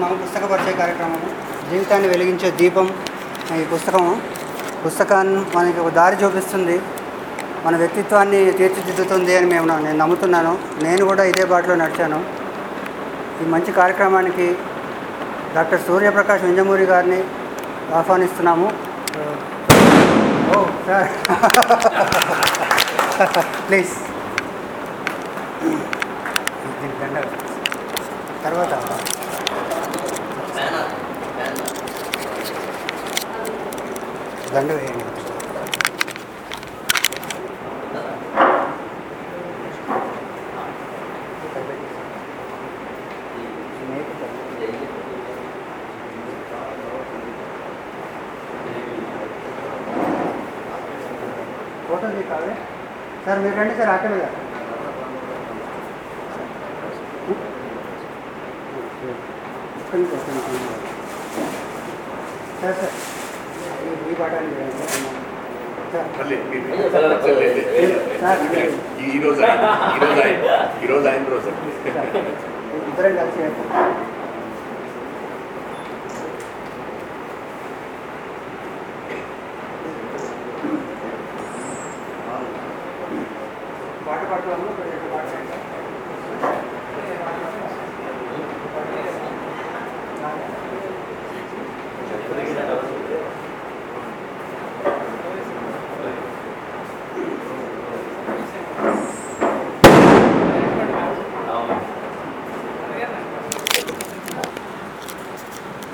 మనం పుస్తక పరిచయ కార్యక్రమం జీవితాన్ని వెలిగించే దీపం ఈ పుస్తకము. పుస్తకాన్ని మనకి ఒక దారి చూపిస్తుంది. మన వ్యక్తిత్వాన్ని తీర్చిదిద్దుతుంది అని మేము నేను నమ్ముతున్నాను. నేను కూడా ఇదే బాటలో నడిచాను. ఈ మంచి కార్యక్రమానికి డాక్టర్ సూర్యప్రకాష్ వింజమూరి గారిని ఆహ్వానిస్తున్నాము. ఓ సార్. ప్లీజ్ దీనికి దండ తర్వాత దండ వేయండి ఫోటో కావే సార్ మీరు రండి సార్ అక్కడ గారు ఒక్క నిమిషం, ఒక్క నిమిషం. సార్ సార్ ఈ- ఈ పాఠాన్ని చేయండి. సార్ మళ్ళీ సార్ ఈ రోజు ఆయన ఈ రోజు ఆయన ఈ రోజు ఆయన రోజు ఇద్దరం కలిసి చేస్తాం. పాట పాడతాము కొంచెం పాట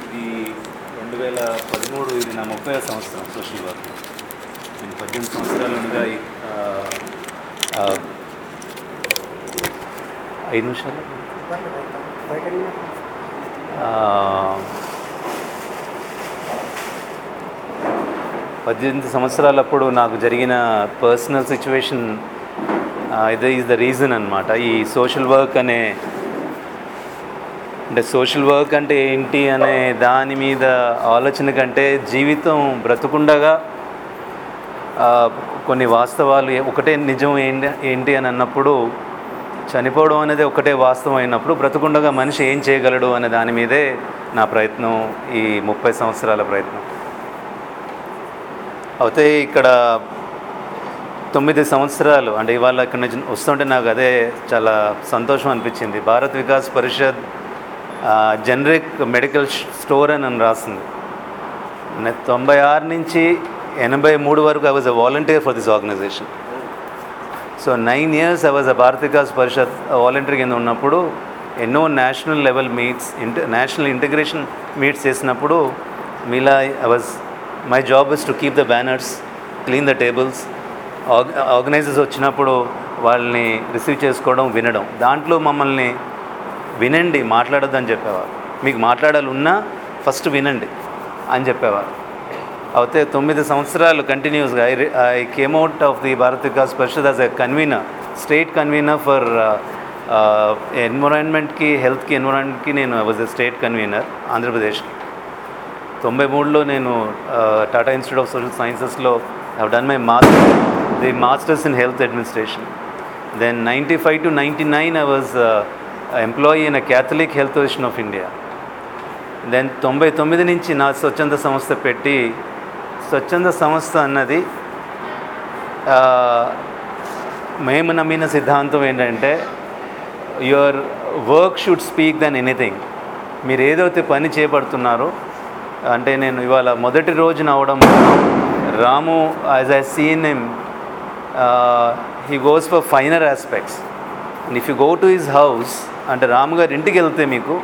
ఇది రెండు వేల పదమూడు ఇది నా ముప్పై సంవత్సరం సోషల్ వర్క్ నేను పద్దెనిమిది సంవత్సరాలు ఉండగా ఈ, ఆ, ఆ, ఐదు నిమిషాలు. పద్దెనిమిది సంవత్సరాలప్పుడు నాకు జరిగిన పర్సనల్ సిచ్యువేషన్ ఇదే ఈజ్ ద రీజన్ అనమాట ఈ సోషల్ వర్క్ అనే అంటే సోషల్ వర్క్ అంటే ఏంటి అనే దాని మీద ఆలోచన కంటే జీవితం బ్రతుకుండగా కొన్ని వాస్తవాలు ఒకటే నిజం ఏంటి ఏంటి అని అన్నప్పుడు చనిపోవడం అనేది ఒకటే వాస్తవం అయినప్పుడు బ్రతుకుండగా మనిషి ఏం చేయగలడు అనే దాని మీదే నా ప్రయత్నం ఈ ముప్పై సంవత్సరాల ప్రయత్నం. అయితే ఇక్కడ తొమ్మిది సంవత్సరాలు అంటే ఇవాళ ఇక్కడ నుంచి వస్తుంటే నాకు అదే చాలా సంతోషం అనిపించింది. Bharat Vikas Parishad generic medical store అని అని రాసింది. తొంభై ఆరు నుంచి ఎనభై మూడు వరకు I was a volunteer for this organisation. So nine years I was a Bharat Vikas Parishad volunteer కింద ఉన్నప్పుడు ఎన్నో నేషనల్ లెవెల్ మీట్స్ ఇంట నేషనల్ ఇంటిగ్రేషన్ మీట్స్ చేసినప్పుడు మీలా I was my job is to keep the banners clean the tables organisers వచ్చినప్పుడు వాళ్ళని receive చేసుకోవడం వినడం. దాంట్లో మమ్మల్ని వినండి మాట్లాడొద్దని చెప్పేవారు. మీకు మాట్లాడాలి ఉన్నా ఫస్ట్ వినండి అని చెప్పేవారు. అయితే తొమ్మిది సంవత్సరాలు కంటిన్యూస్గా I I came out of the Bharat Vikas Parishad as a convener state convener for ఎన్విరాన్మెంట్కి హెల్త్కి ఎన్విరాన్మెంట్కి నేను వాజ్ ఎ స్టేట్ కన్వీనర్ ఆంధ్రప్రదేశ్కి తొంభై మూడులో నేను Tata institute of social సైన్సెస్లో have done my master the masters in health administration then ninety five to ninety nine I was employee in a Catholic health association of India then తొంభై తొమ్మిది నుంచి నా స్వచ్ఛంద సంస్థ పెట్టి స్వచ్ఛంద సంస్థ అన్నది మేము నమ్మిన సిద్ధాంతం ఏంటంటే your work should speak then anything మీరు ఏదైతే పని చేపడుతున్నారో అంటే నేను ఇవాళ మొదటి రోజున అవడం Ramu as I seen him he goes for finer aspects and if you go to his house అంటే రాము గారి ఇంటికి వెళ్తే మీకు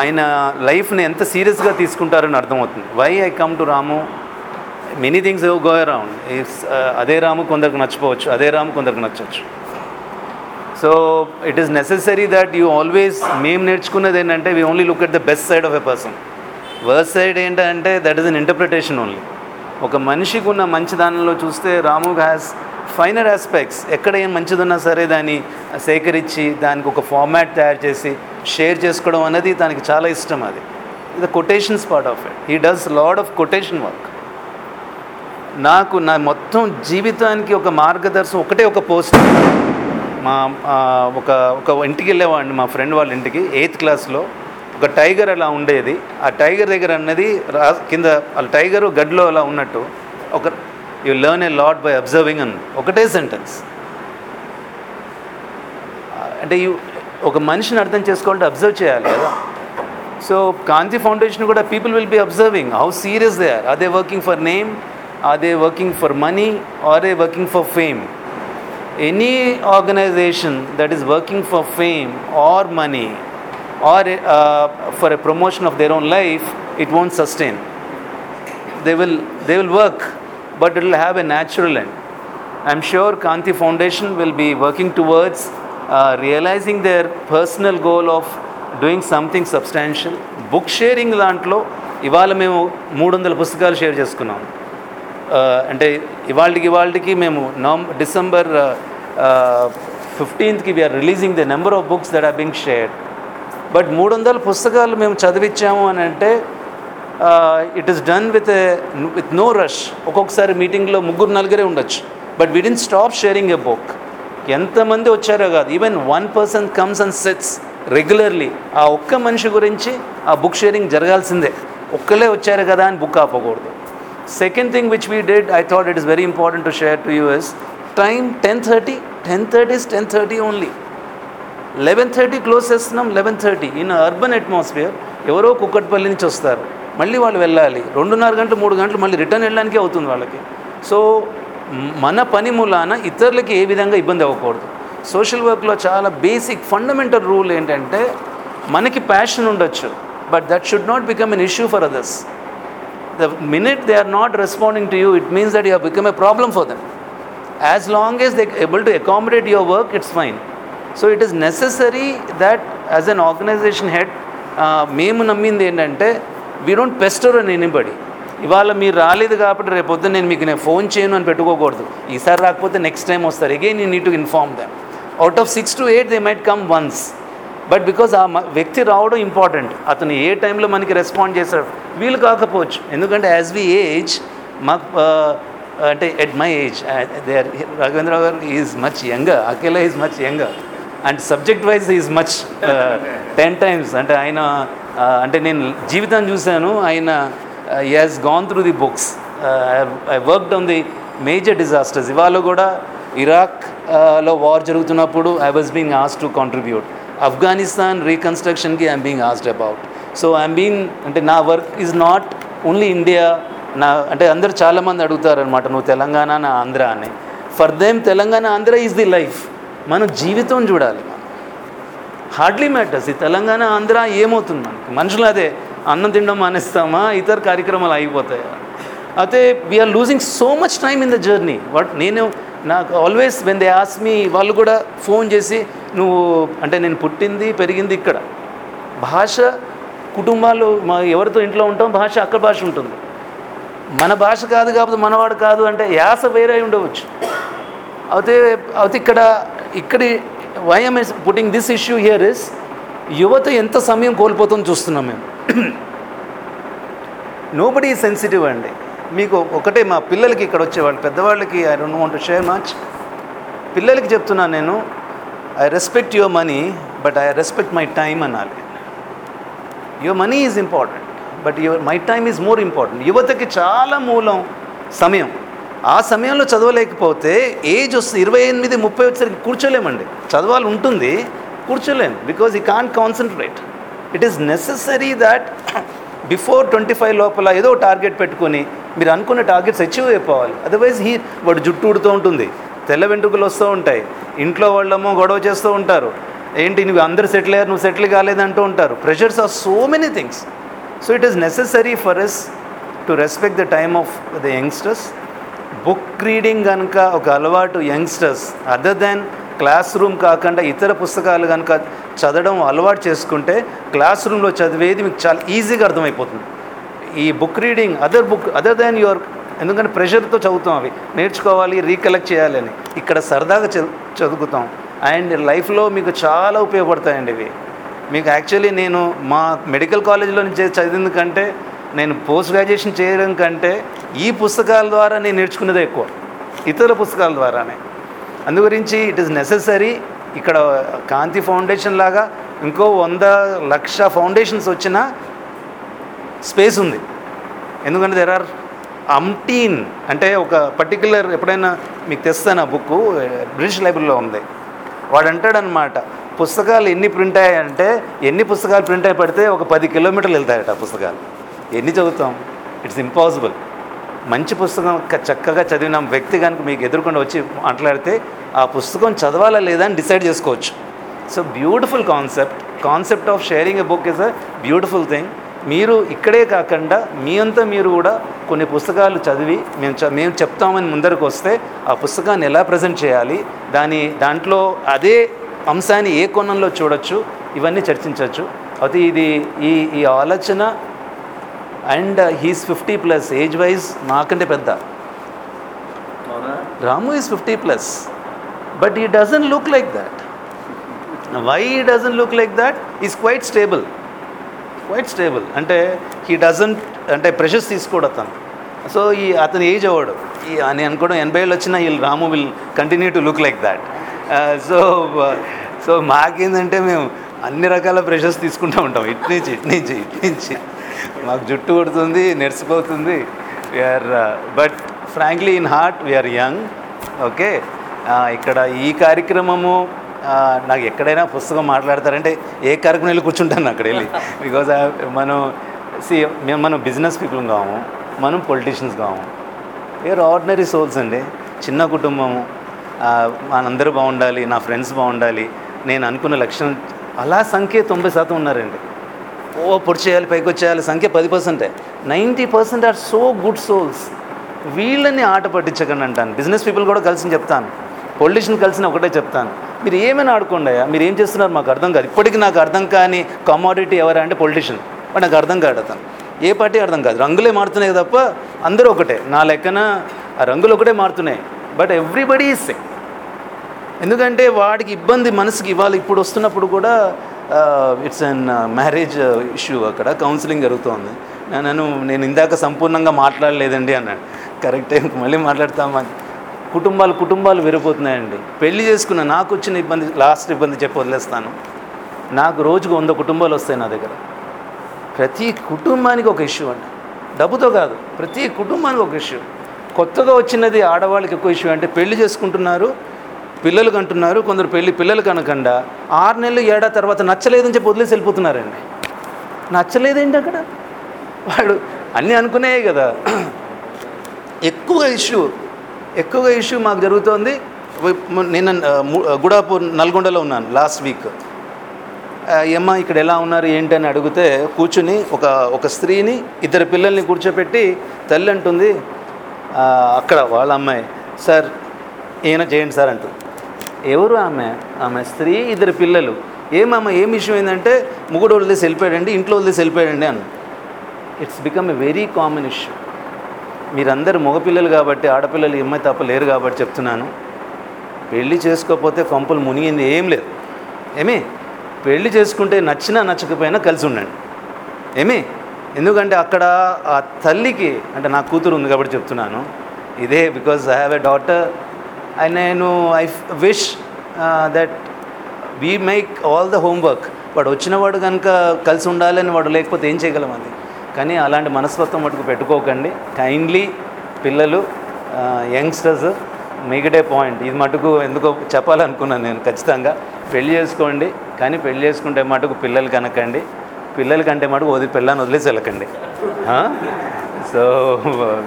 ఆయన లైఫ్ని ఎంత సీరియస్గా తీసుకుంటారని అర్థమవుతుంది. Why I come to Ramu many things go around అదే రాము కొందరికి నచ్చిపోవచ్చు అదే రాము కొందరికి నచ్చవచ్చు so it is necessary that you always మేము నేర్చుకున్నది ఏంటంటే we only look at the best side of a person worse side ఏంటంటే that is an interpretation only ఒక మనిషికి ఉన్న మంచి దానిలో చూస్తే రాము హ్యాస్ ఫైనర్ ఆస్పెక్ట్స్ ఎక్కడ ఏం మంచిదున్నా సరే దాన్ని సేకరించి దానికి ఒక ఫార్మాట్ తయారు చేసి షేర్ చేసుకోవడం అనేది దానికి చాలా ఇష్టం అది. ఇది quotations part of it he does lot of quotation work నాకు నా మొత్తం జీవితానికి ఒక మార్గదర్శనం ఒకటే ఒక పోస్ట్. మా ఒక ఒక ఇంటికి వెళ్ళేవాడిని మా ఫ్రెండ్ వాళ్ళ ఇంటికి ఎయిత్ క్లాస్లో. ఒక టైగర్ అలా ఉండేది. ఆ టైగర్ దగ్గర అన్నది రా కింద వాళ్ళ టైగర్ గడ్లో అలా ఉన్నట్టు ఒక you learn a lot by observing అన్ ఒకటే సెంటెన్స్. అంటే యు ఒక మనిషిని అర్థం చేసుకోవాలంటే అబ్జర్వ్ చేయాలి కదా. సో కాంతి ఫౌండేషన్ కూడా people will be observing how serious they are. Are they working for name? Are they working for money or are they working for fame? any organization that is working for fame or money or uh, for a promotion of their own life it won't sustain they will they will work but it will have a natural end i'm sure kanti foundation will be working towards uh, realizing their personal goal of doing something substantial book sharing దాంట్లో ఇవాళ మేము మూడు వందల పుస్తకాలు share చేసుకున్నాం అంటే ఇవాళకి ఇవాళకి మేము నవం December ఫిఫ్టీన్త్కి we're releasing the number of books that are being shared but మూడు వందల పుస్తకాలు మేము చదివించాము అని అంటే it is done with with no rush ఒక్కొక్కసారి మీటింగ్లో ముగ్గురు నలుగురే ఉండొచ్చు. But we didn't stop sharing a book ఎంతమంది వచ్చారో కాదు. Even one person comes and sits regularly ఆ ఒక్క మనిషి గురించి ఆ బుక్ షేరింగ్ జరగాల్సిందే. ఒక్కలే వచ్చారు కదా అని బుక్ ఆపకూడదు. Second thing which we did I thought it is very important to share to us time ten thirty ten thirties ten thirty only eleven thirty close చేస్తున్నాం eleven thirty in urban atmosphere ఎవరో కుక్కట్పల్లి నుంచి వస్తారు. మళ్ళీ వాళ్ళు వెళ్ళాలి. రెండున్నర గంటలు మూడు గంటలు మళ్ళీ రిటర్న్ వెళ్ళడానికి అవుతుంది వాళ్ళకి. సో మన పని మూలాన ఇతరులకి ఏ విధంగా ఇబ్బంది అవ్వకూడదు. సోషల్ వర్క్లో చాలా బేసిక్ ఫండమెంటల్ రూల్ ఏంటంటే మనకి ప్యాషన్ ఉండొచ్చు but that should not become an issue for others the minute they are not responding to you, it means that you have become a problem for them. As long as they are able to accommodate your work, it's fine. So it is necessary that as an organization head, uh, మేము నమ్మింది ఏంటంటే we don't pester అని anybody ఇవాళ మీరు రాలేదు కాబట్టి రేపు పొద్దున్న నేను మీకు నేను ఫోన్ చేయను అని పెట్టుకోకూడదు ఈసారి రాకపోతే నెక్స్ట్ టైం వస్తారు again you need to inform them out of six to eight they might come once but because ఆ మ- వ్యక్తి రావడం ఇంపార్టెంట్ అతను ఏ టైంలో మనకి రెస్పాండ్ చేశాడు వీలు కాకపోవచ్చు. ఎందుకంటే యాజ్ వి ఏజ్ మాకు అంటే at my age they are Raghavendra garu is much younger Akhila is much younger and subject wise is much ten times అంటే ఆయన అంటే నేను జీవితం చూశాను ఆయన as gone through the books I worked on the major disasters ఇవాళ కూడా ఇరాక్లో వార్ జరుగుతున్నప్పుడు ఐ వాజ్ బీయింగ్ ఆస్ to contribute Afghanistan రీకన్స్ట్రక్షన్కి I'm being asked about so I'm being అంటే నా work is not only India నా అంటే అందరు చాలామంది అడుగుతారనమాట నువ్వు తెలంగాణ నా ఆంధ్ర అని. For them Telangana Andhra is the life మనం జీవితం చూడాలి హార్డ్లీ మ్యాటర్స్ ఈ తెలంగాణ ఆంధ్ర ఏమవుతుంది మనకి? మనుషులు అదే అన్నం తినడం మానేస్తామా? ఇతర కార్యక్రమాలు అయిపోతాయా అయితే we're losing so much time in the journey what నేను నాకు always when they ask me వాళ్ళు కూడా ఫోన్ చేసి నువ్వు అంటే నేను పుట్టింది పెరిగింది ఇక్కడ. భాష కుటుంబాలు మా ఎవరితో ఇంట్లో ఉంటాం భాష అక్కడ భాష ఉంటుంది. మన భాష కాదు కాబట్టి మనవాడు కాదు అంటే యాస వేరే అయి ఉండవచ్చు. అయితే అయితే ఇక్కడ ఇక్కడి why I'm is putting this issue here is యువత ఎంత సమయం కోల్పోతుందో చూస్తున్నాం మేము. నోబడి సెన్సిటివ్ అండి. మీకు ఒకటే మా పిల్లలకి ఇక్కడ వచ్చేవాళ్ళు పెద్దవాళ్ళకి I don't want to share much పిల్లలకి చెప్తున్నాను నేను I respect your money but I respect my time అనాలి. Your money is important but your my time is more important యువతకి చాలా మూలం సమయం. ఆ సమయంలో చదవలేకపోతే ఏజ్ వస్తుంది ఇరవై ఎనిమిది ముప్పై వచ్చేసరికి కూర్చోలేమండి. చదవాలి ఉంటుంది కూర్చోలేము because I can't concentrate it is necessary that before twenty five లోపల ఏదో టార్గెట్ పెట్టుకొని మీరు అనుకున్న టార్గెట్స్ అచీవ్ అయిపోవాలి. అదర్వైజ్ హీ వాడు జుట్టు ఊడుతూ ఉంటుంది. తెల్ల వెంట్రుకలు వస్తూ ఉంటాయి. ఇంట్లో వాళ్ళేమో గొడవ చేస్తూ ఉంటారు. ఏంటి నువ్వు అందరు సెటిల్ అయ్యారు నువ్వు సెటిల్ కాలేదంటూ ఉంటారు. Pressures are so many things so it is necessary for us to respect the time of the youngsters book reading కనుక ఒక అలవాటు youngsters other than classroom కాకుండా ఇతర పుస్తకాలు కనుక చదవడం అలవాటు చేసుకుంటే క్లాస్ రూమ్లో చదివేది మీకు చాలా ఈజీగా అర్థమైపోతుంది. ఈ book reading other book other than your ఎందుకంటే ప్రెషర్తో చదువుతాం అవి. నేర్చుకోవాలి రీకలెక్ట్ చేయాలని. ఇక్కడ సరదాగా చదువుతాం. అండ్ లైఫ్లో మీకు చాలా ఉపయోగపడతాయండి ఇవి. మీకు యాక్చువల్లీ నేను మా మెడికల్ కాలేజీలో చదివింది కంటే నేను పోస్ట్ గ్రాడ్యుయేషన్ చేయడం కంటే ఈ పుస్తకాల ద్వారా నేను నేర్చుకున్నదే ఎక్కువ. ఇతర పుస్తకాల ద్వారానే. అందుగురించి ఇట్ ఈస్ నెససరీ ఇక్కడ కాంతి ఫౌండేషన్ లాగా ఇంకో వంద లక్ష ఫౌండేషన్స్ వచ్చిన స్పేస్ ఉంది. ఎందుకంటే దెర్ ఆర్ అంటీన్ అంటే ఒక పర్టికులర్ ఎప్పుడైనా మీకు తెస్తాను ఆ బుక్ బ్రిటిష్ లైబ్రరీలో ఉంది. వాడు అంటాడనమాట పుస్తకాలు ఎన్ని ప్రింట్ అయ్యాయంటే ఎన్ని పుస్తకాలు ప్రింట్ అయి పడితే ఒక పది కిలోమీటర్లు వెళ్తాయట పుస్తకాలు. ఎన్ని చదువుతాం? ఇట్స్ ఇంపాసిబుల్ మంచి పుస్తకం చక్కగా చదివిన వ్యక్తి కనుక మీకు ఎదుర్కొని వచ్చి మాట్లాడితే ఆ పుస్తకం చదవాలా లేదా అని డిసైడ్ చేసుకోవచ్చు. So beautiful concept. Concept of sharing a book is a beautiful thing. మీరు ఇక్కడే కాకుండా మీ అంతా మీరు కూడా కొన్ని పుస్తకాలు చదివి మేము చ- మేము చెప్తామని ముందరకు వస్తే ఆ పుస్తకాన్ని ఎలా ప్రజెంట్ చేయాలి దాని దాంట్లో అదే అంశాన్ని ఏ కోణంలో చూడొచ్చు ఇవన్నీ చర్చించవచ్చు. అయితే ఇది ఈ ఈ ఆలోచన and he's fifty plus age wise నాకంటే పెద్ద. Ramu is fifty plus but he doesn't look like that why he doesn't look like that is quite stable quite stable అంటే హీ డజంట్ అంటే ప్రెషర్స్ తీసుకోడు అతను. సో ఈ అతని age అవ్వడు. ఈ అని అనుకోవడం ఎనభై ఏళ్ళు వచ్చినా వీళ్ళు Ramu will continue to look like that so so మాకేందంటే మేము అన్ని రకాల ప్రెషర్స్ తీసుకుంటూ ఉంటాం. ఇటు నుంచి ఇటు నుంచి ఇటు నుంచి మాకు జుట్టు కొడుతుంది నెరిసిపోతుంది. We're but frankly in heart we're young okay ఇక్కడ ఈ కార్యక్రమము నాకు ఎక్కడైనా పుస్తకం మాట్లాడతారంటే ఏ కార్యక్రమం వెళ్ళి కూర్చుంటాను అక్కడ వెళ్ళి. బికాజ్ మనం సి మేము మనం బిజినెస్ పీపుల్ కాము మనం పొలిటీషియన్స్ కాము. వేర్ ఆర్డినరీ సోల్స్ అండి. చిన్న కుటుంబము మనందరూ బాగుండాలి నా ఫ్రెండ్స్ బాగుండాలి. నేను అనుకున్న లక్ష్యం అలా సంఖ్య తొంభై శాతం ఉన్నారండి. ఓ పొడి చేయాలి పైకి వచ్చేయాలి సంఖ్య పది పర్సెంటే ninety percent are so good souls. వీళ్ళని ఆట పట్టించకండి అంటాను. బిజినెస్ పీపుల్ కూడా కలిసి చెప్తాను. పొలిటీషియన్ కలిసిన ఒకటే చెప్తాను. మీరు ఏమైనా ఆడుకోండి అయ్యా. మీరు ఏం చేస్తున్నారు మాకు అర్థం కాదు. ఇప్పటికీ నాకు అర్థం కాని కమాడిటీ ఎవరా అంటే పొలిటీషియన్. బట్ నాకు అర్థం కాదు అతను. ఏ పార్టీ అర్థం కాదు. రంగులే మారుతున్నాయి తప్ప అందరూ ఒకటే. నా లెక్కన ఆ రంగులు ఒకటే మారుతున్నాయి. But everybody is same. ఎందుకంటే వాడికి ఇబ్బంది మనసుకి ఇవ్వాలి. ఇప్పుడు వస్తున్నప్పుడు కూడా ఇట్స్ అన్ మ్యారేజ్ ఇష్యూ అక్కడ. కౌన్సిలింగ్ జరుగుతోంది. నన్ను నేను ఇందాక సంపూర్ణంగా మాట్లాడలేదండి అన్నాడు. కరెక్టే మళ్ళీ మాట్లాడతామా కుటుంబాలు కుటుంబాలు విరిపోతున్నాయండి పెళ్ళి చేసుకున్న నాకు వచ్చిన ఇబ్బంది లాస్ట్ ఇబ్బంది చెప్పి వదిలేస్తాను. నాకు రోజుకు వంద కుటుంబాలు వస్తాయి నా దగ్గర. ప్రతి కుటుంబానికి ఒక ఇష్యూ అండి. డబ్బుతో కాదు ప్రతి కుటుంబానికి ఒక ఇష్యూ కొత్తగా వచ్చినది ఆడవాళ్ళకి ఎక్కువ ఇష్యూ అంటే పెళ్ళి చేసుకుంటున్నారు పిల్లలు కంటున్నారు కొందరు పెళ్ళి పిల్లలు కనకుండా ఆరు నెలలు ఏడా తర్వాత నచ్చలేదని చెప్పి వదిలేసి వెళ్ళిపోతున్నారండి. నచ్చలేదేంటి అక్కడ? వాడు అన్నీ అనుకునే కదా. ఎక్కువగా ఇష్యూ ఎక్కువగా ఇష్యూ మాకు జరుగుతోంది. నేను గుడాపూర్ నల్గొండలో ఉన్నాను లాస్ట్ వీక్. ఏమ్మా ఇక్కడ ఎలా ఉన్నారు ఏంటి అని అడిగితే కూర్చుని ఒక ఒక స్త్రీని ఇద్దరు పిల్లల్ని కూర్చోపెట్టి తల్లి అంటుంది అక్కడ వాళ్ళ అమ్మాయి. సార్ ఈయన చేయండి సార్ అంటుంది. ఎవరు ఆమె? ఆమె స్త్రీ ఇద్దరు పిల్లలు. ఏమమ్మ ఏం విషయం ఏంటంటే ముగ్గుడు వదిలేసి వెళ్ళిపోయాడండి ఇంట్లో వదిలేసి వెళ్ళిపోయాడండి అన్న. It's become a very common issue మీరందరూ మగపిల్లలు కాబట్టి ఆడపిల్లలు ఎమ్మాయి తప్ప లేరు కాబట్టి చెప్తున్నాను. పెళ్ళి చేసుకోకపోతే కొంపలు మునిగింది ఏం లేదు. ఏమి? పెళ్ళి చేసుకుంటే నచ్చినా నచ్చకపోయినా కలిసి ఉండండి. ఏమి? ఎందుకంటే అక్కడ ఆ తల్లికి అంటే నా కూతురు ఉంది కాబట్టి చెప్తున్నాను. ఇదే because I have a daughter నేను I wish that we make all the homework వాడు వచ్చినవాడు కనుక కలిసి ఉండాలని వాడు లేకపోతే ఏం చేయగలం అది? కానీ అలాంటి మనస్తత్వం మటుకు పెట్టుకోకండి. కైండ్లీ పిల్లలు యంగ్స్టర్స్ మిగడే పాయింట్ ఇది మటుకు ఎందుకో చెప్పాలనుకున్నాను నేను ఖచ్చితంగా. పెళ్ళి చేసుకోండి. కానీ పెళ్ళి చేసుకుంటే మటుకు పిల్లలు కనకండి. పిల్లల కంటే మటుకు వదిలి పిల్లని వదిలేసి వెళ్ళకండి. So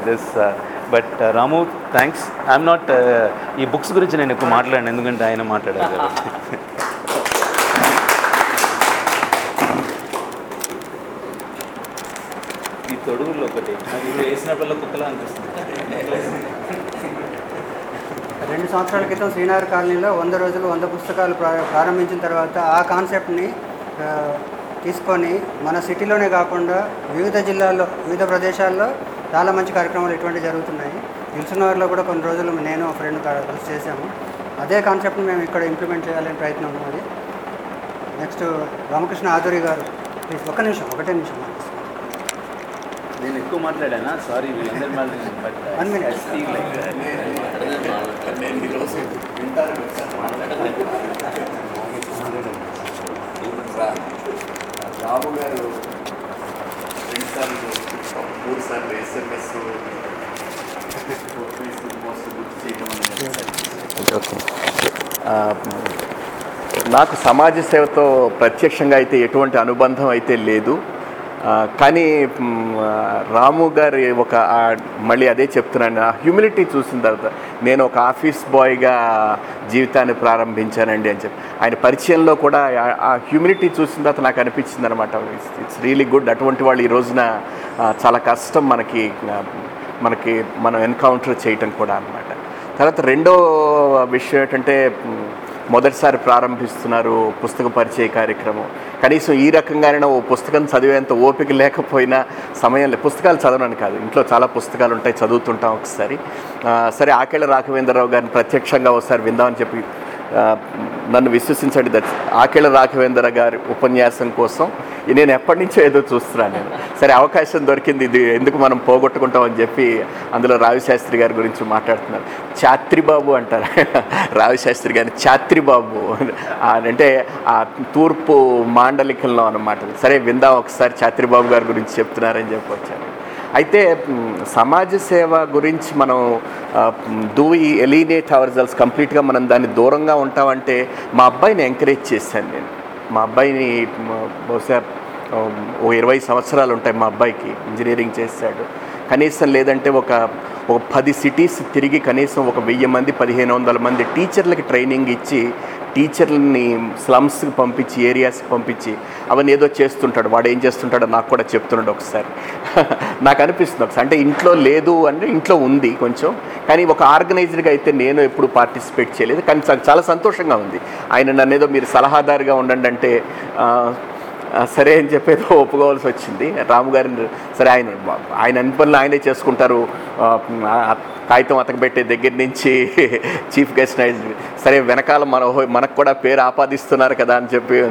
this but Ramu thanks I'm not ఈ బుక్స్ గురించి నేను ఎక్కువ మాట్లాడాను ఎందుకంటే ఆయన మాట్లాడారు ఈ తొడుగుల్లో ఒకటి. వేసినప్పుడల్లా కుక్కలా అనిపిస్తుంది. రెండు సంవత్సరాల క్రితం శ్రీనగర్ కాలనీలో వంద రోజులు వంద పుస్తకాలు ప్రా- ప్రారంభించిన తర్వాత ఆ కాన్సెప్ట్ని తీసుకొని మన సిటీలోనే కాకుండా వివిధ జిల్లాల్లో వివిధ ప్రదేశాల్లో చాలా మంచి కార్యక్రమాలు ఇటువంటివి జరుగుతున్నాయి. దిల్సునగర్లో కూడా కొన్ని రోజులు నేను ఒక ఫ్రెండ్ కలిసి చేశాము. అదే కాన్సెప్ట్ని మేము ఇక్కడ ఇంప్లిమెంట్ చేయాలని ప్రయత్నం ఉన్నది నెక్స్ట్ రామకృష్ణ ఆధురి గారు ప్లీజ్ ఒక్క నిమిషం ఒకటే నిమిషం నేను ఎక్కువ మాట్లాడానా? సారీ రాము గారు రెండు ఎస్ఎంఎస్ ఓకే నాకు సమాజ సేవతో ప్రత్యక్షంగా అయితే ఎటువంటి అనుబంధం అయితే లేదు. కానీ రాము గారి ఒక మళ్ళీ అదే చెప్తున్నాను. ఆ హ్యూమిలిటీ చూసిన తర్వాత నేను ఒక ఆఫీస్ బాయ్గా జీవితాన్ని ప్రారంభించానండి అని చెప్పి. ఆయన పరిచయంలో కూడా ఆ- హ్యూమిలిటీ చూసిన తర్వాత నాకు అనిపించింది అనమాట ఇట్స్ రియలీ గుడ్ అటువంటి వాళ్ళు ఈ రోజున చాలా కష్టం మనకి మనకి మనం ఎన్కౌంటర్ చేయటం కూడా అనమాట తర్వాత రెండో విషయం ఏంటంటే మొదటిసారి ప్రారంభిస్తున్నారు పుస్తక పరిచయ కార్యక్రమం. కనీసం ఈ రకంగానైనా ఓ పుస్తకం చదివేంత ఓపిక లేకపోయినా సమయం పుస్తకాలు చదవనని కాదు. ఇంట్లో చాలా పుస్తకాలు ఉంటాయి చదువుతుంటాం ఒకసారి. సరే ఆకేళ్ళ రాఘవేంద్రరావు గారిని ప్రత్యక్షంగా ఒకసారి విందామని చెప్పి నన్ను విశ్వసించండి. దట్ ఆకేళ రాఘవేంద్ర గారి ఉపన్యాసం కోసం. నేను ఎప్పటి నుంచో ఏదో చూస్తున్నాను నేను. సరే అవకాశం దొరికింది. ఇది ఎందుకు మనం పోగొట్టుకుంటాం అని చెప్పి అందులో రావిశాస్త్రి గారి గురించి మాట్లాడుతున్నారు. చాత్రిబాబు అంటారు. రావిశాస్త్రి గారిని చాత్రిబాబు అంటే ఆ తూర్పు మాండలికంలో అన్నమాట. సరే విందాం ఒకసారి చాత్రిబాబు గారి గురించి చెప్తున్నారని చెప్పి వచ్చాను అయితే సమాజ సేవ గురించి మనం డూ ఈ ఎలినేట్ అవర్ రిజల్ట్స్ కంప్లీట్గా మనం దాన్ని దూరంగా ఉంటామంటే మా అబ్బాయిని ఎంకరేజ్ చేశాను నేను. మా అబ్బాయిని బహుశా ఓ ఇరవై సంవత్సరాలు ఉంటాయి మా అబ్బాయికి ఇంజనీరింగ్ చేశాడు. కనీసం లేదంటే ఒక ఒక పది సిటీస్ తిరిగి కనీసం ఒక వెయ్యి మంది పదిహేను వందల మంది టీచర్లకి ట్రైనింగ్ ఇచ్చి టీచర్లని స్లమ్స్కి పంపించి ఏరియాస్కి పంపించి అవన్నీ ఏదో చేస్తుంటాడు. వాడు ఏం చేస్తుంటాడో నాకు కూడా చెప్తున్నాడు ఒకసారి. నాకు అనిపిస్తుంది ఒకసారి. అంటే ఇంట్లో లేదు అంటే ఇంట్లో ఉంది కొంచెం కానీ ఒక ఆర్గనైజ్డ్గా అయితే నేను ఎప్పుడు పార్టిసిపేట్ చేయలేదు. కానీ చాలా- చాలా సంతోషంగా ఉంది. ఆయన నన్ను ఏదో మీరు సలహాదారుగా ఉండండి అంటే సరే అని చెప్పేదో ఒప్పుకోవాల్సి వచ్చింది. రాము గారిని సరే ఆయన ఆయన అన్ని పనులు ఆయనే చేసుకుంటారు. కాగితం అతకబెట్టే దగ్గర నుంచి చీఫ్ గెస్ట్ సరే వెనకాల మన మనకు కూడా పేరు ఆపాదిస్తున్నారు కదా అని చెప్పి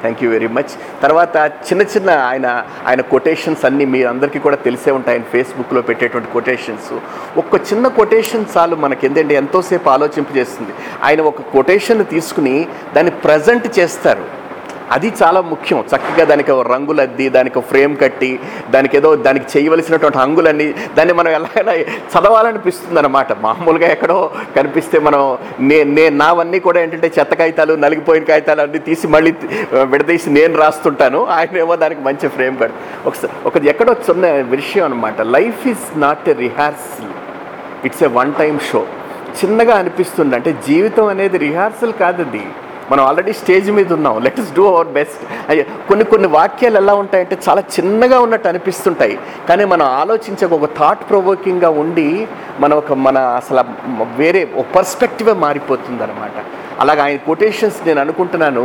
థ్యాంక్ యూ వెరీ మచ్ తర్వాత చిన్న చిన్న ఆయన ఆయన కొటేషన్స్ అన్నీ మీ అందరికీ కూడా తెలిసే ఉంటాయి. ఆయన ఫేస్బుక్లో పెట్టేటువంటి కొటేషన్స్ ఒక్క చిన్న కొటేషన్ చాలు మనకి. ఏంటంటే ఎంతోసేపు ఆలోచింపజేస్తుంది. ఆయన ఒక కొటేషన్ తీసుకుని దాన్ని ప్రజెంట్ చేస్తారు. అది చాలా ముఖ్యం. చక్కగా దానికి ఒక రంగులు అద్ది దానికి ఒక ఫ్రేమ్ కట్టి దానికి ఏదో దానికి చేయవలసినటువంటి హంగులన్నీ దాన్ని మనం ఎలాగైనా చదవాలనిపిస్తుంది అనమాట మామూలుగా ఎక్కడో కనిపిస్తే మనం నే నేను నావన్నీ కూడా ఏంటంటే చెత్త కాగితాలు నలిగిపోయిన కాగితాలు అన్నీ తీసి మళ్ళీ విడదీసి నేను రాస్తుంటాను. ఆయన ఏమో దానికి మంచి ఫ్రేమ్ కట్ ఒకసారి ఒక ఎక్కడో చిన్న విషయం అనమాట life is not a rehearsal. It's a one time show. చిన్నగా అనిపిస్తుంది అంటే జీవితం అనేది రిహార్సల్ కాదు అది మనం ఆల్రెడీ స్టేజ్ మీద ఉన్నాం. లెట్స్ డూ అవర్ బెస్ట్ అయ్యే కొన్ని కొన్ని వాక్యాలు ఎలా ఉంటాయంటే చాలా చిన్నగా ఉన్నట్టు అనిపిస్తుంటాయి. కానీ మనం ఆలోచించే ఒక థాట్ ప్రొవోకింగ్గా ఉండి మన ఒక మన అసలు వేరే ఒక పర్స్పెక్టివే మారిపోతుంది అనమాట అలాగ ఆయన కొటేషన్స్ నేను అనుకుంటున్నాను.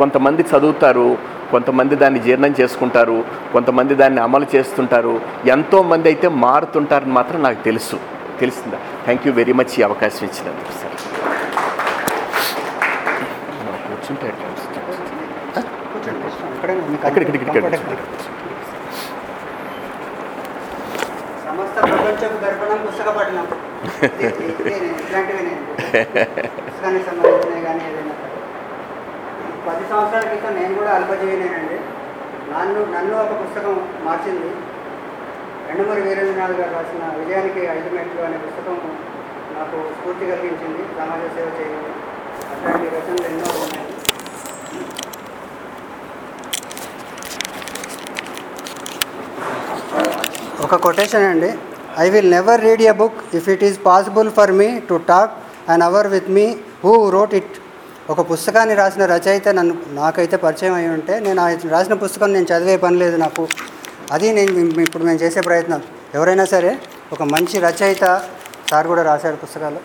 కొంతమంది చదువుతారు కొంతమంది దాన్ని జీర్ణం చేసుకుంటారు కొంతమంది దాన్ని అమలు చేస్తుంటారు. ఎంతోమంది అయితే మారుతుంటారని మాత్రం నాకు తెలుసు. తెలిసిందా థ్యాంక్ యూ వెరీ మచ్ ఈ అవకాశం ఇచ్చినందుకు సార్ కూర్చుంటే ఎట్లా వస్తుంది? కూర్చోండి, ఇక్కడే మీకు ఇక్కడ, ఇక్కడ, ఇక్కడ, ఇక్కడ. సమస్త ప్రపంచపు దర్పణం పుస్తక పఠనం ఇది- ఇది నేను, ఇట్లాంటివి నేను పుస్తకానికి సంబంధించినవి కానీ ఏదైనా. పది సంవత్సరాల క్రితం నేను కూడా అల్పజీవినేనండి. నన్ను నన్ను ఒక పుస్తకం మార్చింది. ఎండమూరి వీరేంద్రనాథ్ గారు రాసిన విజయానికి ఐదు మెట్లు అనే పుస్తకం నాకు స్ఫూర్తి కలిగించింది. సమాజ సేవ చేయడం. అట్లాంటి రచనలు ఎన్నో ఉన్నాయి. ఒక కొటేషన్ అండి. I will never read a book if it is possible for me to talk and hour with me who wrote it ఒక పుస్తకాన్ని రాసిన రచయిత నన్ను నాకైతే పరిచయం అయి ఉంటే నేను రాసిన పుస్తకం నేను చదివే పని లేదు నాకు. అది నేను ఇప్పుడు మేము చేసే ప్రయత్నం. ఎవరైనా సరే ఒక మంచి రచయిత సార్ కూడా రాశారు పుస్తకాలు.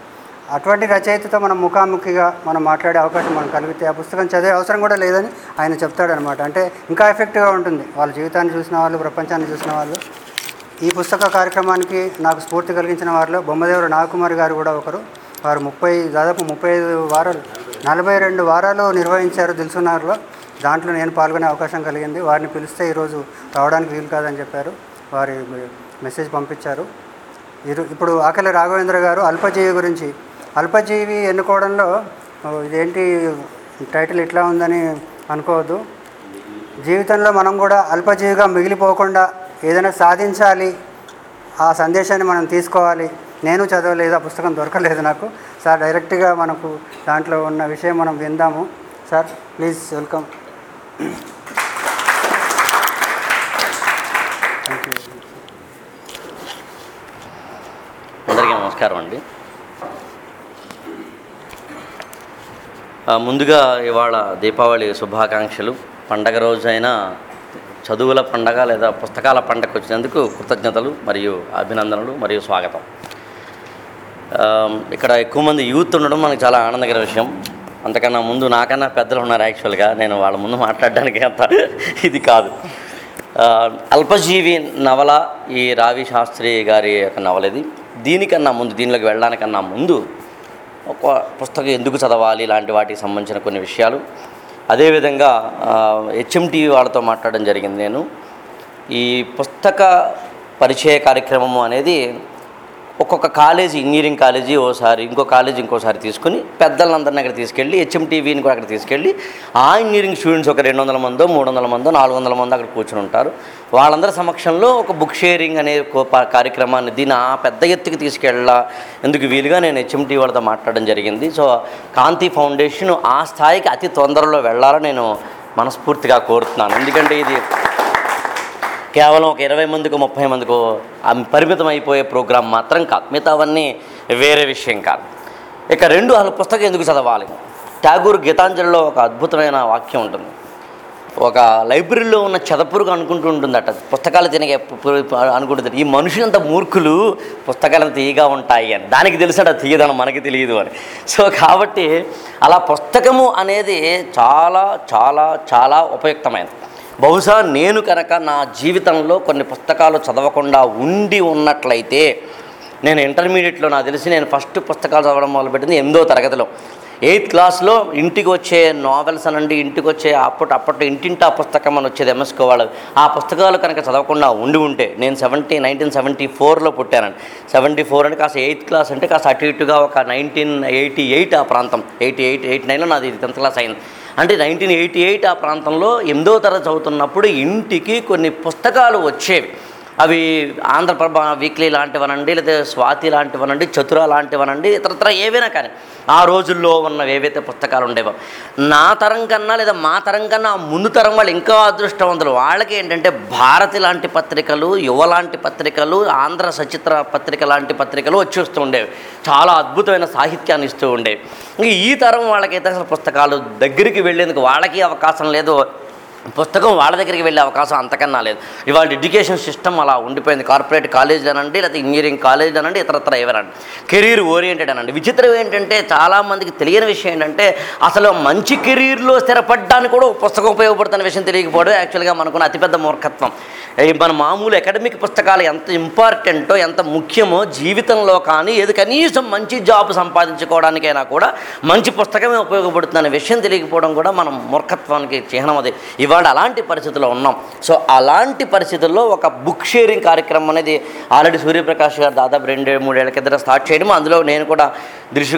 అటువంటి రచయితతో మనం ముఖాముఖిగా మనం మాట్లాడే అవకాశం మనకు కలిగితే ఆ పుస్తకం చదివే అవసరం కూడా లేదని ఆయన చెప్తాడనమాట అంటే ఇంకా ఎఫెక్ట్గా ఉంటుంది. వాళ్ళ జీవితాన్ని చూసిన వాళ్ళు ప్రపంచాన్ని చూసిన వాళ్ళు. ఈ పుస్తక కార్యక్రమానికి నాకు స్ఫూర్తి కలిగించిన వారిలో బొమ్మదేవుడు నాగకుమారి గారు కూడా ఒకరు. వారు ముప్పై దాదాపు ముప్పై ఐదు వారాలు నలభై రెండు వారాలు నిర్వహించారు దిల్సునార్లో దాంట్లో నేను పాల్గొనే అవకాశం కలిగింది. వారిని పిలిస్తే ఈరోజు రావడానికి వీలు కాదని చెప్పారు. వారి మెసేజ్ పంపించారు. ఇరు ఇప్పుడు ఆకలి రాఘవేంద్ర గారు అల్పజీవి గురించి. అల్పజీవి ఎన్నుకోవడంలో ఇదేంటి టైటిల్ ఇట్లా ఉందని అనుకోవద్దు. జీవితంలో మనం కూడా అల్పజీవిగా మిగిలిపోకుండా ఏదైనా సాధించాలి. ఆ సందేశాన్ని మనం తీసుకోవాలి. నేను చదవలేదు ఆ పుస్తకం దొరకలేదు నాకు. సార్ డైరెక్ట్గా మనకు దాంట్లో ఉన్న విషయం మనం విందాము. Sir please welcome. అందరికీ నమస్కారం అండి. ముందుగా ఇవాళ దీపావళి శుభాకాంక్షలు. పండగ రోజైనా చదువుల పండగ లేదా పుస్తకాల పండగకు వచ్చినందుకు కృతజ్ఞతలు మరియు అభినందనలు మరియు స్వాగతం. ఇక్కడ ఎక్కువ మంది యూత్ ఉండడం మనకు చాలా ఆనందకర విషయం. అంతకన్నా ముందు నాకన్నా పెద్దలు ఉన్నారు యాక్చువల్గా. నేను వాళ్ళ ముందు మాట్లాడడానికి అంత ఇది కాదు. అల్పజీవి నవల ఈ రావి శాస్త్రి గారి యొక్క నవల ఇది. దీనికన్నా ముందు దీనిలోకి వెళ్ళడానికన్నా ముందు ఒక పుస్తకం ఎందుకు చదవాలి? ఇలాంటి వాటికి సంబంధించిన కొన్ని విషయాలు. అదేవిధంగా హెచ్ఎంటీవీ వాళ్ళతో మాట్లాడడం జరిగింది నేను. ఈ పుస్తక పరిచయ కార్యక్రమము అనేది ఒక్కొక్క కాలేజీ ఇంజనీరింగ్ కాలేజీ ఓసారి ఇంకో కాలేజీ ఇంకోసారి తీసుకుని పెద్దలందరిని అక్కడ తీసుకెళ్ళి హెచ్ఎంటీవీని కూడా అక్కడ తీసుకెళ్ళి ఆ ఇంజనీరింగ్ స్టూడెంట్స్ ఒక రెండు వందల మందో మూడు వందల మందో నాలుగు వందల మందో అక్కడ కూర్చుని ఉంటారు. వాళ్ళందరి సమక్షంలో ఒక బుక్ షేరింగ్ అనే ప- కార్యక్రమాన్ని దీన్ని ఆ పెద్ద ఎత్తుకి తీసుకెళ్ళ ఎందుకు వీలుగా నేను హెచ్ఎంటీ వాళ్ళతో మాట్లాడడం జరిగింది. సో కాంతి ఫౌండేషన్ ఆ స్థాయికి అతి తొందరలో వెళ్ళాలని నేను మనస్ఫూర్తిగా కోరుతున్నాను. ఎందుకంటే ఇది కేవలం ఒక ఇరవై మందికో ముప్పై మందికో పరిమితం అయిపోయే ప్రోగ్రాం మాత్రం కాదు. మిగతావన్నీ వేరే విషయం కాదు. ఇక రెండు అసలు పుస్తకం ఎందుకు చదవాలి? ఠాగూర్ గీతాంజలిలో ఒక అద్భుతమైన వాక్యం ఉంటుంది. ఒక లైబ్రరీలో ఉన్న చెదపురుగు అనుకుంటూ ఉంటుందట. పుస్తకాలు తినగ అనుకుంటుంది ఈ మనుషులంత మూర్ఖులు పుస్తకాలను తీయగా ఉంటాయి అని. దానికి తెలిసాడు తీయదని మనకి తెలియదు అని. సో కాబట్టి అలా పుస్తకము అనేది చాలా చాలా చాలా ఉపయుక్తమైనది. బహుశా నేను కనుక నా జీవితంలో కొన్ని పుస్తకాలు చదవకుండా ఉండి ఉన్నట్లయితే నేను ఇంటర్మీడియట్లో నాకు తెలిసి నేను ఫస్ట్ పుస్తకాలు చదవడం మొదలుపెట్టింది ఎనిమిదో తరగతిలో. ఎయిత్ క్లాస్లో ఇంటికి వచ్చే నావెల్స్ అనండి ఇంటికి వచ్చే అప్పటి అప్పట్లో ఆ పుస్తకం అని వచ్చేది ఎంఎస్కో ఆ పుస్తకాలు కనుక చదవకుండా ఉండి ఉంటే నేను సెవెంటీ నైన్టీన్ సెవెంటీ ఫోర్లో పుట్టానండి. సెవెంటీ ఫోర్ అంటే కాస్త ఎయిత్ క్లాస్ అంటే కాస్త అటు ఇటుగా ఒక నైన్టీన్ ఎయిటీ ఎయిట్ ఆ ప్రాంతం. ఎయిటీ ఎయిట్ ఎయిటీ నైన్లో నాది టెన్త్ క్లాస్ అయింది. అంటే నైన్టీన్ ఎయిటీ ఎయిట్ ఆ ప్రాంతంలో ఎనిమిదో తరగతి చదువుతున్నప్పుడు ఇంటికి కొన్ని పుస్తకాలు వచ్చేవి. అవి ఆంధ్రప్రభ వీక్లీ లాంటివనండి లేదా స్వాతి లాంటివనండి చతుర లాంటివనండి ఇతరత్ర ఏవైనా కానీ ఆ రోజుల్లో ఉన్న ఏవైతే పుస్తకాలు ఉండేవో నా తరం కన్నా లేదా మా తరం కన్నా ముందు తరం వాళ్ళు ఇంకా అదృష్టవంతులు. వాళ్ళకి ఏంటంటే భారతి లాంటి పత్రికలు యువ లాంటి పత్రికలు ఆంధ్ర సచిత్ర పత్రిక లాంటి పత్రికలు వచ్చేస్తూ ఉండేవి. చాలా అద్భుతమైన సాహిత్యాన్ని ఇస్తూ ఉండేవి. ఈ తరం వాళ్ళకైతే అసలు పుస్తకాలు దగ్గరికి వెళ్ళేందుకు వాళ్ళకి అవకాశం లేదు. పుస్తకం వాళ్ళ దగ్గరికి వెళ్ళే అవకాశం అంతకన్నా లేదు. ఇవాళ ఎడ్యుకేషన్ సిస్టమ్ అలా ఉండిపోయింది. కార్పొరేట్ కాలేజ్ అనండి లేకపోతే ఇంజనీరింగ్ కాలేజ్ అనండి ఇతరత్ర ఎవరండి. కెరీర్ ఓరియంటెడ్ అనండి. విచిత్రం ఏంటంటే చాలామందికి తెలియని విషయం ఏంటంటే అసలు మంచి కెరీర్లో స్థిరపడడానికి కూడా పుస్తకం ఉపయోగపడుతున్న విషయం తెలియకపోవడం యాక్చువల్గా మనకున్న అతిపెద్ద మూర్ఖత్వం. మన మామూలు అకాడమిక్ పుస్తకాలు ఎంత ఇంపార్టెంటో ఎంత ముఖ్యమో జీవితంలో కానీ ఏది కనీసం మంచి జాబ్ సంపాదించుకోవడానికైనా కూడా మంచి పుస్తకమే ఉపయోగపడుతుందనే విషయం తెలియకపోవడం కూడా మనం మూర్ఖత్వానికి చిహ్నం అది. ఇవాళ అలాంటి పరిస్థితుల్లో ఉన్నాం. సో అలాంటి పరిస్థితుల్లో ఒక బుక్ షేరింగ్ కార్యక్రమం అనేది ఆల్రెడీ సూర్యప్రకాష్ గారు దాదాపు రెండు మూడేళ్ళ కింద స్టార్ట్ చేయడం. అందులో నేను కూడా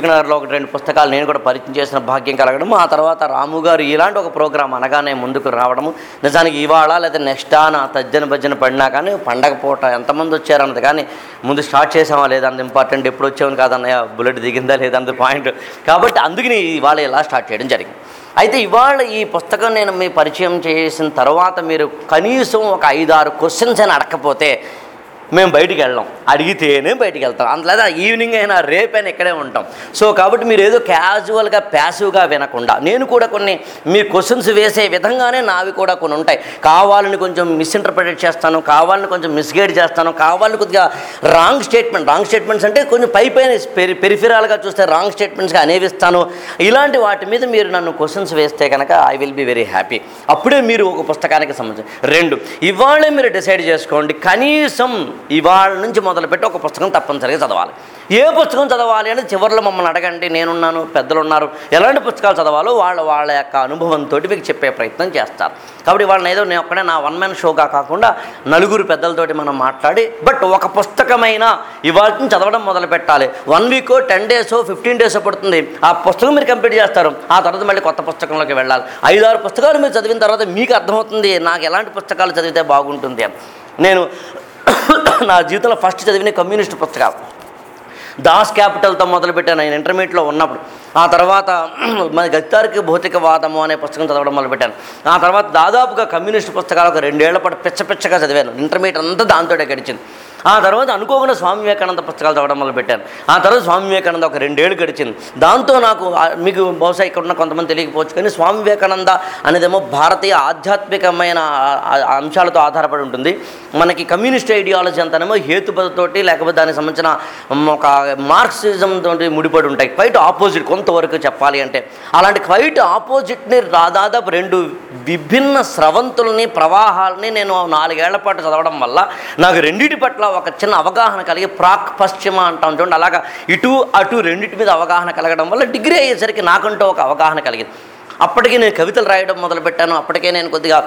నగర్లో ఒక రెండు పుస్తకాలు నేను కూడా పరిచయం చేసిన భాగ్యం కలగడం ఆ తర్వాత రాము గారు ఇలాంటి ఒక ప్రోగ్రాం అనగానే ముందుకు రావడము. నిజానికి ఇవాళ లేదా నెక్స్ట్ నా తజ్జన భజ్జన పడినా కానీ పండగ పూట ఎంతమంది వచ్చారన్నది కానీ ముందు స్టార్ట్ చేసామా లేదా అంత ఇంపార్టెంట్ ఎప్పుడు వచ్చాము కాదన్నయ్య బుల్లెట్ దిగిందా లేదా అంత పాయింట్ కాబట్టి అందుకని ఇవాళ ఇలా స్టార్ట్ చేయడం జరిగింది. అయితే ఇవాళ ఈ పుస్తకం నేను మీ పరిచయం చేసిన తర్వాత మీరు కనీసం ఒక ఐదారు క్వశ్చన్స్ అని అడగకపోతే మేము బయటికి వెళ్ళాం. అడిగితేనే బయటికి వెళ్తాం. అందులో ఈవినింగ్ అయినా రేపైనా ఇక్కడే ఉంటాం. సో కాబట్టి మీరు ఏదో క్యాజువల్గా ప్యాసివ్గా వినకుండా నేను కూడా కొన్ని మీ క్వశ్చన్స్ వేసే విధంగానే నావి కూడా కొన్ని ఉంటాయి. కావాలని కొంచెం మిస్ఇంటర్ప్రిటేట్ చేస్తాను కావాలని కొంచెం మిస్గైడ్ చేస్తాను కావాలని కొద్దిగా రాంగ్ స్టేట్మెంట్ రాంగ్ స్టేట్మెంట్స్ అంటే కొంచెం పై పైన పెరి పెరిఫిరాల్గా చూస్తే రాంగ్ స్టేట్మెంట్స్గా అనేవిస్తాను ఇలాంటి వాటి మీద మీరు నన్ను క్వశ్చన్స్ వేస్తే కనుక I will be very happy అప్పుడే మీరు ఒక పుస్తకానికి సంబంధించి రెండు ఇవాళే మీరు డిసైడ్ చేసుకోండి. కనీసం ఇవాళ నుంచి మొదలుపెట్టి ఒక పుస్తకం తప్పనిసరిగా చదవాలి. ఏ పుస్తకం చదవాలి అని చివరిలో మమ్మల్ని అడగండి నేనున్నాను పెద్దలు ఉన్నారు ఎలాంటి పుస్తకాలు చదవాలో వాళ్ళ వాళ్ళ యొక్క అనుభవంతో మీకు చెప్పే ప్రయత్నం చేస్తారు. కాబట్టి వాళ్ళని ఏదో నేను ఒక్కడే నా వన్ మ్యాన్ షోగా కాకుండా నలుగురు పెద్దలతోటి మనం మాట్లాడి బట్ ఒక పుస్తకమైన ఇవాళ చదవడం మొదలు పెట్టాలి. వన్ వీకో టెన్ డేస్ ఫిఫ్టీన్ డేస్ పడుతుంది. ఆ పుస్తకం మీరు కంప్లీట్ చేస్తారు. ఆ తర్వాత మళ్ళీ కొత్త పుస్తకంలోకి వెళ్ళాలి. ఐదారు పుస్తకాలు మీరు చదివిన తర్వాత మీకు అర్థమవుతుంది నాకు ఎలాంటి పుస్తకాలు చదివితే బాగుంటుంది నేను నా జీవితంలో ఫస్ట్ చదివిన కమ్యూనిస్ట్ పుస్తకాలు దాస్ క్యాపిటల్తో మొదలుపెట్టాను. నేను ఇంటర్మీడియట్లో ఉన్నప్పుడు. ఆ తర్వాత మన గత్తారికి భౌతికవాదము అనే పుస్తకం చదవడం మొదలుపెట్టాను. ఆ తర్వాత దాదాపుగా కమ్యూనిస్ట్ పుస్తకాలు ఒక రెండేళ్ళ పాటు పిచ్చ పిచ్చగా చదివాను. ఇంటర్మీడియట్ అంతా దాంతోటే గడిచింది. ఆ తర్వాత అనుకోకుండా స్వామి వివేకానంద పుస్తకాలు చదవడం మొదలుపెట్టాను ఆ తర్వాత స్వామి వివేకానంద ఒక రెండేళ్ళు గడిచింది. దాంతో నాకు మీకు బహుశా ఇక్కడ ఉన్న కొంతమంది తెలియకపోవచ్చు కానీ స్వామి వివేకానంద అనేదేమో భారతీయ ఆధ్యాత్మికమైన అంశాలతో ఆధారపడి ఉంటుంది. మనకి కమ్యూనిస్ట్ ఐడియాలజీ అంతానేమో హేతుబద్ధతోటి లేకపోతే దానికి సంబంధించిన ఒక మార్క్సిజం తోటి ముడిపడి ఉంటాయి. క్వైట్ ఆపోజిట్ కొంతవరకు చెప్పాలి అంటే అలాంటి క్వైట్ ఆపోజిట్ని రా- దాదాపు రెండు విభిన్న స్రవంతుల్ని ప్రవాహాలని నేను నాలుగేళ్ళ పాటు చదవడం వల్ల నాకు రెండింటి పట్ల ఒక చిన్న అవగాహన కలిగి ప్రాక్ పశ్చిమ అంటాం చూడండి అలాగా ఇటు అటు రెండింటి మీద అవగాహన కలగడం వల్ల డిగ్రీ అయ్యేసరికి నాకంటూ ఒక అవగాహన కలిగింది. అప్పటికి నేను కవితలు రాయడం మొదలుపెట్టాను అప్పటికే నేను కొద్దిగా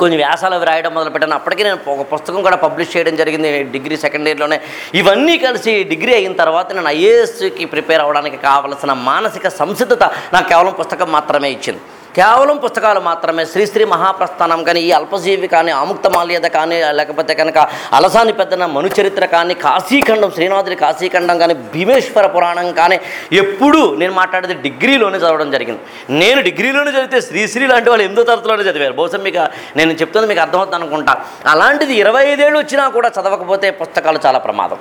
కొన్ని వ్యాసాలు రాయడం మొదలుపెట్టాను అప్పటికే నేను ఒక పుస్తకం కూడా పబ్లిష్ చేయడం జరిగింది డిగ్రీ సెకండ్ ఇయర్లోనే. ఇవన్నీ కలిసి డిగ్రీ అయిన తర్వాత నేను ఐఏఎస్కి ప్రిపేర్ అవ్వడానికి కావలసిన మానసిక సంసిద్ధత నాకు కేవలం పుస్తకం మాత్రమే ఇచ్చింది. కేవలం పుస్తకాలు మాత్రమే. శ్రీశ్రీ మహాప్రస్థానం కానీ ఈ అల్పజీవి కానీ అముక్త మాల్యద కానీ లేకపోతే కనుక అలసాని పెద్దన మనుచరిత్ర కానీ కాశీఖండం శ్రీనాథుడి కాశీఖండం కానీ భీమేశ్వర పురాణం కానీ ఎప్పుడూ నేను మాట్లాడేది డిగ్రీలోనే చదవడం జరిగింది. నేను డిగ్రీలోనే చదివితే శ్రీశ్రీ లాంటి వాళ్ళు ఎనిమిదో తరగతిలోనే చదివారు? బహుశా మీకు నేను చెప్తుంది మీకు అర్థమవుతుంది అనుకుంటా. అలాంటిది ఇరవై ఐదేళ్ళు వచ్చినా కూడా చదవకపోతే పుస్తకాలు చాలా ప్రమాదం.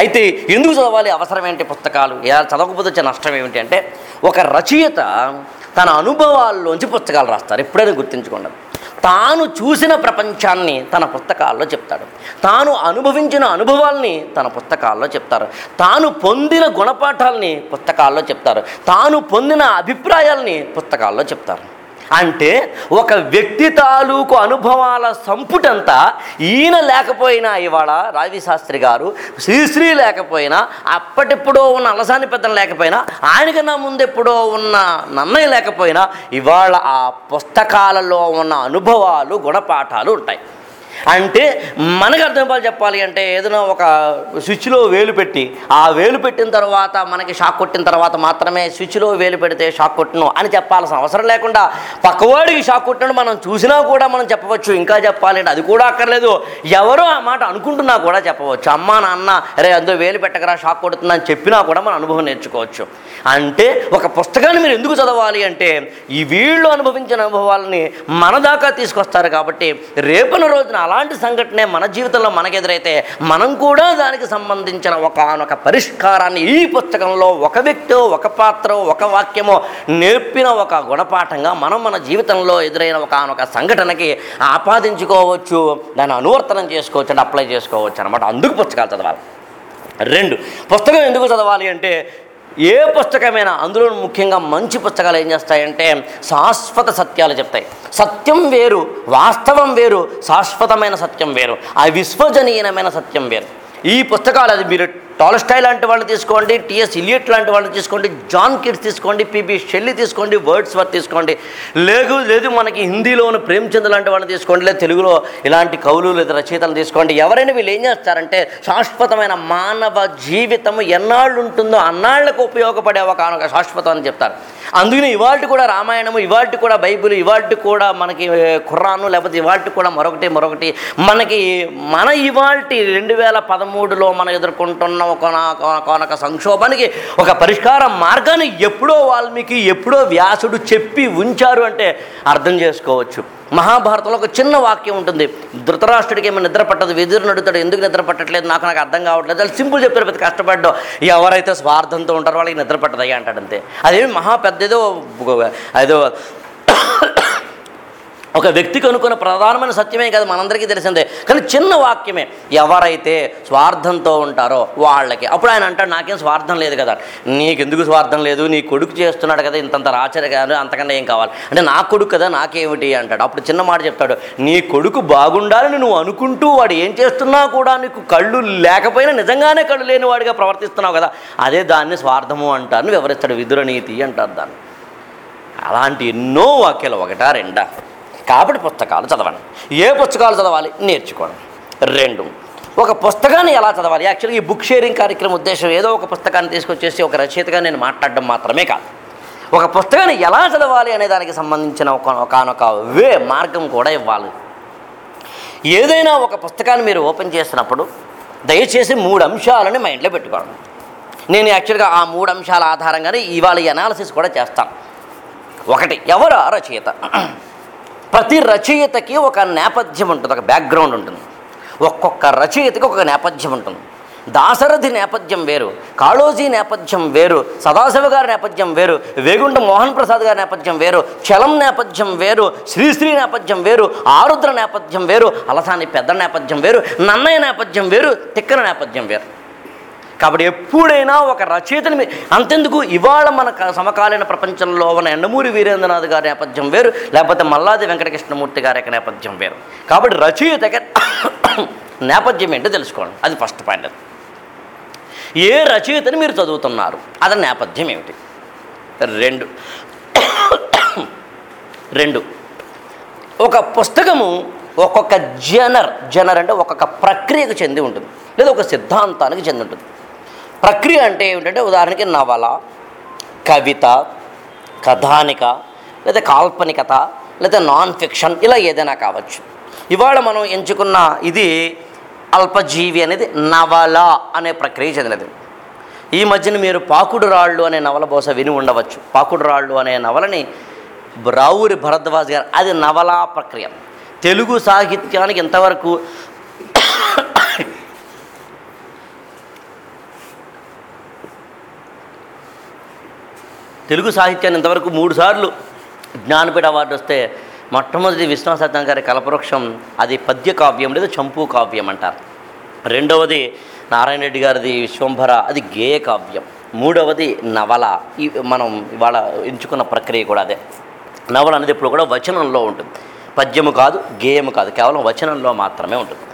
అయితే ఎందుకు చదవాలి? అవసరం ఏంటి పుస్తకాలు? ఎలా చదవకపోతే వచ్చే నష్టం ఏమిటి అంటే ఒక రచయిత తన అనుభవాల్లోంచి పుస్తకాలు రాస్తారు. ఎప్పుడైనా గుర్తుంచుకోండి. తాను చూసిన ప్రపంచాన్ని తన పుస్తకాల్లో చెప్తాడు. తాను అనుభవించిన అనుభవాల్ని తన పుస్తకాల్లో చెప్తారు. తాను పొందిన గుణపాఠాలని పుస్తకాల్లో చెప్తారు. తాను పొందిన అభిప్రాయాల్ని పుస్తకాల్లో చెప్తారు. అంటే ఒక వ్యక్తి తాలూకు అనుభవాల సంపుటంతా ఈయన లేకపోయినా ఇవాళ రావిశాస్త్రి గారు శ్రీశ్రీ లేకపోయినా అప్పటిప్పుడో ఉన్న అలసాని పెద్దలు లేకపోయినా ఆయనకన్నా ముందెప్పుడో ఉన్న నన్నయ్య లేకపోయినా ఇవాళ ఆ పుస్తకాలలో ఉన్న అనుభవాలు గుణపాఠాలు ఉంటాయి. అంటే మనకు అర్థం చెప్పాలి అంటే ఏదైనా ఒక స్విచ్లో వేలు పెట్టి ఆ వేలు పెట్టిన తర్వాత మనకి షాక్ కొట్టిన తర్వాత మాత్రమే స్విచ్లో వేలు పెడితే షాక్ కొట్టను అని చెప్పాల్సిన అవసరం లేకుండా పక్కవాడికి షాక్ కొట్టినట్టు మనం చూసినా కూడా మనం చెప్పవచ్చు ఇంకా చెప్పాలి అది కూడా అక్కర్లేదు. ఎవరో ఆ మాట అనుకుంటున్నా కూడా చెప్పవచ్చు. అమ్మా నాన్న అరే అందులో వేలు పెట్టకరా షాక్ కొడుతుందని అని చెప్పినా కూడా మన అనుభవం నేర్చుకోవచ్చు. అంటే ఒక పుస్తకాన్ని మీరు ఎందుకు చదవాలి అంటే ఈ వీళ్ళు అనుభవించిన అనుభవాలని మన దాకా తీసుకొస్తారు కాబట్టి రేపున రోజున అలాంటి సంఘటనే మన జీవితంలో మనకెదురైతే మనం కూడా దానికి సంబంధించిన ఒకనొక పరిష్కారాన్ని ఈ పుస్తకంలో ఒక వ్యక్తి ఒక పాత్ర ఒక వాక్యమో నేర్పిన ఒక గుణపాఠంగా మనం మన జీవితంలో ఎదురైన ఒకనొక సంఘటనకి ఆపాదించుకోవచ్చు దాన్ని అనువర్తనం చేసుకోవచ్చు అంటే అప్లై చేసుకోవచ్చు అనమాట అందుకు పుస్తకాలు చదవాలి. రెండు పుస్తకం ఎందుకు చదవాలి అంటే ఏ పుస్తకమైనా అందులో ముఖ్యంగా మంచి పుస్తకాలు ఏం చేస్తాయంటే శాశ్వత సత్యాలు చెప్తాయి. సత్యం వేరు వాస్తవం వేరు శాశ్వతమైన సత్యం వేరు అవిశ్వజనీయమైన సత్యం వేరు. ఈ పుస్తకాలు అది మీరు టాలస్టాయ్ లాంటి వాళ్ళు తీసుకోండి టిఎస్ ఇలియట్ లాంటి వాళ్ళు తీసుకోండి జాన్ కిడ్స్ తీసుకోండి పిబి షెల్లి తీసుకోండి వర్డ్స్ వర్త్ తీసుకోండి. లేదు లేదు మనకి హిందీలో ఉన్న ప్రేమచంద్ లాంటి వాళ్ళని తీసుకోండి లేదు తెలుగులో ఇలాంటి కవులు లేదా రచయితలు తీసుకోండి. ఎవరైనా వీళ్ళు ఏం చేస్తారంటే శాశ్వతమైన మానవ జీవితం ఎన్నాళ్ళు ఉంటుందో అన్నాళ్ళకు ఉపయోగపడే ఒక శాశ్వతం అని చెప్తారు. అందుకని ఇవాళ కూడా రామాయణము ఇవాళ కూడా బైబిల్ ఇవాళ కూడా మనకి ఖురాను లేకపోతే ఇవాళ కూడా మరొకటి మరొకటి. మనకి మన ఇవాళ రెండు వేల పదమూడులో మనం ఎదుర్కొంటున్న కొనక సంక్షోభానికి ఒక పరిష్కార మార్గాన్ని ఎప్పుడో వాల్మీకి ఎప్పుడో వ్యాసుడు చెప్పి ఉంచారు అంటే అర్థం చేసుకోవచ్చు. మహాభారతంలో ఒక చిన్న వాక్యం ఉంటుంది. ధృతరాష్ట్రుడికి ఏమైనా నిద్ర పట్టదు విదురు నడుతాడు. ఎందుకు నిద్ర పట్టట్లేదు? నాకు నాకు అర్థం కావట్లేదు. అది సింపుల్ చెప్పారు పెద్ద కష్టపడ్డో. ఎవరైతే స్వార్థంతో ఉంటారో వాళ్ళకి నిద్ర పట్టదయ్యా అంటాడంతే అదేమి మహా పెద్ద ఏదో ఏదో ఒక వ్యక్తికి అనుకున్న ప్రధానమైన సత్యమే కదా మనందరికీ తెలిసిందే. కానీ చిన్న వాక్యమే ఎవరైతే స్వార్థంతో ఉంటారో వాళ్ళకి. అప్పుడు ఆయన అంటాడు నాకేం స్వార్థం లేదు కదా. నీకెందుకు స్వార్థం లేదు? నీ కొడుకు చేస్తున్నాడు కదా ఇంతంత ఆచర్య కాదు అంతకన్నా ఏం కావాలి? అంటే నా కొడుకు కదా నాకేమిటి? అంటాడు. అప్పుడు చిన్న మాట చెప్తాడు నీ కొడుకు బాగుండాలని నువ్వు అనుకుంటూ వాడు ఏం చేస్తున్నా కూడా నీకు కళ్ళు లేకపోయినా నిజంగానే కళ్ళు లేనివాడిగా ప్రవర్తిస్తున్నావు కదా. అదే దాన్ని స్వార్థము అంటారు వివరిస్తాడు విదురనీతి అంటారు దాన్ని. అలాంటి ఎన్నో వాక్యాలు ఒకటా రెండా? కాబట్టి పుస్తకాలు చదవండి ఏ పుస్తకాలు చదవాలి? నేర్చుకోవడం రెండు ఒక పుస్తకాన్ని ఎలా చదవాలి? యాక్చువల్గా ఈ బుక్ షేరింగ్ కార్యక్రమం ఉద్దేశం ఏదో ఒక పుస్తకాన్ని తీసుకొచ్చేసి ఒక రచయితగా నేను మాట్లాడడం మాత్రమే కాదు. ఒక పుస్తకాన్ని ఎలా చదవాలి అనే దానికి సంబంధించిన ఒక ఒకనొక వే మార్గం కూడా ఇవ్వాలి. ఏదైనా ఒక పుస్తకాన్ని మీరు ఓపెన్ చేసినప్పుడు దయచేసి మూడు అంశాలని మైండ్లో పెట్టుకోవడం నేను యాక్చువల్గా ఆ మూడు అంశాల ఆధారంగానే ఇవాళ ఈ అనాలిసిస్ కూడా చేస్తాను. ఒకటి ఎవరు ఆ రచయిత? ప్రతి రచయితకి ఒక నేపథ్యం ఉంటుంది ఒక బ్యాక్గ్రౌండ్ ఉంటుంది. ఒక్కొక్క రచయితకి ఒక నేపథ్యం ఉంటుంది. దాశరథి నేపథ్యం వేరు కాళోజీ నేపథ్యం వేరు సదాశివ గారి నేపథ్యం వేరు వేగుంట మోహన్ ప్రసాద్ గారి నేపథ్యం వేరు చలం నేపథ్యం వేరు శ్రీశ్రీ నేపథ్యం వేరు ఆరుద్ర నేపథ్యం వేరు అలసాని పెద్ద నేపథ్యం వేరు నన్నయ్య నేపథ్యం వేరు తిక్కన నేపథ్యం వేరు. కాబట్టి ఎప్పుడైనా ఒక రచయితని అంతెందుకు? ఇవాళ మన సమకాలీన ప్రపంచంలో ఉన్న ఎండమూరి వీరేంద్రనాథ్ గారి నేపథ్యం వేరు లేకపోతే మల్లాది వెంకటకృష్ణమూర్తి గారి యొక్క నేపథ్యం వేరు. కాబట్టి రచయిత నేపథ్యం ఏంటో తెలుసుకోండి. అది ఫస్ట్ పాయింట్ ఏ రచయితని మీరు చదువుతున్నారు? అతని నేపథ్యం ఏమిటి? రెండు. రెండు. ఒక పుస్తకము ఒక్కొక్క జనర్ జనర్ అంటే ఒక్కొక్క ప్రక్రియకు చెంది ఉంటుంది. లేదా ఒక సిద్ధాంతానికి చెంది ఉంటుంది. ప్రక్రియ అంటే ఏమిటంటే ఉదాహరణకి నవల కవిత కథానిక లేదా కాల్పనికత లేదా నాన్ ఫిక్షన్ ఇలా ఏదైనా కావచ్చు. ఇవాళ మనం ఎంచుకున్న ఇది అల్పజీవి అనేది నవల అనే ప్రక్రియ చెందినది. ఈ మధ్యన మీరు పాకుడు రాళ్ళు అనే నవల బహుశా విని ఉండవచ్చు. పాకుడు రాళ్ళు అనే నవలని రావురి భరద్వాజ్ గారు అది నవలా ప్రక్రియ. తెలుగు సాహిత్యానికి ఇంతవరకు తెలుగు సాహిత్యాన్ని ఇంతవరకు మూడుసార్లు జ్ఞానపీఠ అవార్డు వస్తే మొట్టమొదటి విశ్వనాథ సత్యం గారి కల్పవృక్షం అది పద్య కావ్యం లేదా చంపు కావ్యం అంటారు. రెండవది నారాయణ రెడ్డి గారిది విశ్వంభర అది గేయ కావ్యం. మూడవది నవల ఈ మనం ఇవాళ ఎంచుకున్న ప్రక్రియ కూడా అదే. నవల అనేది ఇప్పుడు కూడా వచనంలో ఉంటుంది. పద్యము కాదు గేయము కాదు కేవలం వచనంలో మాత్రమే ఉంటుంది.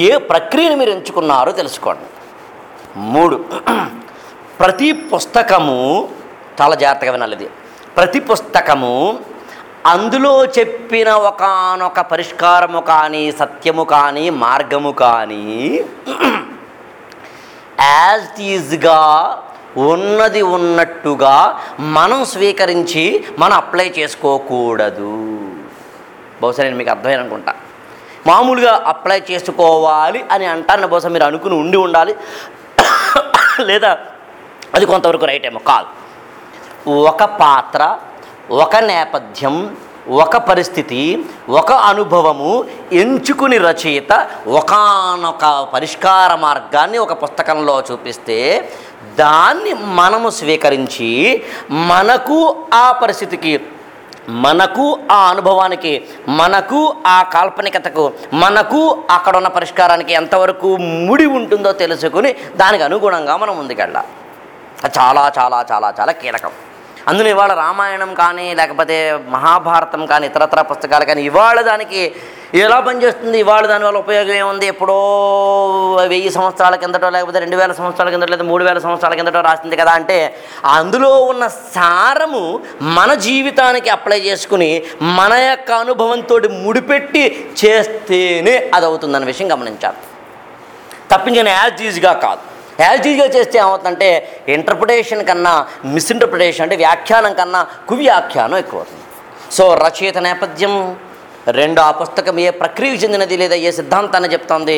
ఏ ప్రక్రియను మీరు ఎంచుకున్నారో తెలుసుకోండి. మూడు ప్రతి పుస్తకము చాలా జాగ్రత్తగా వినాలి ప్రతి పుస్తకము అందులో చెప్పిన ఒకానొక పరిష్కారము కానీ సత్యము కానీ మార్గము కానీ యాజ్ ఈజ్గా ఉన్నది ఉన్నట్టుగా మనం స్వీకరించి మనం అప్లై చేసుకోకూడదు. బహుశా నేను మీకు అర్థమైన అనుకుంటా. మామూలుగా అప్లై చేసుకోవాలి అని అంటాను బహుశా మీరు అనుకుని ఉండి ఉండాలి. లేదా అది కొంతవరకు రైట్ ఏమో కాదు. ఒక పాత్ర ఒక నేపథ్యం ఒక పరిస్థితి ఒక అనుభవము ఎంచుకుని రచయిత ఒకనొక పరిష్కార మార్గాన్ని ఒక పుస్తకంలో చూపిస్తే దాన్ని మనము స్వీకరించి మనకు ఆ పరిస్థితికి మనకు ఆ అనుభవానికి మనకు ఆ కాల్పనికతకు మనకు అక్కడ ఉన్న పరిష్కారానికి ఎంతవరకు ముడి ఉంటుందో తెలుసుకుని దానికి అనుగుణంగా మనం ముందుకెళ్ళాలి. అది చాలా చాలా చాలా చాలా కీలకం. అందులో ఇవాళ రామాయణం కానీ లేకపోతే మహాభారతం కానీ ఇతరత్ర పుస్తకాలు కానీ ఇవాళ దానికి ఎలా పనిచేస్తుంది? ఇవాళ దానివల్ల ఉపయోగం ఏముంది? ఎప్పుడో వెయ్యి సంవత్సరాల కిందటో లేకపోతే రెండు వేల సంవత్సరాల కిందటో లేదా మూడు వేల సంవత్సరాల కిందటో రాసింది కదా అంటే అందులో ఉన్న సారము మన జీవితానికి అప్లై చేసుకుని మన యొక్క అనుభవంతో ముడిపెట్టి చేస్తేనే అది అవుతుందన్న విషయం గమనించాలి. తప్పించిన యాజ్ ఈజ్గా కాదు. యాజ్ చేస్తే ఏమవుతుందంటే ఇంటర్ప్రిటేషన్ కన్నా మిస్ఇంటర్ప్రిటేషన్ అంటే వ్యాఖ్యానం కన్నా కువ్యాఖ్యానం ఎక్కువ అవుతుంది సో రచయిత నేపథ్యం రెండు ఆ పుస్తకం ఏ ప్రక్రియకు చెందినది లేదా ఏ సిద్ధాంతాన్ని చెప్తోంది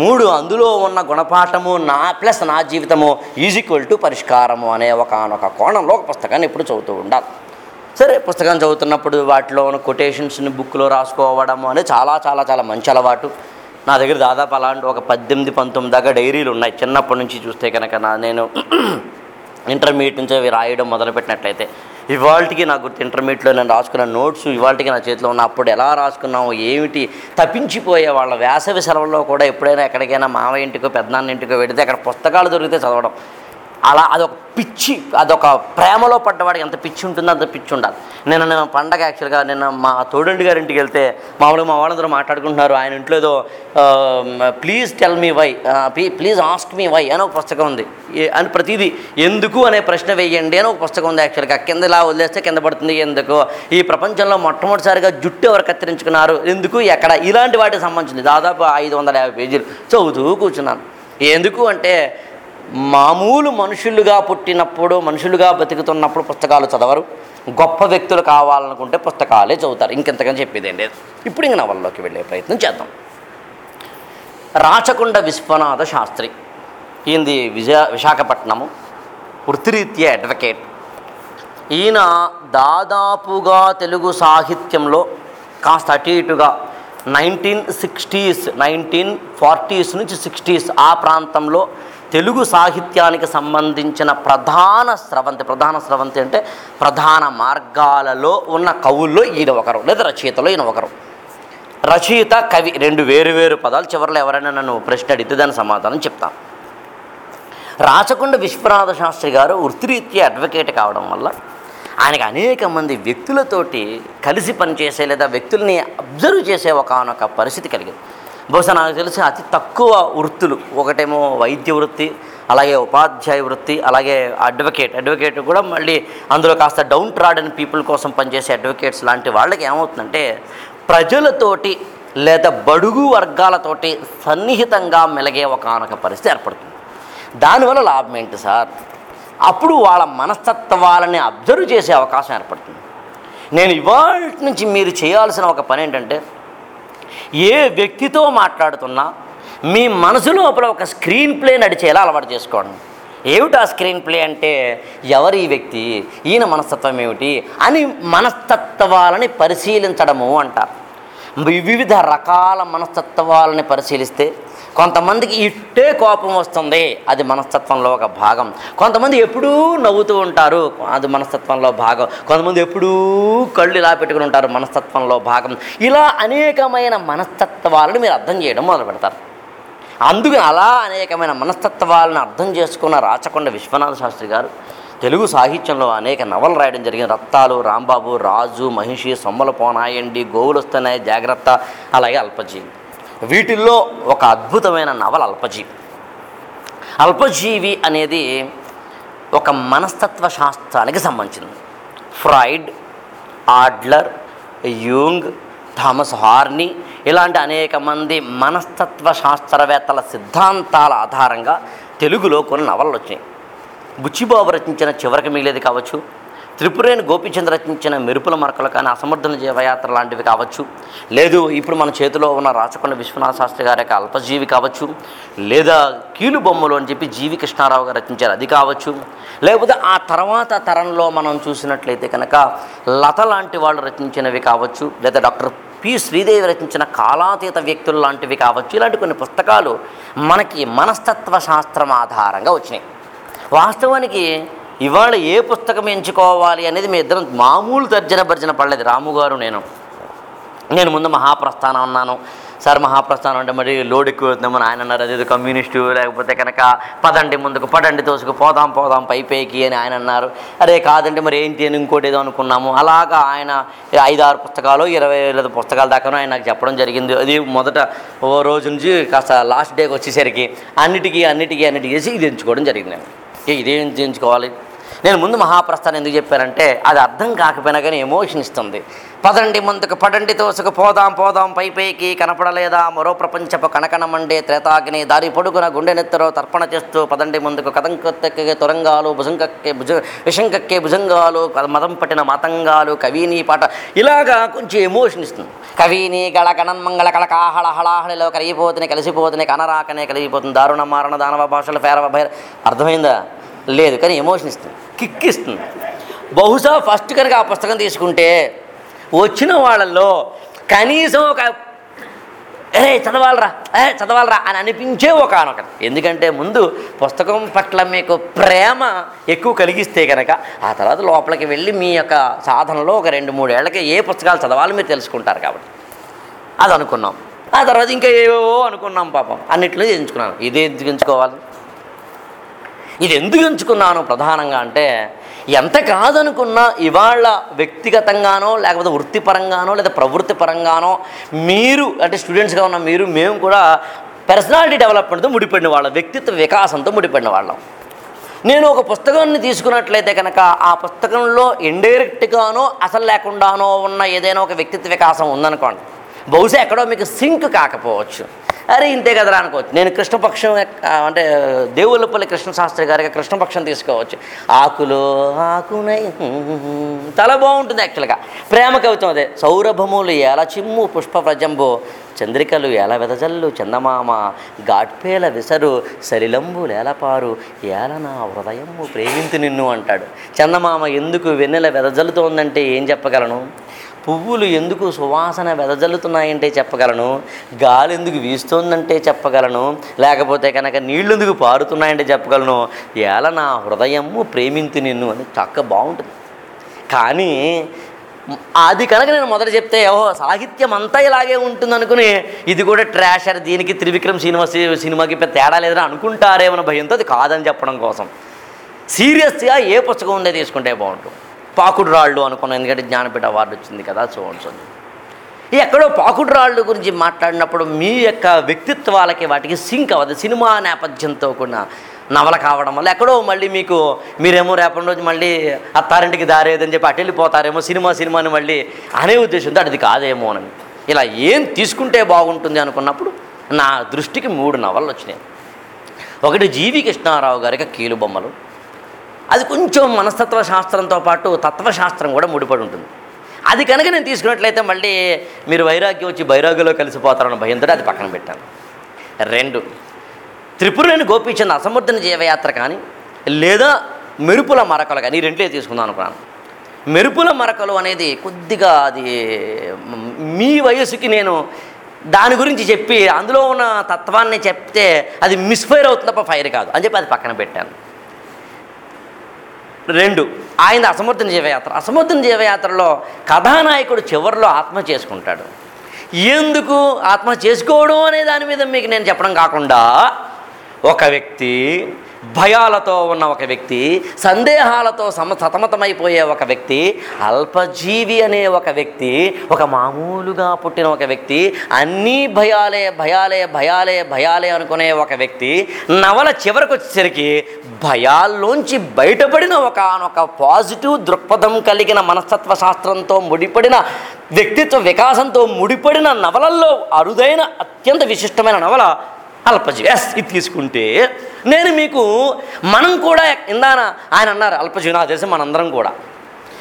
మూడు అందులో ఉన్న గుణపాఠము నా ప్లస్ నా జీవితము ఈజ్ ఈక్వల్ టు పరిష్కారము అనే ఒకనొక కోణంలో ఒక పుస్తకాన్ని ఎప్పుడు చదువుతూ ఉండాలి. సరే పుస్తకం చదువుతున్నప్పుడు వాటిలో ఉన్న కొటేషన్స్ని బుక్లో రాసుకోవడము అనేది చాలా చాలా చాలా మంచి అలవాటు. నా దగ్గర దాదాపు అలాంటి ఒక పద్దెనిమిది పంతొమ్మిది దాకా డైరీలు ఉన్నాయి. చిన్నప్పటి నుంచి చూస్తే కనుక నా నేను ఇంటర్మీడియట్ నుంచి అవి రాయడం మొదలుపెట్టినట్లయితే ఇవాళకి నాకు గుర్తు ఇంటర్మీడియట్లో నేను రాసుకున్న నోట్స్ ఇవాళకి నా చేతిలో ఉన్న అప్పుడు ఎలా రాసుకున్నాము ఏమిటి తప్పించిపోయే వాళ్ళ వేసవి సెలవుల్లో కూడా ఎప్పుడైనా ఎక్కడికైనా మామ ఇంటికో పెద్దనాన్న ఇంటికో వెడితే అక్కడ పుస్తకాలు దొరికితే చదవడం. అలా అదొక పిచ్చి అదొక ప్రేమలో పడ్డవాడికి ఎంత పిచ్చి ఉంటుందో అంత పిచ్చి ఉండాలి. నిన్న నేను పండగ యాక్చువల్గా నిన్న మా తోడండి గారి ఇంటికి వెళ్తే మామూలుగా మా వాళ్ళందరూ మాట్లాడుకుంటున్నారు ఆయన ఇంట్లో ఏదో please tell me why please ask me why అని ఒక పుస్తకం ఉంది. అని ప్రతిదీ ఎందుకు అనే ప్రశ్న వేయండి అని ఒక పుస్తకం ఉంది యాక్చువల్గా కింద ఇలా వదిలేస్తే కింద పడుతుంది ఎందుకు? ఈ ప్రపంచంలో మొట్టమొదటిసారిగా జుట్టు ఎవరు కత్తిరించుకున్నారు? ఎందుకు? ఎక్కడ? ఇలాంటి వాటికి సంబంధించింది. దాదాపు ఐదు వందల యాభై పేజీలు. చదువుతూ కూర్చున్నాను. ఎందుకు అంటే మామూలు మనుషులుగా పుట్టినప్పుడు మనుషులుగా బతుకుతున్నప్పుడు పుస్తకాలు చదవరు. గొప్ప వ్యక్తులు కావాలనుకుంటే పుస్తకాలే చదువుతారు. ఇంకెంతకని చెప్పేదేం లేదు. ఇప్పుడు ఇంక నవల్లోకి వెళ్ళే ప్రయత్నం చేద్దాం. రాచకొండ విశ్వనాథ శాస్త్రి ఈయనది విజయ విశాఖపట్నము వృత్తిరీత్యా అడ్వకేట్. ఈయన దాదాపుగా తెలుగు సాహిత్యంలో కాస్త అటు ఇటుగా నైన్టీన్ సిక్స్టీస్ నైన్టీన్ ఫార్టీస్ నుంచి సిక్స్టీస్ ఆ ప్రాంతంలో తెలుగు సాహిత్యానికి సంబంధించిన ప్రధాన స్రవంతి ప్రధాన స్రవంతి అంటే ప్రధాన మార్గాలలో ఉన్న కవుల్లో ఈయన ఒకరు లేదా రచయితలో ఈయన ఒకరు. రచయిత కవి రెండు వేరు వేరు పదాలు చివరిలో ఎవరైనా నన్ను ప్రశ్న అడిగితే దాని సమాధానం చెప్తాను రాచకొండ విశ్వనాథ శాస్త్రి గారు వృత్తిరీత్యా అడ్వకేట్ కావడం వల్ల ఆయనకు అనేక మంది వ్యక్తులతోటి కలిసి పనిచేసే లేదా వ్యక్తుల్ని అబ్జర్వ్ చేసే ఒకనొక పరిస్థితి కలిగింది. బహుశా నాకు తెలిసి అతి తక్కువ వృత్తులు. ఒకటేమో వైద్య వృత్తి అలాగే ఉపాధ్యాయ వృత్తి అలాగే అడ్వకేట్ అడ్వకేట్ కూడా మళ్ళీ అందులో కాస్త డౌన్ ట్రాడన్ పీపుల్ కోసం పనిచేసే అడ్వకేట్స్ లాంటి వాళ్ళకి ఏమవుతుందంటే ప్రజలతోటి లేదా బడుగు వర్గాలతోటి సన్నిహితంగా మెలిగే ఒకనొక పరిస్థితి ఏర్పడుతుంది. దానివల్ల లాభం ఏంటి సార్? అప్పుడు వాళ్ళ మనస్తత్వాలని అబ్జర్వ్ చేసే అవకాశం ఏర్పడుతుంది. నేను ఇవాళ నుంచి మీరు చేయాల్సిన ఒక పని ఏంటంటే ఏ వ్యక్తితో మాట్లాడుతున్నా మీ మనసు లోపల ఒక స్క్రీన్ ప్లే నడిచేలా అలవాటు చేసుకోండి. ఏమిటి ఆ స్క్రీన్ ప్లే అంటే? ఎవరు ఈ వ్యక్తి? ఈయన మనస్తత్వం ఏమిటి? అని మనస్తత్వాలని పరిశీలించడము అంటారు. వివిధ రకాల మనస్తత్వాలని పరిశీలిస్తే కొంతమందికి ఇట్టే కోపం వస్తుంది. అది మనస్తత్వంలో ఒక భాగం. కొంతమంది ఎప్పుడూ నవ్వుతూ ఉంటారు. అది మనస్తత్వంలో భాగం. కొంతమంది ఎప్పుడూ కళ్ళు ఇలా పెట్టుకుని ఉంటారు. మనస్తత్వంలో భాగం. ఇలా అనేకమైన మనస్తత్వాలను మీరు అర్థం చేయడం మొదలు పెడతారు. అందుకని అలా అనేకమైన మనస్తత్వాలను అర్థం చేసుకున్న రాచకొండ విశ్వనాథ శాస్త్రి గారు తెలుగు సాహిత్యంలో అనేక నవలు రాయడం జరిగింది. రత్తాలు రాంబాబు రాజు మహిషి సొమ్మల పోనాయండి గోవులు వస్తున్నాయి జాగ్రత్త అలాగే అల్పజీవి. వీటిల్లో ఒక అద్భుతమైన నవల అల్పజీవి. అల్పజీవి అనేది ఒక మనస్తత్వ శాస్త్రానికి సంబంధించింది. Freud Adler Jung Thomas Horney ఇలాంటి అనేక మంది మనస్తత్వ శాస్త్రవేత్తల సిద్ధాంతాల ఆధారంగా తెలుగులో కొన్ని నవలలు వచ్చాయి బుచ్చిబాబు రచించిన చివరికి మిగిలేది కావచ్చు త్రిపురేణి గోపిచంద్ రచించిన మెరుపుల మరకలు కానీ అసమర్థన జీవయాత్ర లాంటివి కావచ్చు లేదు ఇప్పుడు మన చేతిలో ఉన్న రాచకొండ విశ్వనాథ శాస్త్రి గారి యొక్క అల్పజీవి కావచ్చు లేదా కీలు బొమ్మలు అని చెప్పి జీవి కృష్ణారావు గారు రచించారు అది కావచ్చు లేకపోతే ఆ తర్వాత తరంలో మనం చూసినట్లయితే కనుక లత లాంటి వాళ్ళు రచించినవి కావచ్చు లేదా డాక్టర్ పి శ్రీదేవి రచించిన కాలాతీత వ్యక్తులు లాంటివి కావచ్చు ఇలాంటి కొన్ని పుస్తకాలు మనకి మనస్తత్వ శాస్త్రం ఆధారంగా వచ్చినాయి. వాస్తవానికి ఇవాళ ఏ పుస్తకం ఎంచుకోవాలి అనేది మీ ఇద్దరం మామూలు తర్జన భర్జన పడలేదు. రాముగారు నేను. నేను ముందు మహాప్రస్థానం అన్నాను. సార్ మహాప్రస్థానం అంటే మరి లోడ్ ఎక్కువ అవుతుందేమో ఆయన అన్నారు. అదేదో కమ్యూనిస్టు లేకపోతే కనుక పదండి ముందుకు పదండి తోసుకు పోదాం పోదాం పైపేకి అని ఆయన అన్నారు. అరే కాదండి మరి ఏంటి అని ఇంకోటి ఏదో అనుకున్నాము. అలాగా ఆయన ఐదు ఆరు పుస్తకాలు ఇరవై లేదా పుస్తకాల దాకాను ఆయన నాకు చెప్పడం జరిగింది. అది మొదట ఓ రోజు నుంచి కాస్త లాస్ట్ డేకి వచ్చేసరికి అన్నిటికీ అన్నిటికీ అన్నిటికీ చేసి ఇది ఎంచుకోవడం జరిగింది. నేను ఇదేం చేయించుకోవాలి? నేను ముందు మహాప్రస్థానం ఎందుకు చెప్పానంటే అది అర్థం కాకపోయినా కానీ ఎమోషన్ ఇస్తుంది. పదండి ముందుకు పడండి తోసుకు పోదాం పోదాం పై పైకి కనపడలేదా? మరో ప్రపంచపు కనకనమండే త్రేతాగ్ని దారి పొడుగున గుండె నెత్తరో తర్పణ చేస్తూ పదండి ముందుకు కథంకెక్కే తొరంగాలు భుజంకక్కే భుజ విషంకక్కే భుజంగాలు మదం పట్టిన మతంగాలు కవిని పాట ఇలాగా కొంచెం ఎమోషన్ ఇస్తుంది. కవిని గళ గణన్మంగళ కళ కాహళ హళాహళిలో కలిగిపోతుంది కలిసిపోతుంది కనరాకనే కలిగిపోతుంది దారుణ మారణ దానవ భాషలు పేరవ భైర అర్థమైందా? లేదు కానీ ఎమోషన్ ఇస్తుంది కిక్ ఇస్తుంది. బహుశా ఫస్ట్ కనుక ఆ పుస్తకం తీసుకుంటే వచ్చిన వాళ్ళల్లో కనీసం ఒక ఏ చదవాలరా ఏ చదవాలరా అని అనిపించే ఒక అనొకటి ఎందుకంటే ముందు పుస్తకం పట్ల మీకు ప్రేమ ఎక్కువ కలిగిస్తే కనుక ఆ తర్వాత లోపలికి వెళ్ళి మీ యొక్క సాధనలో ఒక రెండు మూడేళ్ళకి ఏ పుస్తకాలు చదవాలో మీరు తెలుసుకుంటారు కాబట్టి. అది అనుకున్నాం. ఆ తర్వాత ఇంకా ఏవో అనుకున్నాం పాపం. అన్నిట్లో ఎంచుకున్నాను ఇదే ఎందుకు ఎంచుకోవాలి? ఇది ఎందుకు ఎంచుకున్నాను ప్రధానంగా అంటే ఎంత కాదనుకున్నా ఇవాళ వ్యక్తిగతంగానో లేకపోతే వృత్తిపరంగానో లేదా ప్రవృత్తి పరంగానో మీరు అంటే స్టూడెంట్స్గా ఉన్న మీరు మేము కూడా పర్సనాలిటీ డెవలప్మెంట్తో ముడిపడిన వాళ్ళం వ్యక్తిత్వ వికాసంతో ముడిపడిన వాళ్ళం. నేను ఒక పుస్తకాన్ని తీసుకున్నట్లయితే కనుక ఆ పుస్తకంలో ఇండైరెక్ట్గానో అసలు లేకుండానో ఉన్న ఏదైనా ఒక వ్యక్తిత్వ వికాసం ఉందనుకోండి. బహుశా ఎక్కడో మీకు సింక్ కాకపోవచ్చు. అరే ఇంతే కదరా అనుకోవచ్చు నేను కృష్ణపక్షం అంటే దేవుళ్ళపల్లి కృష్ణశాస్త్రి గారికి కృష్ణపక్షం తీసుకోవచ్చు. ఆకులు ఆకునై చాలా బాగుంటుంది యాక్చువల్గా. ప్రేమ కవితం అదే. సౌరభములు ఎలా చిమ్ము పుష్ప ప్రజంబు చంద్రికలు ఎలా వెదజల్లు చందమామ గాడ్పేల విసరు సరిలంబు లేలపారు ఏల నా హృదయము ప్రేమింతు నిన్ను అంటాడు. చందమామ ఎందుకు వెన్నెల వెదజల్లుతోందంటే ఏం చెప్పగలను? పువ్వులు ఎందుకు సువాసన వెదజల్లుతున్నాయంటే చెప్పగలను? గాలి ఎందుకు వీస్తోందంటే చెప్పగలను? లేకపోతే కనుక నీళ్ళు ఎందుకు పారుతున్నాయంటే చెప్పగలను? ఎలా నా హృదయము ప్రేమింతు నిన్ను అని చక్క బాగుంటుంది. కానీ అది కనుక నేను మొదట చెప్తే ఓహో సాహిత్యం అంతా ఇలాగే ఉంటుంది అనుకుని ఇది కూడా ట్రాషర్ దీనికి త్రివిక్రమ్ సినిమా సినిమాకి పెద్ద తేడా లేదని అనుకుంటారేమన్న భయంతో అది కాదని చెప్పడం కోసం. సీరియస్గా ఏ పుస్తకం ఉందో తీసుకుంటే బాగుంటుంది. పాకుడు రాళ్ళు అనుకున్నాం. ఎందుకంటే జ్ఞానపీఠ అవార్డు వచ్చింది కదా చూడండి ఎక్కడో పాకుడు రాళ్ళు గురించి మాట్లాడినప్పుడు మీ యొక్క వ్యక్తిత్వాలకి వాటికి సింక్ అవ్వదు. సినిమా నేపథ్యంతో కూడిన నవల కావడం వల్ల ఎక్కడో మళ్ళీ మీకు మీరేమో రేపటి రోజు మళ్ళీ అత్తారింటికి దారేదని చెప్పి అటు వెళ్ళిపోతారేమో సినిమా సినిమాని మళ్ళీ అనే ఉద్దేశంతో అది కాదేమో అని. ఇలా ఏం తీసుకుంటే బాగుంటుంది అనుకున్నప్పుడు నా దృష్టికి మూడు నవలలు వచ్చినాయి. ఒకటి జీవి కృష్ణారావు గారికి కీలుబొమ్మలు. అది కొంచెం మనస్తత్వ శాస్త్రంతో పాటు తత్వశాస్త్రం కూడా ముడిపడి ఉంటుంది. అది కనుక నేను తీసుకున్నట్లయితే మళ్ళీ మీరు వైరాగ్యం వచ్చి బైరాగ్యలో కలిసిపోతారన్న భయంతో అది పక్కన పెట్టాను. రెండు త్రిపురని గోపీచంద్ అసమర్థన జీవయాత్ర కానీ లేదా మెరుపుల మరకలు కానీ రెండే తీసుకుందాం అనుకున్నాను. మెరుపుల మరకలు అనేది కొద్దిగా అది మీ వయసుకి నేను దాని గురించి చెప్పి అందులో ఉన్న తత్వాన్ని చెప్తే అది మిస్ఫైర్ అవుతుంది తప్ప ఫైర్ కాదు. అని చెప్పి అది పక్కన పెట్టాను. రెండు. ఆయన అసమర్థన జీవయాత్ర. అసమర్థన జీవయాత్రలో కథానాయకుడు చివరిలో ఆత్మ చేసుకుంటాడు. ఎందుకు ఆత్మ చేసుకోవడం అనే దాని మీద మీకు నేను చెప్పడం కాకుండా ఒక వ్యక్తి భయాలతో ఉన్న ఒక వ్యక్తి సందేహాలతో సమ సతమతమైపోయే ఒక వ్యక్తి అల్పజీవి అనే ఒక వ్యక్తి ఒక మామూలుగా పుట్టిన ఒక వ్యక్తి అన్నీ భయాలే భయాలే భయాలే భయాలే అనుకునే ఒక వ్యక్తి నవల చివరకు వచ్చేసరికి భయాల్లోంచి బయటపడిన ఒక పాజిటివ్ దృక్పథం కలిగిన మనస్తత్వ శాస్త్రంతో ముడిపడిన వ్యక్తిత్వ వికాసంతో ముడిపడిన నవలల్లో అరుదైన అత్యంత విశిష్టమైన నవల అల్పజీవి ఇది తీసుకుంటే నేను మీకు మనం కూడా ఇందాన ఆయన అన్నారు అల్పజీవి నాకు తెలిసి మనందరం కూడా.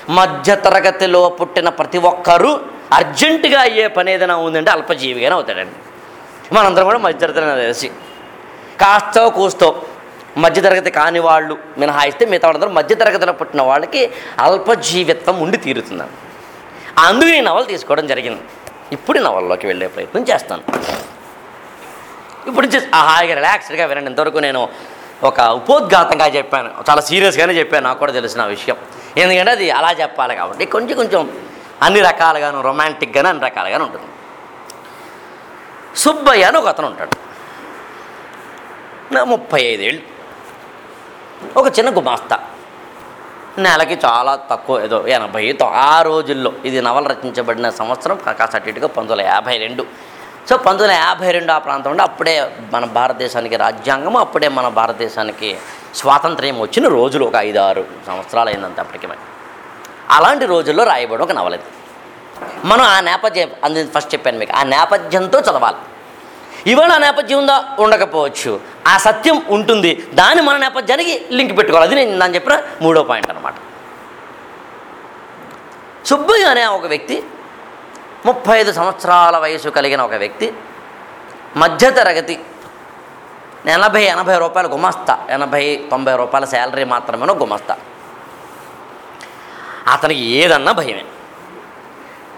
మధ్యతరగతిలో పుట్టిన ప్రతి ఒక్కరూ అర్జెంటుగా అయ్యే పని ఏదైనా ఉందంటే అల్పజీవిగానే అవుతాడండి. మనందరం కూడా మధ్యతరగతి తెలిసి. కాస్తో కూస్తో మధ్యతరగతి కాని వాళ్ళు మినహాయిస్తే మిగతా వాళ్ళందరూ మధ్యతరగతిలో పుట్టిన వాళ్ళకి అల్పజీవిత్వం ఉండి తీరుతుందని అందుకు ఈ నవలు తీసుకోవడం జరిగింది. ఇప్పుడు నవల్లోకి వెళ్ళే ప్రయత్నం చేస్తాను. ఇప్పుడు హాయిగా రిలాక్స్డ్గా వినండి. ఇంతవరకు నేను ఒక ఉపోద్ఘాతంగా చెప్పాను. చాలా సీరియస్గానే చెప్పాను. నాకు కూడా తెలిసిన విషయం. ఎందుకంటే అది అలా చెప్పాలి కాబట్టి కొంచెం కొంచెం అన్ని రకాలుగాను రొమాంటిక్గాను అన్ని రకాలుగాను ఉంటుంది. సుబ్బయ్య అని ఒక అతను ఉంటాడు. నా ముప్పై ఐదేళ్ళు. ఒక చిన్న గుమాస్తా. నెలకి చాలా తక్కువ ఏదో ఎనభై ఆ రోజుల్లో ఇది నవల రచించబడిన సంవత్సరం కాస్త అటు ఇటుగా పంతొమ్మిది వందల యాభై రెండు. సో పంతొమ్మిది వందల యాభై రెండు ఆ ప్రాంతంలో అప్పుడే మన భారతదేశానికి రాజ్యాంగం అప్పుడే మన భారతదేశానికి స్వాతంత్ర్యం వచ్చిన రోజులు ఒక ఐదు ఆరు సంవత్సరాలు అయిందంత అప్పటికి అలాంటి రోజుల్లో రాయబడి ఒక నవలది మనం ఆ నేపథ్యం అందు ఫస్ట్ చెప్పాను మీకు ఆ నేపథ్యంతో చదవాలి. ఇవాళ ఆ నేపథ్యం ఉందా? ఉండకపోవచ్చు. ఆ సత్యం ఉంటుంది. దాన్ని మన నేపథ్యానికి లింక్ పెట్టుకోవాలి. అది నేను దాని చెప్పిన మూడో పాయింట్ అనమాట సుబ్బయ్య అనే ఒక వ్యక్తి ముప్పై ఐదు సంవత్సరాల వయసు కలిగిన ఒక వ్యక్తి మధ్యతరగతి ఎనభై ఎనభై రూపాయల గుమస్తా ఎనభై తొంభై రూపాయల శాలరీ మాత్రమేనో గుమస్తా. అతనికి ఏదన్నా భయమే.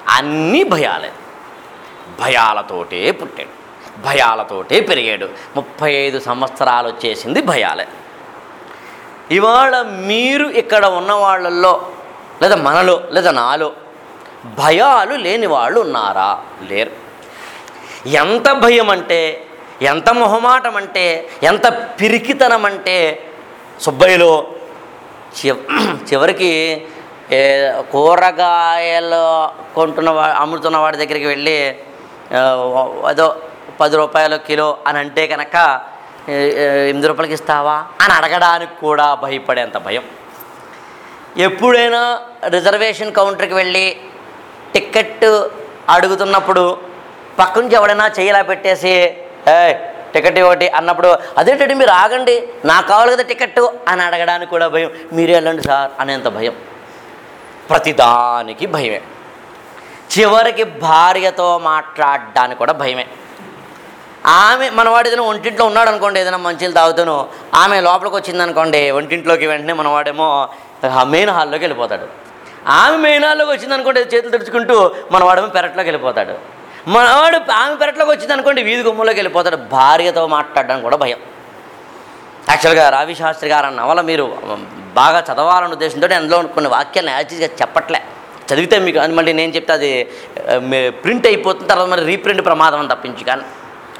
అన్నీ భయాలే. భయాలతోటే పుట్టాడు. భయాలతోటే పెరిగాడు. ముప్పై ఐదు సంవత్సరాలు వచ్చేసింది భయాలే. ఇవాళ మీరు ఇక్కడ ఉన్న వాళ్ళల్లో లేదా మనలో లేదా నాలో భయాలు లేని వాళ్ళు ఉన్నారా? లేరు. ఎంత భయం అంటే ఎంత మొహమాటం అంటే ఎంత పిరికితనం అంటే సుబ్బయ్యలో చివరికి కూరగాయలు కొంటున్న వా అమ్ముతున్న వాడి దగ్గరికి వెళ్ళి అదో ఏదో పది రూపాయలు కిలో అని అంటే కనుక ఎనిమిది రూపాయలకి ఇస్తావా? అని అడగడానికి కూడా భయపడేంత భయం. ఎప్పుడైనా రిజర్వేషన్ కౌంటర్కి వెళ్ళి టికెట్ అడుగుతున్నప్పుడు పక్క నుంచి ఎవడైనా చేయలా పెట్టేసి ఏ టికెట్ ఒకటి అన్నప్పుడు అదేంటంటే మీరు ఆగండి నాకు కావాలి కదా టికెట్ అని అడగడానికి కూడా భయం. మీరే వెళ్ళండి సార్ అనేంత భయం. ప్రతిదానికి భయమే. చివరికి భార్యతో మాట్లాడడానికి కూడా భయమే. ఆమె మనవాడు ఏదైనా ఒంటింట్లో ఉన్నాడు అనుకోండి ఏదైనా మంచిలు తాగుతాను ఆమె లోపలికి వచ్చింది అనుకోండి ఒంటింట్లోకి వెంటనే మనవాడేమో మెయిన్ హాల్లోకి వెళ్ళిపోతాడు. ఆమె మేనాల్లోకి వచ్చిందనుకోండి వచ్చింది అనుకోండి చేతులు తెరుచుకుంటూ మనవాడేమో పెరట్లోకి వెళ్ళిపోతాడు. మనవాడు ఆమె పెరట్లోకి వచ్చింది అనుకోండి వీధి గుమ్మలోకి వెళ్ళిపోతాడు. భార్యతో మాట్లాడడానికి కూడా భయం. యాక్చువల్గా రావి శాస్త్రి గారు అన్న వల్ల మీరు బాగా చదవాలన్న ఉద్దేశంతో అందులో కొన్ని వాక్యాలను యాక్చువల్గా చెప్పట్లే. చదివితే మీకు అని మళ్ళీ నేను చెప్తే అది ప్రింట్ అయిపోతుంది తర్వాత మరి రీప్రింట్ ప్రమాదం అని తప్పించు కానీ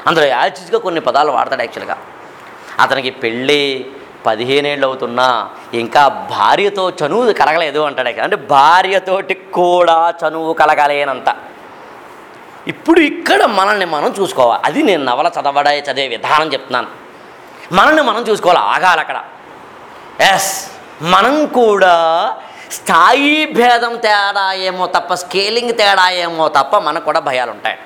అందులో యాచిజ్గా కొన్ని పదాలు వాడతాడు యాక్చువల్గా అతనికి పెళ్ళి పదిహేనేళ్ళు అవుతున్నా ఇంకా భార్యతో చనువు కలగలేదు అంటాడే అంటే భార్యతోటి కూడా చనువు కలగలేనంత. ఇప్పుడు ఇక్కడ మనల్ని మనం చూసుకోవాలి. అది నేను నవల చదవడే చదివే విధానం చెప్తున్నాను. మనల్ని మనం చూసుకోవాలి ఆగాలి అక్కడ. ఎస్ మనం కూడా స్థాయి భేదం తేడా ఏమో తప్ప స్కేలింగ్ తేడా ఏమో తప్ప మనకు కూడా భయాలు ఉంటాయి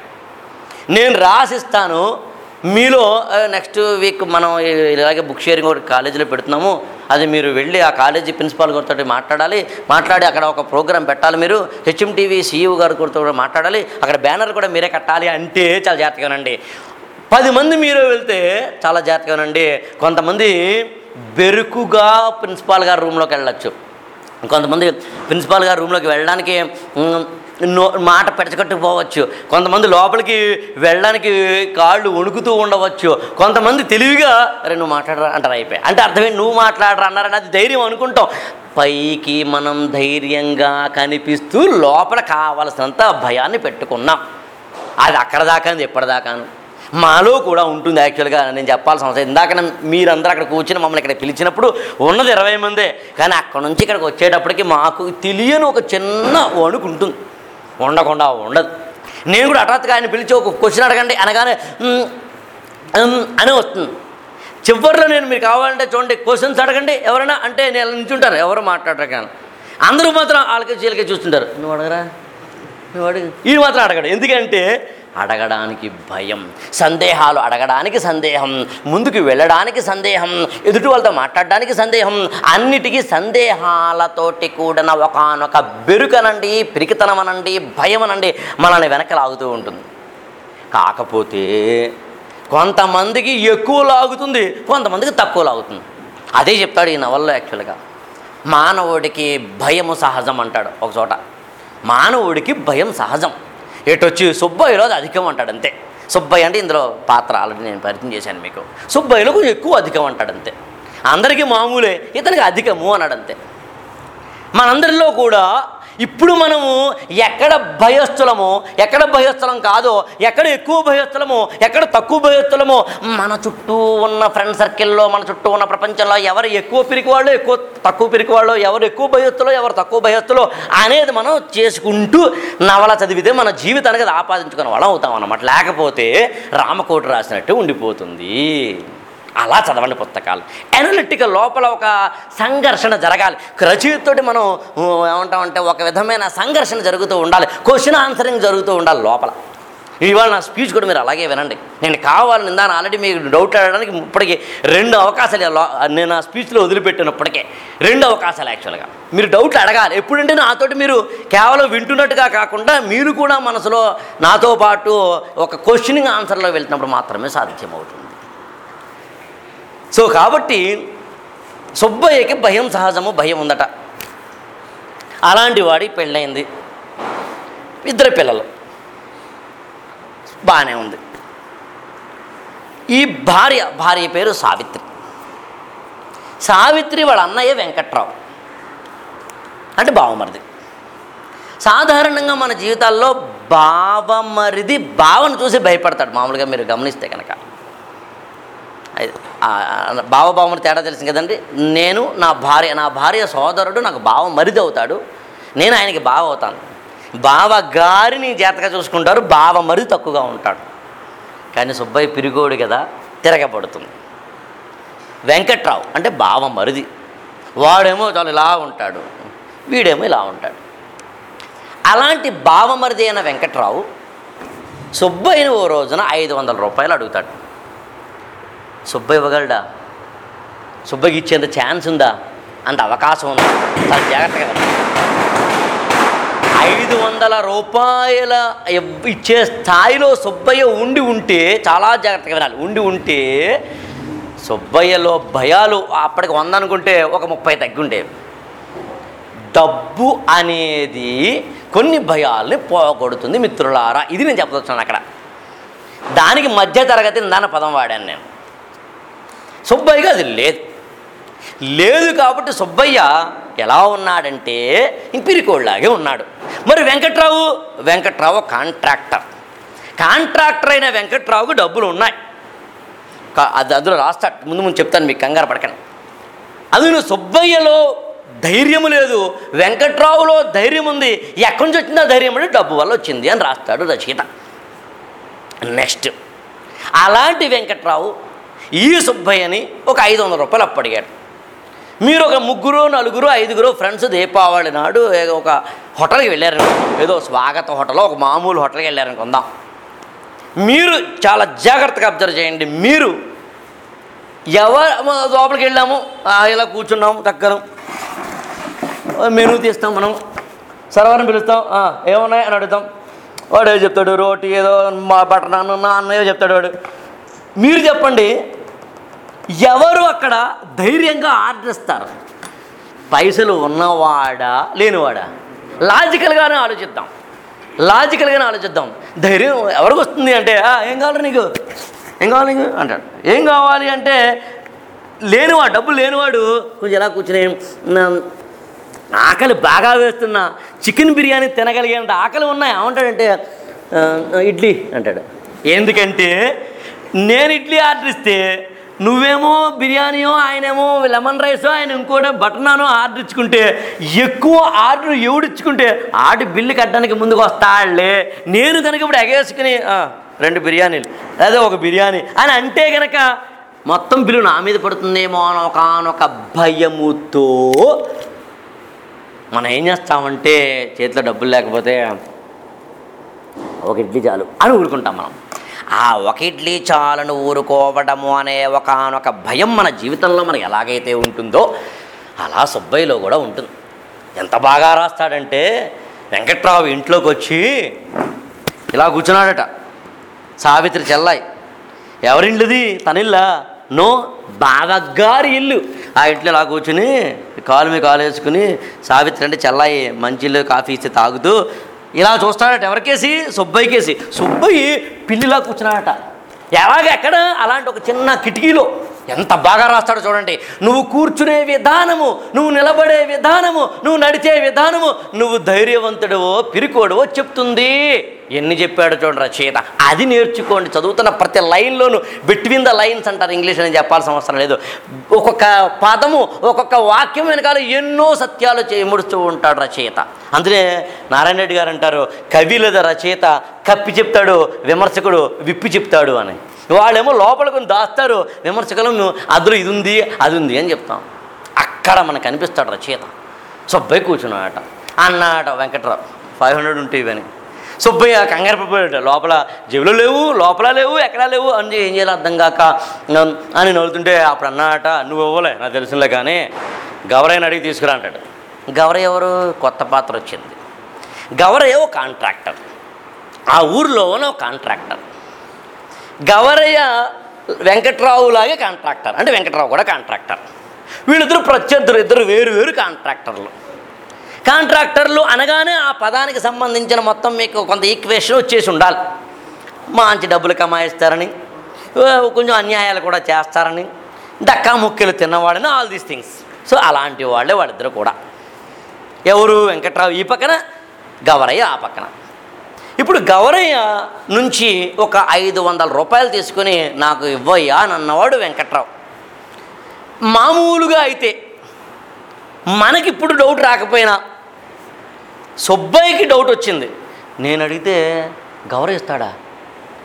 నేను రాసిస్తాను మీలో నెక్స్ట్ వీక్ మనం ఇలాగే బుక్ షేరింగ్ ఒకటి కాలేజీలో పెడుతున్నాము. అది మీరు వెళ్ళి ఆ కాలేజీ ప్రిన్సిపాల్ గారితో మాట్లాడాలి. మాట్లాడి అక్కడ ఒక ప్రోగ్రామ్ పెట్టాలి మీరు. హెచ్ఎంటీవీ సీఈఓ గారితో కూడా మాట్లాడాలి. అక్కడ బ్యానర్ కూడా మీరే కట్టాలి అంటే చాలా జాగ్రత్తగానండి పది మంది మీరు వెళ్తే చాలా జాగ్రత్తగానండి కొంతమంది బెరుకుగా ప్రిన్సిపాల్ గారి రూమ్లోకి వెళ్ళచ్చు. కొంతమంది ప్రిన్సిపాల్ గారి రూమ్లోకి వెళ్ళడానికి మాట పెడచగట్టుకుపోవచ్చు కొంతమంది లోపలికి వెళ్ళడానికి కాళ్ళు వణుకుతూ ఉండవచ్చు. కొంతమంది తెలివిగా అరే నువ్వు మాట్లాడరా అంటారు అయిపోయి అంటే అర్థమే నువ్వు మాట్లాడరా అన్నారని అది ధైర్యం అనుకుంటాం. పైకి మనం ధైర్యంగా కనిపిస్తూ లోపల కావలసినంత భయాన్ని పెట్టుకున్నాం. అది అక్కడ దాకా ఎప్పటిదాకాను మాలో కూడా ఉంటుంది యాక్చువల్గా నేను చెప్పాల్సిన అవసరం. ఇందాక మీరందరూ అక్కడ కూర్చుని మమ్మల్ని ఇక్కడ పిలిచినప్పుడు ఉన్నది ఇరవై మందే. కానీ అక్కడ నుంచి ఇక్కడికి వచ్చేటప్పటికి మాకు తెలియని ఒక చిన్న వణుకు ఉంటుంది ఉండకుండా ఉండదు. నేను కూడా హఠాత్తుగా ఆయన పిలిచి ఒక క్వశ్చన్ అడగండి అనగానే అని వస్తుంది. చివరిలో నేను మీరు కావాలంటే చూడండి క్వశ్చన్స్ అడగండి ఎవరైనా అంటే నేను నిల్చుంటారు ఎవరు మాట్లాడరు కానీ. అందరూ మాత్రం వాళ్ళకి చీలకే చూస్తుంటారు. నువ్వు అడగరా? నువ్వు అడుగు. ఈ మాత్రం అడగడు. ఎందుకంటే అడగడానికి భయం సందేహాలు అడగడానికి సందేహం ముందుకు వెళ్ళడానికి సందేహం ఎదుటి వాళ్ళతో మాట్లాడడానికి సందేహం అన్నిటికీ సందేహాలతోటి కూడిన ఒకనొక బెరుకనండి పిరికితనమనండి అనండి మనల్ని వెనక లాగుతూ ఉంటుంది. కాకపోతే కొంతమందికి ఎక్కువ లాగుతుంది కొంతమందికి తక్కువ లాగుతుంది. అదే చెప్తాడు ఈ నవల్లో యాక్చువల్గా. మానవుడికి భయము సహజం అంటాడు ఒక చోట. మానవుడికి భయం సహజం. ఎటొచ్చి సుబ్బయ్యలో అది అధికం అంటాడు అంతే సుబ్బయ్య అంటే ఇందులో పాత్ర ఆల్రెడీ నేను పరిచయం చేశాను మీకు. సుబ్బయ్యలో కొంచెం ఎక్కువ అధికం అంటాడు అంతే అందరికీ మామూలే ఇతనికి అధికము అన్నాడు అంతే మనందరిలో కూడా ఇప్పుడు మనము ఎక్కడ భయస్థులమో ఎక్కడ భయస్థలం కాదో ఎక్కడ ఎక్కువ భయస్థలమో ఎక్కడ తక్కువ భయస్థలమో మన చుట్టూ ఉన్న ఫ్రెండ్ సర్కిల్లో మన చుట్టూ ఉన్న ప్రపంచంలో ఎవరు ఎక్కువ పిరికి వాళ్ళు ఎక్కువ తక్కువ పిరికి వాళ్ళు ఎవరు ఎక్కువ భయస్థులో ఎవరు తక్కువ భయస్థులో అనేది మనం చేసుకుంటూ నవల చదివితే మన జీవితానికి అది ఆపాదించుకునే వాళ్ళం అవుతాం అన్నమాట. లేకపోతే రామకోటి రాసినట్టు ఉండిపోతుంది. అలా చదవండి పుస్తకాలు. అనలిటికల్ లోపల ఒక సంఘర్షణ జరగాలి. రచయితతోటి మనం ఏమంటామంటే ఒక విధమైన సంఘర్షణ జరుగుతూ ఉండాలి. క్వశ్చన్ ఆన్సరింగ్ జరుగుతూ ఉండాలి లోపల. ఇవాళ నా స్పీచ్ కూడా మీరు అలాగే వినండి. నేను కావాలని ఇందాను ఆల్రెడీ మీకు డౌట్ అడగడానికి ఇప్పటికి రెండు అవకాశాలు నేను ఆ స్పీచ్లో వదిలిపెట్టినప్పటికే రెండు అవకాశాలు యాక్చువల్గా మీరు డౌట్లు అడగాలి. ఎప్పుడంటే నాతోటి మీరు కేవలం వింటున్నట్టుగా కాకుండా మీరు కూడా మనసులో నాతో పాటు ఒక క్వశ్చనింగ్ ఆన్సర్లో వెళ్తున్నప్పుడు మాత్రమే సాధ్యమవుతుంది. సో కాబట్టి సుబ్బయ్యకి భయం సహజము భయం ఉందట. అలాంటి వాడి పెళ్ళైంది ఇద్దరు పిల్లలు. బాగానే ఉంది. ఈ భార్య భార్య పేరు సావిత్రి. సావిత్రి వాళ్ళ అన్నయ్య వెంకట్రావు. అంటే బావమరిది. సాధారణంగా మన జీవితాల్లో బావమరిది బావను చూసి భయపడతాడు. మామూలుగా మీరు గమనిస్తే కనుక అది- ఆ, బావ తేడా తెలిసింది కదండి. నేను నా భార్య నా భార్య సోదరుడు నాకు బావ మరిది అవుతాడు నేను ఆయనకి బావ అవుతాను. బావ గారిని జాగ్రత్తగా చూసుకుంటారు బావ మరిది తక్కువగా ఉంటాడు. కానీ సుబ్బయ్య పిరిగోడు కదా తిరగబడుతుంది. వెంకట్రావు అంటే బావ మరిది. వాడేమో చాలా ఇలా ఉంటాడు వీడేమో ఇలా ఉంటాడు. అలాంటి బావమరిది అయిన వెంకట్రావు సుబ్బయ్యని ఓ రోజున ఐదు వందల రూపాయలు అడుగుతాడు. సుబ్బ ఇవ్వగలడా? సుబ్బయ్యకి ఇచ్చేంత ఛాన్స్ ఉందా? అంత అవకాశం ఉందా? చాలా జాగ్రత్తగా ఐదు వందల రూపాయల ఇచ్చే స్థాయిలో సుబ్బయ్య ఉండి ఉంటే చాలా జాగ్రత్తగా వినాలి. ఉండి ఉంటే సుబ్బయ్యలో భయాలు అప్పటికి వంద అనుకుంటే ఒక ముప్పై తగ్గి ఉండేవి డబ్బు అనేది కొన్ని భయాల్ని పోగొడుతుంది మిత్రులారా. ఇది నేను చెప్పదొచ్చాను అక్కడ. దానికి మధ్య తరగతి నిదాన పదం వాడాను నేను. సుబ్బయ్యగా అది లేదు. లేదు కాబట్టి సుబ్బయ్య ఎలా ఉన్నాడంటే ఇంపిరికోళ్ళలాగే ఉన్నాడు. మరి వెంకట్రావు? వెంకట్రావు కాంట్రాక్టర్. కాంట్రాక్టర్ అయిన వెంకట్రావుకు డబ్బులు ఉన్నాయి. అది అందులో రాస్తాడు ముందు ముందు చెప్తాను మీకు కంగారు పడకండి. అందులో సుబ్బయ్యలో ధైర్యం లేదు. వెంకట్రావులో ధైర్యం ఉంది. ఎక్కడి నుంచి వచ్చిందో ధైర్యం అంటే డబ్బు వల్ల వచ్చింది అని రాస్తాడు రచయిత. నెక్స్ట్. అలాంటి వెంకట్రావు ఈ సుబ్బయ్యని ఒక ఐదు వందల రూపాయలు అప్పడిగాడు. మీరు ఒక ముగ్గురు నలుగురు ఐదుగురు ఫ్రెండ్స్ దీపావళి నాడు ఏదో ఒక హోటల్కి వెళ్ళారు ఏదో స్వాగత హోటల్ ఒక మామూలు హోటల్కి వెళ్ళారనుకుందాం. మీరు చాలా జాగ్రత్తగా అబ్జర్వ్ చేయండి. మీరు ఎవరు లోపలికి వెళ్ళాము? ఇలా కూర్చున్నాము చక్కన మెనూ తీస్తాం మనం. సర్వర్ని పిలుస్తాం. ఏమున్నాయి అని అడుగుతాం. వాడు ఏదో చెప్తాడు రోటీ ఏదో మా బటర్ నాన్న అన్న ఏదో చెప్తాడు వాడు. మీరు చెప్పండి ఎవరు అక్కడ ధైర్యంగా ఆర్డర్ ఇస్తారు? పైసలు ఉన్నవాడా లేనివాడా? లాజికల్గానే ఆలోచిద్దాం. లాజికల్గానే ఆలోచిద్దాం. ధైర్యం ఎవరికి వస్తుంది అంటే ఏం కావాలి నీకు? ఏం కావాలి నీకు? అంటాడు. ఏం కావాలి అంటే లేనివాడు డబ్బు లేనివాడు కొంచెం ఎలా కూర్చుని ఆకలి బాగా వేస్తున్నా చికెన్ బిర్యానీ తినగలిగేంత ఆకలి ఉన్నాయి ఏమంటాడంటే ఇడ్లీ అంటాడు. ఎందుకంటే నేను ఇడ్లీ ఆర్డర్ ఇస్తే నువ్వేమో బిర్యానీయో ఆయనేమో లెమన్ రైస్ ఆయన ఇంకోటి బటనానో ఆర్డర్ ఇచ్చుకుంటే ఎక్కువ ఆర్డర్ ఎవడిచ్చుకుంటే ఆడి బిల్లు కట్టడానికి ముందుకు వస్తాడులే నేను కనుక ఇప్పుడు ఎగేసుకుని రెండు బిర్యానీలు అదే ఒక బిర్యానీ అని అంటే కనుక మొత్తం బిల్లు నా మీద పడుతుందేమో అనొకనొక భయముతో మనం ఏం చేస్తామంటే చేతిలో డబ్బులు లేకపోతే ఒక ఇడ్లీ చాలు అని ఊరుకుంటాం మనం. ఆ ఒక ఇడ్లీ చాలను ఊరుకోవడము అనే ఒకనొక భయం మన జీవితంలో మనకు ఎలాగైతే ఉంటుందో అలా సుబ్బయ్యలో కూడా ఉంటుంది. ఎంత బాగా రాస్తాడంటే వెంకట్రావు ఇంట్లోకి వచ్చి ఇలా కూర్చున్నాడట. సావిత్రి చెల్లాయి ఎవరిండ్లుది తనిల్లా? నో బావగారి ఇల్లు. ఆ ఇంట్లో ఇలా కూర్చుని కాలు మీ కాలు వేసుకుని సావిత్రి అంటే చెల్లాయి మంచి ఇల్లు కాఫీ ఇస్తే తాగుతూ ఇలా చూస్తాడట. ఎవరికేసి సుబ్బయ్యకేసి సుబ్బయ్య పిల్లిలా కూర్చున్నాడట. ఎలాగ ఎక్కడ? అలాంటి ఒక చిన్న కిటికీలో ఎంత బాగా రాస్తాడో చూడండి. నువ్వు కూర్చునే విధానము నువ్వు నిలబడే విధానము నువ్వు నడిచే విధానము నువ్వు ధైర్యవంతుడవో పిరికోడవో చెప్తుంది. ఎన్ని చెప్పాడో చూడండి రచయిత. అది నేర్చుకోండి. చదువుతున్న ప్రతి లైన్లోనూ బిట్వీన్ ద లైన్స్ అంటారు. ఇంగ్లీష్ అని చెప్పాల్సిన అవసరం లేదు. ఒక్కొక్క పదము ఒక్కొక్క వాక్యం వెనకాల ఎన్నో సత్యాలు చేముడుస్తూ ఉంటాడు రచయిత. అందుకే నారాయణ రెడ్డి గారు అంటారు కవి లేదా రచయిత కప్పి చెప్తాడు విమర్శకుడు విప్పి చెప్తాడు అని. వాళ్ళేమో లోపల దాస్తారు. విమర్శకులు మేము అందులో ఇది ఉంది అది ఉంది అని చెప్తాం. అక్కడ మనకు కనిపిస్తాడు రచయిత. సుబ్బయ్య కూర్చున్నాడట. అన్నాట వెంకట్రావు ఫైవ్ హండ్రెడ్ ఉంటే ఇవని సుబ్బయ్య కంగారు పడిపోయాడు లోపల జేబులో లేవు లోపల లేవు ఎక్కడా లేవు అని ఏం చేయాలి అర్థం కాక అని నవ్వుతుంటే అప్పుడు అన్నాట నువ్వు ఇవ్వలే నాకు తెలిసిందే కానీ గవరయ్యని అడిగి తీసుకురా అంటాడు. గవరయ్య ఎవరు? కొత్త పాత్ర వచ్చింది. గవరయ్య ఓ కాంట్రాక్టర్. ఆ ఊరిలోనే ఒక కాంట్రాక్టర్. గవరయ్య వెంకట్రావులాగే కాంట్రాక్టర్ అంటే వెంకట్రావు కూడా కాంట్రాక్టర్ వీళ్ళిద్దరు ప్రత్యర్థులు ఇద్దరు వేరు వేరు కాంట్రాక్టర్లు కాంట్రాక్టర్లు అనగానే ఆ పదానికి సంబంధించిన మొత్తం మీకు కొంత ఈక్వేషన్ వచ్చేసి ఉండాలి. మంచి డబ్బులు కమాయిస్తారని కొంచెం అన్యాయాలు కూడా చేస్తారని దక్కా ముక్కలు తిన్నవాడని ఆల్ దీస్ థింగ్స్ సో అలాంటి వాళ్ళే వాళ్ళిద్దరు కూడా. ఎవరు? వెంకట్రావు ఈ పక్కన గవరయ్య ఆ పక్కన. ఇప్పుడు గౌరయ్య నుంచి ఒక ఐదు వందల రూపాయలు తీసుకుని నాకు ఇవ్వయ్యా అని అన్నవాడు వెంకట్రావు. మామూలుగా అయితే మనకిప్పుడు డౌట్ రాకపోయినా సుబ్బయ్యకి డౌట్ వచ్చింది. నేను అడిగితే గౌరవ ఇస్తాడా?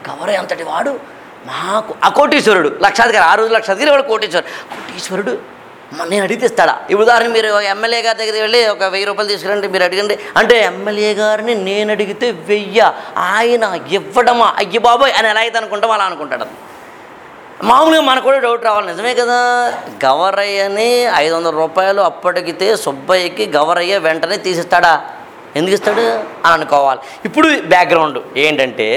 గౌరవ అంతటి వాడు? మాకు ఆ కోటీశ్వరుడు లక్షాధికారి ఆ రోజు లక్షాధికారి వాడు కోటీశ్వరుడు కోటీశ్వరుడు నేను అడిగితే ఇస్తాడా? ఇప్పుడు ఉదాహరణ మీరు ఎమ్మెల్యే గారి దగ్గరికి వెళ్ళి ఒక వెయ్యి రూపాయలు తీసుకురండి మీరు అడగండి. అంటే ఎమ్మెల్యే గారిని నేను అడిగితే వెయ్య ఆయన ఇవ్వడమా? అయ్య బాబోయ్ అని ఎలా అయితే అనుకుంటాం అలా అనుకుంటాడు మామూలుగా మనకు కూడా డౌట్ రావాలి నిజమే కదా? గవరయ్యని ఐదు వందల రూపాయలు అప్పటికితే సుబ్బయ్యకి గవరయ్య వెంటనే తీసిస్తాడా? ఎందుకు ఇస్తాడు? అని అనుకోవాలి. ఇప్పుడు బ్యాక్గ్రౌండ్ ఏంటంటే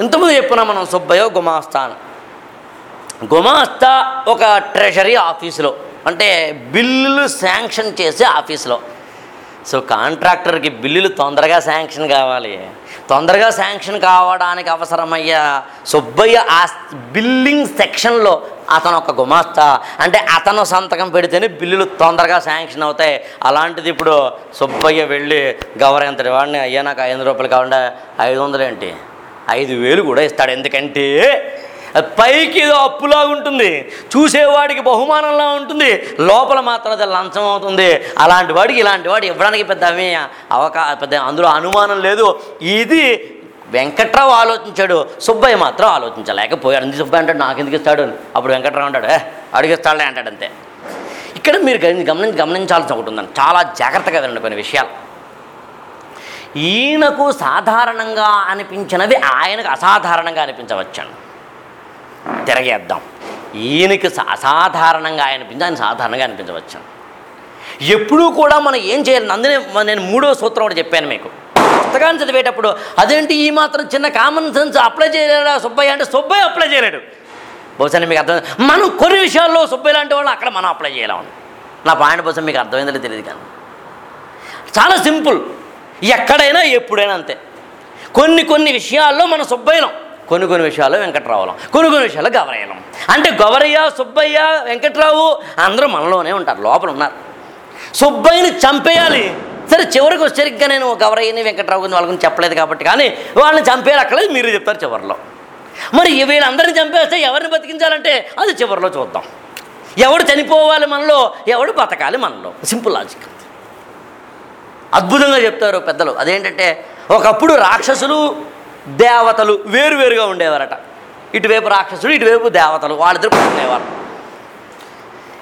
ఇంతకుముందు చెప్పున్నాం మనం సుబ్బయ్య గుమాస్తా అని గుమాస్తా ఒక ట్రెషరీ ఆఫీసులో అంటే బిల్లులు శాంక్షన్ చేసే ఆఫీసులో. సో కాంట్రాక్టర్కి బిల్లులు తొందరగా శాంక్షన్ కావాలి. తొందరగా శాంక్షన్ కావడానికి అవసరమయ్యే సుబ్బయ్య ఆ బిల్లింగ్ సెక్షన్లో అతను ఒక గుమాస్తా అంటే అతను సంతకం పెడితేనే బిల్లులు తొందరగా శాంక్షన్ అవుతాయి. అలాంటిది ఇప్పుడు సుబ్బయ్య వెళ్ళి గవర్నంతటి వాడిని అయ్యా నాకు ఐదు రూపాయలు కావాలంటే ఐదు వందలు ఏంటి? ఐదు వేలు కూడా ఇస్తాడు. ఎందుకంటే పైకి ఏదో అప్పులా ఉంటుంది. చూసేవాడికి బహుమానంలా ఉంటుంది. లోపల మాత్రం అది లంచం అవుతుంది. అలాంటి వాడికి ఇలాంటి వాడు ఇవ్వడానికి పెద్ద ఏమీ అవకా పెద్ద అందులో అనుమానం లేదు. ఇది వెంకట్రావు ఆలోచించాడు. సుబ్బయ్య మాత్రం ఆలోచించలేకపోయాడు. అంది సుబ్బయ్య అంటాడు? నాకు ఎందుకు ఇస్తాడు? అప్పుడు వెంకట్రావు అంటాడు ఏ అడిగిస్తాడులే అంటాడు అంతే. ఇక్కడ మీరు గమని- గమనించి గమనించాల్సిన ఒకటి ఉందండి. చాలా జాగ్రత్తగా వినండి కొన్ని విషయాలు. ఈయనకు సాధారణంగా అనిపించినవి ఆయనకు అసాధారణంగా అనిపించవచ్చండి. తిరగేద్దాం. ఈయనకి సా- అసాధారణంగా అనిపించి ఆయన సాధారణంగా అనిపించవచ్చు. ఎప్పుడూ కూడా మనం ఏం చేయాలి? అందునే నేను మూడో సూత్రం ఒకటి చెప్పాను మీకు. పుస్తకాన్ని చదివేటప్పుడు అదేంటి ఈ మాత్రం చిన్న కామన్ సెన్స్ అప్లై చేయలేడా సుబ్బయ్య అంటే సుబ్బయ్య అప్లై చేయలేడు. బహుశా మీకు అర్థం మనం కొన్ని విషయాల్లో సుబ్బయ్య లాంటి వాళ్ళు అక్కడ మనం అప్లై చేయలేము. నా పాయింట్ బహుశా మీకు అర్థమైందో తెలియదు కానీ. చాలా సింపుల్. ఎక్కడైనా ఎప్పుడైనా అంతే. కొన్ని కొన్ని విషయాల్లో మన సుబ్బయ్యలం. కొన్ని కొన్ని విషయాల్లో వెంకట్రావులం కొన్ని కొన్ని విషయాల్లో గవరయ్యలం. అంటే గవరయ్య సుబ్బయ్య వెంకట్రావు అందరూ మనలోనే ఉంటారు లోపల ఉన్నారు సుబ్బయ్యని చంపేయాలి. సరే చివరికి వచ్చేసరిగ్గా నేను గవరయ్యని వెంకట్రావు గురించి వాళ్ళ గురించి చెప్పలేదు కాబట్టి కానీ వాళ్ళని చంపేయాలి అక్కడే మీరు చెప్తారు చివరిలో. మరి వీళ్ళందరిని చంపేస్తే ఎవరిని బతికించాలంటే అది చివరిలో చూద్దాం. ఎవడు చనిపోవాలి మనలో ఎవడు బతకాలి మనలో. Simple logic. అద్భుతంగా చెప్తారు పెద్దలు. అదేంటంటే ఒకప్పుడు రాక్షసులు దేవతలు వేరువేరుగా ఉండేవారట. ఇటువైపు రాక్షసుడు ఇటువైపు దేవతలు వాళ్ళిద్దరు ఉండేవారు.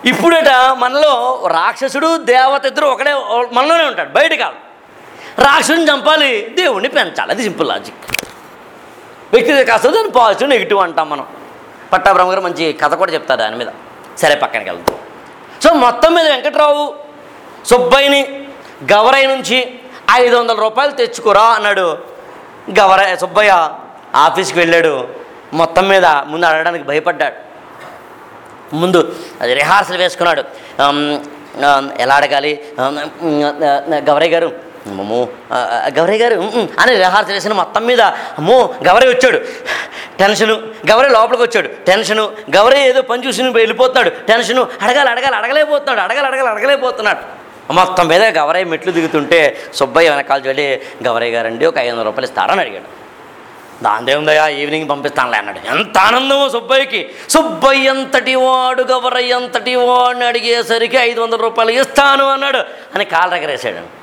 ఇప్పుడట మనలో రాక్షసుడు దేవత ఇద్దరు ఒకడే మనలోనే ఉంటాడు బయట కాదు. రాక్షసుని చంపాలి దేవుణ్ణి పెంచాలి. అది సింపుల్ లాజిక్. వ్యక్తిగత కాస్త దాన్ని పాజిటివ్ నెగిటివ్ అంటాం మనం. పట్టాభ్రహ్మ గారు మంచి కథ కూడా చెప్తారు దాని మీద. సరే పక్కనకి వెళ్తాం సో మొత్తం మీద వెంకట్రావు సుబ్బయ్యని గవరయ్య నుంచి ఐదు వందల రూపాయలు తెచ్చుకోరా అన్నాడు. గవర సుబ్బయ్య ఆఫీస్కి వెళ్ళాడు. మొత్తం మీద ముందు అడగడానికి భయపడ్డాడు. ముందు అది రిహార్సల్ వేసుకున్నాడు. ఎలా అడగాలి? ఆమ్, గవరయ్య గారు అమ్మో గవరయ్య గారు అని రిహార్సల్ వేసిన మొత్తం మీద అమ్మో గవరయ్య వచ్చాడు. టెన్షను గవరయ్య లోపలికి వచ్చాడు. టెన్షను గవరయ్య ఏదో పని చూసి వెళ్ళిపోతున్నాడు. టెన్షను అడగాలి అడగాలి అడగలేకపోతున్నాడు అడగాలి అడగాలి అడగలేకపోతున్నాడు. మొత్తం మీద గవరయ్య మెట్లు దిగుతుంటే సుబ్బయ్య వెనకాల చూడి గవరయ్య గారండి ఒక ఐదు రూపాయలు ఇస్తారని అడిగాడు. దాందేముందయ్యా ఈవినింగ్ పంపిస్తానులే అన్నాడు. ఎంత ఆనందమో సుబ్బయ్యకి. సుబ్బయ్య ఎంతటి వాడు గవరయ్య ఎంతటి వాడిని అడిగేసరికి ఐదు వందల రూపాయలు ఇస్తాను అన్నాడు. అని కాళ్ళ ఎగరేసాడు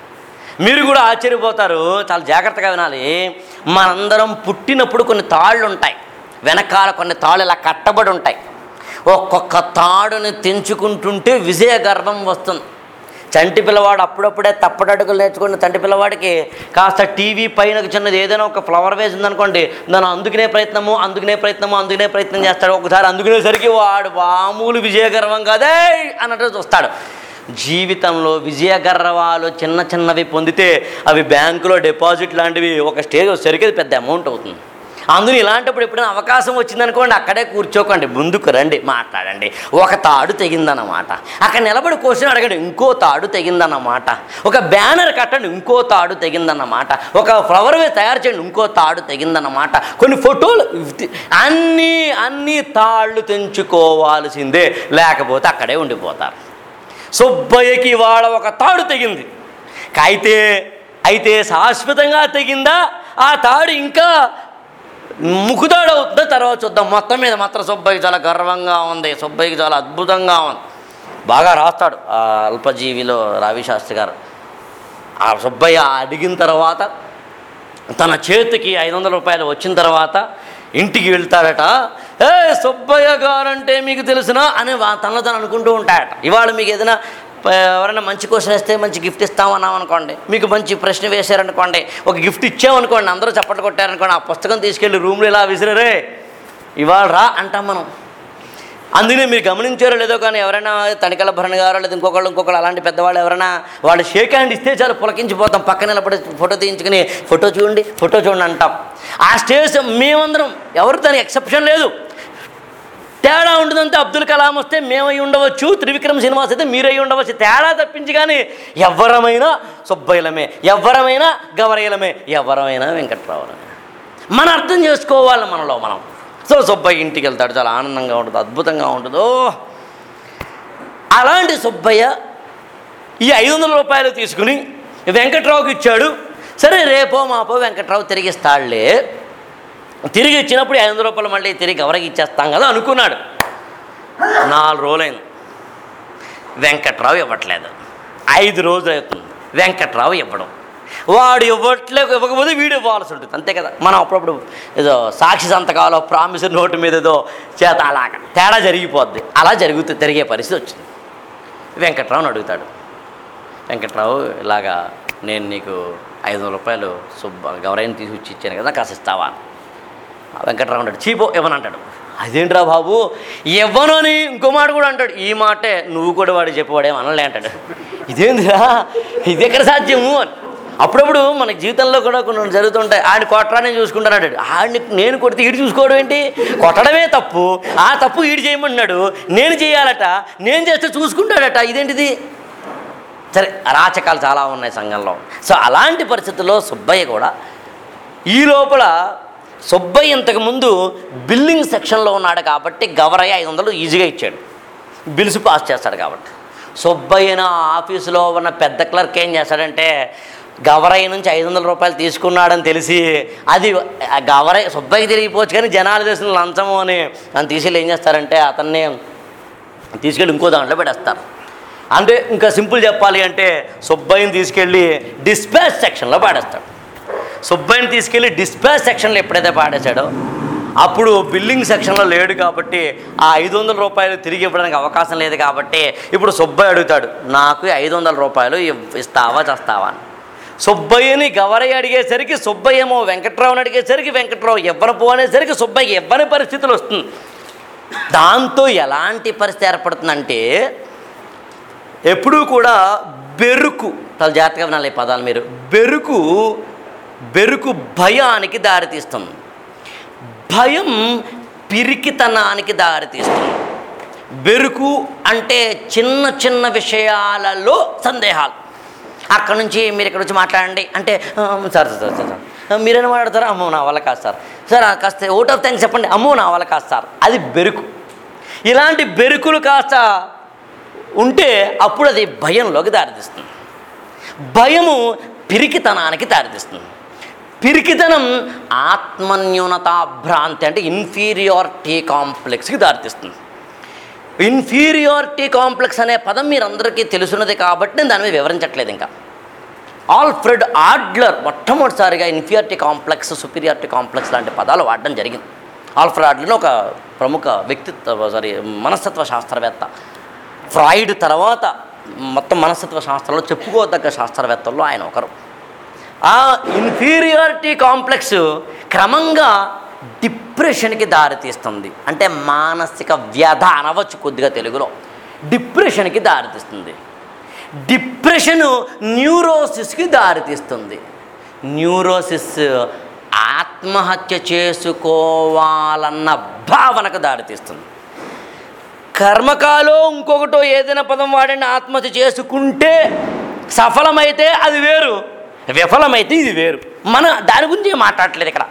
మీరు కూడా ఆశ్చర్యపోతారు. చాలా జాగ్రత్తగా వినాలి. మనందరం పుట్టినప్పుడు కొన్ని తాళ్ళు ఉంటాయి వెనకాల కొన్ని తాళ్ళు ఇలా కట్టబడి ఉంటాయి. ఒక్కొక్క తాడుని తెంచుకుంటుంటే విజయ గర్వం వస్తుంది. చంటి పిల్లవాడు అప్పుడప్పుడే తప్పటడుగులు నేర్చుకున్న చంటి పిల్లవాడికి కాస్త టీవీ పైన చిన్నది ఏదైనా ఒక ఫ్లవర్ వేజ్ ఉందనుకోండి దాన్ని అందుకునే ప్రయత్నము అందుకునే ప్రయత్నము అందుకునే ప్రయత్నం చేస్తాడు. ఒకసారి అందుకునేసరికి వాడు మామూలు విజయగర్వం కాదే అన్నట్టు చూస్తాడు. జీవితంలో విజయగర్వాలు చిన్న చిన్నవి పొందితే అవి బ్యాంకులో డిపాజిట్ లాంటివి ఒక స్టేజ్ వచ్చేసరికి అది పెద్ద అమౌంట్ అవుతుంది. అందులో ఇలాంటప్పుడు ఎప్పుడైనా అవకాశం వచ్చిందనుకోండి అక్కడే కూర్చోకండి ముందుకు రండి మాట్లాడండి. ఒక తాడు తెగిందన్నమాట. అక్కడ నిలబడి క్వశ్చన్ అడగండి ఇంకో తాడు తెగిందన్నమాట. ఒక బ్యానర్ కట్టండి ఇంకో తాడు తెగిందన్నమాట. ఒక ఫ్లవర్ తయారు చేయండి ఇంకో తాడు తెగిందన్నమాట. కొన్ని ఫోటోలు అన్నీ అన్ని తాళ్ళు తెంచుకోవాల్సిందే. లేకపోతే అక్కడే ఉండిపోతారు. సుబ్బయ్యకి వాళ్ళ ఒక తాడు తెగింది. అయితే అయితే శాశ్వతంగా తెగిందా? ఆ తాడు ఇంకా ముకుతాడు అవుతుందో తర్వాత చూద్దాం. మొత్తం మీద మాత్రం సుబ్బయ్యకి చాలా గర్వంగా ఉంది. సుబ్బయ్యకి చాలా అద్భుతంగా ఉంది. బాగా రాస్తాడు ఆ అల్పజీవిలో రవిశాస్త్రి గారు. ఆ సుబ్బయ్య అడిగిన తర్వాత తన చేతికి ఐదు వందల రూపాయలు వచ్చిన తర్వాత ఇంటికి వెళ్తాడట. ఏ సుబ్బయ్య గారంటే మీకు తెలుసునా అని తనలో తను అనుకుంటూ ఉంటాడట. ఇవాళ మీకు ఏదైనా ఎవరైనా మంచి క్వశ్చన్ వేస్తే మంచి గిఫ్ట్ ఇస్తామన్నాం అనుకోండి. మీకు మంచి ప్రశ్న వేశారనుకోండి ఒక గిఫ్ట్ ఇచ్చామనుకోండి అందరూ చప్పట్లు కొట్టారనుకోండి ఆ పుస్తకం తీసుకెళ్ళి రూమ్లో ఇలా విసిరరే ఇవాళ రా అంటాం మనం. అందుకనే మీరు గమనించారో లేదో కానీ ఎవరైనా తనికల భరణ్ గారో లేదా ఇంకొకళ్ళు ఇంకొకళ్ళు అలాంటి పెద్దవాళ్ళు ఎవరైనా వాళ్ళు షేక్ హ్యాండ్ ఇస్తే చాలు పులకించిపోతాం. పక్కన నిలబడి ఫోటో తీయించుకుని ఫోటో చూడండి ఫోటో చూడండి అంటాం. ఆ స్టేజ్ మేమందరం ఎవరు దానికి ఎక్సెప్షన్ లేదు. తేడా ఉంటుందంటే అబ్దుల్ కలాం వస్తే మేమై ఉండవచ్చు త్రివిక్రమ్ శ్రీనివాస్ అయితే మీరై ఉండవచ్చు. తేడా తప్పించి కానీ ఎవరమైనా సుబ్బయ్యలమే ఎవరమైనా గవరయ్యలమే ఎవరమైనా వెంకట్రావులమే. మనం అర్థం చేసుకోవాలి మనలో మనం. సో సుబ్బయ్య ఇంటికి వెళ్తాడు చాలా ఆనందంగా ఉంటుంది అద్భుతంగా ఉంటుంది. అలాంటి సుబ్బయ్య ఈ ఐదు వందల రూపాయలు తీసుకుని వెంకట్రావుకి ఇచ్చాడు. సరే రేపో మాపో వెంకట్రావు తిరిగిస్తాడులే తిరిగి ఇచ్చినప్పుడు ఐదు రూపాయలు మళ్ళీ తిరిగి ఎవరికి ఇచ్చేస్తాం కదా అనుకున్నాడు. నాలుగు రోజులైంది. వెంకట్రావు ఇవ్వట్లేదు. ఐదు రోజులు అవుతుంది. వెంకట్రావు ఇవ్వడం. వాడు ఇవ్వట్లేదు ఇవ్వకపోతే వీడు ఇవ్వాల్సి ఉంటుంది. అంతే కదా. మనం అప్పుడప్పుడు ఏదో సాక్షి సంతకాలో ప్రామిసర్ నోటు మీద ఏదో చేత అలాగ. తేడా జరిగిపోద్ది. అలా జరుగుతూ జరిగే పరిస్థితి వచ్చింది. వెంకట్రావుని అడుగుతాడు. వెంకట్రావు ఇలాగా నేను నీకు ఐదు వందల రూపాయలు సుబ్బ గౌరవం తీసుకొచ్చి ఇచ్చాను కదా కాస్త ఇస్తావా? అని. వెంకట్రావు అంటాడు చీపో ఇవ్వనంటాడు అదేంట్రా బాబు? ఇవ్వను అని ఇంకో మాట కూడా అంటాడు. ఈ మాటే నువ్వు కూడా వాడు చెప్పేవాడే అనలే అంటాడు. ఇదేందిరా? ఇది ఎక్కడ సాధ్యము? అని. అప్పుడప్పుడు మన జీవితంలో కూడా కొన్ని జరుగుతుంటాయి. ఆయన కొట్టరానే చూసుకుంటాను అంటాడు. ఆడిని నేను కొడితే ఈడు చూసుకోవడం ఏంటి? కొట్టడమే తప్పు. ఆ తప్పు ఈడు చేయమన్నాడు నేను చేయాలట. నేను చేస్తే చూసుకుంటాడట. ఇదేంటిది? సరే అరాచకాలు చాలా ఉన్నాయి సంఘంలో. సో అలాంటి పరిస్థితుల్లో సుబ్బయ్య కూడా ఈ లోపల సుబ్బయ్య ఇంతకుముందు బిల్లింగ్ సెక్షన్లో ఉన్నాడు కాబట్టి గవరయ్య ఐదు వందలు ఈజీగా ఇచ్చాడు. బిల్స్ పాస్ చేస్తాడు కాబట్టి. సుబ్బయ్యన ఆఫీసులో ఉన్న పెద్ద క్లర్క్ ఏం చేస్తాడంటే గవరయ్య నుంచి ఐదు వందల రూపాయలు తీసుకున్నాడని తెలిసి అది గవరయ్య సుబ్బయ్యకి తిరిగిపోవచ్చు కానీ జనాలు తెలిసిన లంచము అని అని తీసుకెళ్ళి ఏం చేస్తారంటే అతన్ని తీసుకెళ్ళి ఇంకో దాంట్లో పెట్టేస్తారు. అంటే ఇంకా సింపుల్ చెప్పాలి అంటే సుబ్బయ్యని తీసుకెళ్ళి డిస్పాచ్ సెక్షన్లో పాడేస్తాడు. సుబ్బయ్యని తీసుకెళ్ళి డిస్పాచ్ సెక్షన్లో ఎప్పుడైతే పాడేశాడో అప్పుడు బిల్లింగ్ సెక్షన్లో లేడు కాబట్టి ఆ ఐదు వందల రూపాయలు తిరిగి ఇవ్వడానికి అవకాశం లేదు కాబట్టి ఇప్పుడు సుబ్బయ్య అడుగుతాడు నాకు ఐదు వందల రూపాయలు ఇవ్- ఇస్తావా చేస్తావా? అని. సుబ్బయ్యని గవరయ్య అడిగేసరికి సుబ్బయ్య ఏమో వెంకట్రావుని అడిగేసరికి వెంకట్రావు ఇవ్వను పో అనేసరికి సుబ్బయ్య ఇవ్వని పరిస్థితులు వస్తుంది. దాంతో ఎలాంటి పరిస్థితి ఏర్పడుతుందంటే ఎప్పుడూ కూడా బెరుకు చాలా జాగ్రత్తగా వినాలి ఈ పదాలు మీరు బెరుకు బెరుకు భయానికి దారితీస్తుంది భయం పిరికితనానికి దారితీస్తుంది. బెరుకు అంటే చిన్న చిన్న విషయాలలో సందేహాలు. అక్కడ నుంచి మీరు ఇక్కడ వచ్చి మాట్లాడండి. అంటే సార్ సార్ సార్ సార్ మీరేనా అమ్మో నా వల్ల కాదు సార్. సార్ కాస్త ఓట్ ఆఫ్ థ్యాంక్స్ చెప్పండి. అమ్మో నా వల్ల కాదు సార్. అది బెరుకు ఇలాంటి బెరుకులు కాస్త ఉంటే అప్పుడు అది భయంలోకి దారితీస్తుంది. భయము పిరికితనానికి దారితీస్తుంది. పిరికితనం ఆత్మన్యూనతాభ్రాంతి అంటే ఇన్ఫీరియారిటీ కాంప్లెక్స్కి దారితీస్తుంది. ఇన్ఫీరియారిటీ కాంప్లెక్స్ అనే పదం మీరందరికీ తెలుసున్నది కాబట్టి నేను దాని మీద వివరించట్లేదు ఇంకా. ఆల్ఫ్రెడ్ ఆడ్లర్ మొట్టమొదటిసారిగా ఇన్ఫీరియారిటీ కాంప్లెక్స్ సుపీరియారిటీ కాంప్లెక్స్ లాంటి పదాలు వాడడం జరిగింది. ఆల్ఫ్రెడ్ ఆడ్లర్ ఒక ప్రముఖ వ్యక్తిత్వ సారీ మనస్తత్వ శాస్త్రవేత్త. ఫ్రాయిడ్ తర్వాత మొత్తం మనస్తత్వ శాస్త్రంలో చెప్పుకోదగ్గ శాస్త్రవేత్తల్లో ఆయన ఒకరు. ఆ ఇన్ఫీరియారిటీ కాంప్లెక్స్ క్రమంగా డిప్రెషన్కి దారితీస్తుంది. అంటే మానసిక వ్యధ అనవచ్చు కొద్దిగా తెలుగులో. డిప్రెషన్కి దారితీస్తుంది. డిప్రెషన్ న్యూరోసిస్కి దారితీస్తుంది. న్యూరోసిస్ ఆత్మహత్య చేసుకోవాలన్న భావనకు దారితీస్తుంది. కర్మకాలో ఇంకొకటో ఏదైనా పదం వాడిని ఆత్మహత్య చేసుకుంటే సఫలమైతే అది వేరు. విఫలమైతే ఇది వేరు. మన దాని గురించి మాట్లాడలేదు మాట్లాడట్లేదు ఇక్కడ.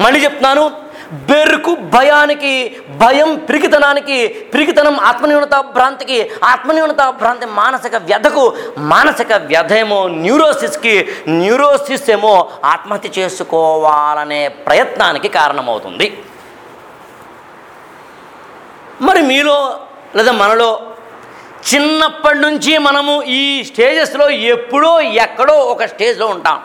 మళ్ళీ చెప్తున్నాను బెరుకు భయానికి భయం పిరికితనానికి పిరికితనం ఆత్మన్యూనత భ్రాంతికి ఆత్మన్యూనత భ్రాంతి మానసిక వ్యధకు మానసిక వ్యధ ఏమో న్యూరోసిస్కి న్యూరోసిస్ ఏమో ఆత్మహత్య చేసుకోవాలనే ప్రయత్నానికి కారణమవుతుంది. మరి మీలో లేదా మనలో చిన్నప్పటి నుంచి మనము ఈ స్టేజెస్లో ఎప్పుడో ఎక్కడో ఒక స్టేజ్లో ఉంటాం.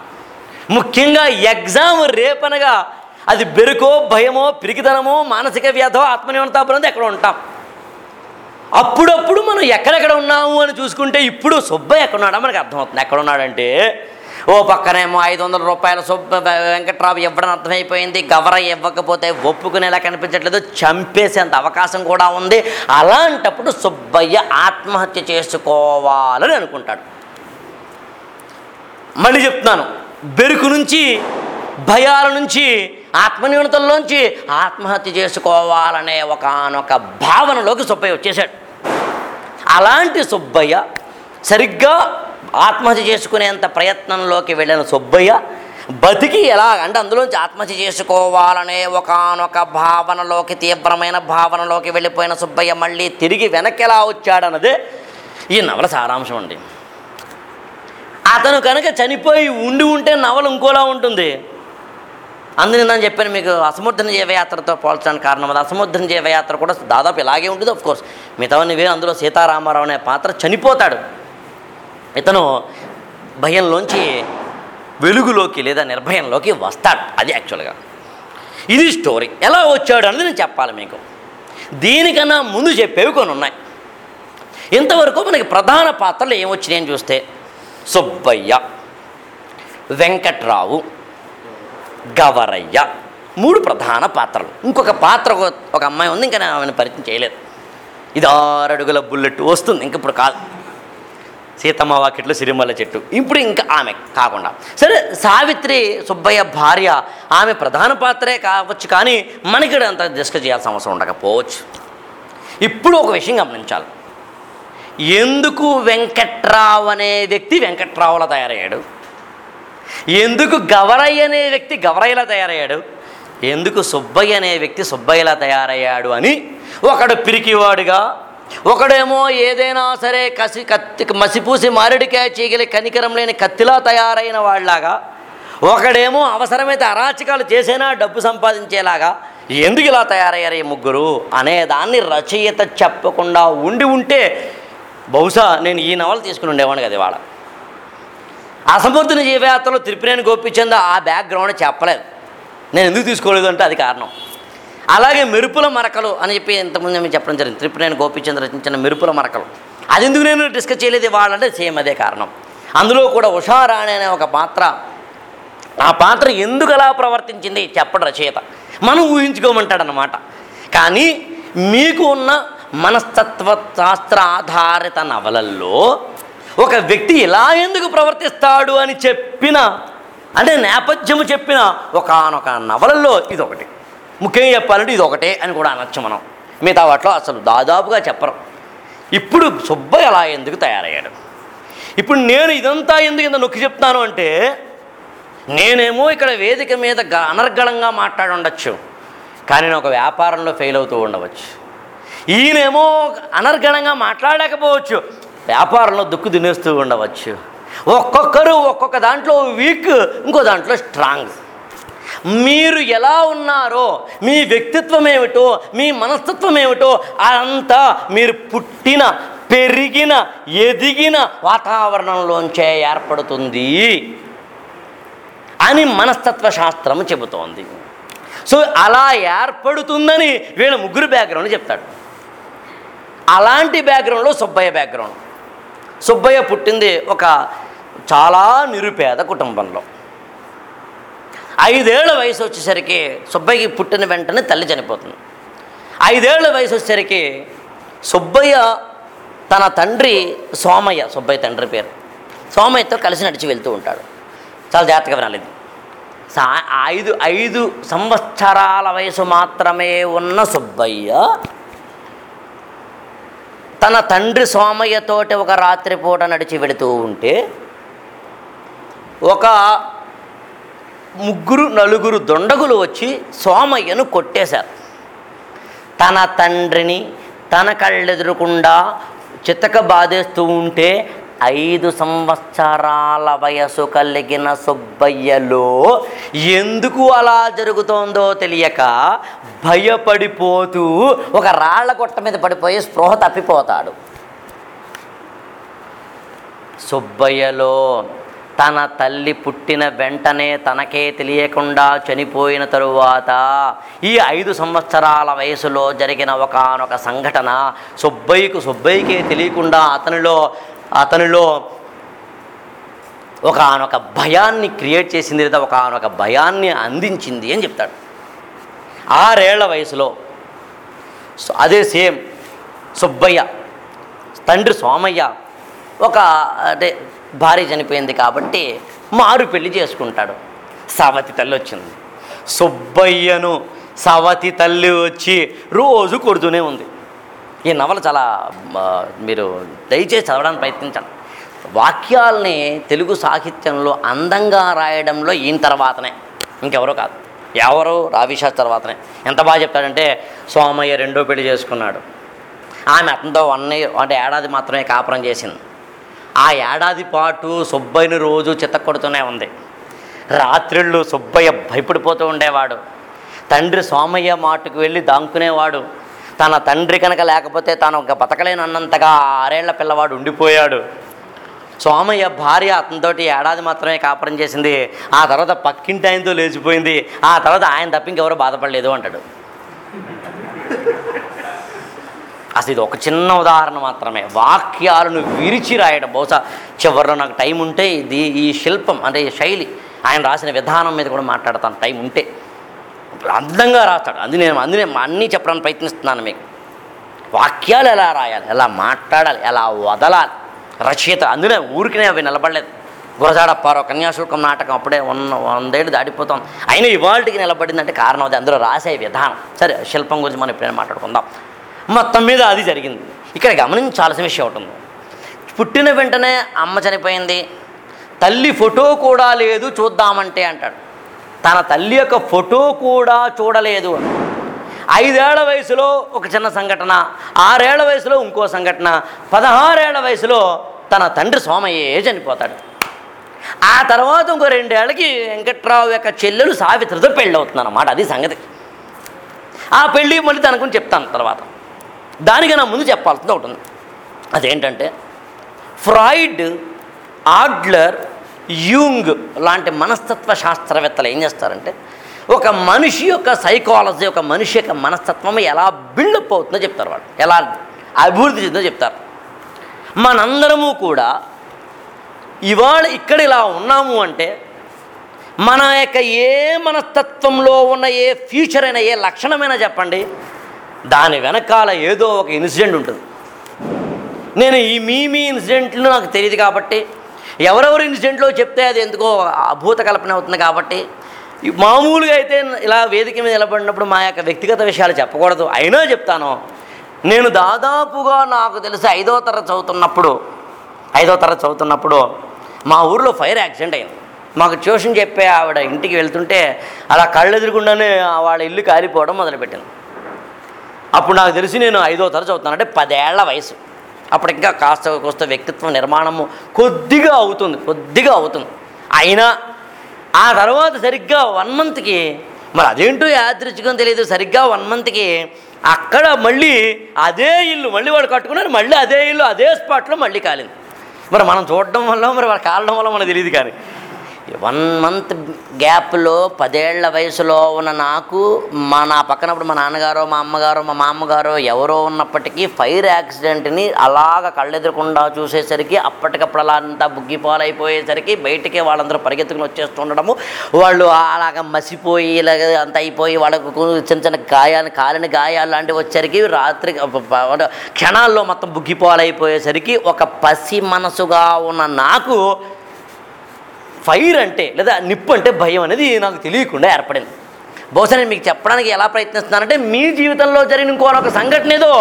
ముఖ్యంగా ఎగ్జామ్ రేపనగా అది బెరుకో భయమో పిరికితనమో మానసిక వ్యాధో ఆత్మనిర్భరతాపరంతో ఎక్కడ ఉంటాం. అప్పుడప్పుడు మనం ఎక్కడెక్కడ ఉన్నాము అని చూసుకుంటే ఇప్పుడు సుబ్బయ్య ఎక్కడున్నాడో మనకు అర్థమవుతుంది. ఎక్కడ ఉన్నాడంటే ఓ పక్కనేమో ఐదు వందల రూపాయల సుబ్బ వెంకట్రావు ఇవ్వడం అర్థమైపోయింది. గవర ఇవ్వకపోతే ఒప్పుకునేలా కనిపించట్లేదు. చంపేసేంత అవకాశం కూడా ఉంది. అలాంటప్పుడు సుబ్బయ్య ఆత్మహత్య చేసుకోవాలని అనుకుంటాడు. మళ్ళీ చెప్తున్నాను. బెరుకు నుంచి భయాల నుంచి ఆత్మన్యూనతల్లోంచి ఆత్మహత్య చేసుకోవాలనే ఒకనొక భావనలోకి సుబ్బయ్య వచ్చేసాడు అలాంటి సుబ్బయ్య సరిగ్గా ఆత్మహత్య చేసుకునేంత ప్రయత్నంలోకి వెళ్ళిన సుబ్బయ్య బతికి ఎలా అంటే అందులోంచి ఆత్మహత్య చేసుకోవాలనే ఒకనొక భావనలోకి తీవ్రమైన భావనలోకి వెళ్ళిపోయిన సుబ్బయ్య మళ్ళీ తిరిగి వెనక్కి ఎలా వచ్చాడన్నదే ఈ నవల సారాంశం అండి. అతను కనుక చనిపోయి ఉండి ఉంటే నవల ఇంకోలా ఉంటుంది. అందుకని నేను చెప్పాను మీకు అసముద్రణ జీవయాత్రతో పోల్చడానికి కారణం అది. అసముద్రణ జీవయాత్ర కూడా దాదాపు ఇలాగే ఉంటుంది ఆఫ్ కోర్స్ మిగతావన్నీ అందులో సీతారామారావు అనే పాత్ర చనిపోతాడు. ఇతను భయంలోంచి వెలుగులోకి లేదా నిర్భయంలోకి వస్తాడు. అది యాక్చువల్గా ఇది స్టోరీ ఎలా వచ్చాడు అనేది నేను చెప్పాలి మీకు. దీనికన్నా ముందు చెప్పేవి కొన్ని ఉన్నాయి. ఇంతవరకు మనకి ప్రధాన పాత్రలు ఏమొచ్చినాయని చూస్తే సుబ్బయ్య వెంకట్రావు గవరయ్య మూడు ప్రధాన పాత్రలు. ఇంకొక పాత్ర ఒక- అమ్మాయి ఉంది ఇంకా నేను ఆమెను పరిచయం చేయలేదు. ఇది ఆరడుగుల బుల్లెట్ వస్తుంది ఇంక ఇప్పుడు కాదు. సీతమ్మ వాకిట్లో సిరిమల్ల చెట్టు. ఇప్పుడు ఇంకా ఆమె కాకుండా. సరే సావిత్రి సుబ్బయ్య భార్య ఆమె ప్రధాన పాత్రే కావచ్చు కానీ మనకి అంత డిస్కస్ చేయాల్సిన అవసరం ఉండకపోవచ్చు. ఇప్పుడు ఒక విషయం గమనించాలి. ఎందుకు వెంకట్రావు అనే వ్యక్తి వెంకట్రావులా తయారయ్యాడు? ఎందుకు గవరయ్య అనే వ్యక్తి గవరయ్యలా తయారయ్యాడు? ఎందుకు సుబ్బయ్య అనే వ్యక్తి సుబ్బయ్యలా తయారయ్యాడు అని ఒకడు పిరికివాడుగా ఒకడేమో ఏదైనా సరే కసి కత్తి మసిపూసి మారేడుకాయ చీగలి కనికరం లేని కత్తిలా తయారైన వాళ్ళలాగా ఒకడేమో అవసరమైతే అరాచకాలు చేసేనా డబ్బు సంపాదించేలాగా ఎందుకు ఇలా తయారయ్యారు ఈ ముగ్గురు అనే దాన్ని రచయిత చెప్పకుండా ఉండి ఉంటే బహుశా నేను ఈ నవల తీసుకుని ఉండేవాడిని కదా ఇవాళ. అసమర్థుని జీవయాత్రలో తిరుపతిని గోపిచంద ఆ బ్యాక్గ్రౌండ్ చెప్పలేదు. నేను ఎందుకు తీసుకోలేదు అంటే అది కారణం. అలాగే మెరుపుల మరకలు అని చెప్పి ఇంతకుముందు మేము చెప్పడం జరిగింది. త్రిపురేణి గోపిచంద్ర రచించిన మెరుపుల మరకలు. అది ఎందుకు నేను డిస్కస్ చేయలేదు? ఇవ్వాలంటే సేమ్ అదే కారణం. అందులో కూడా ఉషారాణి అనే ఒక పాత్ర. ఆ పాత్ర ఎందుకు అలా ప్రవర్తించింది? చెప్పడు రచయిత. మనం ఊహించుకోమంటాడనమాట కానీ మీకు ఉన్న మనస్తత్వ శాస్త్ర ఆధారిత నవలల్లో ఒక వ్యక్తి ఇలా ఎందుకు ప్రవర్తిస్తాడు అని చెప్పిన అంటే నేపథ్యము చెప్పిన ఒకనొక నవలలో ఇదొకటి. ముఖ్యంగా చెప్పాలంటే ఇది ఒకటే అని కూడా అనొచ్చు మనం. మిగతా వాటిలో అసలు దాదాపుగా చెప్పరు. ఇప్పుడు సుబ్బయ్య అలా ఎందుకు తయారయ్యాడు? ఇప్పుడు నేను ఇదంతా ఎందుకు ఇంత నొక్కి చెప్తాను అంటే నేనేమో ఇక్కడ వేదిక మీద గ అనర్గళంగా మాట్లాడి ఉండొచ్చు. కానీ నేను ఒక వ్యాపారంలో ఫెయిల్ అవుతూ ఉండవచ్చు. ఈయనేమో అనర్గళంగా మాట్లాడలేకపోవచ్చు వ్యాపారంలో దుక్కు తినేస్తూ ఉండవచ్చు. ఒక్కొక్కరు ఒక్కొక్క దాంట్లో వీక్ ఇంకో దాంట్లో స్ట్రాంగ్. మీరు ఎలా ఉన్నారో మీ వ్యక్తిత్వం ఏమిటో మీ మనస్తత్వం ఏమిటో అదంతా మీరు పుట్టిన పెరిగిన ఎదిగిన వాతావరణంలోంచే ఏర్పడుతుంది అని మనస్తత్వ శాస్త్రం చెబుతోంది. సో అలా ఏర్పడుతుందని వీళ్ళ ముగ్గురు బ్యాక్గ్రౌండ్ చెప్తాడు. అలాంటి బ్యాక్గ్రౌండ్లో సుబ్బయ్య బ్యాక్గ్రౌండ్ సుబ్బయ్య పుట్టింది ఒక చాలా నిరుపేద కుటుంబంలో. ఐదేళ్ళ వయసు వచ్చేసరికి సుబ్బయ్యకి పుట్టిన వెంటనే తల్లి చనిపోతుంది. ఐదేళ్ళ వయసు వచ్చేసరికి సుబ్బయ్య తన తండ్రి సోమయ్య సుబ్బయ్య తండ్రి పేరు. సోమయ్యతో కలిసి నడిచి వెళ్తూ ఉంటాడు. చాలా జాగ్రత్తగా వినాలి ఇది. ఐదు ఐదు సంవత్సరాల వయసు మాత్రమే ఉన్న సుబ్బయ్య తన తండ్రి సోమయ్యతోటి ఒక రాత్రిపూట నడిచి వెళుతూ ఉంటే ఒక ముగ్గురు నలుగురు దొండగులు వచ్చి సోమయ్యను కొట్టేశారు. తన తండ్రిని తన కళ్ళెదురకుండా చితక బాధేస్తూ ఉంటే ఐదు సంవత్సరాల వయసు కలిగిన సుబ్బయ్యలో ఎందుకు అలా జరుగుతోందో తెలియక భయపడిపోతూ ఒక రాళ్ళ గొట్ట మీద పడిపోయి స్పృహ తప్పిపోతాడు. సుబ్బయ్యలో తన తల్లి పుట్టిన వెంటనే తనకే తెలియకుండా చనిపోయిన తరువాత ఈ ఐదు సంవత్సరాల వయసులో జరిగిన ఒకనొక సంఘటన సుబ్బయ్యకు సుబ్బయ్యకే తెలియకుండా అతనిలో అతనిలో ఒకనొక భయాన్ని క్రియేట్ చేసింది లేదా ఒకనొక భయాన్ని అందించింది అని చెప్తాడు. ఆరేళ్ళ వయసులో అదే సేమ్ సుబ్బయ్య తండ్రి సోమయ్య ఒక అంటే భార్య చనిపోయింది కాబట్టి మారు పెళ్ళి చేసుకుంటాడు. సవతి తల్లి వచ్చింది. సుబ్బయ్యను సవతి తల్లి వచ్చి రోజు కొడుతూనే ఉంది. ఈ నవల చాలా మీరు దయచేసి చదవడానికి ప్రయత్నించండి. వాక్యాల్ని తెలుగు సాహిత్యంలో అందంగా రాయడంలో ఈయన తర్వాతనే. ఇంకెవరో కాదు. ఎవరు రావిశాస్ తర్వాతనే. ఎంత బాగా చెప్తాడంటే సోమయ్య రెండో పెళ్ళి చేసుకున్నాడు. ఆమె అతనితో వన్ ఇయర్ అంటే ఏడాది మాత్రమే కాపురం చేసింది. ఆ ఏడాది పాటు సుబ్బయ్యని రోజు చిత్తకొడుతూనే ఉంది. రాత్రిళ్ళు సుబ్బయ్య భయపడిపోతూ ఉండేవాడు. తండ్రి సోమయ్య మాటకు వెళ్ళి దాంకునేవాడు. తన తండ్రి కనుక లేకపోతే తాను ఒక బతకలేనన్నంతగా ఆరేళ్ళ పిల్లవాడు ఉండిపోయాడు. సోమయ్య భార్య అతనితోటి ఏడాది మాత్రమే కాపురం చేసింది. ఆ తర్వాత పక్కింటి ఆయనతో లేచిపోయింది. ఆ తర్వాత ఆయన తప్పింకెవరు బాధపడలేదు అంటాడు. అసలు ఇది ఒక చిన్న ఉదాహరణ మాత్రమే. వాక్యాలను విరిచి రాయడం. బహుశా చివరిలో నాకు టైం ఉంటే ఇది ఈ శిల్పం అంటే ఈ శైలి ఆయన రాసిన విధానం మీద కూడా మాట్లాడతాను. టైం ఉంటే. అందంగా రాస్తాడు. అందు నేను అందునే అన్నీ చెప్పడానికి ప్రయత్నిస్తున్నాను మీకు. వాక్యాలు ఎలా రాయాలి? ఎలా మాట్లాడాలి? ఎలా వదలాలి? రచయిత అందునే ఊరికినే అవి నిలబడలేదు. గురజాడప్పారో కన్యాశుల్కం నాటకం అప్పుడే ఉన్న వందేళ్ళు దాటిపోతాం. అయినా ఇవాళకి నిలబడిందంటే కారణం అది. అందులో రాసే విధానం. సరే శిల్పం గురించి మనం ఎప్పుడైనా మాట్లాడుకుందాం. మొత్తం మీద అది జరిగింది. ఇక్కడ గమనించాల్సిన విషయం ఉంటుంది పుట్టిన వెంటనే అమ్మ చనిపోయింది. తల్లి ఫోటో కూడా లేదు చూద్దామంటే అంటాడు. తన తల్లి యొక్క ఫోటో కూడా చూడలేదు. అని ఐదేళ్ళ వయసులో ఒక చిన్న సంఘటన ఆరేళ్ళ వయసులో ఇంకో సంఘటన పదహారేళ్ళ వయసులో తన తండ్రి సోమయ్యే చనిపోతాడు. ఆ తర్వాత ఇంకో రెండేళ్ళకి వెంకట్రావు యొక్క చెల్లెలు సావిత్రితో పెళ్ళి అవుతుంది అన్నమాట అది సంగతి. ఆ పెళ్ళి మళ్ళీ తన గురించి చెప్తాను తర్వాత. దానికన్నా ముందు చెప్పాల్సింది ఒకటి ఉంది. అదేంటంటే ఫ్రాయిడ్ ఆడ్లర్ యూంగ్ లాంటి మనస్తత్వ శాస్త్రవేత్తలు ఏం చేస్తారంటే ఒక మనిషి యొక్క సైకాలజీ ఒక మనిషి యొక్క మనస్తత్వం ఎలా బిల్డప్ అవుతుందో చెప్తారు వాళ్ళు. ఎలా అభివృద్ధి చెందో చెప్తారు. మనందరము కూడా ఇవాళ ఇక్కడ ఇలా ఉన్నాము అంటే మన యొక్క ఏ మనస్తత్వంలో ఉన్న ఏ ఫ్యూచర్ అయినా ఏ లక్షణమైనా చెప్పండి. దాని వెనకాల ఏదో ఒక ఇన్సిడెంట్ ఉంటుంది. నేను ఈ మీ మీ ఇన్సిడెంట్లు నాకు తెలియదు కాబట్టి ఎవరెవరు ఇన్సిడెంట్లో చెప్తే అది ఎందుకో అభూత కల్పన అవుతుంది కాబట్టి మామూలుగా అయితే ఇలా వేదిక మీద నిలబడినప్పుడు మా యొక్క వ్యక్తిగత విషయాలు చెప్పకూడదు. అయినా చెప్తాను నేను దాదాపుగా నాకు తెలిసి ఐదో తరగతి చదువుతున్నప్పుడు ఐదో తరగతి చదువుతున్నప్పుడు మా ఊర్లో ఫైర్ యాక్సిడెంట్ అయింది. మాకు ట్యూషన్ చెప్పే ఆవిడ ఇంటికి వెళ్తుంటే అలా కళ్ళెదురుగుండానే వాళ్ళ ఇల్లు కాలిపోవడం మొదలుపెట్టింది. అప్పుడు నాకు తెలిసి నేను ఐదో తరచు అవుతున్నాను అంటే పదేళ్ళ వయసు. అప్పుడు ఇంకా కాస్త కోస్త వ్యక్తిత్వ నిర్మాణము కొద్దిగా అవుతుంది కొద్దిగా అవుతుంది. అయినా ఆ తర్వాత సరిగ్గా వన్ మంత్కి మరి అదేంటో యాదృచ్ఛికం తెలియదు సరిగ్గా వన్ మంత్కి అక్కడ మళ్ళీ అదే ఇల్లు మళ్ళీ వాడు కట్టుకున్నారు మళ్ళీ అదే ఇల్లు అదే స్పాట్లో మళ్ళీ కాలింది. మరి మనం చూడడం వల్ల మరి వాడు కాలడం వల్ల మనకు తెలియదు కానీ. వన్ మంత్ గ్యాప్లో పదేళ్ళ వయసులో ఉన్న నాకు మా నా పక్కనప్పుడు మా నాన్నగారో మా అమ్మగారో మా మామగారో ఎవరో ఉన్నప్పటికీ ఫైర్ యాక్సిడెంట్ని అలాగ కళ్ళెదురకుండా చూసేసరికి అప్పటికప్పుడు అలా అంతా బుగ్గిపాలైపోయేసరికి బయటికి వాళ్ళందరూ పరిగెత్తుకుని వచ్చేస్తుండడము. వాళ్ళు అలాగ మసిపోయి ఇలాగ అంత అయిపోయి వాళ్ళకు చిన్న చిన్న గాయాలు కాలిన గాయాలు లాంటివి వచ్చేసరికి రాత్రి క్షణాల్లో మొత్తం బుగ్గిపాలైపోయేసరికి ఒక పసి మనసుగా ఉన్న నాకు ఫైర్ అంటే లేదా నిప్పు అంటే భయం అనేది నాకు తెలియకుండా ఏర్పడింది. బహుశా నేను మీకు చెప్పడానికి ఎలా ప్రయత్నిస్తున్నానంటే మీ జీవితంలో జరిగిన ఇంకోనొక సంఘటన ఏదో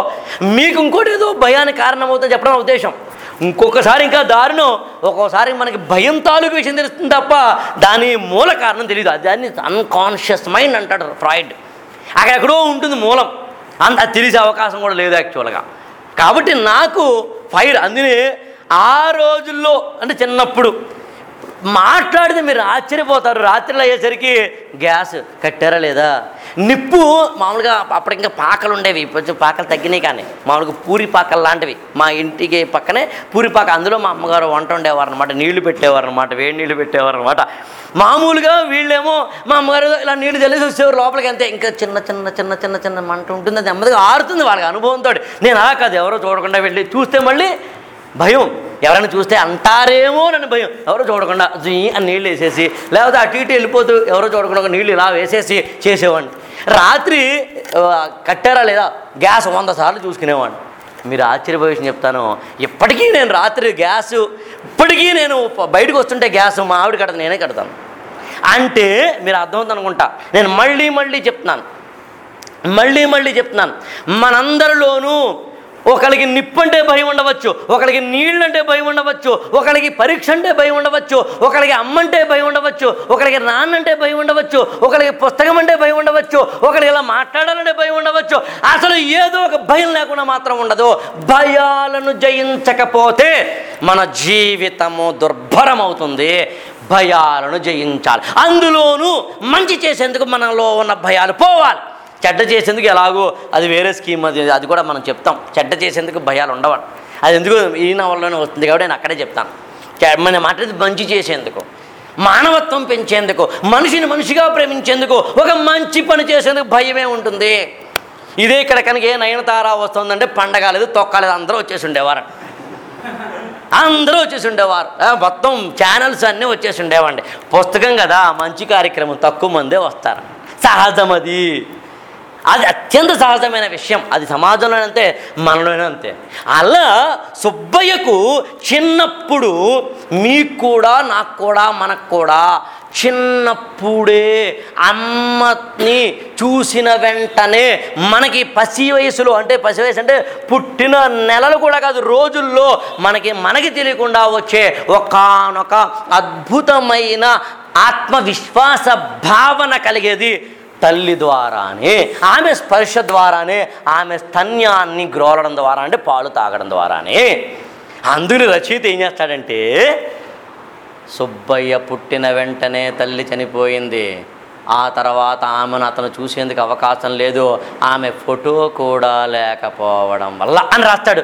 మీకు ఇంకోటి ఏదో భయానికి కారణమవుతుందని చెప్పడం నా ఉద్దేశం. ఇంకొకసారి ఇంకా దారుణం ఒక్కోసారి మనకి భయం తాలూకు విషయం తెలుస్తుంది తప్ప దాని మూల కారణం తెలియదు దాన్ని అన్కాన్షియస్ మైండ్ అంటాడు ఫ్రాయిడ్. అక్కడెక్కడో ఉంటుంది మూలం. అంత అది తెలిసే అవకాశం కూడా లేదు యాక్చువల్గా కాబట్టి నాకు ఫైర్ అందునే ఆ రోజుల్లో అంటే చిన్నప్పుడు మాట్లాడితే మీరు ఆశ్చర్యపోతారు. రాత్రిలో అయ్యేసరికి గ్యాస్ కట్టారా లేదా? నిప్పు మామూలుగా అప్పుడు ఇంకా పాకలు ఉండేవి. కొంచెం పాకలు తగ్గినాయి కానీ మామూలుగా పూరి పాకలు లాంటివి. మా ఇంటికి పక్కనే పూరి పాక. అందులో మా అమ్మగారు వంట ఉండేవారు అనమాట నీళ్ళు పెట్టేవారు అనమాట వేడి నీళ్ళు పెట్టేవారు అనమాట మామూలుగా వీళ్ళేమో మా అమ్మగారు ఇలా నీళ్ళు తెలిసి వచ్చేవారు లోపలికి అంతే. ఇంకా చిన్న చిన్న చిన్న చిన్న చిన్న మంట ఉంటుంది. అది నెమ్మదిగా ఆరుతుంది వాళ్ళకి అనుభవంతో. నేను అలా కాదు ఎవరో చూడకుండా వెళ్ళి చూస్తే మళ్ళీ భయం. ఎవరైనా చూస్తే అంటారేమో నన్ను భయం. ఎవరో చూడకుండా జీ అని నీళ్ళు వేసేసి లేకపోతే అటు ఇటు వెళ్ళిపోతూ ఎవరో చూడకుండా ఒక నీళ్ళు ఇలా వేసేసి చేసేవాడిని. రాత్రి కట్టారా లేదా? గ్యాస్ వంద సార్లు చూసుకునేవాడిని. మీరు ఆశ్చర్యపోయే విషయం చెప్తాను ఇప్పటికీ నేను రాత్రి గ్యాస్ ఇప్పటికీ నేను బయటకు వస్తుంటే గ్యాస్ మా ఆవిడ కడతాను నేనే కడతాను. అంటే మీరు అర్థమవుతుంది అనుకుంటా. నేను మళ్ళీ మళ్ళీ చెప్తున్నాను. మళ్ళీ మళ్ళీ చెప్తున్నాను. మనందరిలోనూ ఒకరికి నిప్పు అంటే భయం ఉండవచ్చు ఒకరికి నీళ్ళంటే భయం ఉండవచ్చు ఒకరికి పరీక్ష అంటే భయం ఉండవచ్చు ఒకరికి అమ్మంటే భయం ఉండవచ్చు ఒకరికి నాన్నంటే భయం ఉండవచ్చు ఒకరికి పుస్తకం అంటే భయం ఉండవచ్చు ఒకరికి ఇలా మాట్లాడాలంటే భయం ఉండవచ్చు. అసలు ఏదో ఒక భయం లేకుండా మాత్రం ఉండదు. భయాలను జయించకపోతే మన జీవితము దుర్భరం అవుతుంది భయాలను జయించాలి. అందులోనూ మంచి చేసేందుకు మనలో ఉన్న భయాలు పోవాలి. చెడ్డ చేసేందుకు ఎలాగో అది వేరే స్కీమ్ అది అది కూడా మనం చెప్తాం. చెడ్డ చేసేందుకు భయాలు ఉండవని అది ఎందుకు ఈ నవల్లోనే వస్తుంది కాబట్టి నేను అక్కడే చెప్తాను. మన మాట మంచి చేసేందుకు మానవత్వం పెంచేందుకు మనిషిని మనిషిగా ప్రేమించేందుకు ఒక మంచి పని చేసేందుకు భయమే ఉంటుంది. ఇదే ఇక్కడ కనుక ఏ నయనతార వస్తుందంటే పండగ లేదు తొక్కలేదు అందరూ వచ్చేసి ఉండేవారు. అందరూ వచ్చేసి ఉండేవారు. మొత్తం ఛానల్స్ అన్నీ వచ్చేసి ఉండేవండి. పుస్తకం కదా మంచి కార్యక్రమం తక్కువ మందే వస్తారు. సహజమది. అది అత్యంత సహజమైన విషయం. అది సమాజంలో అంతే మనలోనే అంతే అలా సుబ్బయ్యకు చిన్నప్పుడు మీకు కూడా నాకు కూడా మనకు కూడా చిన్నప్పుడే అమ్మని చూసిన వెంటనే మనకి పసి వయసులో అంటే పసి వయసు అంటే పుట్టిన నెలలు కూడా కాదు రోజుల్లో మనకి మనకి తెలియకుండా వచ్చే ఒకానొక అద్భుతమైన ఆత్మవిశ్వాస భావన కలిగేది తల్లి ద్వారానే ఆమె స్పర్శ ద్వారానే ఆమె స్తన్యాన్ని గ్రోలడం ద్వారా అంటే పాలు తాగడం ద్వారానే. అందుని రచయిత ఏం చేస్తాడంటే సుబ్బయ్య పుట్టిన వెంటనే తల్లి చనిపోయింది. ఆ తర్వాత ఆమెను అతను చూసేందుకు అవకాశం లేదు. ఆమె ఫోటో కూడా లేకపోవడం వల్ల అని రాస్తాడు.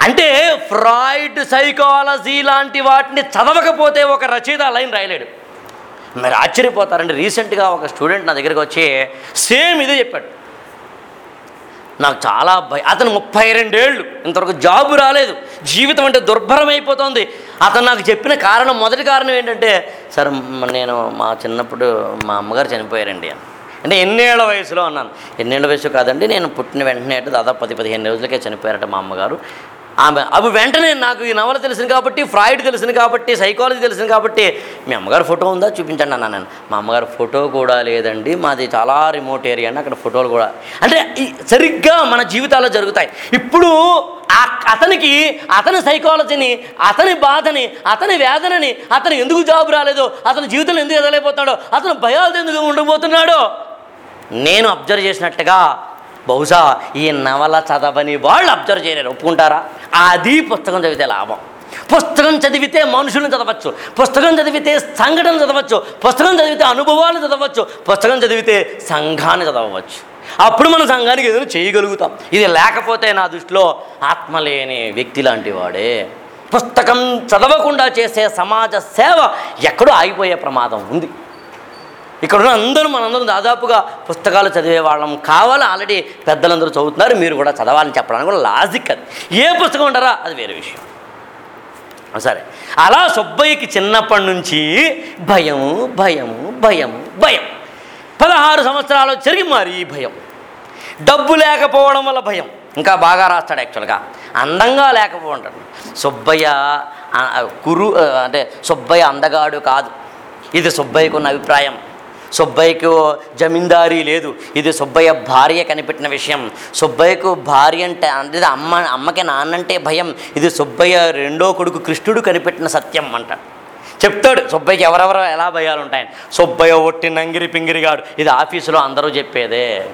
అంటే ఫ్రాయిడ్ సైకాలజీ లాంటి వాటిని చదవకపోతే ఒక రచయిత లైన్ రాయలేడు. మీరు ఆశ్చర్యపోతారండి. రీసెంట్గా ఒక స్టూడెంట్ నా దగ్గరికి వచ్చి సేమ్ ఇదే చెప్పాడు. నాకు చాలా భయం అతను ముప్పై రెండేళ్ళు. ఇంతవరకు జాబు రాలేదు. జీవితం అంటే దుర్భరం అయిపోతుంది. అతను నాకు చెప్పిన కారణం మొదటి కారణం ఏంటంటే సార్ నేను మా చిన్నప్పుడు మా అమ్మగారు చనిపోయారండి అని. అంటే ఎన్నేళ్ళ వయసులో అన్నాను. ఎన్నేళ్ళ వయసు కాదండి నేను పుట్టిన వెంటనే అంటే దాదాపు పది పదిహేను రోజులకే చనిపోయారట మా అమ్మగారు. ఆమె అవి వెంటనే నాకు ఈ నవల తెలిసింది కాబట్టి ఫ్రాయిడ్ తెలిసింది కాబట్టి సైకాలజీ తెలిసింది కాబట్టి మీ అమ్మగారు ఫోటో ఉందా? చూపించండి అన్నాను నేను. మా అమ్మగారు ఫోటో కూడా లేదండి. మాది చాలా రిమోట్ ఏరియా అండి. అక్కడ ఫోటోలు కూడా అంటే సరిగ్గా మన జీవితాల్లో జరుగుతాయి. ఇప్పుడు అతనికి అతని సైకాలజీని అతని బాధని అతని వేదనని అతను ఎందుకు జాబ్ రాలేదో? అతని జీవితంలో ఎందుకు ఎదగలేకపోతున్నాడో? అతను భయాలతో ఎందుకు ఉండబోతున్నాడో నేను అబ్జర్వ్ చేసినట్టుగా బహుశా ఈ నవల చదవని వాళ్ళు అబ్జర్వ్ చేయలేరు. ఒప్పుకుంటారా? అది పుస్తకం చదివితే లాభం. పుస్తకం చదివితే మనుషులను చదవచ్చు. పుస్తకం చదివితే సంఘటన చదవచ్చు. పుస్తకం చదివితే అనుభవాలు చదవచ్చు. పుస్తకం చదివితే సంఘాన్ని చదవచ్చు. అప్పుడు మనం సంఘానికి ఏదైనా చేయగలుగుతాం. ఇది లేకపోతే నా దృష్టిలో ఆత్మ లేని వ్యక్తి లాంటి వాడే. పుస్తకం చదవకుండా చేసే సమాజ సేవ ఎక్కడో ఆగిపోయే ప్రమాదం ఉంది. ఇక్కడ ఉన్న అందరూ మనందరం దాదాపుగా పుస్తకాలు చదివే వాళ్ళం కావాలి ఆల్రెడీ పెద్దలందరూ చదువుతున్నారు మీరు కూడా చదవాలని చెప్పడానికి కూడా లాజిక్ అది. ఏ పుస్తకం ఉంటారా అది వేరే విషయం. సరే. అలా సుబ్బయ్యకి చిన్నప్పటి నుంచి భయము భయము భయము భయం. పదహారు సంవత్సరాలు వచ్చరికి మరీ భయం. డబ్బు లేకపోవడం వల్ల భయం. ఇంకా బాగా రాస్తాడు యాక్చువల్గా. అందంగా లేకపోవడం. సుబ్బయ్య కురు అంటే సుబ్బయ్య అందగాడు కాదు. ఇది సుబ్బయ్యకున్న అభిప్రాయం. సుబ్బయ్యకు జమీందారీ లేదు. ఇది సుబ్బయ్య భార్య కనిపెట్టిన విషయం. సుబ్బయ్యకు భార్య అంటే అంటే అమ్మ అమ్మకి నాన్నంటే భయం. ఇది సుబ్బయ్య రెండో కొడుకు కృష్ణుడు కనిపెట్టిన సత్యం అంట. చెప్తాడు సుబ్బయ్యకి ఎవరెవరు ఎలా భయాలు ఉంటాయని సుబ్బయ్య ఒట్టి నంగిరి పింగిరిగాడు ఇది ఆఫీసులో అందరూ చెప్పేదే.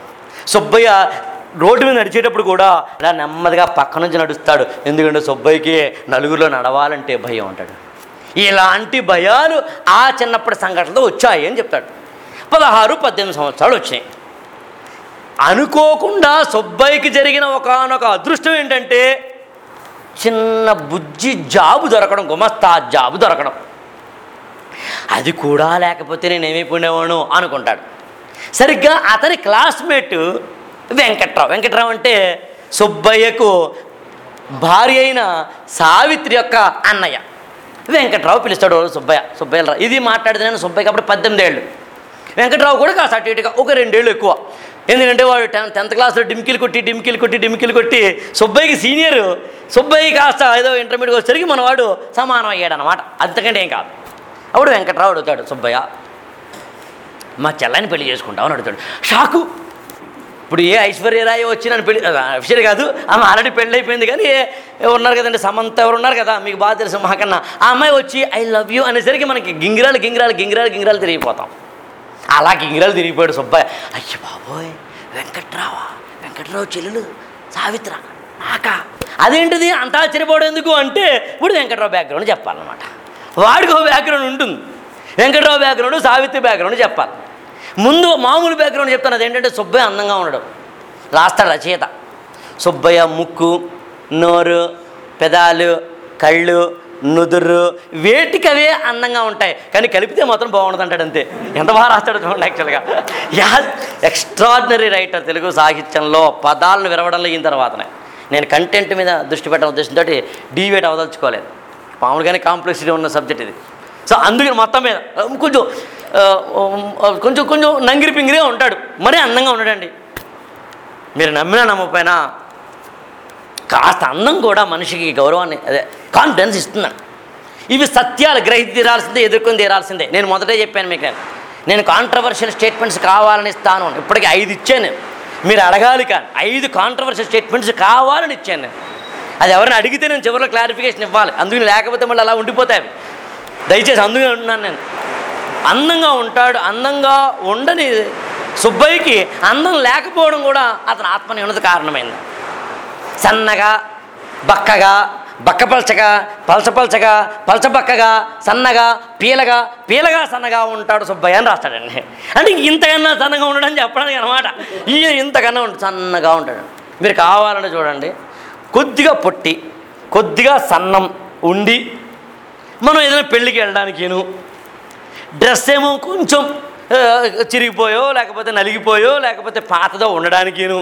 సుబ్బయ్య రోడ్డు మీద నడిచేటప్పుడు కూడా ఇలా నెమ్మదిగా పక్క నుంచి నడుస్తాడు. ఎందుకంటే సుబ్బయ్యకి నలుగురిలో నడవాలంటే భయం అంటాడు. ఇలాంటి భయాలు ఆ చిన్నప్పటి సంఘటనలో వచ్చాయి అని చెప్తాడు. పదహారు పద్దెనిమిది సంవత్సరాలు వచ్చినాయి అనుకోకుండా సుబ్బయ్యకి జరిగిన ఒకనొక అదృష్టం ఏంటంటే చిన్న బుజ్జి జాబు దొరకడం గుమస్తా జాబు దొరకడం. అది కూడా లేకపోతే నేను ఏమైపోయినావాను అనుకుంటాడు. సరిగ్గా అతని క్లాస్మేట్ వెంకట్రావు. వెంకట్రావు అంటే సుబ్బయ్యకు భార్య అయిన సావిత్రి యొక్క అన్నయ్య. వెంకట్రావు పిలుస్తాడు సుబ్బయ్య. సుబ్బయ్యరా ఇది మాట్లాడితే నేను సుబ్బయ్య కాబట్టి పద్దెనిమిది ఏళ్ళు వెంకట్రావు కూడా కాస్త అటు ఇటుగా ఒక రెండేళ్ళు ఎక్కువ. ఎందుకంటే వాడు టెన్ టెన్త్ క్లాస్లో డిమ్కిలు కొట్టి డిమ్కిలు కొట్టి డిమ్కిలు కొట్టి సుబ్బయ్యకి సీనియర్. సుబ్బయ్య కాస్త ఏదో ఇంటర్మీడియట్ వచ్చేసరికి మనవాడు సమానం అయ్యాడు అనమాట అంతకంటే ఏం కాదు. అప్పుడు వెంకట్రావు అడుగుతాడు సుబ్బయ్య మా చెల్లని పెళ్ళి చేసుకుంటామని అడుగుతాడు. షాకు! ఇప్పుడు ఏ ఐశ్వర్యరాయ వచ్చి నన్ను పెళ్ళి ఐశ్వర్య కాదు ఆమె ఆల్రెడీ పెళ్ళి అయిపోయింది కానీ ఉన్నారు కదండి సమంత ఎవరు ఉన్నారు కదా మీకు బాగా తెలుసు మాకన్నా. ఆ అమ్మాయి వచ్చి ఐ లవ్ యూ అనేసరికి మనకి గింగిరాలు గింగిరాలు గింగిరాలు గింగిరాలు తిరిగిపోతాం. అలా గింగిరాలు తిరిగిపోయాడు సుబ్బయ్య. అయ్య బాబోయ్ వెంకట్రావా వెంకట్రావు చెల్లెలు సావిత్ర నాకా. అదేంటిది? అంత ఆశ్చర్యపోవడం ఎందుకు అంటే ఇప్పుడు వెంకట్రావు బ్యాక్గ్రౌండ్ చెప్పాలన్నమాట. వాడికి ఒక బ్యాక్గ్రౌండ్ ఉంటుంది. వెంకట్రావు బ్యాక్గ్రౌండ్ సావిత్రి బ్యాక్గ్రౌండ్ చెప్పాలి. ముందు మామూలు బ్యాక్గ్రౌండ్ చెప్తాను అదేంటంటే సుబ్బయ్య అందంగా ఉండడం. రాస్తాడు రచయిత. సుబ్బయ్య ముక్కు నోరు పెదాలు కళ్ళు నుదురు వేటికవే అందంగా ఉంటాయి. కానీ కలిపితే మాత్రం బాగుండదు అంటాడు అంతే. ఎంత బాగా రాస్తాడు చూడండి యాక్చువల్గా యా ఎక్స్ట్రాడినరీ రైటర్ తెలుగు సాహిత్యంలో పదాలను విరవడంలో అయిన తర్వాతనే. నేను కంటెంట్ మీద దృష్టి పెట్టడం ఉద్దేశంతో డీవేట్ అవదలుచుకోలేదు. మామూలుగానే కాంప్లెక్సిటీ ఉన్న సబ్జెక్ట్ ఇది. సో అందుకని మొత్తం మీద కొంచెం కొంచెం కొంచెం నంగిరి పింగిరిగా ఉంటాడు. మరీ అందంగా ఉండడండి. మీరు నమ్మినా నమ్మకపోయినా కాస్త అందం కూడా మనిషికి గౌరవాన్ని అదే కాన్ఫిడెన్స్ ఇస్తున్నాను. ఇవి సత్యాలు గ్రహించి తీరాల్సిందే ఎదుర్కొని తీరాల్సిందే. నేను మొదటే చెప్పాను మీకు. నేను నేను కాంట్రవర్షియల్ స్టేట్మెంట్స్ కావాలని ఇస్తాను. ఇప్పటికీ ఐదు ఇచ్చాను. నేను మీరు అడగాలి కానీ ఐదు కాంట్రవర్షియల్ స్టేట్మెంట్స్ కావాలని ఇచ్చాను. నేను అది ఎవరిని అడిగితే నేను చివరిలో క్లారిఫికేషన్ ఇవ్వాలి. అందుకని లేకపోతే మళ్ళీ అలా ఉండిపోతాయి దయచేసి అందుకని ఉంటున్నాను నేను. అందంగా ఉంటాడు అందంగా ఉండని సుబ్బయ్యకి అందం లేకపోవడం కూడా అతని ఆత్మనిర్ణత కారణమైంది. సన్నగా బక్కగా బక్కపల్చగా పలచపల్చగా పలచబక్కగా సన్నగా పీలగా పీలగా సన్నగా ఉంటాడు సుబ్బయ్య అని రాస్తాడండి. అంటే ఇంతకన్నా సన్నగా ఉండడం చెప్పడానికి అనమాట ఈయన ఇంతకన్నా సన్నగా ఉంటాడు. మీరు కావాలంటే చూడండి. కొద్దిగా పొట్టి కొద్దిగా సన్నం ఉండి మనం ఏదైనా పెళ్ళికి వెళ్ళడానికిను డ్రెస్ ఏమో కొంచెం చిరిగిపోయో లేకపోతే నలిగిపోయో లేకపోతే పాతదో ఉండడానికిను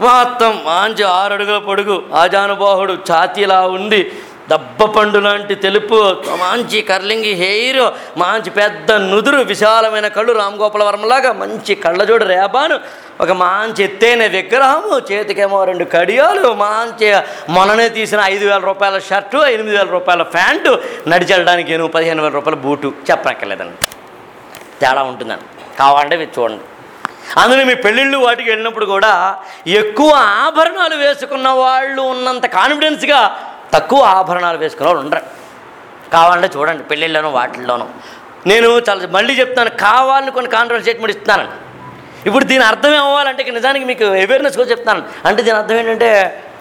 మొత్తం మంచి ఆరు అడుగుల పొడుగు ఆజానుబాహుడు ఛాతీలా ఉండి దబ్బ పండు లాంటి తెలుపు మంచి కర్లింగి హెయిర్ మంచి పెద్ద నుదురు విశాలమైన కళ్ళు రామ్ గోపాల వర్మలాగా మంచి కళ్ళజోడు రేపాను ఒక మంచి ఎత్తైన విగ్రహము చేతికేమో రెండు కడియాలు మంచి మొన్ననే తీసిన ఐదు వేల రూపాయల షర్టు ఎనిమిది వేల రూపాయల ప్యాంటు నడిచెళ్ళడానికి ఏను పదిహేను వేల రూపాయల బూటు. చెప్పనక్కర్లేదండి. తేడా ఉంటుందండి. కావాలంటే చూడండి. అందులో మీ పెళ్ళిళ్ళు వాటికి వెళ్ళినప్పుడు కూడా ఎక్కువ ఆభరణాలు వేసుకున్న వాళ్ళు ఉన్నంత కాన్ఫిడెన్స్గా తక్కువ ఆభరణాలు వేసుకున్న వాళ్ళు ఉండరు. కావాలంటే చూడండి పెళ్ళిళ్ళను వాటిల్లోనూ. నేను చాలా మళ్ళీ చెప్తాను కావాలని కొన్ని కాన్ఫిడెన్స్ స్టేట్మెంట్ ఇస్తున్నాను. ఇప్పుడు దీని అర్థం ఏమవ్వాలంటే నిజానికి మీకు అవేర్నెస్ కూడా చెప్తాను అంటే దీని అర్థం ఏంటంటే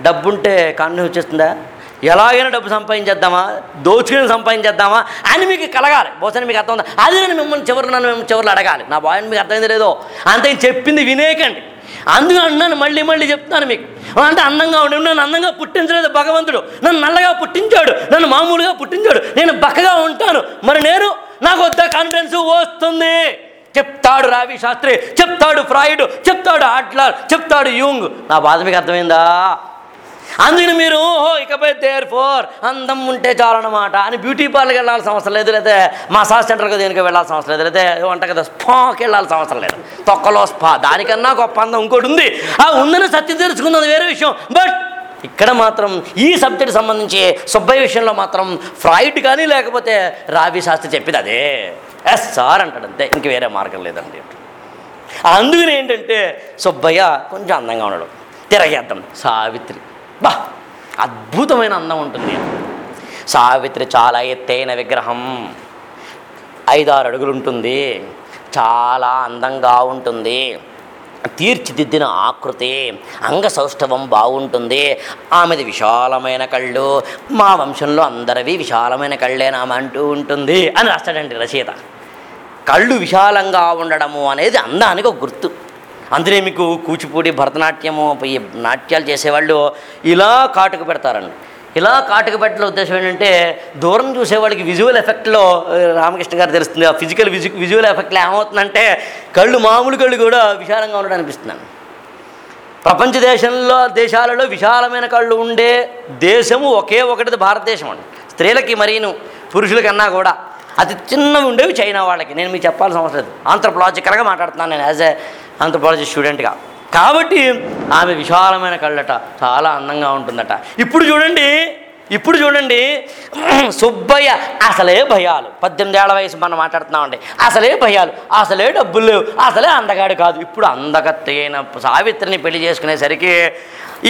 డబ్బు ఉంటే కాన్ఫిడెన్స్ వచ్చేస్తుందా? ఎలాగైనా డబ్బు సంపాదించేద్దామా? దోచుకుని సంపాదించేద్దామా? అని మీకు కలగాలి. బహుశా మీకు అర్థం ఉందా? అది నేను మిమ్మల్ని చివరి నన్ను మిమ్మల్ని చివరిలో అడగాలి. నా బాయ్ మీకు అర్థమైంది లేదో? అంతే చెప్పింది వినేకండి. అందుకని అన్నాను మళ్ళీ మళ్ళీ చెప్తాను మీకు. అంటే అందంగా ఉండి నన్ను అందంగా పుట్టించలేదు భగవంతుడు. నన్ను నల్లగా పుట్టించాడు. నన్ను మామూలుగా పుట్టించాడు. నేను బక్కగా ఉంటాను. మరి నేను? నాకు వద్ద కాన్ఫిడెన్స్ వస్తుంది. చెప్తాడు రావి శాస్త్రి చెప్తాడు ఫ్రాయిడ్ చెప్తాడు ఆట్లార్ చెప్తాడు యూంగ్. నా బాధ మీకు అర్థమైందా? అందుకని మీరు ఓహో ఇకపై దేర్ ఫోర్ అందం ఉంటే చాలన్నమాట అని బ్యూటీ పార్లర్కి వెళ్ళాల్సిన అవసరం లేదు లేదా మసాజ్ సెంటర్కి దేనికి వెళ్ళాల్సిన అవసరం లేదు లేదా వంట కదా స్పాకి వెళ్ళాల్సిన అవసరం లేదు. తొక్కలో స్పా దానికన్నా గొప్ప అందం ఇంకోటి ఉంది. ఆ ఉందని సత్యం తెలుసుకుంది అది వేరే విషయం. బట్ ఇక్కడ మాత్రం ఈ సబ్జెక్ట్ సంబంధించి సుబ్బయ్య విషయంలో మాత్రం ఫ్రాయిడ్ కానీ లేకపోతే రావి శాస్త్రి చెప్పింది అదే. ఎస్ సార్ అంటాడు అంతే ఇంక వేరే మార్గం లేదండి. అందుకని ఏంటంటే సుబ్బయ్య కొంచెం అందంగా ఉన్నాడు. తిరగేద్దాం సావిత్రి. బా అద్భుతమైన అందం ఉంటుంది. సావిత్రి చాలా ఎత్తైన విగ్రహం. ఐదారు అడుగులు ఉంటుంది. చాలా అందంగా ఉంటుంది. తీర్చిదిద్దిన ఆకృతి అంగ సౌష్ఠవం బాగుంటుంది. ఆమెది విశాలమైన కళ్ళు. మా వంశంలో అందరివి విశాలమైన కళ్ళేనామ అంటూ ఉంటుంది అని రాస్తాడండి రచయిత. కళ్ళు విశాలంగా ఉండడము అనేది అందానికి ఒక గుర్తు. అందులో మీకు కూచిపూడి భరతనాట్యము ఈ నాట్యాలు చేసేవాళ్ళు ఇలా కాటుకు పెడతారండి. ఇలా కాటుకు పెట్టల ఉద్దేశం ఏంటంటే దూరం చూసేవాడికి విజువల్ ఎఫెక్ట్లో రామకృష్ణ గారు తెలుస్తుంది ఆ ఫిజికల్ విజు విజువల్ ఎఫెక్ట్లో ఏమవుతుందంటే కళ్ళు మామూలు కళ్ళు కూడా విశాలంగా ఉండడం అనిపిస్తున్నాను ప్రపంచ దేశంలో దేశాలలో విశాలమైన కళ్ళు ఉండే దేశము ఒకే ఒకటిది భారతదేశం అండి. స్త్రీలకి మరీను పురుషుల కన్నా కూడా. అతి చిన్నవి ఉండేవి చైనా వాళ్ళకి. నేను మీకు చెప్పాల్సిన అవసరం లేదు. ఆంథ్రపలాజికల్గా మాట్లాడుతున్నాను నేను యాజ్ ఏ ఆంథ్రపోలజీ స్టూడెంట్గా కాబట్టి ఆమె విశాలమైన కళ్ళట చాలా అందంగా ఉంటుందట. ఇప్పుడు చూడండి ఇప్పుడు చూడండి సుబ్బయ్య అసలే భయాలు. పద్దెనిమిది ఏళ్ళ వయసు మనం మాట్లాడుతున్నామండి. అసలే భయాలు అసలే డబ్బులు లేవు అసలే అందగాడు కాదు. ఇప్పుడు అందగత్తైన సావిత్రిని పెళ్ళి చేసుకునేసరికి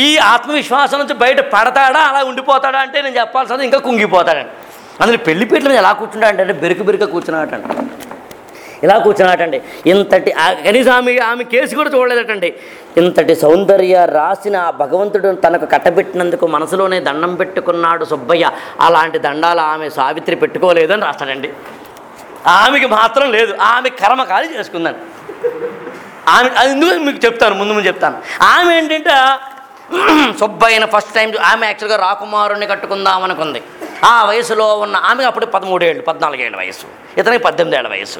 ఈ ఆత్మవిశ్వాసం నుంచి బయట పడతాడా అలా ఉండిపోతాడా అంటే నేను చెప్పాల్సింది ఇంకా కుంగిపోతాడండి. అందులో పెళ్ళి పీటల మీద ఎలా కూర్చుంటాడంటే అంటే బెరుకు బెరుక కూర్చున్నాడటండి ఇలా కూర్చున్నాటండి ఇంతటి కనీసం ఆమె ఆమె కేసు కూడా చూడలేదటండి. ఇంతటి సౌందర్య రాసిన ఆ భగవంతుడు తనకు కట్టబెట్టినందుకు మనసులోనే దండం పెట్టుకున్నాడు సుబ్బయ్య. అలాంటి దండాలు ఆమె సావిత్రి పెట్టుకోలేదని రాస్తాడండి. ఆమెకి మాత్రం లేదు. ఆమె కర్మకాలి చేసుకుందని. ఆమె అది ఎందుకు మీకు చెప్తాను? ముందు ముందు చెప్తాను. ఆమె ఏంటంటే సుబ్బయ్యను ఫస్ట్ టైం ఆమె యాక్చువల్గా రాకుమారుని కట్టుకుందాం అనుకుంది. ఆ వయసులో ఉన్న ఆమె అప్పుడు పదమూడేళ్ళు పద్నాలుగేళ్ళ వయసు. ఇతనికి పద్దెనిమిదేళ్ళ వయసు.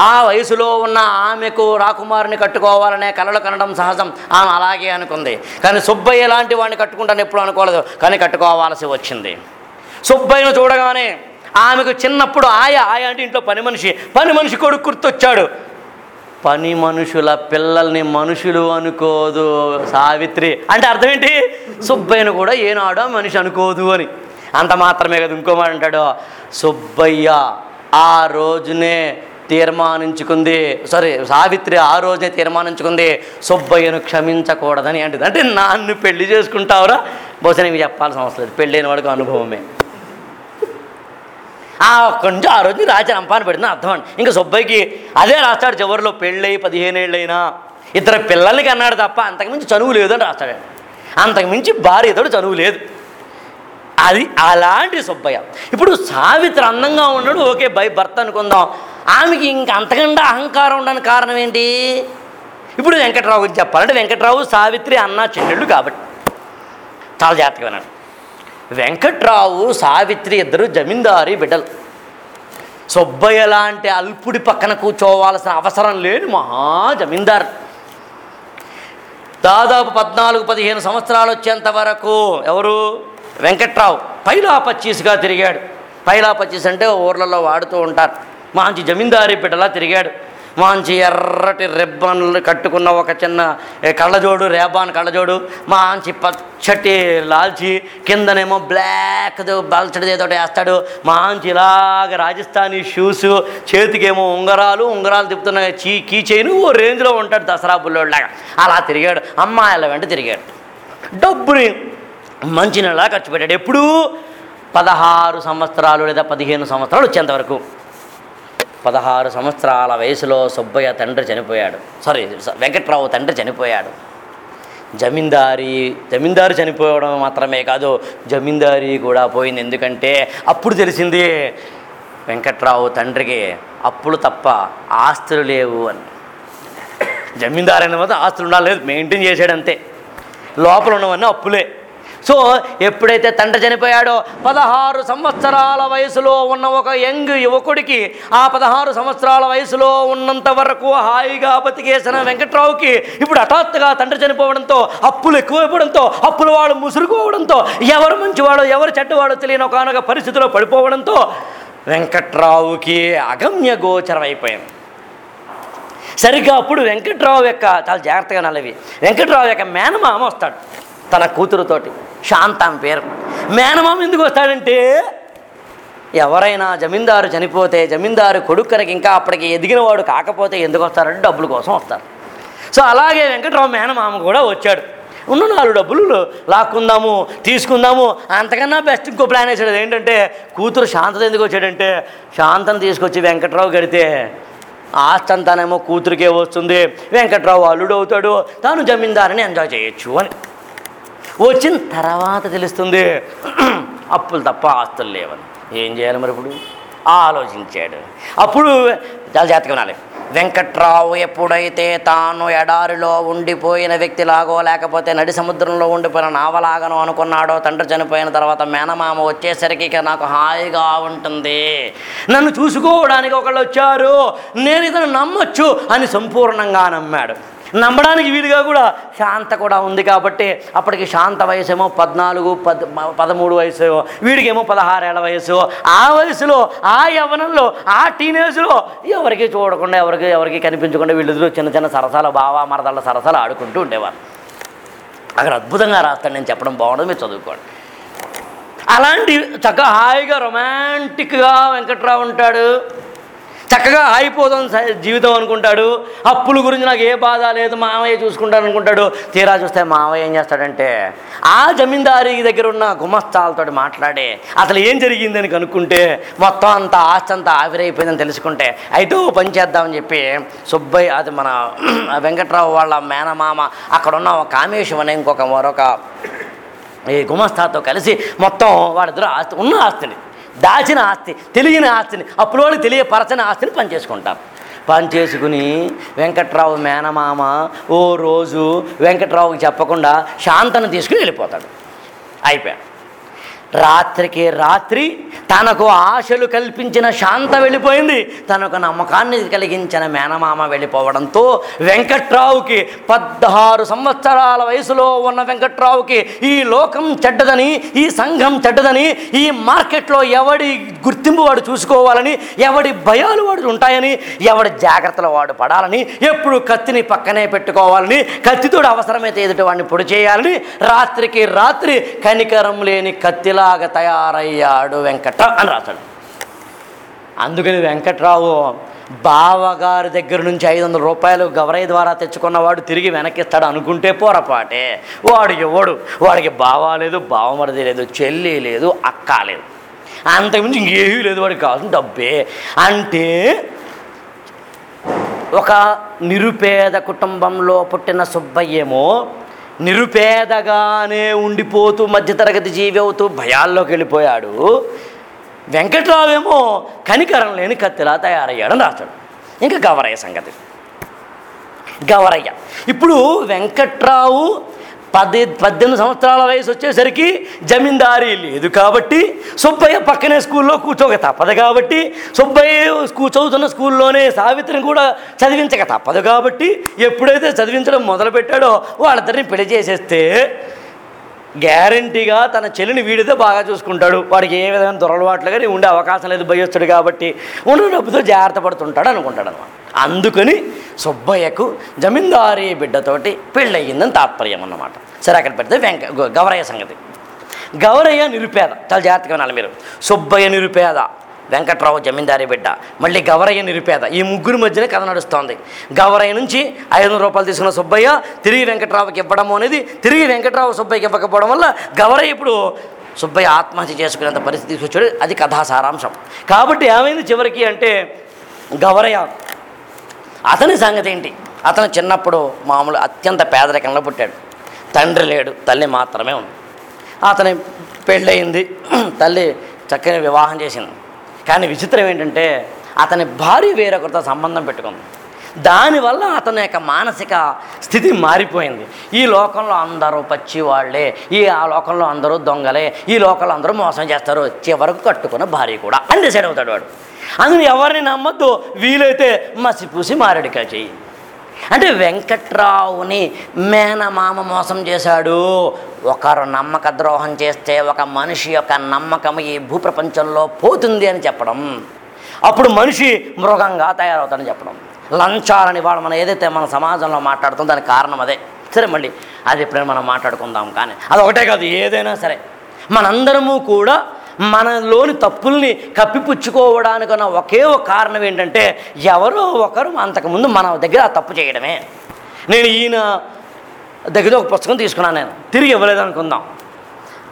ఆ వయసులో ఉన్న ఆమెకు రాకుమారుని కట్టుకోవాలనే కలలు కనడం సహజం. ఆమె అలాగే అనుకుంది. కానీ సుబ్బయ్య లాంటి వాడిని కట్టుకుంటాను ఎప్పుడు అనుకోలేదు. కానీ కట్టుకోవాల్సి వచ్చింది. సుబ్బయ్యను చూడగానే ఆమెకు చిన్నప్పుడు ఆయ ఆయ అంటే ఇంట్లో పని మనిషి పని మనిషి కొడుకు గుర్తొచ్చాడు. పని మనుషుల పిల్లల్ని మనుషులు అనుకోదు సావిత్రి. అంటే అర్థం ఏంటి సుబ్బయ్యను కూడా ఏనాడో మనిషి అనుకోదు అని. అంత మాత్రమే కదా ఇంకో మాట అంటాడు. సుబ్బయ్య ఆ రోజునే తీర్మానించుకుంది. సారీ సావిత్రి ఆ రోజునే తీర్మానించుకుంది. సుబ్బయ్యను క్షమించకూడదని అంటుంది. అంటే నన్ను పెళ్ళి చేసుకుంటావురా? బహుశా నీకు చెప్పాల్సిన అవసరం లేదు. పెళ్ళైన వాడికి అనుభవమే. ఆ కొంచెం ఆ రోజు రాజ రంపాన పెడిన అర్థం అండి. ఇంకా సుబ్బయ్యకి అదే రాస్తాడు చివరిలో పెళ్ళై పదిహేను ఏళ్ళైనా ఇద్దరు పిల్లలకి అన్నాడు తప్ప అంతకుమించి చనువు లేదు అని రాస్తాడు అంతకుమించి భార్యతోడు చనువు లేదు. అది అలాంటి సుబ్బయ్య. ఇప్పుడు సావిత్రి అందంగా ఉన్నాడు ఓకే బై భర్త అనుకుందాం. ఆమెకి ఇంక అంతకంటే అహంకారం ఉండడానికి కారణం ఏంటి? ఇప్పుడు వెంకట్రావు గురించి చెప్పాలంటే వెంకట్రావు సావిత్రి అన్న చెల్లెళ్ళు కాబట్టి. చాలా జాగ్రత్తగా వినండి. వెంకట్రావు సావిత్రి ఇద్దరు జమీందారి బిడ్డలు. సొబ్బయ్య లాంటి అల్పుడి పక్కన కూర్చోవాల్సిన అవసరం లేని మహా జమీందార్. దాదాపు పద్నాలుగు పదిహేను సంవత్సరాలు వచ్చేంత వరకు ఎవరు? వెంకట్రావు. పైలా పచ్చీస్గా తిరిగాడు. పైలా పచ్చీస్ అంటే ఊర్లలో వాడుతూ ఉంటారు. మంచి జమీందారి బిడ్డలా తిరిగాడు. మంచి ఎర్రటి రిబ్బన్లు కట్టుకున్న ఒక చిన్న కళ్ళజోడు రేబాన్ కళ్ళజోడు మంచి పచ్చటి లాల్చి కిందనేమో బ్లాక్ బల్చడిది ఏదో వేస్తాడు. మంచి ఇలాగ రాజస్థానీ షూస్ చేతికేమో ఉంగరాలు ఉంగరాలు తిప్పుతున్న చీ కీ చైన్ ఓ రేంజ్లో ఉంటాడు దసరా బుల్లోడ్లాగా అలా తిరిగాడు అమ్మాయిల వెంట తిరిగాడు. డబ్బుని మంచి నెలలా ఖర్చు పెట్టాడు. ఎప్పుడూ పదహారు సంవత్సరాలు లేదా పదిహేను సంవత్సరాలు వచ్చేంతవరకు పదహారు సంవత్సరాల వయసులో సుబ్బయ్య తండ్రి చనిపోయాడు. సారీ వెంకట్రావు తండ్రి చనిపోయాడు. జమీందారి జమీందారు చనిపోవడం మాత్రమే కాదు జమీందారి కూడా పోయింది. ఎందుకంటే అప్పుడు తెలిసింది వెంకట్రావు తండ్రికి అప్పులు తప్ప ఆస్తులు లేవు అని. జమీందారు అయిన మాత్రం ఆస్తులు ఉండాలి లేదు మెయింటైన్ చేసాడంతే లోపల ఉన్నవన్నీ అప్పులే. సో ఎప్పుడైతే తండ్రి చనిపోయాడో పదహారు సంవత్సరాల వయసులో ఉన్న ఒక యంగ్ యువకుడికి ఆ పదహారు సంవత్సరాల వయసులో ఉన్నంత వరకు హాయిగా బతికేసిన వెంకట్రావుకి ఇప్పుడు హఠాత్తుగా తండ్రి చనిపోవడంతో అప్పులు ఎక్కువైపోవడంతో అప్పుల వాడు ముసురుకోవడంతో ఎవరు మంచివాడో ఎవరు చెడ్డవాడో తెలియని ఒకనొక పరిస్థితిలో పడిపోవడంతో వెంకట్రావుకి అగమ్య గోచరం అయిపోయింది. సరిగ్గా అప్పుడు వెంకట్రావు యొక్క చాలా జాగ్రత్తగా నల్లవి వెంకట్రావు యొక్క మేనమామ వస్తాడు తన కూతురుతోటి. శాంత అని పేరు. మేనమామ ఎందుకు వస్తాడంటే ఎవరైనా జమీందారు చనిపోతే జమీందారు కొడుక్కరికి ఇంకా అప్పటికి ఎదిగినవాడు కాకపోతే ఎందుకు వస్తారంటే డబ్బుల కోసం వస్తారు. సో అలాగే వెంకట్రావు మేనమామ కూడా వచ్చాడు. ఉన్న నాలుగు డబ్బులు లాక్కుందాము తీసుకుందాము అంతకన్నా బెస్ట్ ఇంకో ప్లాన్ వేసాడు. ఏంటంటే కూతురు శాంతత ఎందుకు వచ్చాడంటే శాంతను తీసుకొచ్చి వెంకట్రావు గడితే ఆస్తి అంతానేమో కూతురికే వస్తుంది. వెంకట్రావు అల్లుడు అవుతాడు. తాను జమీందారుని ఎంజాయ్ చేయొచ్చు అని. వచ్చిన తర్వాత తెలుస్తుంది అప్పులు తప్ప ఆస్తులు లేవని. ఏం చేయాలి మరి ఇప్పుడు? ఆలోచించాడు. అప్పుడు చాలా జాతకం వినాలి వెంకట్రావు ఎప్పుడైతే తాను ఎడారిలో ఉండిపోయిన వ్యక్తిలాగో లేకపోతే నడి సముద్రంలో ఉండిపోయిన నావలాగనో అనుకున్నాడో తండ్రి చనిపోయిన తర్వాత మేనమామ వచ్చేసరికి ఇక నాకు హాయిగా ఉంటుంది. నన్ను చూసుకోవడానికి ఒకళ్ళు వచ్చారు. నేను ఇతను నమ్మొచ్చు అని సంపూర్ణంగా నమ్మాడు. నమ్మడానికి వీలుగా కూడా శాంత కూడా ఉంది కాబట్టి అప్పటికి శాంత వయసు ఏమో పద్నాలుగు పద్ పదమూడు వయసు వీడికేమో పదహారేళ్ళ వయసు ఆ వయసులో ఆ యవ్వనంలో ఆ టీనేజ్లో ఎవరికి చూడకుండా ఎవరికి ఎవరికి కనిపించకుండా వీళ్ళిద్దరూ చిన్న చిన్న సరసాల బావా మరదళ్ళ సరసాలు ఆడుకుంటూ ఉండేవారు. అక్కడ అద్భుతంగా రాస్తాడు నేను చెప్పడం బాగుండదు మీరు చదువుకోండి. అలాంటి చక్కగా హాయిగా రొమాంటిక్గా వెంకట్రావు ఉంటాడు. చక్కగా ఆగిపోదాం స- జీవితం అనుకుంటాడు. అప్పుల గురించి నాకు ఏ బాధ లేదు మామయ్య చూసుకుంటాను అనుకుంటాడు తీరా చూస్తే మామయ్య ఏం చేస్తాడంటే ఆ జమీందారి దగ్గర ఉన్న గుమస్తాలతో మాట్లాడి అసలు ఏం జరిగిందని కనుక్కుంటే మొత్తం అంతా ఆస్తి అంతా ఆవిరైపోయిందని తెలుసుకుంటే అయితే ఓ పని చేద్దామని చెప్పి సుబ్బయ్య అది మన వెంకట్రావు వాళ్ళ మేనమామ అక్కడ ఉన్న ఒక కామేశం అనే ఇంకొక మరొక ఈ గుమస్తాతో కలిసి మొత్తం వాడిద్దరు ఆస్తి ఉన్న ఆస్తిని దాచిన ఆస్తి తెలియని ఆస్తిని అప్పుడు వాళ్ళు తెలియపరచని ఆస్తిని పనిచేసుకుంటారు పనిచేసుకుని వెంకట్రావు మేనమామ ఓ రోజు వెంకట్రావుకి చెప్పకుండా శాంతను తీసుకుని వెళ్ళిపోతాడు. అయిపోయాడు. రాత్రికి రాత్రి తనకు ఆశలు కల్పించిన శాంత వెళ్ళిపోయింది. తనకు నమ్మకాన్ని కలిగించిన మేనమామ వెళ్ళిపోవడంతో వెంకట్రావుకి పద్నారు సంవత్సరాల వయసులో ఉన్న వెంకట్రావుకి ఈ లోకం చెడ్డదని ఈ సంఘం చెడ్డదని ఈ మార్కెట్లో ఎవడి గుర్తింపు వాడు చూసుకోవాలని ఎవడి భయాలు వాడు ఉంటాయని ఎవడి జాగ్రత్తలు వాడు పడాలని ఎప్పుడు కత్తిని పక్కనే పెట్టుకోవాలని కత్తితోడు అవసరమైతే ఎదుటి వాడిని పొడి చేయాలని రాత్రికి రాత్రి కనికరం లేని కత్తిల ఇలాగ తయారయ్యాడు వెంకట అని రాశాడు. అందుకని వెంకట్రావు బావగారి దగ్గర నుంచి ఐదు వందల రూపాయలు గవరయ్య ద్వారా తెచ్చుకున్నవాడు తిరిగి వెనక్కిస్తాడు అనుకుంటే పొరపాటే. వాడు ఎవడు? వాడికి బావ లేదు బావమరిది లేదు చెల్లి లేదు అక్క లేదు. అంతకుమించి ఇంకేమీ లేదు వాడికి కావాల్సిన డబ్బే. అంటే ఒక నిరుపేద కుటుంబంలో పుట్టిన సుబ్బయ్యేమో నిరుపేదగానే ఉండిపోతూ మధ్యతరగతి జీవి అవుతూ భయాల్లోకి వెళ్ళిపోయాడు. వెంకట్రావేమో కనికరం లేని కత్తిలా తయారయ్యాడని రాస్తాడు ఇంకా గవరయ్య సంగతి. గవరయ్య. ఇప్పుడు వెంకట్రావు పది పద్దెనిమిది సంవత్సరాల వయసు వచ్చేసరికి జమీందారీ లేదు కాబట్టి సుబ్బయ్య పక్కనే స్కూల్లో కూర్చోక తప్పదు కాబట్టి సుబ్బయ్య స్కూ చదువుతున్న స్కూల్లోనే సావిత్రిని కూడా చదివించక తప్పదు కాబట్టి ఎప్పుడైతే చదివించడం మొదలుపెట్టాడో వాళ్ళిద్దరిని పెళ్ళి చేసేస్తే గ్యారంటీగా తన చెల్లిని వీడితో బాగా చూసుకుంటాడు. వాడికి ఏ విధమైన దొరలవాట్లు కానీ ఉండే అవకాశం లేదు భయొస్తాడు కాబట్టి ఉన్న డబ్బుతో జాగ్రత్త పడుతుంటాడు అనుకుంటాడు అనమాట అందుకని సుబ్బయ్యకు జమీందారీ బిడ్డతోటి పెళ్ళయిందని తాత్పర్యం అన్నమాట. సరే అక్కడ పెడితే వెంక గ- గౌరయ్య సంగతి. గౌరయ్య నిరుపేద. చాలా జాగ్రత్తగా వినాలి మీరు. సుబ్బయ్య నిరుపేద వెంకట్రావు జమీందారి బిడ్డ. మళ్ళీ గవరయ్య నిరుపేద. ఈ ముగ్గురు మధ్యనే కథ నడుస్తోంది. గవరయ్య నుంచి ఐదు వందల రూపాయలు తీసుకున్న సుబ్బయ్య తిరిగి వెంకట్రావుకి ఇవ్వడం అనేది తిరిగి వెంకట్రావు సుబ్బయ్యకి ఇవ్వకపోవడం వల్ల గవరయ్య ఇప్పుడు సుబ్బయ్య ఆత్మహత్య చేసుకునేంత పరిస్థితి తీసుకొచ్చాడు. అది కథా సారాంశం. కాబట్టి ఏమైంది చివరికి అంటే గవరయ్య అతని సంగతి ఏంటి? అతను చిన్నప్పుడు మామూలు అత్యంత పేదరికంలో పుట్టాడు. తండ్రి లేడు తల్లి మాత్రమే ఉంది. అతని పెళ్ళయింది తల్లి చక్కని వివాహం చేసింది. కానీ విచిత్రం ఏంటంటే అతని భార్య వేరొకరితో సంబంధం పెట్టుకుంది. దానివల్ల అతని యొక్క మానసిక స్థితి మారిపోయింది. ఈ లోకంలో అందరూ పచ్చి వాళ్ళే ఈ ఆ లోకంలో అందరూ దొంగలే ఈ లోకంలో అందరూ మోసం చేస్తారు. చివరకు కట్టుకున్న భార్య కూడా. అని డిసైడ్ అవుతాడు వాడు. అందుకని ఎవరిని నమ్మద్దు. వీలైతే మసిపూసి మారడికా చెయ్యి. అంటే వెంకట్రావుని మేనమామ మోసం చేశాడు. ఒకరు నమ్మక ద్రోహం చేస్తే ఒక మనిషి యొక్క నమ్మకం ఈ భూప్రపంచంలో పోతుంది అని చెప్పడం. అప్పుడు మనిషి మృగంగా తయారవుతాడని చెప్పడం. లంచాలని వాళ్ళు మనం ఏదైతే మన సమాజంలో మాట్లాడుతుందో దానికి కారణం అదే. సరే మళ్ళీ అది ఎప్పుడైనా మనం మాట్లాడుకుందాం కానీ అది ఒకటే కాదు ఏదైనా సరే. మనందరము కూడా మనలోని తప్పుల్ని కప్పిపుచ్చుకోవడానికన్నా ఒకే ఒక కారణం ఏంటంటే ఎవరో ఒకరు అంతకుముందు మన దగ్గర ఆ తప్పు చేయడమే. నేను ఈయన దగ్గర ఒక పుస్తకం తీసుకున్నాను నేను. తిరిగి ఇవ్వలేదు అనుకుందాం.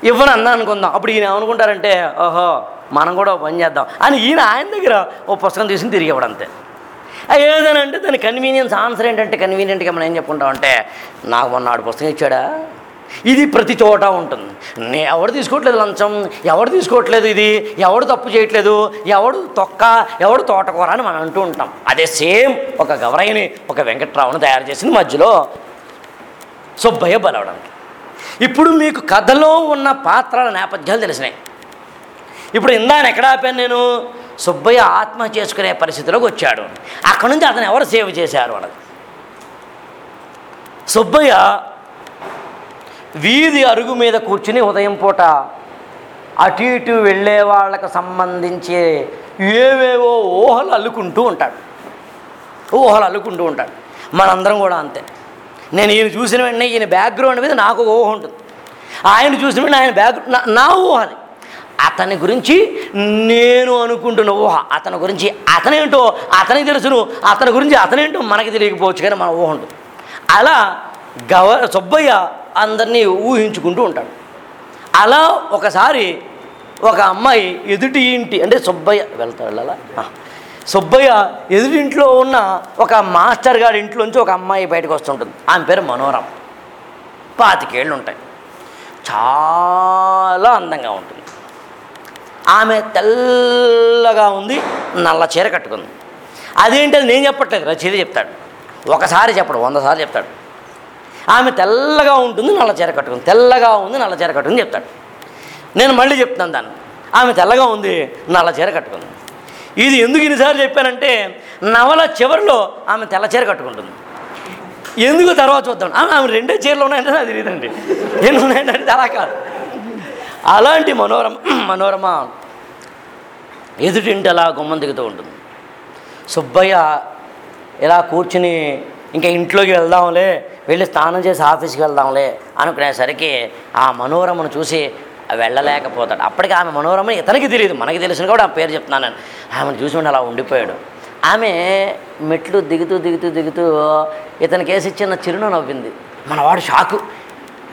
ఇవ్వను అన్నా అనుకుందాం. అప్పుడు ఈయన ఏమనుకుంటారంటే ఓహో మనం కూడా పని చేద్దాం అని ఈయన ఆయన దగ్గర ఓ పుస్తకం తీసుకుని తిరిగి ఇవ్వడం అంతే. ఆ ఏదనంటే దాని కన్వీనియన్స్ ఆన్సర్ ఏంటంటే కన్వీనియంట్గా మనం ఏం చెప్పుకుంటామంటే నాకు మొన్న ఆడు పుస్తకం ఇచ్చాడా? ఇది ప్రతి చోట ఉంటుంది. నే ఎవడు తీసుకోవట్లేదు లంచం ఎవడు తీసుకోవట్లేదు ఇది ఎవడు తప్పు చేయట్లేదు ఎవడు తొక్క ఎవడు తోటకూర అని మనం అంటూ ఉంటాం. అదే సేమ్ ఒక గవరయ్యని ఒక వెంకట్రావుని తయారు చేసింది మధ్యలో. సుబ్బయ్య బలవడానికి ఇప్పుడు మీకు కథలో ఉన్న పాత్రల నేపథ్యాలు తెలిసినాయి. ఇప్పుడు ఇందాను ఎక్కడ ఆపాను నేను? సుబ్బయ్య ఆత్మహత్య చేసుకునే పరిస్థితిలోకి వచ్చాడు. అక్కడ నుంచి అతను ఎవరు సేవ్ చేశారు అన్నది. సుబ్బయ్య వీధి అరుగు మీద కూర్చుని ఉదయం పూట అటు ఇటు వెళ్ళే వాళ్ళకు సంబంధించి ఏవేవో ఊహలు అల్లుకుంటూ ఉంటాడు. ఊహలు అల్లుకుంటూ ఉంటాడు. మనందరం కూడా అంతే. నేను ఈయన చూసిన వెంటనే ఈయన బ్యాక్గ్రౌండ్ మీద నాకు ఊహ ఉంటుంది. ఆయన చూసిన వెంటనే ఆయన బ్యాక్ నా- ఊహని. అతని గురించి నేను అనుకుంటున్న ఊహ. అతని గురించి అతనేంటో అతనికి తెలుసును. అతని గురించి అతనేంటో మనకి తెలియకపోవచ్చు కానీ మన ఊహ ఉంటుంది. అలా గవ సుబ్బయ్య అందరినీ ఊహించుకుంటూ ఉంటాడు. అలా ఒకసారి ఒక అమ్మాయి ఎదుటి ఇంటి అంటే సుబ్బయ్య వెళ్తాడు అలా సుబ్బయ్య ఎదురింట్లో ఉన్న ఒక మాస్టర్ గారి ఇంట్లోంచి ఒక అమ్మాయి బయటకు వస్తుంటుంది. ఆమె పేరు మనోరమ పాతికేళ్ళు ఉంటాయి. చాలా అందంగా ఉంటుంది. ఆమె తెల్లగా ఉంది నల్ల చీర కట్టుకుంది. అదేంటి అది నేను చెప్పట్లేదు రచయిత చెప్తాడు. ఒకసారి చెప్పడు వంద సార్లు చెప్తాడు. ఆమె తెల్లగా ఉంటుంది నల్ల చీర కట్టుకుంది. తెల్లగా ఉంది నల్ల చీర కట్టుకుంది చెప్తాడు. నేను మళ్ళీ చెప్తున్నాను దాన్ని. ఆమె తెల్లగా ఉంది నల్ల చీర కట్టుకుంది. ఇది ఎందుకు ఇన్నిసార్లు చెప్పానంటే నవల చివరిలో ఆమె తెల్ల చీర కట్టుకుంటుంది. ఎందుకు తర్వాత చూద్దాం. ఆమె ఆమె రెండే చీరలు ఉన్నాయంటే నాకు తెలియదండి. ఎన్ని ఉన్నాయంటే అలా కాదు. అలాంటి మనోరమ మనోరమ ఎదుటింటి అలా గుమ్మం దిగుతూ ఉంటుంది. సుబ్బయ్య ఇలా కూర్చుని ఇంకా ఇంట్లోకి వెళ్దాంలే వెళ్ళి స్నానం చేసి ఆఫీస్కి వెళ్దాంలే అనుకునేసరికి ఆ మనోరమను చూసి వెళ్ళలేకపోతాడు. అప్పటికి ఆమె మనోరమ ఇతనికి తెలియదు మనకి తెలిసిన కూడా ఆ పేరు చెప్తున్నాను నేను. ఆమెను చూసి ఉండి అలా ఉండిపోయాడు. ఆమె మెట్లు దిగుతూ దిగుతూ దిగుతూ ఇతనికి వేసి చిన్న చిరునవ్వు నవ్వింది. మనవాడు షాకు.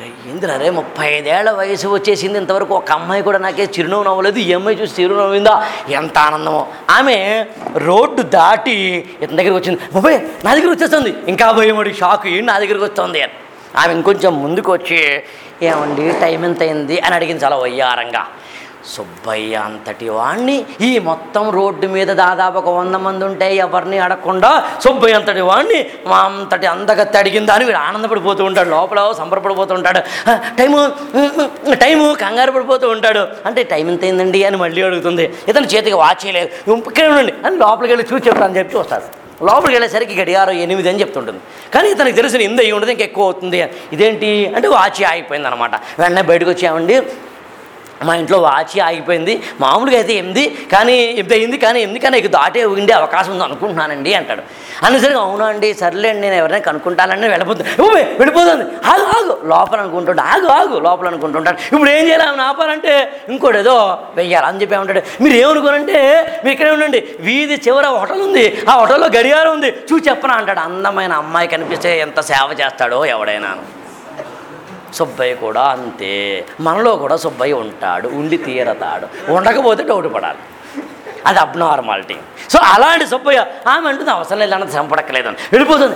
ఏందిరా రే ముప్పై ఐదేళ్ళ వయసు వచ్చేసింది. ఇంతవరకు ఒక అమ్మాయి కూడా నాకే చిరునవ్వు నవ్వలేదు. ఈ అమ్మాయి చూసి చిరునవ్విందా ఎంత ఆనందమో. ఆమె రోడ్డు దాటి ఇతని దగ్గరికి వచ్చింది. బాబాయ్ నా దగ్గరికి వచ్చేస్తుంది. ఇంకా భయమడి షాక్. ఏంటి నా దగ్గరికి వస్తుంది. అని. ఆమె ఇంకొంచెం ముందుకు వచ్చి ఏమండి టైం ఎంత అయింది అని అడిగింది చాలా వయ్యారంగా. సుబ్బయ్య అంతటి వాణ్ణి ఈ మొత్తం రోడ్డు మీద దాదాపు ఒక వంద మంది ఉంటే ఎవరిని అడగకుండా సుబ్బయ్య అంతటి వాణ్ణి మా అంతటి అందగత్తి అడిగిందా అని వీడు ఆనందపడిపోతూ ఉంటాడు. లోపల సంబరపడిపోతూ ఉంటాడు. టైము టైము కంగారు పడిపోతూ ఉంటాడు. అంటే టైం ఎంత అయిందండి అని మళ్ళీ అడుగుతుంది. ఇతను చేతికి వాచ్ చేయలేదు. ఇక్కడ ఉండండి. అని లోపలికి వెళ్ళి చూసి చెప్తాను చెప్పి వస్తాడు. లోపలికి వెళ్ళేసరికి గడియారం ఎనిమిది అని చెప్తుంటుంది. కానీ ఇతనికి తెలిసిన ఇంద అయ్యి ఉండదు అవుతుంది. ఇదేంటి? అంటే వాచి ఆగిపోయింది అనమాట వెంటనే బయటకు వచ్చామండి. మా ఇంట్లో వాచి ఆగిపోయింది. మామూలుగా అయితే ఎనిమిది కానీ ఎనిమిది అయింది కానీ ఎనిమిది కానీ ఇక దాటే ఉండే అవకాశం ఉంది అనుకుంటున్నానండి అంటాడు. అనేసరికి అవునా అండి? సర్లేండి నేను ఎవరైనా కనుక్కుంటానని వెళ్ళిపోతుంది. వెళ్ళిపోతుంది. ఆగు ఆగు. లోపల అనుకుంటుంటా ఆగు ఆగు. లోపల అనుకుంటుంటాడు. ఇప్పుడు ఏం చేయాలి? ఆమె ఆపాలంటే ఇంకోటి ఏదో వెయ్యాలి అని చెప్పి ఏమంటాడు. మీరు ఏమనుకోనంటే మీరు ఇక్కడే ఉండండి. వీధి చివర హోటల్ ఉంది. ఆ హోటల్లో గడియారం ఉంది. చూసి చెప్పనా అంటాడు. అందమైన అమ్మాయి కనిపిస్తే ఎంత సేవ చేస్తాడో ఎవడైనా సుబ్బయ్య కూడా అంతే. మనలో కూడా సుబ్బయ్య ఉంటాడు ఉండి తీరతాడు. ఉండకపోతే డౌట్ పడాలి. అది అబ్నార్మాలిటీ సో అలాంటి సుబ్బయ్య ఆమె అంటుంది అవసరం లేదు అన్నది శ్రమ వెళ్ళిపోతుంది.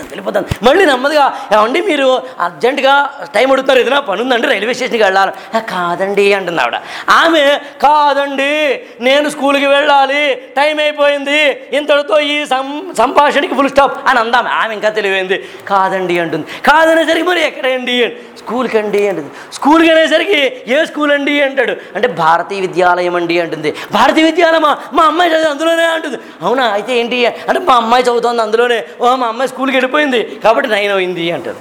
వెళ్ళిపోతాను వెళ్ళిపోతాను మళ్ళీ నెమ్మదిగా ఏమండి మీరు అర్జెంటుగా టైం అడుగుతారు ఏదైనా పని ఉందండి రైల్వే స్టేషన్కి వెళ్ళాలి. కాదండి అంటుంది ఆవిడ. ఆమె కాదండి నేను స్కూల్కి వెళ్ళాలి టైం అయిపోయింది ఇంతటితో ఈ సం సంభాషణకి ఫుల్ స్టాప్ అని అందాం ఆమె ఇంకా తెలివైంది. కాదండి అంటుంది. కాదనేసరికి మరి ఎక్కడండి? స్కూల్కి అండి అంటుంది. స్కూల్కి అనేసరికి ఏ స్కూల్ అండి అంటాడు. అంటే భారతీయ విద్యాలయం అండి అంటుంది. భారతీయ విద్యాలయమా? మా అమ్మాయి చదివి అందులోనే అంటుంది. అవునా? అయితే ఏంటి? అంటే మా అమ్మాయి చదువుతోంది అందులోనే. ఓ మా అమ్మాయి స్కూల్కి వెళ్ళిపోయింది కాబట్టి నైన్ అయింది అంటారు.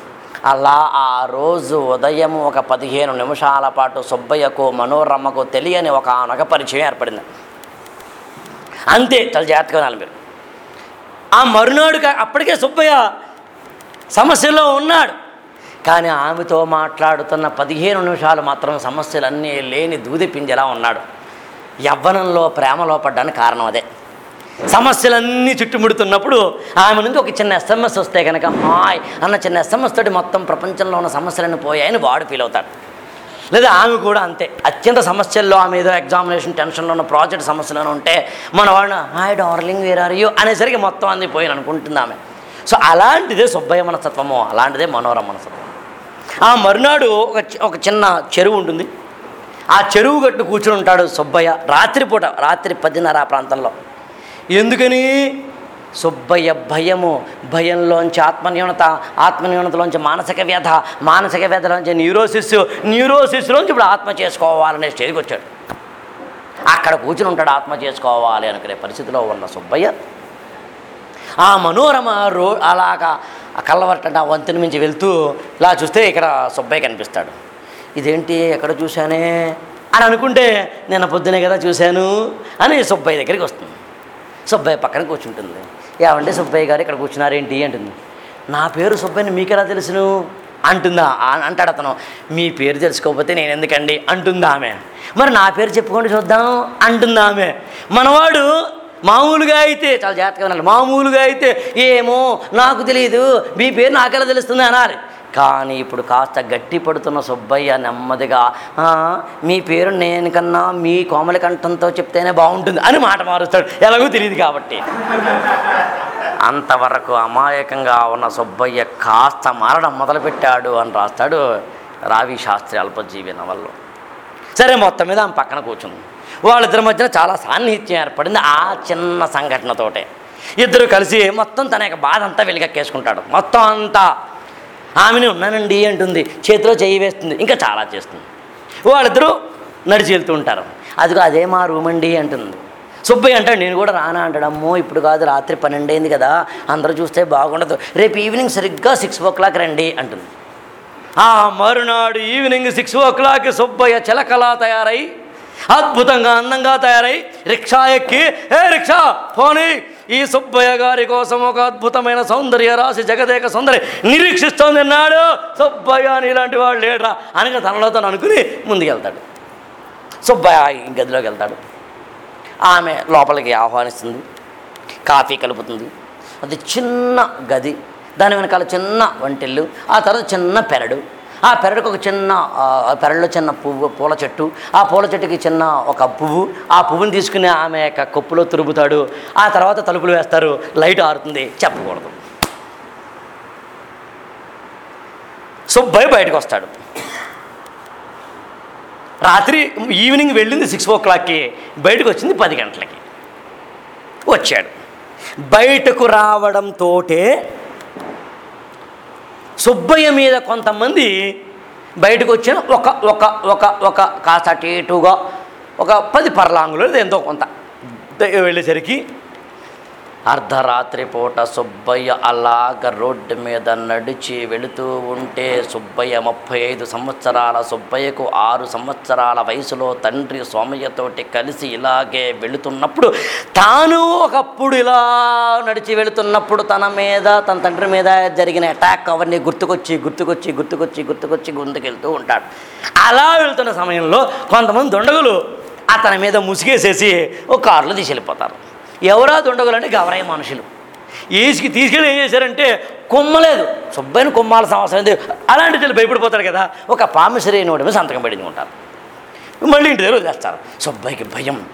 అలా ఆ రోజు ఉదయం ఒక పదిహేను నిమిషాల పాటు సుబ్బయ్యకు మనోరమ్మకు తెలియని ఒక ఆనొక పరిచయం ఏర్పడింది. అంతే చాలా జాగ్రత్తగా వినాలి మీరు. ఆ మరునాడు అప్పటికే సుబ్బయ్య సమస్యలో ఉన్నాడు. కానీ ఆమెతో మాట్లాడుతున్న పదిహేను నిమిషాలు మాత్రం సమస్యలన్నీ లేని దూది పింజలా ఉన్నాడు. యవ్వనంలో ప్రేమలో పడ్డానికి కారణం అదే. సమస్యలన్నీ చుట్టుముడుతున్నప్పుడు ఆమె నుంచి ఒక చిన్న ఎస్ఎంఎస్ వస్తే కనుక హాయ్ అన్న చిన్న ఎస్ఎంఎస్ తోటి మొత్తం ప్రపంచంలో ఉన్న సమస్యలన్నీ పోయాయని వాడు ఫీల్ అవుతాడు. లేదా ఆమె కూడా అంతే. అత్యంత సమస్యల్లో ఆమె ఏదో ఎగ్జామినేషన్ టెన్షన్లో ఉన్న ప్రాజెక్ట్ సమస్యలను ఉంటే మన వాళ్ళని hi darling where are you అనేసరికి మొత్తం అంది పోయిన అనుకుంటుంది ఆమె. సో అలాంటిదే సుబ్బయ్య మనస్తత్వము అలాంటిదే మనోరమ మనస్తత్వం. ఆ మరునాడు ఒక చి- ఒక చిన్న చెరువు ఉంటుంది. ఆ చెరువు గట్టు కూర్చుని ఉంటాడు సుబ్బయ్య రాత్రిపూట రాత్రి పదిన్నర ఆ ప్రాంతంలో. ఎందుకని? సుబ్బయ్య భయము భయంలోంచి ఆత్మన్యూనత ఆత్మన్యూనతలోంచి మానసిక వ్యధ మానసిక వ్యధలోంచి న్యూరోసిస్ న్యూరోసిస్లోంచి ఇప్పుడు ఆత్మ చేసుకోవాలనే స్టేజ్కి వచ్చాడు. అక్కడ కూర్చుని ఉంటాడు ఆత్మ చేసుకోవాలి అనుకునే పరిస్థితిలో ఉన్న సుబ్బయ్య ఆ మనోరమ రో అలాగా కళ్ళవరట ఆ వంతెన మించి వెళ్తూ ఇలా చూస్తే ఇక్కడ సుబ్బయ్య కనిపిస్తాడు. ఇదేంటి ఎక్కడ చూశానే? అని అనుకుంటే నేను పొద్దునే కదా చూశాను అని సుబ్బయ్య దగ్గరికి వస్తుంది. సుబ్బయ్య పక్కన కూర్చుంటుంది. ఏమంటే సుబ్బయ్య గారు ఇక్కడ కూర్చున్నారేంటి? అంటుంది. నా పేరు సుబ్బయ్యని మీకెలా తెలుసును? అంటుందా అంటాడు అతను. మీ పేరు తెలుసుకోకపోతే నేను ఎందుకండి? అంటుందా ఆమె. మరి నా పేరు చెప్పుకోండి చూద్దాం. అంటుందా ఆమె. మనవాడు మామూలుగా అయితే చాలా జాగ్రత్తగా ఉండాలి మామూలుగా అయితే ఏమో నాకు తెలియదు మీ పేరు నాకెలా తెలుస్తుంది? అనాలి. కానీ ఇప్పుడు కాస్త గట్టి పడుతున్న సుబ్బయ్య నెమ్మదిగా మీ పేరు నేను కన్నా మీ కోమలి కంఠంతో చెప్తేనే బాగుంటుంది అని మాట మారుస్తాడు. ఎలాగో తెలియదు కాబట్టి. అంతవరకు అమాయకంగా ఉన్న సుబ్బయ్య కాస్త మారడం మొదలుపెట్టాడు అని రాస్తాడు రావి శాస్త్రి అల్పజీవి నవల్లో. సరే మొత్తం మీద ఆమె పక్కన కూర్చుంది. వాళ్ళిద్దరి మధ్యన చాలా సాన్నిహిత్యం ఏర్పడింది ఆ చిన్న సంఘటనతోటే. ఇద్దరు కలిసి మొత్తం తన యొక్క బాధ అంతా వెలిగక్కేసుకుంటాడు. మొత్తం అంతా ఆమెని ఉన్నానండి అంటుంది. చేతిలో చేయి వేస్తుంది. ఇంకా చాలా చేస్తుంది. వాళ్ళిద్దరూ నడిచి వెళ్తూ ఉంటారు. అదిగో అదే మా రూమ్ అండి అంటుంది. సుబ్బయ్య అంటాడు నేను కూడా రానా? అంటాడు అమ్మో ఇప్పుడు కాదు రాత్రి పన్నెండు అయింది కదా. అందరూ చూస్తే బాగుండదు. రేపు ఈవినింగ్ సరిగ్గా సిక్స్ ఓ క్లాక్ రండి అంటుంది. ఆ మరునాడు evening six o'clock Subbaiah చిలకలా తయారై అద్భుతంగా అందంగా తయారై రిక్షా ఎక్కి ఏ రిక్షా పోనీ ఈ సుబ్బయ్య గారి కోసం ఒక అద్భుతమైన సౌందర్య రాశి జగదేక సౌందర్య నిరీక్షిస్తోంది అన్నాడు సుబ్బయ్య అని ఇలాంటి వాడు లేడరా అనగా తనలో తను అనుకుని ముందుకెళ్తాడు. సుబ్బయ్య గదిలోకి వెళ్తాడు. ఆమె లోపలికి ఆహ్వానిస్తుంది. కాఫీ కలుపుతుంది. అది చిన్న గది. దాని వెనకాల చిన్న వంటిల్లు ఆ తర్వాత చిన్న పెరడు. ఆ పెరడుకు ఒక చిన్న పెరడులో చిన్న పువ్వు పూల చెట్టు ఆ పూల చెట్టుకి చిన్న ఒక పువ్వు ఆ పువ్వుని తీసుకుని ఆమె యొక్క కొప్పులో తురుగుతాడు ఆ తర్వాత తలుపులు వేస్తారు. లైట్ ఆరుతుంది. చెప్పకూడదు. సుబ్బయ్య బయటకు వస్తాడు. రాత్రి ఈవినింగ్ వెళ్ళింది సిక్స్ ఓ క్లాక్కి. బయటకు వచ్చింది పది గంటలకి. వచ్చాడు. బయటకు రావడంతోటే సుబ్బయ్య మీద కొంతమంది బయటకు వచ్చిన ఒక ఒక ఒక ఒక కాస్త అటు ఇటుగా ఒక పది పర్లాంగులు ఎంతో కొంత. వెళ్ళేసరికి అర్ధరాత్రి పూట సుబ్బయ్య అలాగ రోడ్డు మీద నడిచి వెళుతూ ఉంటే సుబ్బయ్య ముప్పై ఐదు సంవత్సరాల సుబ్బయ్యకు ఆరు సంవత్సరాల వయసులో తండ్రి సోమయ్యతోటి కలిసి ఇలాగే వెళుతున్నప్పుడు తాను ఒకప్పుడు ఇలా నడిచి వెళుతున్నప్పుడు తన మీద తన తండ్రి మీద జరిగిన అటాక్ అవన్నీ గుర్తుకొచ్చి గుర్తుకొచ్చి గుర్తుకొచ్చి గుర్తుకొచ్చి ముందుకెళ్తూ ఉంటాడు. అలా వెళ్తున్న సమయంలో కొంతమంది దొండగులు అతని మీద ముసిగేసేసి ఒక కారులో తీసి వెళ్ళిపోతారు. ఎవరా దొండగులు అంటే గవరయ్య మనుషులు. ఈసుకి తీసుకెళ్ళి ఏం చేశారంటే కొమ్మలేదు. సుబ్బయ్యను కొమ్మాల అవసరం అలాంటి తెలియదు భయపడిపోతారు కదా. ఒక పామిసరి నోటి మీద సంతకం పడింది ఉంటారు మళ్ళీ ఇంటి దగ్గర వదిలేస్తారు. సుబ్బయ్యకి భయం.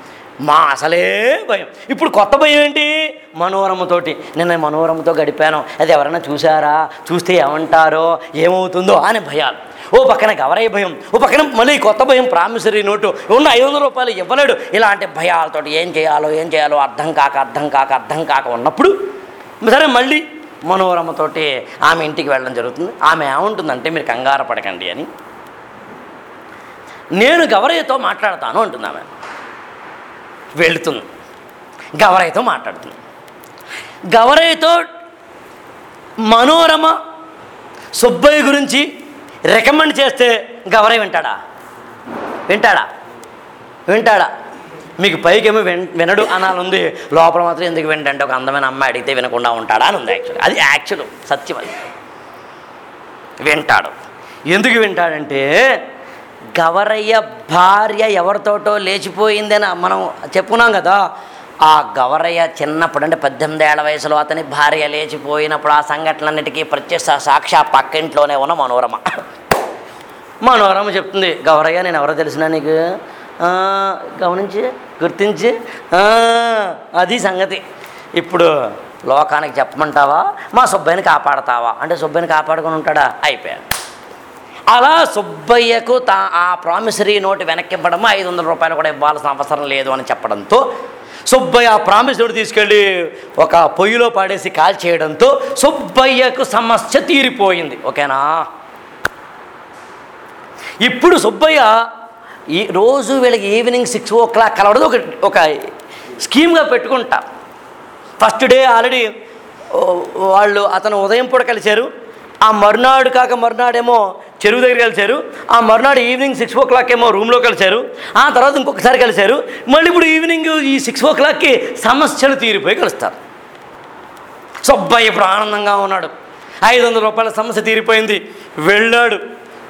మా అసలే భయం. ఇప్పుడు కొత్త భయం ఏంటి? మనోరమతోటి. నిన్న మనోరమతో గడిపాను. అది ఎవరైనా చూసారా చూస్తే ఏమంటారో? ఏమవుతుందో అనే భయాలు. ఓ పక్కన గవరయ్య భయం. ఓ పక్కన మళ్ళీ కొత్త భయం ప్రామిసరీ నోటు. ఉన్న ఐదు వందల రూపాయలు ఇవ్వలేడు. ఇలాంటి భయాలతోటి ఏం చేయాలో ఏం చేయాలో అర్థం కాక అర్థం కాక అర్థం కాక ఉన్నప్పుడు సరే మళ్ళీ మనోరమతోటి ఆమె ఇంటికి వెళ్ళడం జరుగుతుంది. ఆమె ఏముంటుందంటే మీరు కంగారు పడకండి అని. నేను గవరయ్యతో మాట్లాడతాను అంటుంది ఆమె. వెళుతుంది. గవరయ్యతో మాట్లాడుతుంది. గవరయ్యతో మనోరమ సుబ్బయ్య గురించి రికమెండ్ చేస్తే గవరయ్య వింటాడా? వింటాడా? వింటాడా? మీకు పైకేమో విన్ వినడు అనాలి ఉంది లోపల మాత్రం ఎందుకు వింటంటే ఒక అందమైన అమ్మాయి అడిగితే వినకుండా ఉంటాడా అని ఉంది యాక్చువల్ అది యాక్చువల్ సత్యం అది. వింటాడు. ఎందుకు వింటాడంటే గవరయ్య భార్య ఎవరితోటో లేచిపోయిందని మనం చెప్పుకున్నాం కదా ఆ గవరయ్య చిన్నప్పుడు అంటే పద్దెనిమిది ఏళ్ళ వయసులో అతని భార్య లేచిపోయినప్పుడు ఆ సంఘటనలన్నిటికీ ప్రత్యక్ష సాక్షి పక్కింట్లోనే ఉన్న మనోరమ. మనోరమ చెప్తుంది గవరయ్య నేను ఎవరో తెలిసినా నీకు? గమనించి గుర్తించి. అది సంగతి. ఇప్పుడు లోకానికి చెప్పమంటావా? మా సుబ్బయ్యని కాపాడతావా? అంటే సుబ్బయ్యని కాపాడుకొని ఉంటాడా? అయిపోయాడు. అలా సుబ్బయ్యకు తా ఆ ప్రామిసరీ నోటు వెనక్కి ఇవ్వడం ఐదు వందల రూపాయలు కూడా ఇవ్వాల్సిన అవసరం లేదు అని చెప్పడంతో సుబ్బయ్య ఆ ప్రామిసరీ తీసుకెళ్ళి ఒక పొయ్యిలో పాడేసి కాల్ చేయడంతో సుబ్బయ్యకు సమస్య తీరిపోయింది. ఓకేనా? ఇప్పుడు సుబ్బయ్య ఈ రోజు వీళ్ళకి ఈవినింగ్ సిక్స్ ఓ క్లాక్ కలవడదు ఒక ఒక స్కీమ్గా పెట్టుకుంటా. ఫస్ట్ డే ఆల్రెడీ వాళ్ళు అతను ఉదయం పూట కలిశారు. ఆ మరునాడు కాక మరునాడేమో చెరువు దగ్గర కలిశారు. ఆ మరునాడు ఈవినింగ్ సిక్స్ ఓ క్లాక్ ఏమో రూమ్లో కలిశారు. ఆ తర్వాత ఇంకొకసారి కలిశారు. మళ్ళీ ఇప్పుడు ఈవినింగ్ ఈ సిక్స్ ఓ క్లాక్కి సమస్యలు తీరిపోయి కలుస్తారు. సుబ్బయ్య ఇప్పుడు ఆనందంగా ఉన్నాడు. ఐదు వందల రూపాయల సమస్య తీరిపోయింది. వెళ్ళాడు.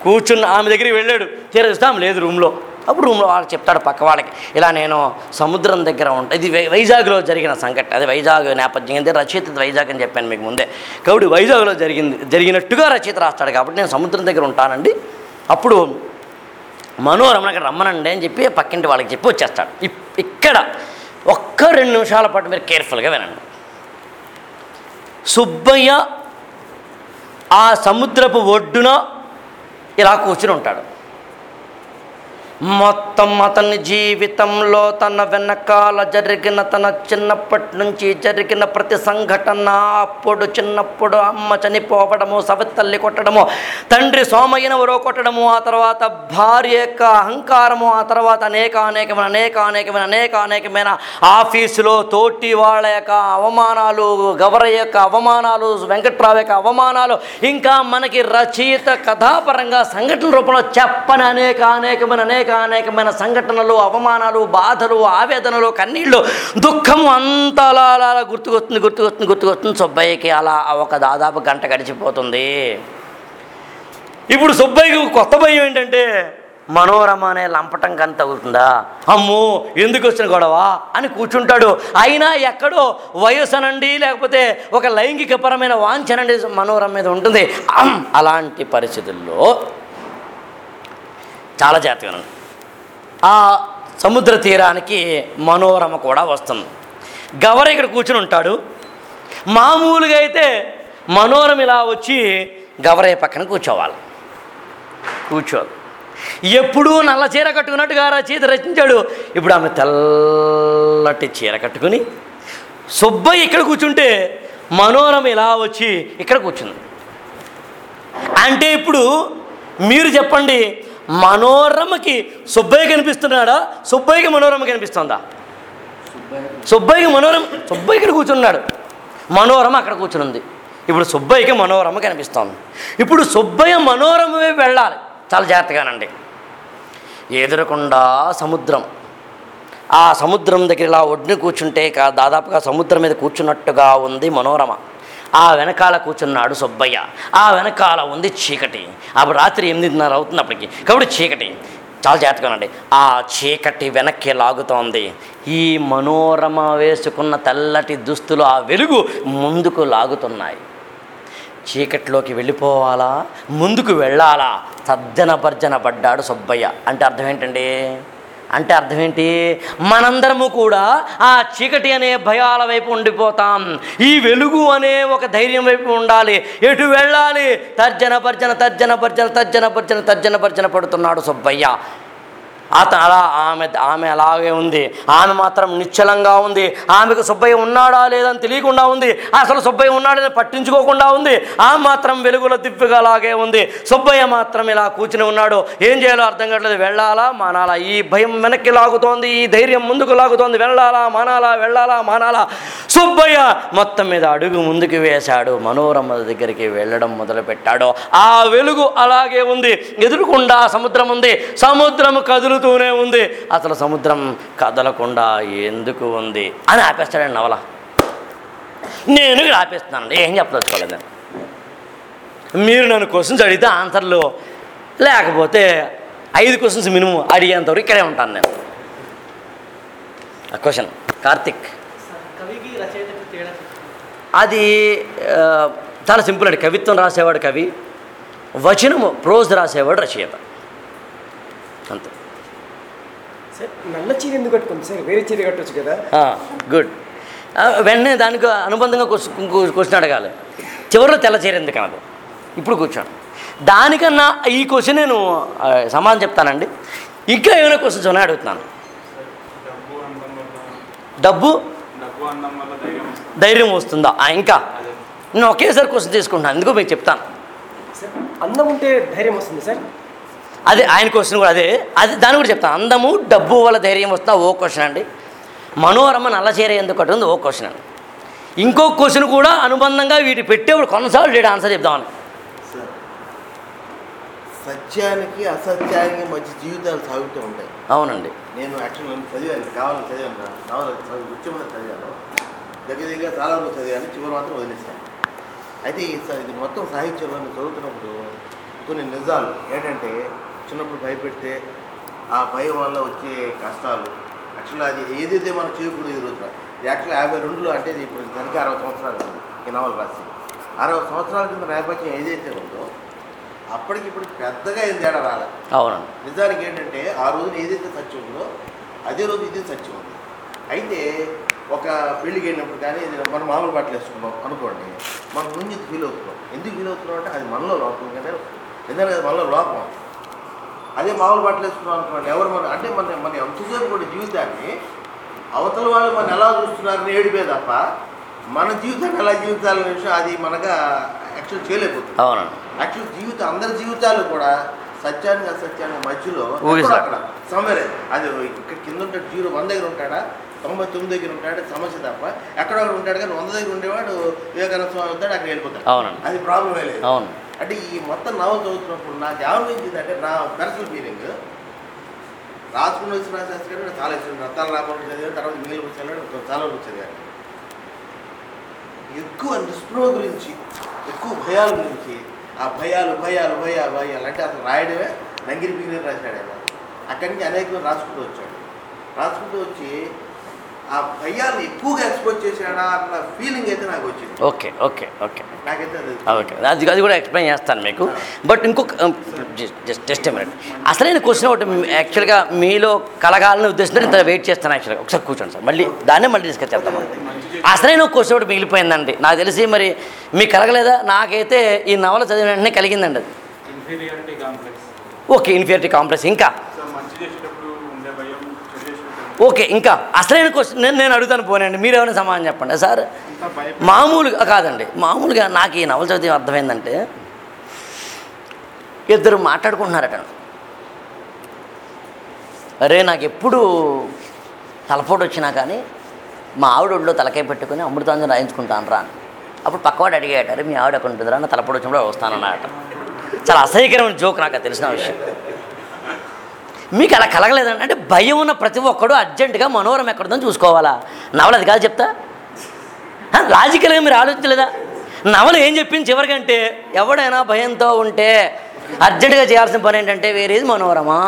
కూర్చున్న ఆమె దగ్గరికి వెళ్ళాడు. తీరేస్తాం లేదు రూమ్లో అప్పుడు రూమ్లో వాళ్ళకి చెప్తాడు పక్క వాళ్ళకి ఇలా నేను సముద్రం దగ్గర ఉంటా ఇది వైజాగ్లో జరిగిన సంఘటన. అది వైజాగ్ నేపథ్యం. అంటే రచయిత వైజాగ్ అని చెప్పాను మీకు ముందే. కాబట్టి వైజాగ్లో జరిగింది జరిగినట్టుగా రచయిత రాస్తాడు కాబట్టి నేను సముద్రం దగ్గర ఉంటానండి. అప్పుడు మనోరమణ అక్కడ రమ్మనండి అని చెప్పి పక్కింటి వాళ్ళకి చెప్పి వచ్చేస్తాడు. ఇప్- ఇక్కడ ఒక్క రెండు నిమిషాల పాటు మీరు కేర్ఫుల్గా వినండి. సుబ్బయ్య ఆ సముద్రపు ఒడ్డున ఇలా కూర్చుని ఉంటాడు. మొత్తం అతని జీవితంలో తన వెనకాల జరిగిన తన చిన్నప్పటి నుంచి జరిగిన ప్రతి సంఘటన అప్పుడు చిన్నప్పుడు అమ్మ చనిపోవడము సవితల్లి కొట్టడము తండ్రి సోమయ్యనవరో కొట్టడము ఆ తర్వాత భార్య యొక్క అహంకారము ఆ తర్వాత అనేక అనేకమైన అనేక అనేకమైన అనేక అనేకమైన ఆఫీసులో తోటి వాళ్ళ యొక్క అవమానాలు గవర యొక్క అవమానాలు వెంకట్రావు యొక్క అవమానాలు ఇంకా మనకి రచయిత కథాపరంగా సంఘటన రూపంలో చెప్పని అనేక అనేకమైన అనేక అనేకమైన సంఘటనలు అవమానాలు బాధలు ఆవేదనలు కన్నీళ్ళు దుఃఖము అంతా అలా అలా గుర్తుకొస్తుంది గుర్తుకొస్తుంది గుర్తుకొస్తుంది. సుబ్బయ్యకి అలా ఒక దాదాపు గంట గడిచిపోతుంది. ఇప్పుడు సుబ్బయ్యకి కొత్త భయం ఏంటంటే మనోరమ అనే లంపటం కని తగులుతుందా? అమ్మో ఎందుకు వచ్చిన గొడవ? అని కూర్చుంటాడు. అయినా ఎక్కడో వయసు అనండి లేకపోతే ఒక లైంగికపరమైన వాంఛనండి మనోరమ మీద ఉంటుంది. అలాంటి పరిస్థితుల్లో చాలా జాగ్రత్తగా ఆ సముద్ర తీరానికి మనోరమ కూడా వస్తుంది. గవర ఇక్కడ కూర్చుని ఉంటాడు. మామూలుగా అయితే మనోరమ ఇలా వచ్చి గవరయ్య పక్కన కూర్చోవాలి. కూర్చోదు ఎప్పుడూ నల్ల చీర కట్టుకున్నట్టుగా చేతి రచించాడు. ఇప్పుడు ఆమె తెల్లటి చీర కట్టుకుని సుబ్బయ్య ఇక్కడ కూర్చుంటే మనోరమ ఇలా వచ్చి ఇక్కడ కూర్చుంది. అంటే ఇప్పుడు మీరు చెప్పండి మనోరమకి సుబ్బయ్య కనిపిస్తున్నాడా? సుబ్బయ్యకి మనోరమ కనిపిస్తుందా? సుబ్బయ్యకి మనోరమ సుబ్బయ్య ఇక్కడ కూర్చున్నాడు. మనోరమ అక్కడ కూర్చునుంది. ఇప్పుడు సుబ్బయ్యకి మనోరమ కనిపిస్తోంది. ఇప్పుడు సుబ్బయ్య మనోరమే వెళ్ళాలి. చాలా జాగ్రత్తగానండి. ఎదురకుండా సముద్రం. ఆ సముద్రం దగ్గర ఇలా ఒడ్డున కూర్చుంటే కా- దాదాపుగా సముద్రం మీద కూర్చున్నట్టుగా ఉంది మనోరమ. ఆ వెనకాల కూర్చున్నాడు సుబ్బయ్య. ఆ వెనకాల ఉంది చీకటి. అప్పుడు రాత్రి ఎనిమిదిన్నర అవుతుంది అప్పటికి కాబట్టి చీకటి. చాలా జాగ్రత్తగానండి ఆ చీకటి వెనక్కి లాగుతోంది. ఈ మనోరమ వేసుకున్న తెల్లటి దుస్తులు ఆ వెలుగు ముందుకు లాగుతున్నాయి. చీకట్లోకి వెళ్ళిపోవాలా? ముందుకు వెళ్ళాలా? సజ్జన భర్జన పడ్డాడు సుబ్బయ్య. అంటే అర్థం ఏంటండి? అంటే అర్థం ఏంటి మనందరము కూడా ఆ చీకటి అనే భయాల వైపు ఉండిపోతాం. ఈ వెలుగు అనే ఒక ధైర్యం వైపు ఉండాలి. ఎటు వెళ్ళాలి? తర్జన భర్జన తర్జన భర్జన తర్జన భర్జన తర్జన భర్జన పడుతున్నాడు సుబ్బయ్య. అతను అలా ఆమె ఆమె అలాగే ఉంది. ఆమె మాత్రం నిశ్చలంగా ఉంది. ఆమెకు సుబ్బయ్య ఉన్నాడా లేదని తెలియకుండా ఉంది. అసలు సుబ్బయ్య ఉన్నాడని పట్టించుకోకుండా ఉంది. ఆమె మాత్రం వెలుగులో దిప్పుగా అలాగే ఉంది. సుబ్బయ్య మాత్రం ఇలా కూర్చుని ఉన్నాడు. ఏం చేయాలో అర్థం కావట్లేదు. వెళ్ళాలా మానాలా? ఈ భయం వెనక్కి లాగుతోంది. ఈ ధైర్యం ముందుకు లాగుతోంది. వెళ్ళాలా మానాలా? వెళ్ళాలా మానాలా? సుబ్బయ్య మొత్తం మీద అడుగు ముందుకు వేశాడు. మనోరమ దగ్గరికి వెళ్ళడం మొదలుపెట్టాడు. ఆ వెలుగు అలాగే ఉంది. ఎదురుకుండా సముద్రం ఉంది. సముద్రం కదులుతూనే ఉంది. అసలు సముద్రం కదలకుండా ఎందుకు ఉంది? అని ఆపేస్తాడండి నవల. నేను ఇక్కడ ఆపేస్తున్నానండి. ఏం చెప్పదలుచుకోలేదు నేను. మీరు నన్ను క్వశ్చన్స్ అడిగితే ఆన్సర్లు లేకపోతే ఐదు క్వశ్చన్స్ మినిమం అడిగేంతవరకు ఇక్కడే ఉంటాను నేను. ఆ క్వశ్చన్ కార్తిక్. అది చాలా సింపుల్ అండి. కవిత్వం రాసేవాడు కవి వచనము ప్రోజ్ రాసేవాడు రచయిత. అంతే. నల్ల చీర ఎందుకు కట్టుకుంది సార్? వేరే చీర కట్టొచ్చు కదా. గుడ్ వెంటనే దానికి అనుబంధంగా క్వశ్చన్ అడగాలి. చివరిలో తెల్ల చీర ఎందుకు అనదు? ఇప్పుడు కూర్చోండి. దానికన్నా ఈ క్వశ్చన్ నేను సమాధానం చెప్తానండి. ఇంకా ఏమైనా క్వశ్చన్స్ ఉన్నాయి అడుగుతున్నాను. డబ్బు ధైర్యం వస్తుందా? ఇంకా. నేను ఒకేసారి క్వశ్చన్ తీసుకుంటున్నాను. ఎందుకు మీకు చెప్తాను. అందం ఉంటే ధైర్యం వస్తుంది సార్. అదే ఆయన క్వశ్చన్ కూడా అదే. అది దాన్ని కూడా చెప్తాను అందము డబ్బు వల్ల ధైర్యం వస్తుందా ఓ క్వశ్చన్ అండి. మనోరమ నల్ల చీర ఎందుకు కట్టుంది ఓ క్వశ్చన్ అండి. ఇంకో క్వశ్చన్ కూడా అనుబంధంగా వీటి పెట్టేప్పుడు కొనసాగుడేట్ ఆన్సర్ చెప్దామని. సత్యానికి అసత్యానికి మధ్య జీవితాలు సాగుతూ ఉంటాయి. అవునండి. నేను యాక్చువల్ చదివాను. కావాలని చదివాను. దగ్గర దగ్గర చాలా వరకు చదివాను. చివరి మాత్రం వదిలేశాను. అయితే ఇది మొత్తం సాహిత్యంలో నేను చదువుతున్నప్పుడు కొన్ని నిజాలు ఏంటంటే చిన్నప్పుడు భయపెడితే ఆ భయం వల్ల వచ్చే కష్టాలు. యాక్చువల్ అది ఏదైతే మనం చేయకూడదు ఈ రోజున యాక్చువల్ యాభై రెండులో అంటే ఇప్పుడు దానికి అరవై సంవత్సరాలు ఈ నవల రాసి. అరవై సంవత్సరాల కింద నేపథ్యం ఏదైతే ఉందో అప్పటికి ఇప్పుడు పెద్దగా ఏం తేడా రాలే. అవునండి. నిజానికి ఏంటంటే ఆ రోజున ఏదైతే సత్యం ఉందో అదే రోజు ఇదే సత్యం ఉంది. అయితే ఒక పెళ్ళికి వెళ్ళినప్పుడు కానీ మనం మామూలు బట్టలు వేసుకున్నాం అనుకోండి మనం ముందు ఫీల్ అవుతున్నాం. ఎందుకు ఫీల్ అవుతున్నాం అంటే అది మనలో లోపం. ఎందుకంటే ఎందుకంటే అది మనలో లోపం. అదే మామూలు బట్టలు వేసుకున్నాం అనుకోండి ఎవరు మన అంటే మన మన ఎంతసేపు కూడా జీవితాన్ని అవతల వాళ్ళు మనం ఎలా చూస్తున్నారని ఏడిపే తప్ప మన జీవితాన్ని ఎలా జీవితాలనే విషయం అది మనగా యాక్చువల్ చేయలేకపోతుంది. అవునండి. యాక్చువల్ జీవితం అందరి జీవితాలు కూడా సత్యానికి అసత్యానికి మధ్యలో అక్కడ సమ్మెరే అది ఇక్కడ కింద ఉంటాడు జీరో వంద దగ్గర ఉంటాడా? తొంభై తొమ్మిది దగ్గర ఉంటాడు? సమస్య తప్ప ఎక్కడో ఉంటాడు కానీ వంద దగ్గర ఉండేవాడు వివేకానంద స్వామి అవుతాడు అక్కడ వెళ్ళిపోతాడు. అవునండి. అది ప్రాబ్లమే లేదు. అవును. అంటే ఈ మొత్తం నవల చదువుతున్నప్పుడు నాకు ఏమనిపించింది అంటే నా పర్సనల్ ఫీలింగ్ రాసుకుని వచ్చిన శాస్త్రి గారు చాలా ఇష్టం. రత్నాల రామారావు చదివాను తర్వాత మిగిలిన వచ్చాను చాలా వచ్చేది చదివాను ఎక్కువ నిస్పృహ గురించి ఎక్కువ భయాల గురించి ఆ భయాలు భయాలు భయాలు భయాలు అంటే అసలు రాయడమే నంగిరి పిగిరి రాశాడు ఆయన అక్కడి నుంచి అనేక రాసుకుంటూ వచ్చాడు రాసుకుంటూ వచ్చి ఆ భయాలను ఎక్కువగా ఎక్స్పోజ్ చేశాడా అన్న ఫీలింగ్ అయితే నాకు వచ్చింది. Okay okay okay. నాకైతే అది ఓకే. అది అది కూడా ఎక్స్ప్లెయిన్ చేస్తాను మీకు. బట్ ఇంకొక జస్ట్ జస్ట్ మినిట్ అసలైన క్వశ్చన్ ఒకటి యాక్చువల్గా మీలో కలగాలని ఉద్దేశంతో ఇంత వెయిట్ చేస్తాను యాక్చువల్గా ఒకసారి కూర్చోండి సార్. మళ్ళీ దాన్నే మళ్ళీ డిస్కస్ చేద్దాం. అసలైన క్వశ్చన్ ఒకటి మిగిలిపోయిందండి. నాకు తెలిసి మరి మీకు కలగలేదా? నాకైతే ఈ నవల చదివిన వెంటనే కలిగిందండి అది. Inferiority complex okay inferiority complex ఇంకా సో మంచి చేసేటప్పుడు ఉండే భయం చెడు చేసేటప్పుడు ఓకే ఇంకా అసలైన క్వశ్చన్ నేను నేను అడుగుతాను పోనండి మీరు ఏమైనా సమాధానం చెప్పండి. సార్ మామూలుగా కాదండి మామూలుగా నాకు ఈ నవల చదివి అర్థమైందంటే ఇద్దరు మాట్లాడుకుంటున్నారట. అరే నాకు ఎప్పుడు తలపోటు వచ్చినా కానీ మా ఆవిడ ఒడిలో తలకాయ పెట్టుకుని అమృతాంజన్ రాయించుకుంటాను రా అని. అప్పుడు పక్కవాడు అడిగాడు అరే మీ ఆవిడ ఎక్కడ ఉంటుందిరా? నా తలపోటు వచ్చినప్పుడు వస్తానన్నాడట. చాలా అసహ్యకరమైన జోక్ నాకు తెలిసిన విషయం. మీకు అలా కలగలేదండి అంటే భయం ఉన్న ప్రతి ఒక్కడు అర్జెంటుగా మనోరం ఎక్కడుందని చూసుకోవాలా? నవల అది కాదు చెప్తా? లాజికల్గా మీరు ఆలోచించలేదా? నవల ఏం చెప్పింది చివరికంటే ఎవడైనా భయంతో ఉంటే అర్జెంటుగా చేయాల్సిన పని ఏంటంటే వేరేది మనోరమా?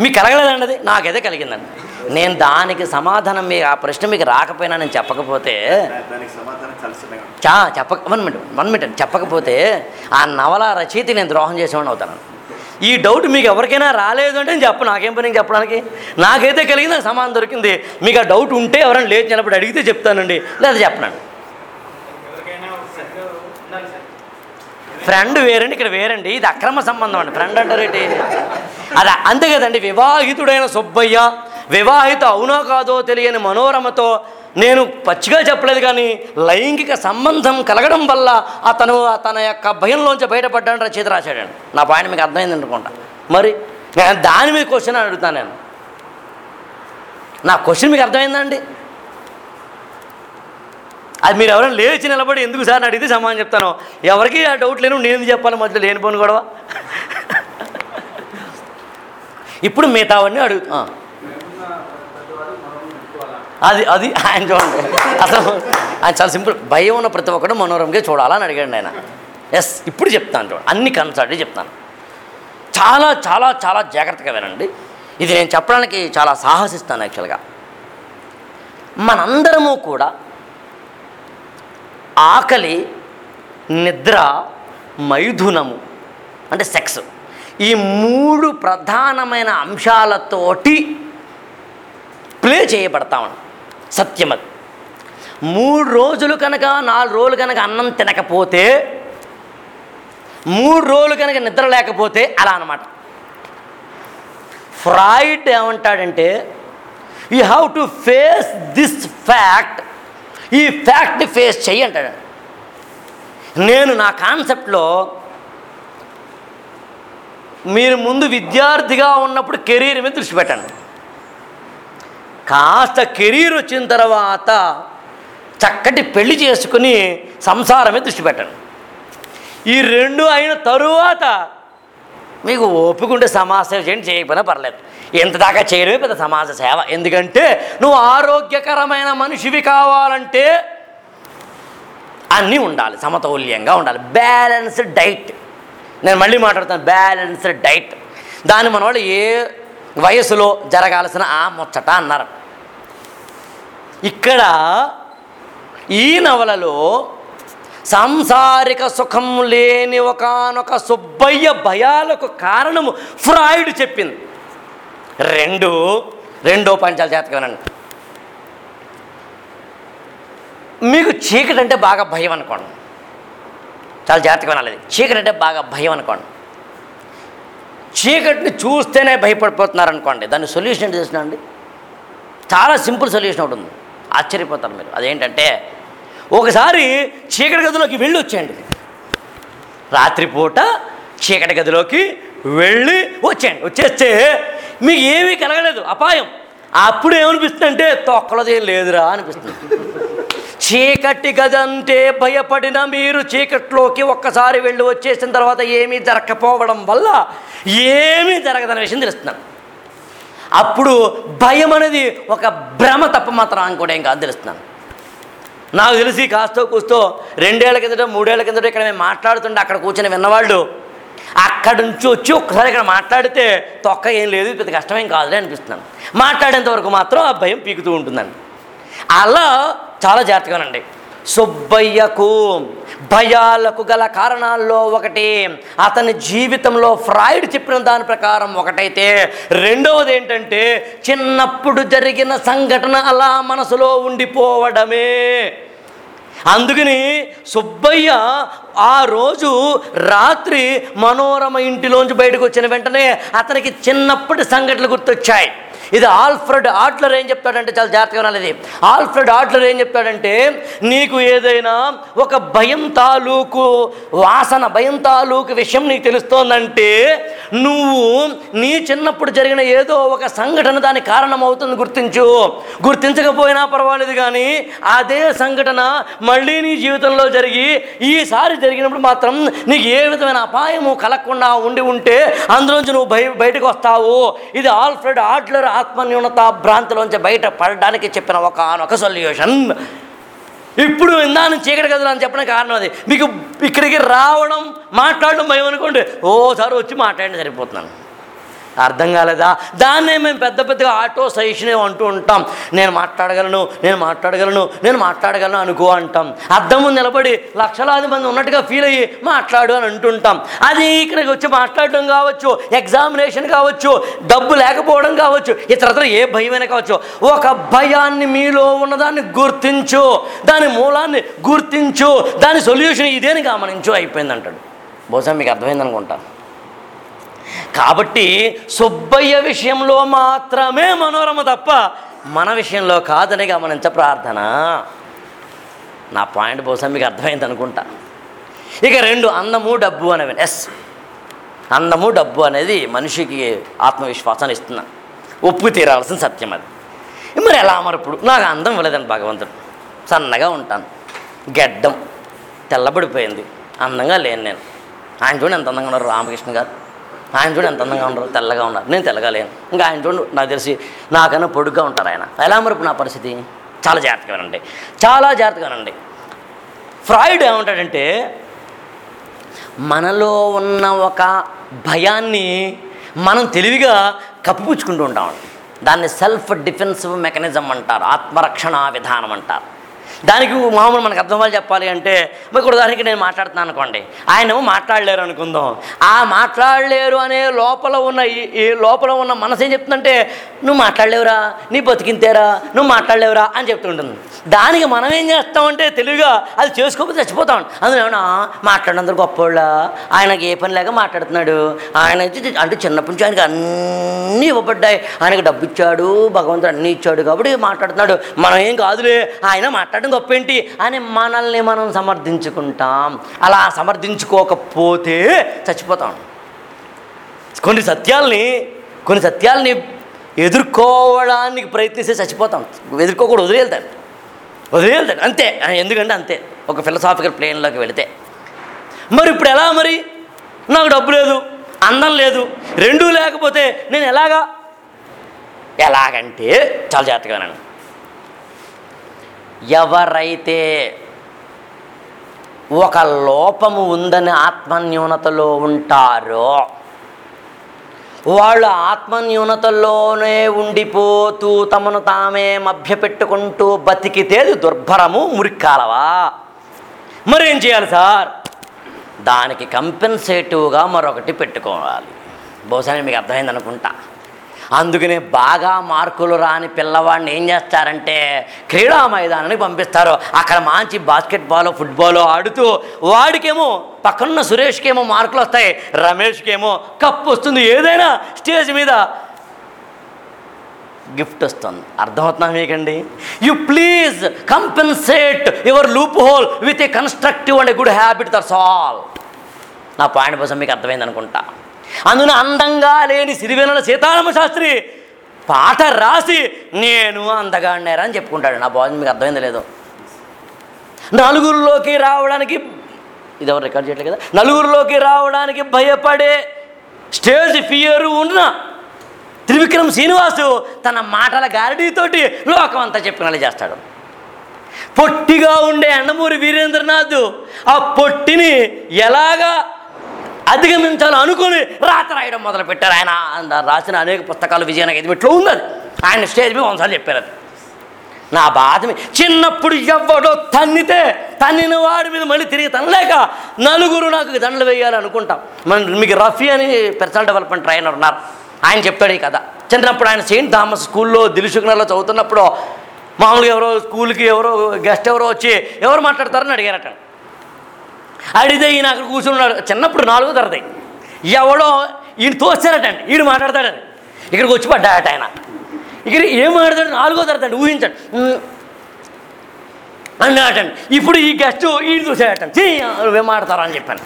మీకు కలగలేదండి అది నాకైతే కలిగిందండి. నేను దానికి సమాధానం మీకు ఆ ప్రశ్న మీకు రాకపోయినా నేను చెప్పకపోతే చా చెప్పక వన్ మినిట్ వన్ మినిట్ చెప్పకపోతే ఆ నవల రచయిత నేను ద్రోహం చేసేవాడిని అవుతాను ఈ డౌట్ మీకు ఎవరికైనా రాలేదు అంటే నేను చెప్పను. నాకేం పని చెప్పడానికి? నాకైతే కలిగింది నాకు సమాధానం దొరికింది. మీకు ఆ డౌట్ ఉంటే ఎవరైనా లేచి నిలబడి అడిగితే చెప్తానండి. లేదా చెప్పనండి. ఫ్రెండ్ వేరండి ఇక్కడ వేరండి. ఇది అక్రమ సంబంధం అండి. ఫ్రెండ్ అంటారు ఏంటి అదే అంతే కదండి. వివాహితుడైన సుబ్బయ్య వివాహిత అవునో కాదో తెలియని మనోరమతో నేను పచ్చిగా చెప్పలేదు కానీ లైంగిక సంబంధం కలగడం వల్ల అతను తన యొక్క భయంలోంచి బయటపడ్డాడు రచయిత రాశాడండి. నా పాయింట్ మీకు అర్థమైంది అనుకుంటా. మరి నేను దాని మీద క్వశ్చన్ అడుగుతాను నేను. నా క్వశ్చన్ మీకు అర్థమైందండి అది మీరు ఎవరైనా లేచి నిలబడి ఎందుకు సార్ అని అడిగితే సమాధానం చెప్తాను. ఎవరికి ఆ డౌట్ లేను నేను చెప్పాలి? మధ్యలో లేని పోను గొడవ. ఇప్పుడు మిగతావన్నీ అడుగుతా అది అది ఆయన చూడండి. అసలు ఆయన చాలా సింపుల్. భయం ఉన్న ప్రతి ఒక్కడు మనోరంగా చూడాలని అడిగాడు ఆయన. ఎస్ ఇప్పుడు చెప్తాను చూడండి. అన్ని కన్సల్ట్ చెప్తాను. చాలా చాలా చాలా జాగ్రత్తగా వినండి. ఇది నేను చెప్పడానికి చాలా సాహసిస్తాను యాక్చువల్గా మనందరము కూడా ఆకలి నిద్ర మైథునము అంటే సెక్స్ ఈ మూడు ప్రధానమైన అంశాలతోటి ప్లే చేయబడతామని సత్యమది. మూడు రోజులు కనుక నాలుగు రోజులు కనుక అన్నం తినకపోతే మూడు రోజులు కనుక నిద్ర లేకపోతే అలా అనమాట ఫ్రాయిడ్ ఏమంటాడంటే you have to face this fact ఈ ఫ్యాక్ట్ని ఫేస్ చెయ్యి అంటాడు. నేను నా కాన్సెప్ట్లో మీరు ముందు విద్యార్థిగా ఉన్నప్పుడు కెరీర్ మీద దృష్టి పెట్టండి కాస్త కెరీర్ వచ్చిన తర్వాత చక్కటి పెళ్ళి చేసుకుని సంసారమే దృష్టి పెట్టండి ఈ రెండు అయిన తరువాత మీకు ఓపికంటే సమాజ సేవ చేయండి చేయకపోయినా పర్లేదు. ఎంత దాకా చేయడమే పెద్ద సమాజ సేవ. ఎందుకంటే నువ్వు ఆరోగ్యకరమైన మనిషివి కావాలంటే అన్నీ ఉండాలి సమతౌల్యంగా ఉండాలి. Balanced diet. నేను మళ్ళీ మాట్లాడుతాను బ్యాలెన్స్డ్ డైట్. దాన్ని మన వాళ్ళు ఏ వయసులో జరగాల్సిన ఆ ముచ్చట అన్నారు. ఇక్కడ ఈ నవలలో సాంసారిక సుఖం లేని ఒకనొక సుబ్బయ్య భయాలకు కారణము ఫ్రాయిడ్ చెప్పింది. రెండు రెండో పంచాల జాతకం మీకు చీకటి అంటే బాగా భయం అనుకోండి. చాలా జాగ్రత్తగా వినాలి. చీకటి అంటే బాగా భయం అనుకోండి. చీకటిని చూస్తేనే భయపడిపోతున్నారు అనుకోండి దాని సొల్యూషన్ ఏంటి తెలిసిన అండి? చాలా సింపుల్ సొల్యూషన్ ఒకటి ఉంది. ఆశ్చర్యపోతారు మీరు. అదేంటంటే ఒకసారి చీకటి గదిలోకి వెళ్ళి వచ్చేయండి. రాత్రిపూట చీకటి గదిలోకి వెళ్ళి వచ్చేయండి. వచ్చేస్తే మీకు ఏమీ కలగలేదు. అపాయం. అప్పుడు ఏమనిపిస్తుంది అంటే తొక్కలదేం లేదురా అనిపిస్తుంది. చీకటి గదంటే భయపడిన మీరు చీకట్లోకి ఒక్కసారి వెళ్ళి వచ్చేసిన తర్వాత ఏమీ జరగకపోవడం వల్ల ఏమీ జరగదనే విషయం తెలుస్తున్నాను అప్పుడు భయం అనేది ఒక భ్రమ తప్ప మాత్రం ఇంకోటి ఏం కాదు తెలుస్తున్నాను నాకు తెలిసి కాస్తో కూస్తో రెండేళ్ళ కిందట మూడేళ్ళ కిందట ఇక్కడ మేము మాట్లాడుతుంటే అక్కడ కూర్చొని విన్నవాళ్ళు అక్కడి నుంచి వచ్చి ఒక్కసారి ఇక్కడ మాట్లాడితే తొక్క ఏం లేదు పెద్ద కష్టమేం కాదులే అనిపిస్తున్నాను మాట్లాడేంత వరకు మాత్రం ఆ భయం పీకుతూ ఉంటుందండి. అలా చాలా జాగ్రత్తగానండి సుబ్బయ్యకు భయాలకు గల కారణాల్లో ఒకటి అతని జీవితంలో ఫ్రాయిడ్ చెప్పిన దాని ప్రకారం ఒకటైతే రెండవది ఏంటంటే చిన్నప్పుడు జరిగిన సంఘటన అలా మనసులో ఉండిపోవడమే. అందుకని సుబ్బయ్య ఆ రోజు రాత్రి మనోరమ ఇంటిలోంచి బయటకు వచ్చిన వెంటనే అతనికి చిన్నప్పటి సంఘటనలు గుర్తొచ్చాయి. ఇది ఆల్ఫ్రెడ్ ఆట్లర్ ఏం చెప్తాడంటే చాలా జాగ్రత్తగా వినాలి ఆల్ఫ్రెడ్ ఆట్లర్ ఏం చెప్తాడంటే నీకు ఏదైనా ఒక భయం తాలూకు వాసన భయం తాలూకు విషయం నీకు తెలుస్తోందంటే నువ్వు నీ చిన్నప్పుడు జరిగిన ఏదో ఒక సంఘటన దానికి కారణమవుతుంది గుర్తించు. గుర్తించకపోయినా పర్వాలేదు కానీ అదే సంఘటన మళ్ళీ నీ జీవితంలో జరిగి ఈసారి జరిగినప్పుడు మాత్రం నీకు ఏ విధమైన అపాయము కలగకుండా ఉండి ఉంటే అందులోంచి నువ్వు బయ బయటకు వస్తావు. ఇది ఆల్ఫ్రెడ్ ఆట్లర్ ఆత్మన్యూనత భ్రాంతిలోంచి బయట పడడానికి చెప్పిన ఒక ఒక సొల్యూషన్. ఇప్పుడు ఇందాను చీకటి గదులు అని చెప్పిన కారణం అది. మీకు ఇక్కడికి రావడం మాట్లాడడం భయం అనుకోండి. ఓసారి వచ్చి మాట్లాడిన సరిపోతున్నాను అర్థం కాలేదా? దాన్నే మేము పెద్ద పెద్దగా ఆటో సజెషన్ అంటూ ఉంటాం. నేను మాట్లాడగలను నేను మాట్లాడగలను నేను మాట్లాడగలను అనుకో అంటాం. అర్థము నిలబడి లక్షలాది మంది ఉన్నట్టుగా ఫీల్ అయ్యి మాట్లాడు అని అంటుంటాం. అది ఇక్కడికి వచ్చి మాట్లాడడం కావచ్చు ఎగ్జామినేషన్ కావచ్చు డబ్బు లేకపోవడం కావచ్చు ఇతరత్ర ఏ భయమైనా కావచ్చు. ఒక భయాన్ని మీలో ఉన్నదాన్ని గుర్తించు దాని మూలాన్ని గుర్తించు దాని సొల్యూషన్ ఇదేని గమనించు అయిపోయింది అంటాడు. బహుశా మీకు అర్థమైంది అనుకుంటాను కాబట్టి సుబ్బయ్య విషయంలో మాత్రమే మనోరమ తప్ప మన విషయంలో కాదని గమనించ ప్రార్థన. నా పాయింట్ బహుశా మీకు అర్థమైంది అనుకుంటా. ఇక రెండు అందము డబ్బు అనేవి. ఎస్. అందము డబ్బు అనేది మనిషికి ఆత్మవిశ్వాసాన్ని ఇస్తున్నా ఒప్పు తీరాల్సిన సత్యం అది. మరి ఎలా మరి ఇప్పుడు? నాకు అందం ఇవ్వలేదండి భగవంతుడు. సన్నగా ఉంటాను. గెడ్డం. తెల్లబడిపోయింది. అందంగా లేను నేను. ఆయన చూడండి ఎంత అందంగా ఉన్నారు రామకృష్ణ గారు. ఆయన చూడు ఎంత అందంగా ఉండరు తెల్లగా ఉన్నారు నేను తెల్లగా లేను ఇంకా ఆయన చూడు నాకు తెలిసి నాకన్నా పొడుగ్గా ఉంటారు ఆయన. ఎలా మరి నా పరిస్థితి? చాలా జాగ్రత్తగా వినండి. చాలా జాగ్రత్తగా వినండి. ఫ్రాయిడ్ ఏమంటాడంటే మనలో ఉన్న ఒక భయాన్ని మనం తెలివిగా కప్పిపుచ్చుకుంటూ ఉంటాం. దాన్ని సెల్ఫ్ డిఫెన్సివ్ మెకానిజం అంటారు. ఆత్మరక్షణ విధానం అంటారు. దానికి మామూలు మనకు అర్థం వాళ్ళు చెప్పాలి అంటే ఇప్పుడు దానికి నేను మాట్లాడుతున్నాను అనుకోండి. ఆయన మాట్లాడలేరు అనుకుందాం. ఆ మాట్లాడలేరు అనే లోపల ఉన్న ఈ- లోపల ఉన్న మనసు ఏం చెప్తుందంటే నువ్వు మాట్లాడలేవురా నీ బతికింతేరా నువ్వు మాట్లాడలేవురా అని చెప్తుంటుంది దానికి మనం ఏం చేస్తామంటే తెలివిగా అది చేసుకోకపోతే చచ్చిపోతాం. అందులో ఏమన్నా మాట్లాడినందుకు గొప్పోళ్ళ? ఆయనకి ఏ పని లేక మాట్లాడుతున్నాడు? ఆయన అయితే- అంటే చిన్నప్పటి నుంచి ఆయనకి అన్నీ ఇవ్వబడ్డాయి. ఆయనకు డబ్బు ఇచ్చాడు భగవంతుడు అన్నీ ఇచ్చాడు కాబట్టి మాట్లాడుతున్నాడు. మనం ఏం కాదులే ఆయన మాట్లాడడం గొప్ప అని మనల్ని మనం సమర్థించుకుంటాం. అలా సమర్థించుకోకపోతే చచ్చిపోతాం. కొన్ని సత్యాల్ని కొన్ని సత్యాల్ని ఎదుర్కోవడానికి ప్రయత్నిస్తే చచ్చిపోతాం. ఎదుర్కోకూడదు వదిలేదాన్ని వదిలేదాన్ని అంతే. ఎందుకంటే అంతే. ఒక ఫిలసాఫికల్ ప్లేన్లోకి వెళితే. మరి ఇప్పుడు ఎలా మరి? నాకు డబ్బు లేదు అందం లేదు రెండూ లేకపోతే నేను ఎలాగా? ఎలాగంటే చాలా జాగ్రత్తగా ఎవరైతే ఒక లోపము ఉందని ఆత్మన్యూనతలో ఉంటారో వాళ్ళు ఆత్మన్యూనతల్లోనే ఉండిపోతూ తమను తామే మభ్యపెట్టుకుంటూ బతికితేది దుర్భరము మురిక్కాలవా? మరేం చేయాలి సార్? దానికి కంపెన్సేటివ్గా మరొకటి పెట్టుకోవాలి. బహుశా మీకు అర్థమైంది అనుకుంటా అందుకనే బాగా మార్కులు రాని పిల్లవాడిని ఏం చేస్తారంటే క్రీడా మైదానానికి పంపిస్తారు. అక్కడ మంచి బాస్కెట్బాల్ ఫుట్బాల్ ఆడుతూ వాడికేమో పక్కనున్న సురేష్కేమో మార్కులు వస్తాయి రమేష్కేమో కప్పు వస్తుంది ఏదైనా స్టేజ్ మీద గిఫ్ట్ వస్తుంది. అర్థమవుతున్నా మీకండి? You please compensate your loophole with a constructive and good habit that's all నా పాయింట్ కోసం మీకు అర్థమైంది అనుకుంటా అందున అందంగా లేని సిరివేనుల సీతారామ శాస్త్రి పాట రాసి నేను అందగాడినారా అని చెప్పుకుంటాడు. నా బాధ మీకు అర్థమైంది లేదు. నలుగురిలోకి రావడానికి ఇది ఎవరు రికార్డ్ చేయట్లేదు కదా? నలుగురిలోకి రావడానికి భయపడే స్టేజ్ ఫియర్ ఉన్న త్రివిక్రమ్ శ్రీనివాసు తన మాటల గారడీతోటి లోకం అంతా చెప్పుకునేలా చేస్తాడు. పొట్టిగా ఉండే ఎండమూరి వీరేంద్రనాథ్ ఆ పొట్టిని ఎలాగా అధిగమించాలి అనుకుని రాత రాయడం మొదలు పెట్టారు ఆయన రాసిన అనేక పుస్తకాలు విజయనగరం ఎదిమిట్లో ఉంది అది ఆయన స్టేజ్ మీద వంశాలు చెప్పారు అది. నా బాధ చిన్నప్పుడు ఎవడో తన్నితే తన్నిన వాడి మీద మళ్ళీ తిరిగి తనలేక నలుగురు నాకు దండలు వేయాలి అనుకుంటాం. మన మీకు రఫీ అని పర్సనల్ డెవలప్మెంట్ ట్రైనర్ ఉన్నారు. ఆయన చెప్తాడు ఈ కథ. చిన్నప్పుడు ఆయన సెయింట్ థామస్ స్కూల్లో దిలుసుకునలో చదువుతున్నప్పుడు మామూలుగా ఎవరో స్కూల్కి ఎవరో గెస్ట్ ఎవరో వచ్చి ఎవరు మాట్లాడతారని అడిగారట. అడిగితే ఈయన అక్కడ కూర్చున్నాడు. చిన్నప్పుడు నాలుగో తరగతి. ఎవడో ఈయన తోస్తారటండి ఈయన మాట్లాడతాడని ఇక్కడికి వచ్చి పడ్డాట ఆయన. ఇక్కడ ఏం మాట్లాడతాడు? నాలుగో తరగతి అండి. ఊహించండి. అన్నాటండి ఇప్పుడు ఈ గెస్ట్ ఈయన చూసాడటండి "ఛీ, నువ్వేం మాడతారా అని చెప్పాను.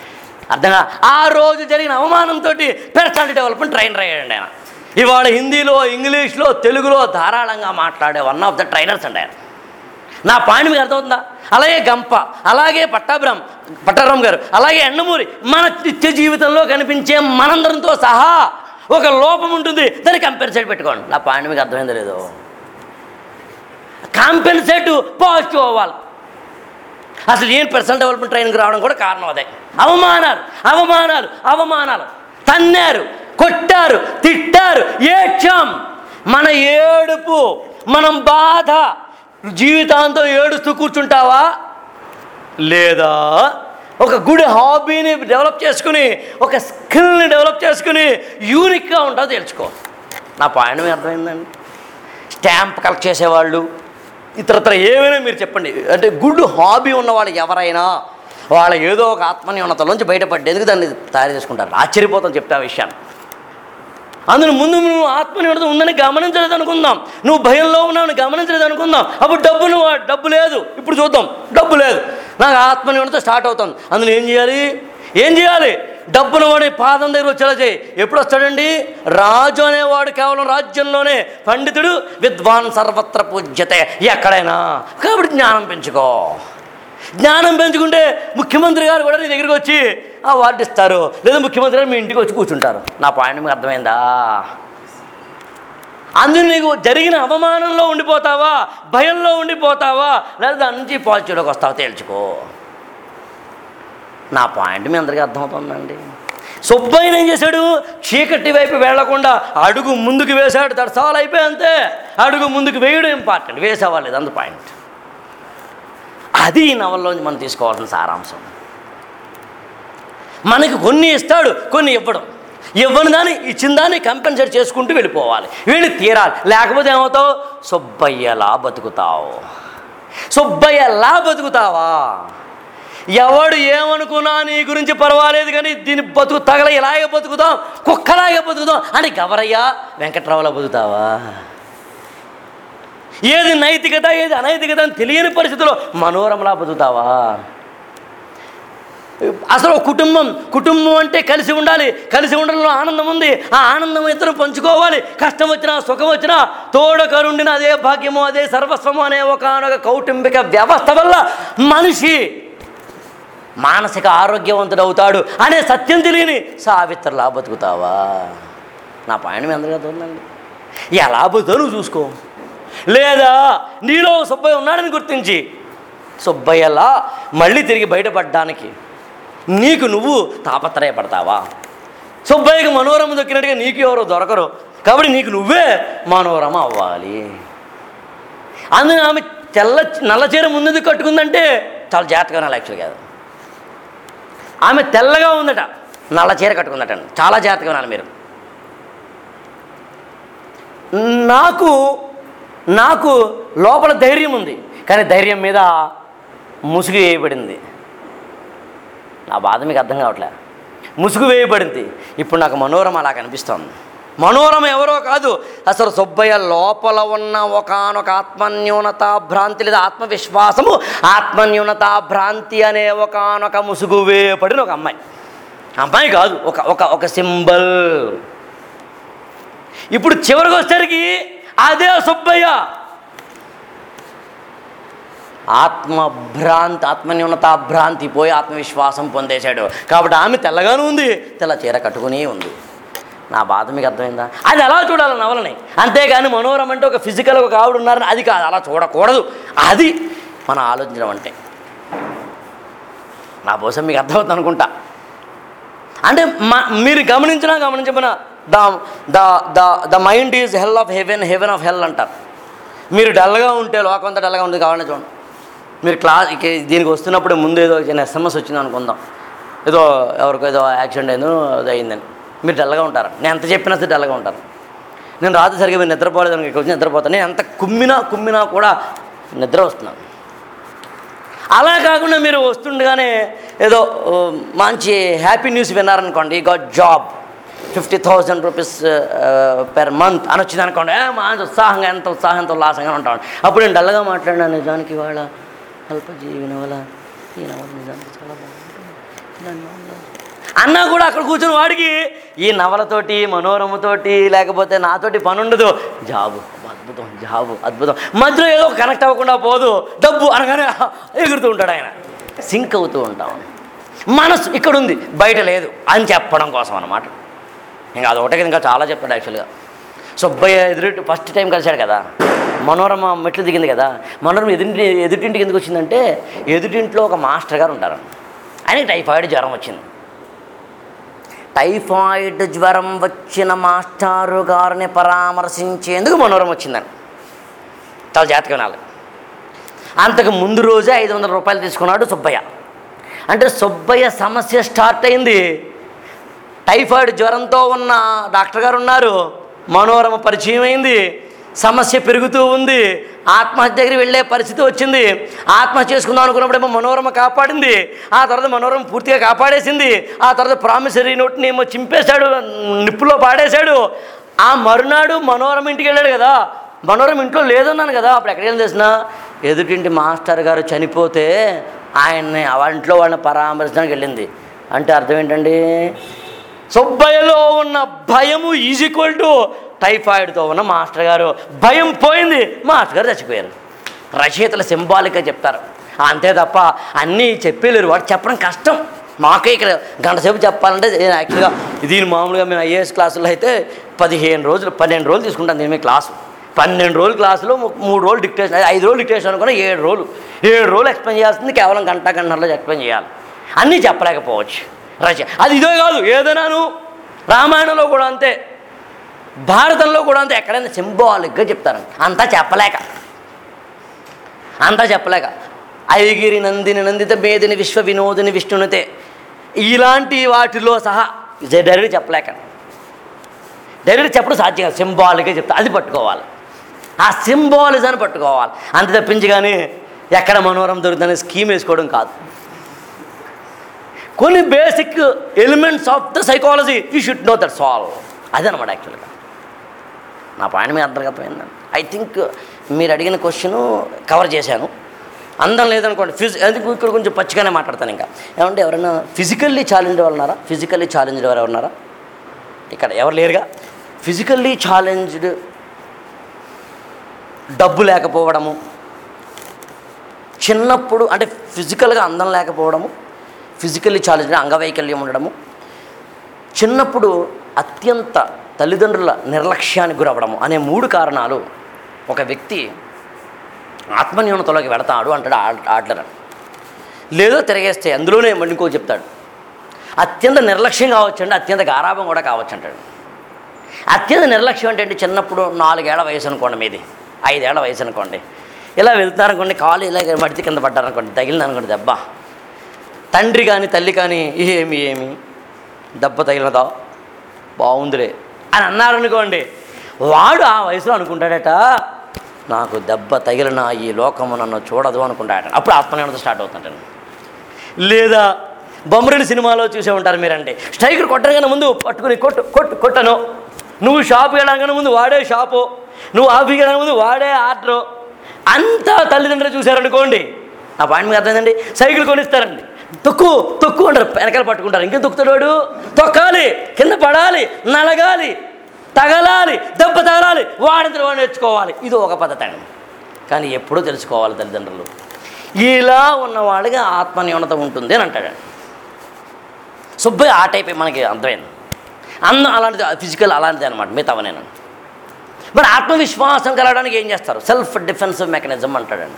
అర్థంగా ఆ రోజు జరిగిన అవమానంతో పర్సనాలిటీ డెవలప్మెంట్ ట్రైనర్ అయ్యాడండి ఆయన. ఇవాళ హిందీలో ఇంగ్లీష్లో తెలుగులో ధారాళంగా మాట్లాడే వన్ ఆఫ్ ద ట్రైనర్స్ అండి ఆయన. నా పాయింట్ మీకు అర్థమవుతుందా? అలాగే గంప అలాగే పట్టాభిరామ్ పట్టారాం గారు అలాగే ఎండమూరి మన నిత్య జీవితంలో కనిపించే మనందరితో సహా ఒక లోపం ఉంటుంది. దాన్ని కంపెన్సేట్ పెట్టుకోండి. నా పాయింట్ మీకు అర్థమైంది లేదు? కాంపెన్సేట్ పాజిటివ్ అవ్వాలి. అసలు ఏం పర్సనల్ డెవలప్మెంట్ ట్రైనింగ్ రావడం కూడా కారణం అదే. అవమానాలు అవమానాలు అవమానాలు. తన్నారు కొట్టారు తిట్టారు ఏడ్చాం. మన ఏడుపు మనం బాధ జీవితాంతం ఏడుస్తూ కూర్చుంటావా? లేదా ఒక గుడ్ హాబీని డెవలప్ చేసుకుని ఒక స్కిల్ని డెవలప్ చేసుకుని యూనిక్గా ఉంటుందో తెలుసుకో. నా పాయింట్ అర్థమైందండి. స్టాంప్ కలెక్ట్ చేసేవాళ్ళు ఇతరత్ర ఏమైనా మీరు చెప్పండి. అంటే గుడ్ హాబీ ఉన్నవాళ్ళు ఎవరైనా వాళ్ళ ఏదో ఒక ఆత్మన్యూనతలోంచి బయటపడేందుకు దాన్ని తయారు చేసుకుంటారు. ఆశ్చర్యపోతాం చెప్తే ఆ విషయాన్ని. అందులో ముందు నువ్వు ఆత్మనిర్భరత ఉందని గమనించలేదు అనుకుందాం నువ్వు భయంలో ఉన్నావు గమనించలేదు అనుకుందాం అప్పుడు డబ్బు నువ్వు డబ్బు లేదు. ఇప్పుడు చూద్దాం. డబ్బు లేదు. నాకు ఆత్మనిర్భరత స్టార్ట్ అవుతుంది. అందులో ఏం చేయాలి? ఏం చేయాలి? డబ్బును వాడి పాదం దగ్గర వచ్చేలా చేయి. ఎప్పుడు వస్తాడండి? రాజు అనేవాడు కేవలం రాజ్యంలోనే పండితుడు. విద్వాన్ సర్వత్ర పూజ్యతే. ఎక్కడైనా. కాబట్టి జ్ఞానం పెంచుకో. జ్ఞానం పెంచుకుంటే ముఖ్యమంత్రి గారు కూడా నీ దగ్గరికి వచ్చి వార్డు ఇస్తారు లేదా ముఖ్యమంత్రి గారు మీ ఇంటికి వచ్చి కూర్చుంటారు. నా పాయింట్ మీకు అర్థమైందా? అందులో నీకు జరిగిన అవమానంలో ఉండిపోతావా? భయంలో ఉండిపోతావా? లేదా దాని నుంచి పాజిటివ్లోకి వస్తావా తేల్చుకో. నా పాయింట్ మీ అందరికీ అర్థమవుతుందండి. సుబ్బయ్య ఏం చేశాడు? చీకటి వైపు వెళ్ళకుండా అడుగు ముందుకు వేశాడు. దర్శాలు అయిపోయి అంతే. అడుగు ముందుకు వేయడం ఇంపార్టెంట్ వేసేవాళ్ళు అందు పాయింట్. అది ఈ నవల్లోంచి మనం తీసుకోవాల్సిన సారాంశం. మనకి కొన్ని ఇస్తాడు కొన్ని ఇవ్వడం. ఇవ్వని దాన్ని ఇచ్చిన దాన్ని కంపెన్సేట్ చేసుకుంటూ వెళ్ళిపోవాలి. వెళ్ళి తీరాలి. లేకపోతే ఏమవుతావు? సుబ్బయ్యలా బతుకుతావు. సుబ్బయ్యలా బతుకుతావా? ఎవడు ఏమనుకున్నా నీ గురించి పర్వాలేదు కానీ దీని బతుకు తగల ఇలాగే బతుకుతాం కుక్కలాగే బతుకుతాం అని గవరయ్య వెంకట్రావులా బతుకుతావా? ఏది నైతికత ఏది అనైతికత అని తెలియని పరిస్థితిలో మనోరమలా బతుకుతావా? అసలు కుటుంబం కుటుంబం అంటే కలిసి ఉండాలి కలిసి ఉండడంలో ఆనందం ఉంది. ఆ ఆనందం ఇద్దరు పంచుకోవాలి. కష్టం వచ్చినా సుఖం వచ్చినా తోడ కరుండిన అదే భాగ్యము అదే సర్వస్వము అనే ఒకనొక కౌటుంబిక వ్యవస్థ వల్ల మనిషి మానసిక ఆరోగ్యవంతుడు అవుతాడు అనే సత్యం తెలియని సావిత్రలా బతుకుతావా? నా పాయింట్ ఎంతగా ఉందండి ఎలా బతుకుతావు నువ్వు చూసుకో. లేదా నీలో సుబ్బయ్య ఉన్నాడని గుర్తించి సుబ్బయ్యలా మళ్ళీ తిరిగి బయటపడడానికి నీకు నువ్వు తాపత్రయపడతావా? సుబ్బయ్యకి మనోరమ దొక్కినట్టుగా నీకు ఎవరు దొరకరు. కాబట్టి నీకు నువ్వే మనోరమ అవ్వాలి. అందుకని ఆమె తెల్ల నల్ల చీర ముందు కట్టుకుందంటే చాలా జాగ్రత్తగా ఉండాలి యాక్చువల్ కాదు. ఆమె తెల్లగా ఉందట నల్ల చీర కట్టుకుందట చాలా జాగ్రత్తగా ఉన్నారు మీరు. నాకు నాకు లోపల ధైర్యం ఉంది. కానీ ధైర్యం మీద ముసుగు వేయబడింది. నా బాధ మీకు అర్థం కావట్లే. ముసుగు వేయబడింది. ఇప్పుడు నాకు మనోరమ అలా కనిపిస్తోంది మనోరమ ఎవరో కాదు అసలు సుబ్బయ్య లోపల ఉన్న ఒకనొక ఆత్మన్యూనత భ్రాంతి లేదా ఆత్మవిశ్వాసము ఆత్మన్యూనత భ్రాంతి అనే ఒకనొక ముసుగు వేయబడిన ఒక అమ్మాయి. అమ్మాయి కాదు ఒక ఒక ఒక సింబల్. ఇప్పుడు చివరికి వచ్చేసరికి అదే సుబ్బయ్య. ఆత్మభ్రాంతి ఆత్మన్యూనత భ్రాంతి పోయి ఆత్మవిశ్వాసం పొందేశాడు. కాబట్టి ఆమె తెల్లగానే ఉంది తెల్ల చీర కట్టుకుని ఉంది. నా బాధ మీకు అర్థమైందా? అది అలా చూడాలి నవలని? అంతేగాని మనోరం అంటే ఒక ఫిజికల్ ఒక ఆవిడ ఉన్నారని అది కాదు అలా చూడకూడదు. అది మనం ఆలోచించడం అంటే. నా కోసం మీకు అర్థమవుతుంది అనుకుంటా. అంటే మీరు గమనించినా గమనించమన్నా the the the the mind is hell of heaven heaven of hell అంటారు. మీరు డల్గా ఉంటే లోకం అంతా డల్గా ఉంటుంది కావాలని చూడండి. మీరు క్లాస్ దీనికి వస్తున్నప్పుడు ముందు ఏదో చిన్న ఎస్ఎంఎస్ వచ్చింది అనుకుందాం. ఏదో ఎవరికో ఏదో యాక్సిడెంట్ అయిందో అది అయిందని. మీరు డల్గా ఉంటారు? నేను ఎంత చెప్పినా సరే డల్గా ఉంటారు నేను రాత్రి సరిగ్గా మీరు నిద్రపోలేదు అనుకో, ఇక్కడికి వచ్చి నిద్రపోతాను. నేను ఎంత కుమ్మినా కుమ్మినా కూడా నిద్ర వస్తున్నాను. అలా కాకుండా మీరు వస్తుండగానే ఏదో మంచి happy news విన్నారనుకోండి. Got job fifty thousand rupees per month అని వచ్చింది అనుకోండి మంచి ఉత్సాహంగా ఎంత ఉత్సాహంతో ఉల్లాసంగా ఉంటాను అప్పుడు నేను డల్గా మాట్లాడినా నిజానికి వాళ్ళ అల్పజీవి నవల ఈ నిజానికి చాలా బాగుంటుంది. అన్న కూడా అక్కడ కూర్చుని వాడికి ఈ నవలతోటి మనోరమతోటి లేకపోతే నాతోటి పని ఉండదు. జాబు అద్భుతం జాబు అద్భుతం. మధ్యలో ఏదో కనెక్ట్ అవ్వకుండా పోదు డబ్బు అనగానే ఎగురుతూ ఉంటాడు ఆయన. సింక్ అవుతూ ఉంటాం. మనసు ఇక్కడ ఉంది బయట లేదు అని చెప్పడం కోసం అనమాట ఇంకా అదొకటే ఇంకా చాలా చెప్పాడు యాక్చువల్గా సుబ్బయ్య ఎదురు ఫస్ట్ టైం కలిశాడు కదా. మనోరమ మెట్లు దిగింది కదా. మనోరమ ఎదుటి ఎదుటింటికి ఎందుకు వచ్చిందంటే ఎదుటింట్లో ఒక మాస్టర్ గారు ఉంటారు. ఆయనకి టైఫాయిడ్ జ్వరం వచ్చింది. టైఫాయిడ్ జ్వరం వచ్చిన మాస్టారు గారిని పరామర్శించేందుకు మనోరం వచ్చిందని. చాలా జాతకం వినాలి. అంతకు ముందు రోజే ఐదు వందల రూపాయలు తీసుకున్నాడు సుబ్బయ్య. అంటే సుబ్బయ్య సమస్య స్టార్ట్ అయింది. టైఫాయిడ్ జ్వరంతో ఉన్న డాక్టర్ గారు ఉన్నారు. మనోరమ పరిచయం అయింది. సమస్య పెరుగుతూ ఉంది. ఆత్మహత్య దగ్గరికి వెళ్ళే పరిస్థితి వచ్చింది. ఆత్మహత్య చేసుకుందాం అనుకున్నప్పుడేమో మనోరమ కాపాడింది. ఆ తర్వాత మనోరమ పూర్తిగా కాపాడేసింది. ఆ తర్వాత ప్రామిసరీ నోట్ని ఏమో చింపేశాడు. నిప్పులో పాడేశాడు. ఆ మరునాడు మనోరమ ఇంటికి వెళ్ళాడు కదా. మనోరమ ఇంట్లో లేదన్నాను కదా. అప్పుడు ఎక్కడికి తెలిసిన? ఎదుటింటి మాస్టర్ గారు చనిపోతే ఆయన్ని వాళ్ళ ఇంట్లో వాళ్ళని పరామర్శించడానికి వెళ్ళింది. అంటే అర్థం ఏంటండి? సుబ్బయ్యలో ఉన్న భయము ఈజ్ ఈక్వల్ టు టైఫాయిడ్తో ఉన్న మాస్టర్ గారు. భయం పోయింది మాస్టర్ గారు చచ్చిపోయారు. రచయితలు సింబాలిక్గా చెప్తారు. అంతే తప్ప అన్నీ చెప్పలేరు వాడు చెప్పడం కష్టం. మాకే ఇక్కడ గంట సేపు చెప్పాలంటే నేను యాక్చువల్గా దీని మామూలుగా మేము ఐఏఎస్ క్లాసులో అయితే పదిహేను రోజులు పన్నెండు రోజులు తీసుకుంటాను దీని మీ క్లాసు. పన్నెండు రోజులు క్లాసులో మూడు రోజులు డిక్టేషన్ ఐదు రోజులు డిక్టేషన్ అనుకున్నా ఏడు రోజులు. ఏడు రోజులు ఎక్స్ప్లెయిన్ చేయాల్సింది కేవలం గంట గంటలో ఎక్స్ప్లెయిన్ చేయాలి. అన్నీ చెప్పలేకపోవచ్చు. రచ అది ఇదే కాదు ఏదైనాను రామాయణంలో కూడా అంతే. భారతంలో కూడా అంతే. ఎక్కడైనా సింబాలిక్గా చెప్తారంట. అంతా చెప్పలేక. అంతా చెప్పలేక. ఐగిరి నందిని నందిత మేదిని విశ్వ వినోదిని విష్ణునితే. ఇలాంటి వాటిలో సహా డైరెక్ట్ చెప్పలేక. డైరెక్ట్ చెప్పడం సాధ్యం కాదు. సింబాలిక్గా చెప్తా. అది పట్టుకోవాలి. ఆ సింబాలిజాన్ని పట్టుకోవాలి. అంత తప్పించి కానీ ఎక్కడ మనోరం దొరుకుతుందనే స్కీమ్ వేసుకోవడం కాదు. కొన్ని basic elements of the psychology you should know that solve అదనమాట యాక్చువల్గా నా పాయింట్ మీద అంతర్గతమైందండి ఐ థింక్ మీరు అడిగిన క్వశ్చన్ కవర్ చేశాను. అందం లేదనుకోండి ఫిజి అందుకు ఇక్కడ కొంచెం పచ్చిగానే మాట్లాడతాను ఇంకా. ఏమంటే ఎవరైనా ఫిజికల్లీ ఛాలెంజ్ వాళ్ళు ఉన్నారా ఫిజికల్లీ ఛాలెంజ్డ్ ఎవరు ఉన్నారా ఇక్కడ ఎవరు లేరుగా? ఫిజికల్లీ ఛాలెంజ్డ్ డబ్బు లేకపోవడము చిన్నప్పుడు అంటే ఫిజికల్గా అందం లేకపోవడము ఫిజికల్లీ ఛాలెంజ్ అంగవైకల్యం ఉండడము. చిన్నప్పుడు అత్యంత తల్లిదండ్రుల నిర్లక్ష్యానికి గురవ్వడము అనే మూడు కారణాలు ఒక వ్యక్తి ఆత్మన్యూనతలోకి వెళతాడు అంటాడు ఆ- ఆడ్లర్. లేదో తిరగేస్తే అందులోనే మళ్ళీ ఇంకో చెప్తాడు. అత్యంత నిర్లక్ష్యం కావచ్చు అండి అత్యంత గారాభం కూడా కావచ్చు అంటాడు అత్యంత నిర్లక్ష్యం అంటే ఏంటి? చిన్నప్పుడు నాలుగేళ్ళ వయసు అనుకోండి మీది ఐదేళ్ళ వయసు అనుకోండి. ఇలా వెళ్తున్నారనుకోండి కాలు ఇలా మడిచి కింద పడ్డారనుకోండి తగిలిందనుకోండి దెబ్బ. తండ్రి కానీ తల్లి కానీ ఏమి ఏమి? దెబ్బ తగిలినదా? బాగుందిలే అని అన్నారనుకోండి వాడు ఆ వయసులో అనుకుంటాడట నాకు దెబ్బ తగిలిన ఈ లోకము నన్ను చూడదు అనుకుంటాడట. అప్పుడు ఆత్మనిర్భరత స్టార్ట్ అవుతుంటాను లేదా బొమ్మరిని సినిమాలో చూసే ఉంటారు మీరంటే స్ట్రైకర్ కొట్టగానే ముందు పట్టుకుని కొట్టు కొట్టు కొట్టను. నువ్వు షాప్ వెళ్ళగానే ముందు వాడే షాపు. నువ్వు ఆఫీస్కి వెళ్ళగానే ముందు వాడే ఆర్డరు. అంతా తల్లిదండ్రులు చూశారనుకోండి. ఆ పాయింట్ మీకు అర్థమైందండి? సైకిల్ కొనిస్తారండి. తొక్కు తొక్కు అంటారు. వెనకాల పట్టుకుంటారు. ఇంకేం తొక్కుతాడు వాడు? తొక్కాలి. కింద పడాలి. నలగాలి. తగలాలి. దెబ్బ తగలాలి. వాడిద్దరు వాడు నేర్చుకోవాలి. ఇది ఒక పద్ధతి అండి కానీ ఎప్పుడూ తెలుసుకోవాలి తల్లిదండ్రులు. ఇలా ఉన్న ఆత్మన్యూనత ఉంటుంది అని అంటాడు. సుబ్బయ్య ఆ టైప్ మనకి అర్థమైంది. అందం అలాంటిది ఫిజికల్ అలాంటిది అనమాట మిగతావ నేను. మరి ఆత్మవిశ్వాసం కలగడానికి ఏం చేస్తారు? సెల్ఫ్ డిఫెన్సివ్ మెకానిజం అంటాడండి.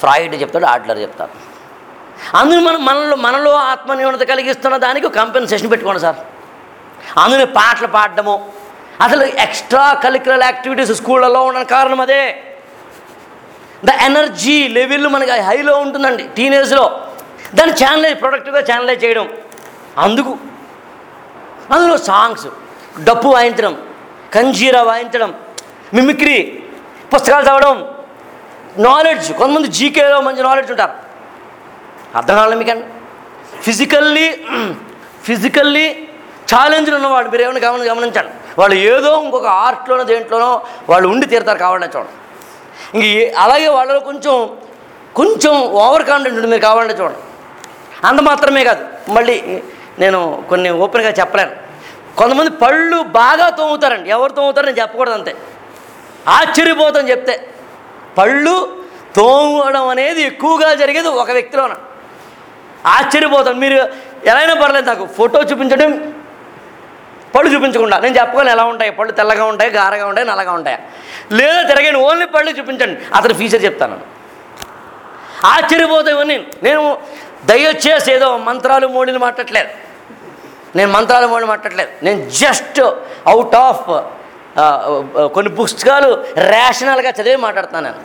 ఫ్రాయిడ్ చెప్తాడు ఆడ్లర్ చెప్తారు. అందులో మనం మనలో మనలో ఆత్మన్యూనత కలిగిస్తున్న దానికి కంపెన్సేషన్ పెట్టుకోండి సార్. అందులో పాటలు పాడడము. అసలు ఎక్స్ట్రా కరిక్యులర్ యాక్టివిటీస్ స్కూళ్ళలో ఉండడానికి కారణం అదే. ద ఎనర్జీ లెవెల్ మనకి హైలో ఉంటుందండి టీనేజ్లో దాన్ని ఛానలైజ్ ప్రొడక్టివ్గా ఛానలైజ్ చేయడం. అందుకు. అందులో సాంగ్స్ డప్పు వాయించడం కంజీరా వాయించడం మిమిక్రీ పుస్తకాలు చదవడం నాలెడ్జ్ కొంతమంది జీకేలో మంచి నాలెడ్జ్ ఉంటారు. అర్థం కావాలి మీకండి ఫిజికల్లీ ఫిజికల్లీ ఛాలెంజ్లు ఉన్నవాడు మీరు ఏమైనా గమని గమనించండి. వాళ్ళు ఏదో ఇంకొక ఆర్ట్లోనో దేంట్లోనో వాళ్ళు ఉండి తీరుతారు కావాలంటే చూడండి. ఇంక అలాగే వాళ్ళలో కొంచెం కొంచెం ఓవర్ కాన్ఫిడెంట్ ఉంటుంది మీరు కావాలంటే చూడండి. అంత మాత్రమే కాదు. మళ్ళీ నేను కొన్ని ఓపెన్గా చెప్పలేను. కొంతమంది పళ్ళు బాగా తోముతారండి. ఎవరు తోముతారు నేను చెప్పకూడదు అంతే. ఆశ్చర్యపోతాం చెప్తే పళ్ళు తోమడం అనేది ఎక్కువగా జరిగేది ఒక వ్యక్తిలోన? ఆశ్చర్యపోతాను మీరు ఎలా అయినా పర్లేదు నాకు ఫోటో చూపించడం పళ్ళు చూపించకుండా. నేను చెప్పగలను ఎలా ఉంటాయి? పళ్ళు తెల్లగా ఉంటాయి? గారగా ఉంటాయి? నల్లగా ఉంటాయి? లేదా తిరగని ఓన్లీ పళ్ళు చూపించండి. అతని ఫీచర్ చెప్తాను. ఆశ్చర్యపోతాయి ఇవన్నీ. నేను దయచేసి ఏదో మంత్రాలు మోడీలు మాట్లాడలేదు నేను మంత్రాలు మోడీ మాట్లాడలేదు నేను జస్ట్ అవుట్ ఆఫ్ కొన్ని పుస్తకాలు రేషనల్గా చదివి మాట్లాడుతున్నాను నేను.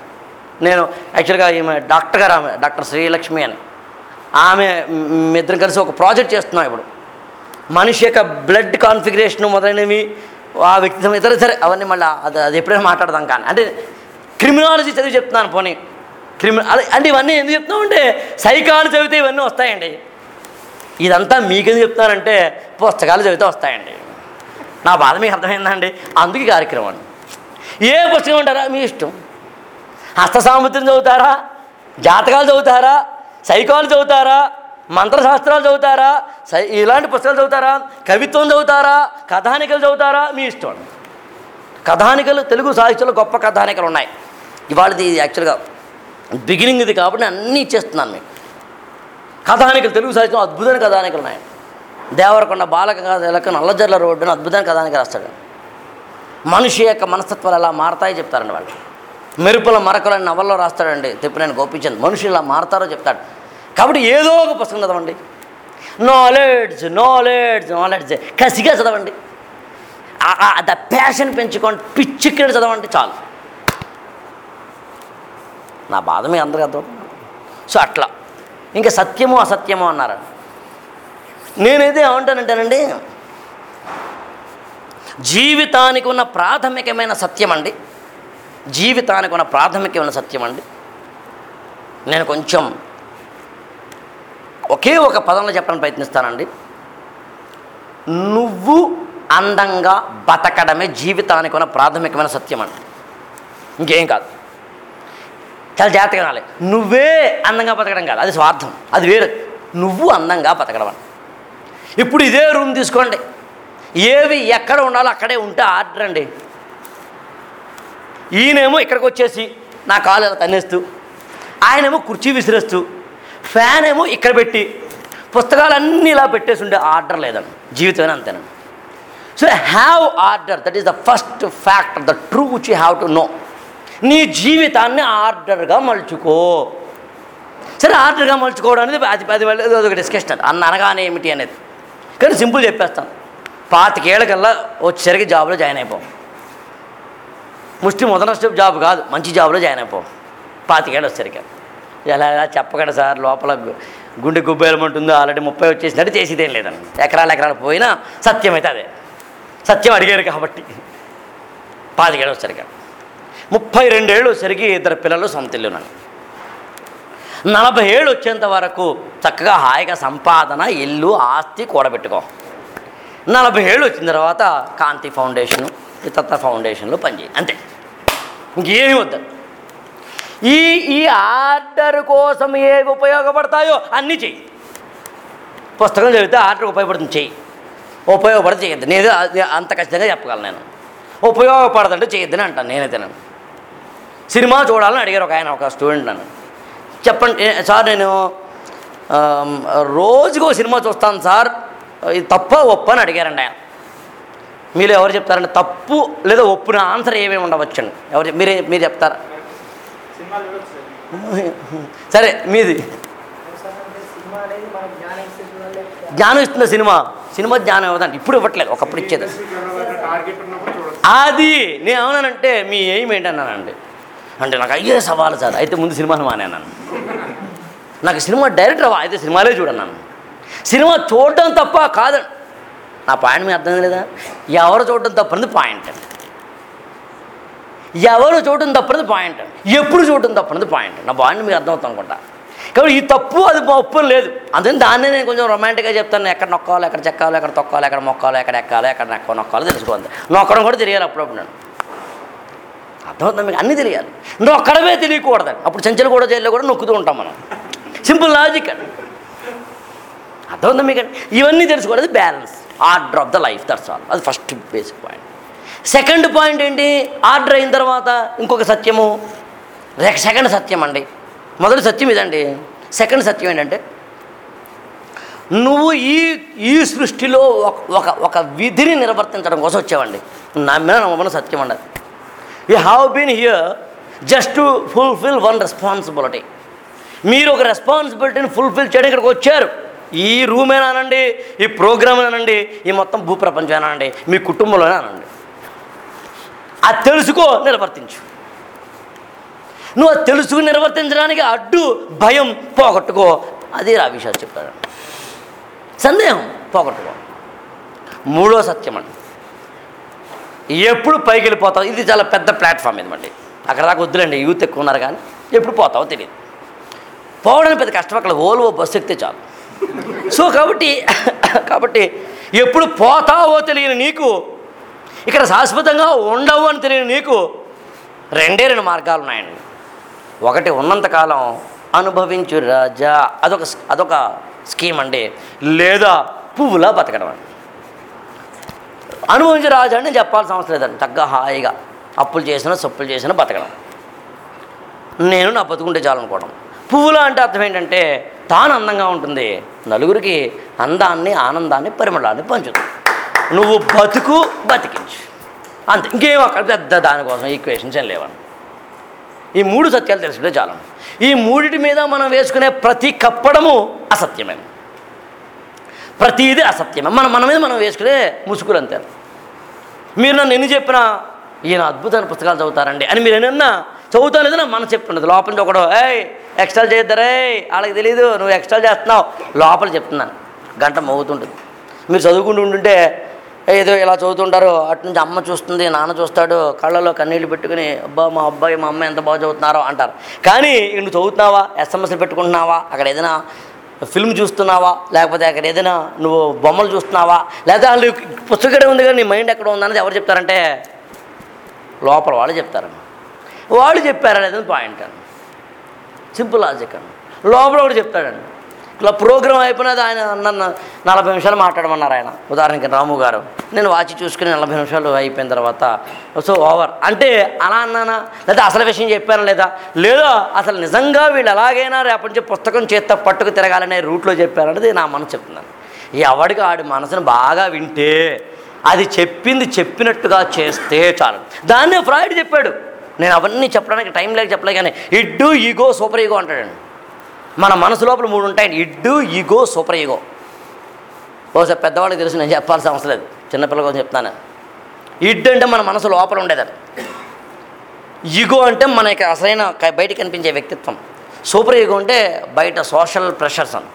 నేను యాక్చువల్గా ఈమె డాక్టర్ గారు ఆమె డాక్టర్ శ్రీలక్ష్మి అని. ఆమె మ్, మీ ఇద్దరం కలిసి ఒక ప్రాజెక్ట్ చేస్తున్నాం ఇప్పుడు. మనిషి యొక్క బ్లడ్ కాన్ఫిగరేషన్ మొదలైనవి ఆ వ్యక్తి ఇతర సరే అవన్నీ మళ్ళీ అది అది ఎప్పుడైనా మాట్లాడదాం కానీ. అంటే క్రిమినాలజీ చదివి చెప్తున్నాను పోనీ. క్రిమి అదే అంటే ఇవన్నీ ఎందుకు చెప్తున్నాం అంటే సైకాలు చదివితే ఇవన్నీ వస్తాయండి. ఇదంతా మీకెందుకు చెప్తున్నారంటే పుస్తకాలు చదివితే వస్తాయండి. నా బాధ మీకు అర్థమైందండి? అందుకే కార్యక్రమం. అండి ఏ పుస్తకం ఉంటారా మీ ఇష్టం. హస్త సాముద్రం చదువుతారా? జాతకాలు చదువుతారా? సైకాలు చదువుతారా? మంత్రశాస్త్రాలు చదువుతారా? సై ఇలాంటి పుస్తకాలు చదువుతారా? కవిత్వం చదువుతారా? కథానికలు చదువుతారా? మీ ఇష్టం. కథానికలు తెలుగు సాహిత్యంలో గొప్ప కథానికలు ఉన్నాయి. ఇవాళది యాక్చువల్గా బిగినింగ్ ఇది కాబట్టి నేను అన్నీ ఇచ్చేస్తున్నాను మీకు. కథానికలు తెలుగు సాహిత్యం అద్భుతమైన కథానికలు ఉన్నాయి. దేవరకొండ బాలక కథలకు నల్లజర్ల రోడ్డును అద్భుతమైన కథానికలు రాస్తాడు. మనిషి యొక్క మనస్తత్వాలు ఎలా మారతాయో చెప్తారండి వాళ్ళు. మెరుపుల మరకలు అని నవల్లో రాస్తాడండి. తిప్పినేని గోపీచంద్ మనుషులు ఇలా మారతారో చెప్తాడు. కాబట్టి ఏదో ఒక పుస్తకం చదవండి. నాలెడ్జ్ నాలెడ్జ్ నాలెడ్జ్ కసిగా చదవండి. ద ప్యాషన్ పెంచుకోండి పిచ్చిక్కడ చదవండి చాలు. నా బాధ మీ అందరికీ అర్థం. సో అట్లా. ఇంకా సత్యము అసత్యము అన్నారు? నేనైతే ఏమంటానంటానండి జీవితానికి ఉన్న ప్రాథమికమైన సత్యం అండి. జీవితానికి ఉన్న ప్రాథమికమైన సత్యం అండి? నేను కొంచెం ఒకే ఒక పదంలో చెప్పడానికి ప్రయత్నిస్తానండి. నువ్వు అందంగా బతకడమే జీవితానికి ఉన్న ప్రాథమికమైన సత్యం అండి. ఇంకేం కాదు. చాలా జాగ్రత్తగా వినాలి. నువ్వే అందంగా బతకడం కాదు. అది స్వార్థం. అది వేరు. నువ్వు అందంగా బతకడం అని ఇప్పుడు ఇదే రూమ్ తీసుకోండి. ఏవి ఎక్కడ ఉండాలో అక్కడే ఉంటే ఆర్డర్ అండి. ఈయనేమో ఇక్కడికి వచ్చేసి నా కాలు ఇలా తన్నేస్తూ ఆయనేమో కుర్చీ విసిరేస్తూ ఫ్యాన్ ఏమో ఇక్కడ పెట్టి పుస్తకాలన్నీ ఇలా పెట్టేసి ఉండే ఆర్డర్ లేదండి. జీవితమే అంతేనండి. So have order that is the first fact the true which you have to know నీ జీవితాన్ని ఆర్డర్గా మలుచుకో. సరే ఆర్డర్గా మలుచుకోవడం అనేది అది అది అది ఒక డిస్కషన్ అన్న అనగానే ఏమిటి అనేది. కానీ సింపుల్ చెప్పేస్తాను. పాతికేళ్ళకల్లా వచ్చేసరికి జాబ్లో జాయిన్ అయిపోం ముష్టి మొదటి స్టెప్ జాబ్ కాదు మంచి జాబ్లో జాయిన్ అయిపో. పాతికేళ్ళు వచ్చేసరికి ఎలా ఎలా చెప్పకండి సార్ లోపల గుండె గుబ్బేలమంటుందో ఆల్రెడీ ముప్పై వచ్చేసినట్టు చేసేదేం లేదండి. ఎకరాలు ఎకరాలు పోయినా సత్యమైతే అదే. సత్యం అడిగారు కాబట్టి పాతికేళ్ళు వచ్చేసరికి ముప్పై రెండేళ్ళు వచ్చేసరికి ఇద్దరు పిల్లలు సొంత ఇల్లు నన్ను నలభై ఏళ్ళు వచ్చేంత వరకు చక్కగా హాయిగా సంపాదన ఇల్లు ఆస్తి కూడబెట్టుకో. నలభై ఏళ్ళు వచ్చిన తర్వాత కాంతి ఫౌండేషను ఇతత్త ఫౌండేషన్లో పనిచేయి. అంతే. ఇంకేమీ వద్దు. ఈ ఈ ఆర్డర్ కోసం ఏవి ఉపయోగపడతాయో అన్నీ చెయ్యి. పుస్తకం చదివితే ఆర్డర్ ఉపయోగపడుతుంది చెయ్యి. ఉపయోగపడదు చేయొద్దు నేను అంత ఖచ్చితంగా చెప్పగలను నేను. ఉపయోగపడదంటే చేయొద్దని అంటాను నేనైతే నేను సినిమా చూడాలని అడిగారు ఒక ఆయన ఒక స్టూడెంట్ నన్ను. చెప్పండి సార్ నేను రోజుకో సినిమా చూస్తాను సార్. ఇది తప్ప ఒప్ప అని అడిగారండి ఆయన. మీరు ఎవరు చెప్తారండి తప్పు లేదా ఒప్పున ఆన్సర్ ఏమేమి ఉండవచ్చండి. ఎవరు చెప్- మీరే మీరు చెప్తారా? సరే మీది. జ్ఞానం ఇస్తుంది సినిమా. సినిమా జ్ఞానం ఇవ్వదండి. ఇప్పుడు ఇవ్వట్లేదు. ఒకప్పుడు ఇచ్చేది. అది నేను ఏమన్నానంటే మీ ఎయిమ్ ఏంటన్నానండి. అంటే నాకు అయ్యే సవాలు సార్ అయితే ముందు సినిమాను మానేనాను నాకు సినిమా డైరెక్టర్ అవ్వ, అయితే సినిమాలే చూడన్నాను. సినిమా చూడటం తప్ప కాదండి. నా పాయింట్ మీద అర్థం లేదా ఎవరు చూడటం తప్పనిది పాయింట్ ఎవరు చూడటం తప్పనిది పాయింట్ ఎప్పుడు చూడటం తప్పనిది పాయింట్ నా పాయింట్ మీకు అర్థమవుతుంది అనుకుంటా. కాబట్టి ఈ తప్పు అది ఒప్పు లేదు. అందుకని దాన్నే నేను కొంచెం రొమాంటిక్గా చెప్తాను. ఎక్కడ నొక్కాలో ఎక్కడ చెక్కాలో ఎక్కడ తొక్కాలో ఎక్కడ మొక్కాలో ఎక్కడ ఎక్కాలో ఎక్కడ నొక్క నొక్కాలో తెలుసుకోవాలి. నొక్కడం కూడా తెలియాలి అప్పుడప్పుడు నేను అర్థమవుతుంది మీకు? అన్నీ తెలియాలి. నొక్కడమే తెలియకూడదండి అప్పుడు చెంచలు కూడా జైల్లో కూడా నొక్కుతూ ఉంటాం మనం. సింపుల్ లాజిక్ అండి. అర్థమవుతుంది మీకు? ఇవన్నీ తెలుసుకోవడం balance. Order of the life that's all అది first basic point second point ఏంటి? ఆర్డర్ అయిన తర్వాత ఇంకొక సత్యము. సెకండ్ సత్యం అండి. మొదటి సత్యం ఇదండి. సెకండ్ సత్యం ఏంటంటే నువ్వు ఈ ఈ సృష్టిలో ఒక ఒక ఒక విధిని నిర్వర్తించడం కోసం వచ్చావండి. నమ్మిన నమ్మన సత్యం అండి you have been here just to fulfil one responsibility మీరు ఒక రెస్పాన్సిబిలిటీని ఫుల్ఫిల్ చేయడం ఇక్కడికి వచ్చారు. ఈ రూమేనానండి ఈ ప్రోగ్రామేనానండి ఈ మొత్తం భూప్రపంచమేనానండి మీ కుటుంబంలోనేనండి అది తెలుసుకో నిర్వర్తించు. నువ్వు అది తెలుసుకుని నిర్వర్తించడానికి అడ్డు భయం పోగొట్టుకో. అది రావిషాలు చెప్పాడు సందేహం పోగొట్టుకో. మూడో సత్యం అండి. ఎప్పుడు పైకి వెళ్ళిపోతావు? ఇది చాలా పెద్ద ప్లాట్ఫామ్ ఇదండి అక్కడ దాకా వద్దులేండి యూత్ ఎక్కువ ఉన్నారు కానీ ఎప్పుడు పోతావో తెలియదు. పోవడానికి పెద్ద కష్టం అక్కడ ఓల్వో బస్సు ఎక్కితే చాలు. సో కాబట్టి కాబట్టి ఎప్పుడు పోతావో తెలియని నీకు ఇక్కడ శాశ్వతంగా ఉండవు అని తెలియని నీకు రెండే రెండు మార్గాలు ఉన్నాయండి. ఒకటి ఉన్నంతకాలం అనుభవించు రాజా. అదొక అదొక స్కీమ్ అండి. లేదా పువ్వులా బతకడం అండి. అనుభవించే రాజా అని చెప్పాల్సిన అవసరం లేదండి. తగ్గ హాయిగా అప్పులు చేసినా సొప్పులు చేసినా బతకడం. నేను నా బతుకుంటే చాలనుకోవడం పువ్వులా అంటే అర్థం ఏంటంటే తాను అందంగా ఉంటుంది. నలుగురికి అందాన్ని ఆనందాన్ని పరిమళాన్ని పంచుతుంది నువ్వు బతుకు బతికించు. అంతే. ఇంకేం అక్కడ పెద్ద దానికోసం ఈక్వేషన్స్ ఏం లేవని ఈ మూడు సత్యాలు తెలుసుకుంటే చాలు. ఈ మూడిటి మీద మనం వేసుకునే ప్రతి కప్పడము అసత్యమే. ప్రతిదీ అసత్యమే. మన మన మీద మనం వేసుకునే ముసుగులు అంతే. మీరు నన్ను ఎన్ని చెప్పినా ఈయన అద్భుతమైన పుస్తకాలు చదువుతారండి అని మీరు ఎన్నన్నా చదువుతా లేదు నా మనసు చెప్తున్నది. లోపల నుంచి ఒకడు ఏయ్ ఎక్స్ట్రా చేద్దరే వాళ్ళకి తెలియదు నువ్వు ఎక్స్ట్రా చేస్తున్నావు. లోపల చెప్తున్నాను. గంట మోగుతుంటుంది. మీరు చదువుకుంటూ ఉంటుంటే ఏదో ఇలా చదువుతుంటారు అటు నుంచి అమ్మ చూస్తుంది నాన్న చూస్తాడు కళ్ళలో కన్నీళ్ళు పెట్టుకుని అబ్బా మా అబ్బాయి మా అమ్మ ఎంత బాగా చదువుతున్నారో అంటారు. కానీ నువ్వు చదువుతున్నావా? ఎస్ఎంఎస్లు పెట్టుకుంటున్నావా? అక్కడ ఏదైనా ఫిల్మ్ చూస్తున్నావా? లేకపోతే అక్కడ ఏదైనా నువ్వు బొమ్మలు చూస్తున్నావా? లేదా వాళ్ళు పుస్తకం ఉంది కానీ నీ మైండ్ ఎక్కడ ఉందన్నది ఎవరు చెప్తారంటే లోపల వాళ్ళు చెప్తారండి వాళ్ళు చెప్పారనేది పాయింట్ అండి సింపుల్ లాజిక్ అండి. లోపల ఒకటి చెప్తాడండి. ఇట్లా ప్రోగ్రామ్ అయిపోయినది ఆయన నన్ను నలభై నిమిషాలు మాట్లాడమన్నారు ఆయన. ఉదాహరణకి రాము గారు నేను వాచి చూసుకుని నలభై నిమిషాలు అయిపోయిన తర్వాత సో ఓవర్ అంటే అలా అన్నానా? లేదా అసలు విషయం చెప్పానా లేదా? లేదా అసలు నిజంగా వీళ్ళు ఎలాగైనా రేపటి నుంచి పుస్తకం చేత్తో పట్టుకు తిరగాలనే రూట్లో చెప్పారనేది నా మనసు చెప్తున్నాను ఎవడికి ఆడి మనసును బాగా వింటే అది చెప్పింది చెప్పినట్టుగా చేస్తే చాలు. దాన్నే ఫ్రాయిడ్ చెప్పాడు. నేను అవన్నీ చెప్పడానికి టైం లేక చెప్పలే కానీ ఇడ్డు ఈగో సూపర్ ఈగో అంటాడండి. మన మనసు లోపల మూడు ఉంటాయండి. Id ego superego. బహుశా పెద్దవాళ్ళకి తెలుసు నేను చెప్పాల్సిన అవసరం లేదు. చిన్నపిల్లల కోసం చెప్తాను. ఇడ్డు అంటే మన మనసు లోపల ఉండేది ఈగో అంటే మన యొక్క అసలైన బయట కనిపించే వ్యక్తిత్వం. సూపర్ ఈగో అంటే బయట సోషల్ ప్రెషర్స్ అని.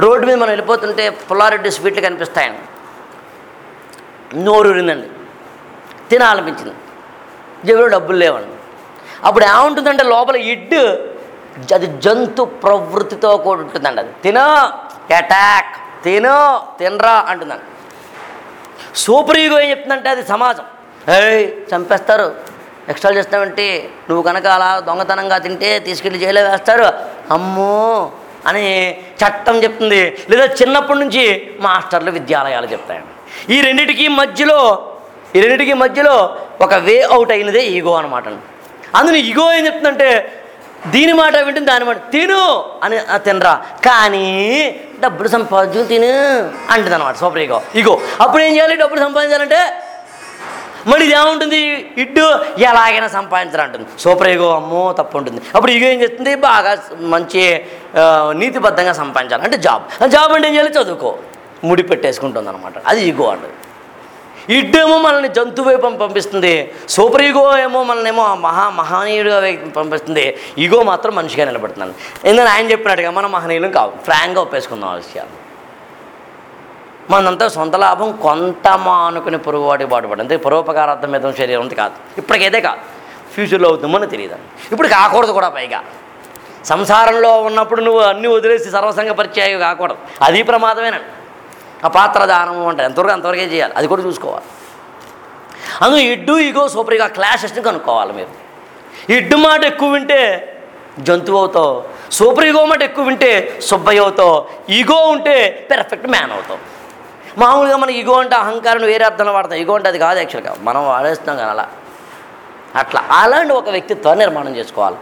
రోడ్డు మీద మనం వెళ్ళిపోతుంటే పుల్లారెడ్డి స్వీట్లు కనిపిస్తాయండి నోరు ఊరిందండి తినాలనిపించింది. జేబులో డబ్బులు లేవండి. అప్పుడు ఏముంటుందంటే లోపల ఇడ్డు అది జంతు ప్రవృత్తితో కూడి ఉంటుందండి అది. తినో అటాక్ తినో తినరా అంటుందండి. సూపర్ ఈగో ఏం చెప్తుందంటే అది సమాజం. ఏయ్ చంపేస్తారు. ఎక్స్ట్రా చేస్తామంటే నువ్వు కనుక అలా దొంగతనంగా తింటే తీసుకెళ్ళి జైల్లో వేస్తారు. అమ్మో అని చట్టం చెప్తుంది. లేదా చిన్నప్పటి నుంచి మాస్టర్లు విద్యాలయాలు చెప్తాయండి. ఈ రెండింటికి మధ్యలో ఈ రెండింటికి మధ్యలో ఒక వే అవుట్ అయినదే ఈగో అనమాట అందులో ఈగో ఏం చెప్తుందంటే దీని మాట వింటుంది దాని మాట తిను అని తినరా. కానీ డబ్బులు సంపాదించు తిను అంటుంది అనమాట సూపర్ ఈగో. ఈగో. అప్పుడు ఏం చేయాలి? డబ్బులు సంపాదించాలంటే మళ్ళీ ఇది ఏముంటుంది? ఇడ్డు ఎలాగైనా సంపాదించాలంటుంది. సూపర్ ఈగో అమ్మో తప్పు ఉంటుంది అప్పుడు ఈగో ఏం చేస్తుంది బాగా మంచి నీతిబద్ధంగా సంపాదించాలి. అంటే జాబ్. జాబ్ అంటే ఏం చేయాలి? చదువుకో. ముడి పెట్టేసుకుంటుంది అనమాట అది ఈగో అంటుంది. ఇడ్డేమో మనల్ని జంతువు వైపు పంపిస్తుంది సూపర్ ఈగో ఏమో మనల్నేమో ఏమో మహా మహనీయుడిగా పంపిస్తుంది. ఈగో మాత్రం మనిషిగా నిలబడుతున్నాను. ఎందుకంటే ఆయన చెప్పినట్టుగా మనం మహనీయులు కావు. ఫ్రాంక్గా ఒప్పేసుకుందాం ఆ విషయాలు మనంతా సొంత లాభం కొంత మానుకుని పొరుగువాటి బాటుపడి అంతే పరోపకారార్థం మీద శరీరం అంతే కాదు. ఇప్పటికైతే కాదు. ఫ్యూచర్లో అవుతుందని తెలియదు. ఇప్పుడు కాకూడదు కూడా పైగా. సంసారంలో ఉన్నప్పుడు నువ్వు అన్నీ వదిలేసి సర్వసంగ పరిచయాలు కాకూడదు. అది ప్రమాదమేనండి. ఆ పాత్ర దానము అంటే ఎంతవరకు అంతవరకే చేయాలి. అది కూడా చూసుకోవాలి. అందులో ఇడ్డు ఇగో సూపర్గా క్లాషెస్ని కనుక్కోవాలి మీరు. ఇడ్డు మాట ఎక్కువ వింటే జంతువు అవుతావు. సూపర్ ఈగో మాట ఎక్కువ వింటే సుబ్బయ్య అవుతావు. ఈగో ఉంటే పెర్ఫెక్ట్ మ్యాన్ అవుతావు. మామూలుగా మన ఈగో అంటే అహంకారం వేరే అర్థంలో వాడతాం. ఈగో అంటే అది కాదు యాక్చువల్గా మనం వాడేస్తున్నాం కానీ అలా. అట్లా. అలాంటి ఒక వ్యక్తిత్వాన్ని నిర్మాణం చేసుకోవాలి.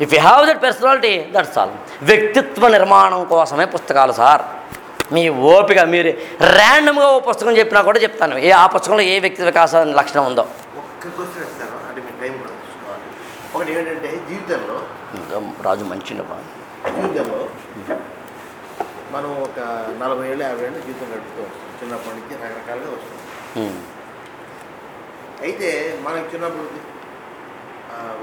If you have that personality that's all వ్యక్తిత్వ నిర్మాణం కోసమే పుస్తకాలు సార్. మీ ఓపిక మీరు ర్యాండమ్గా ఓ పుస్తకం చెప్పినా కూడా చెప్తాను. ఏ ఆ పుస్తకంలో ఏ వ్యక్తి వికాస లక్షణం ఉందో. ఒకటి ఏంటంటే జీవితంలో రాజు మంచి జీవితంలో మనం ఒక నలభై ఏళ్ళు యాభై ఏళ్ళు జీవితం గడుపుతూ వస్తాం. చిన్నప్పటి నుంచి రకరకాలుగా వస్తాం. అయితే మనకి చిన్నప్పుడు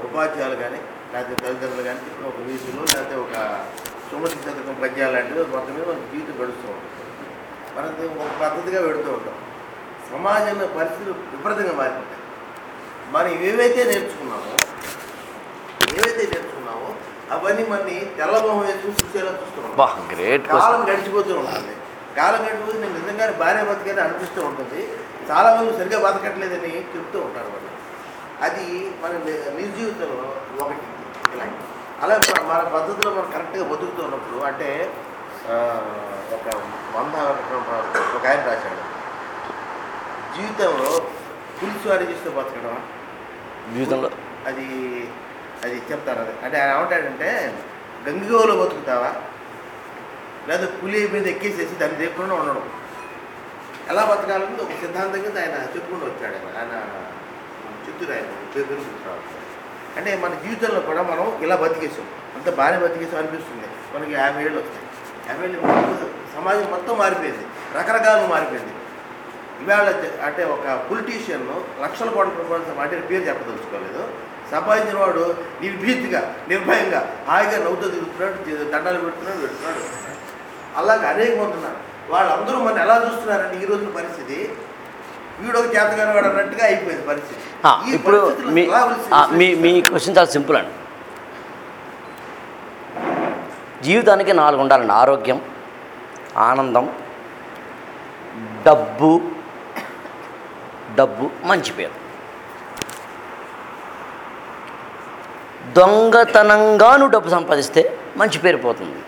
ఉపాధ్యాయులు కానీ లేకపోతే తల్లిదండ్రులు కానీ ఒక వీధిలో లేకపోతే ఒక సుమతి శతకం పద్యాలు లాంటివి మొత్తం మీద మనకి జీవితం గడుస్తూ ఉంటాం మనకి ఒక పద్ధతిగా పెడుతూ ఉంటాం. సమాజంలో పరిస్థితులు విపరీతంగా మారిపోతాయి. మనం ఏవైతే నేర్చుకున్నామో ఏవైతే నేర్చుకున్నామో అవన్నీ మనని తెల్లబొమ్మ వేసుకుని చూసేలా చూస్తున్నాం కాలం గడిచిపోతూ ఉంటుంది. కాలం గడిచిపోతే నేను నిజంగానే భార్య బతికేది అనిపిస్తూ ఉంటుంది. చాలా మంది సరిగ్గా బతకట్లేదని చెప్తూ ఉంటారు వాళ్ళు. అది మన నిజ జీవితంలో ఒకటి. ఇలా అలా మన- మన పద్ధతిలో మనం కరెక్ట్గా బతుకుతున్నప్పుడు అంటే ఒక వంద ఒక ఆయన రాశాడు. జీవితంలో పులుసు వారి చేస్తూ బతకడం. జీవితంలో? అది అది చెప్తారు అది. అంటే ఆయన ఏమంటాడంటే గంగిగోలో బతుకుతావా? లేదా పులి మీద ఎక్కేసేసి దాన్ని లేకుండా ఉండడం. ఎలా బతకాలని ఒక సిద్ధాంతం కింద ఆయన చెప్పుకుంటూ వచ్చాడు ఆయన. ఆయన చిత్తూరు ఆయన పేరు. అంటే మన జీవితంలో కూడా మనం ఇలా బతికేసాం. అంత బాగానే బతికేసాం అనిపిస్తుంది. మనకి యాభై ఏళ్ళు వస్తాయి యాభై ఏళ్ళు సమాజం మొత్తం మారిపోయింది. రకరకాలుగా మారిపోయింది. ఇవాళ అంటే ఒక పొలిటీషియన్ లక్షల కోట్ల రూపాయలు అంటే పేరు చెప్పదలుచుకోలేదు. సంపాదించిన వాడు నిర్భీతిగా నిర్భయంగా హాయిగా నవ్వుతో తిరుగుతున్నాడు దండాలు పెడుతున్నాడు పెడుతున్నాడు. అలాగే అనేక మంది ఉన్నారు. వాళ్ళందరూ మన ఎలా చూస్తున్నారంటే ఈ రోజున పరిస్థితి వీడు ఒక చేతగాని వాడు అన్నట్టుగా అయిపోయింది పరిస్థితి. ఆ, ఈ ఇప్పుడు మీ మీ? క్వశ్చన్ చాలా సింపుల్ అండి. జీవితానికి నాలుగు ఉండాలండి. ఆరోగ్యం ఆనందం డబ్బు డబ్బు మంచి పేరు. దొంగతనంగాను డబ్బు సంపాదిస్తే మంచి పేరు పోతుంది.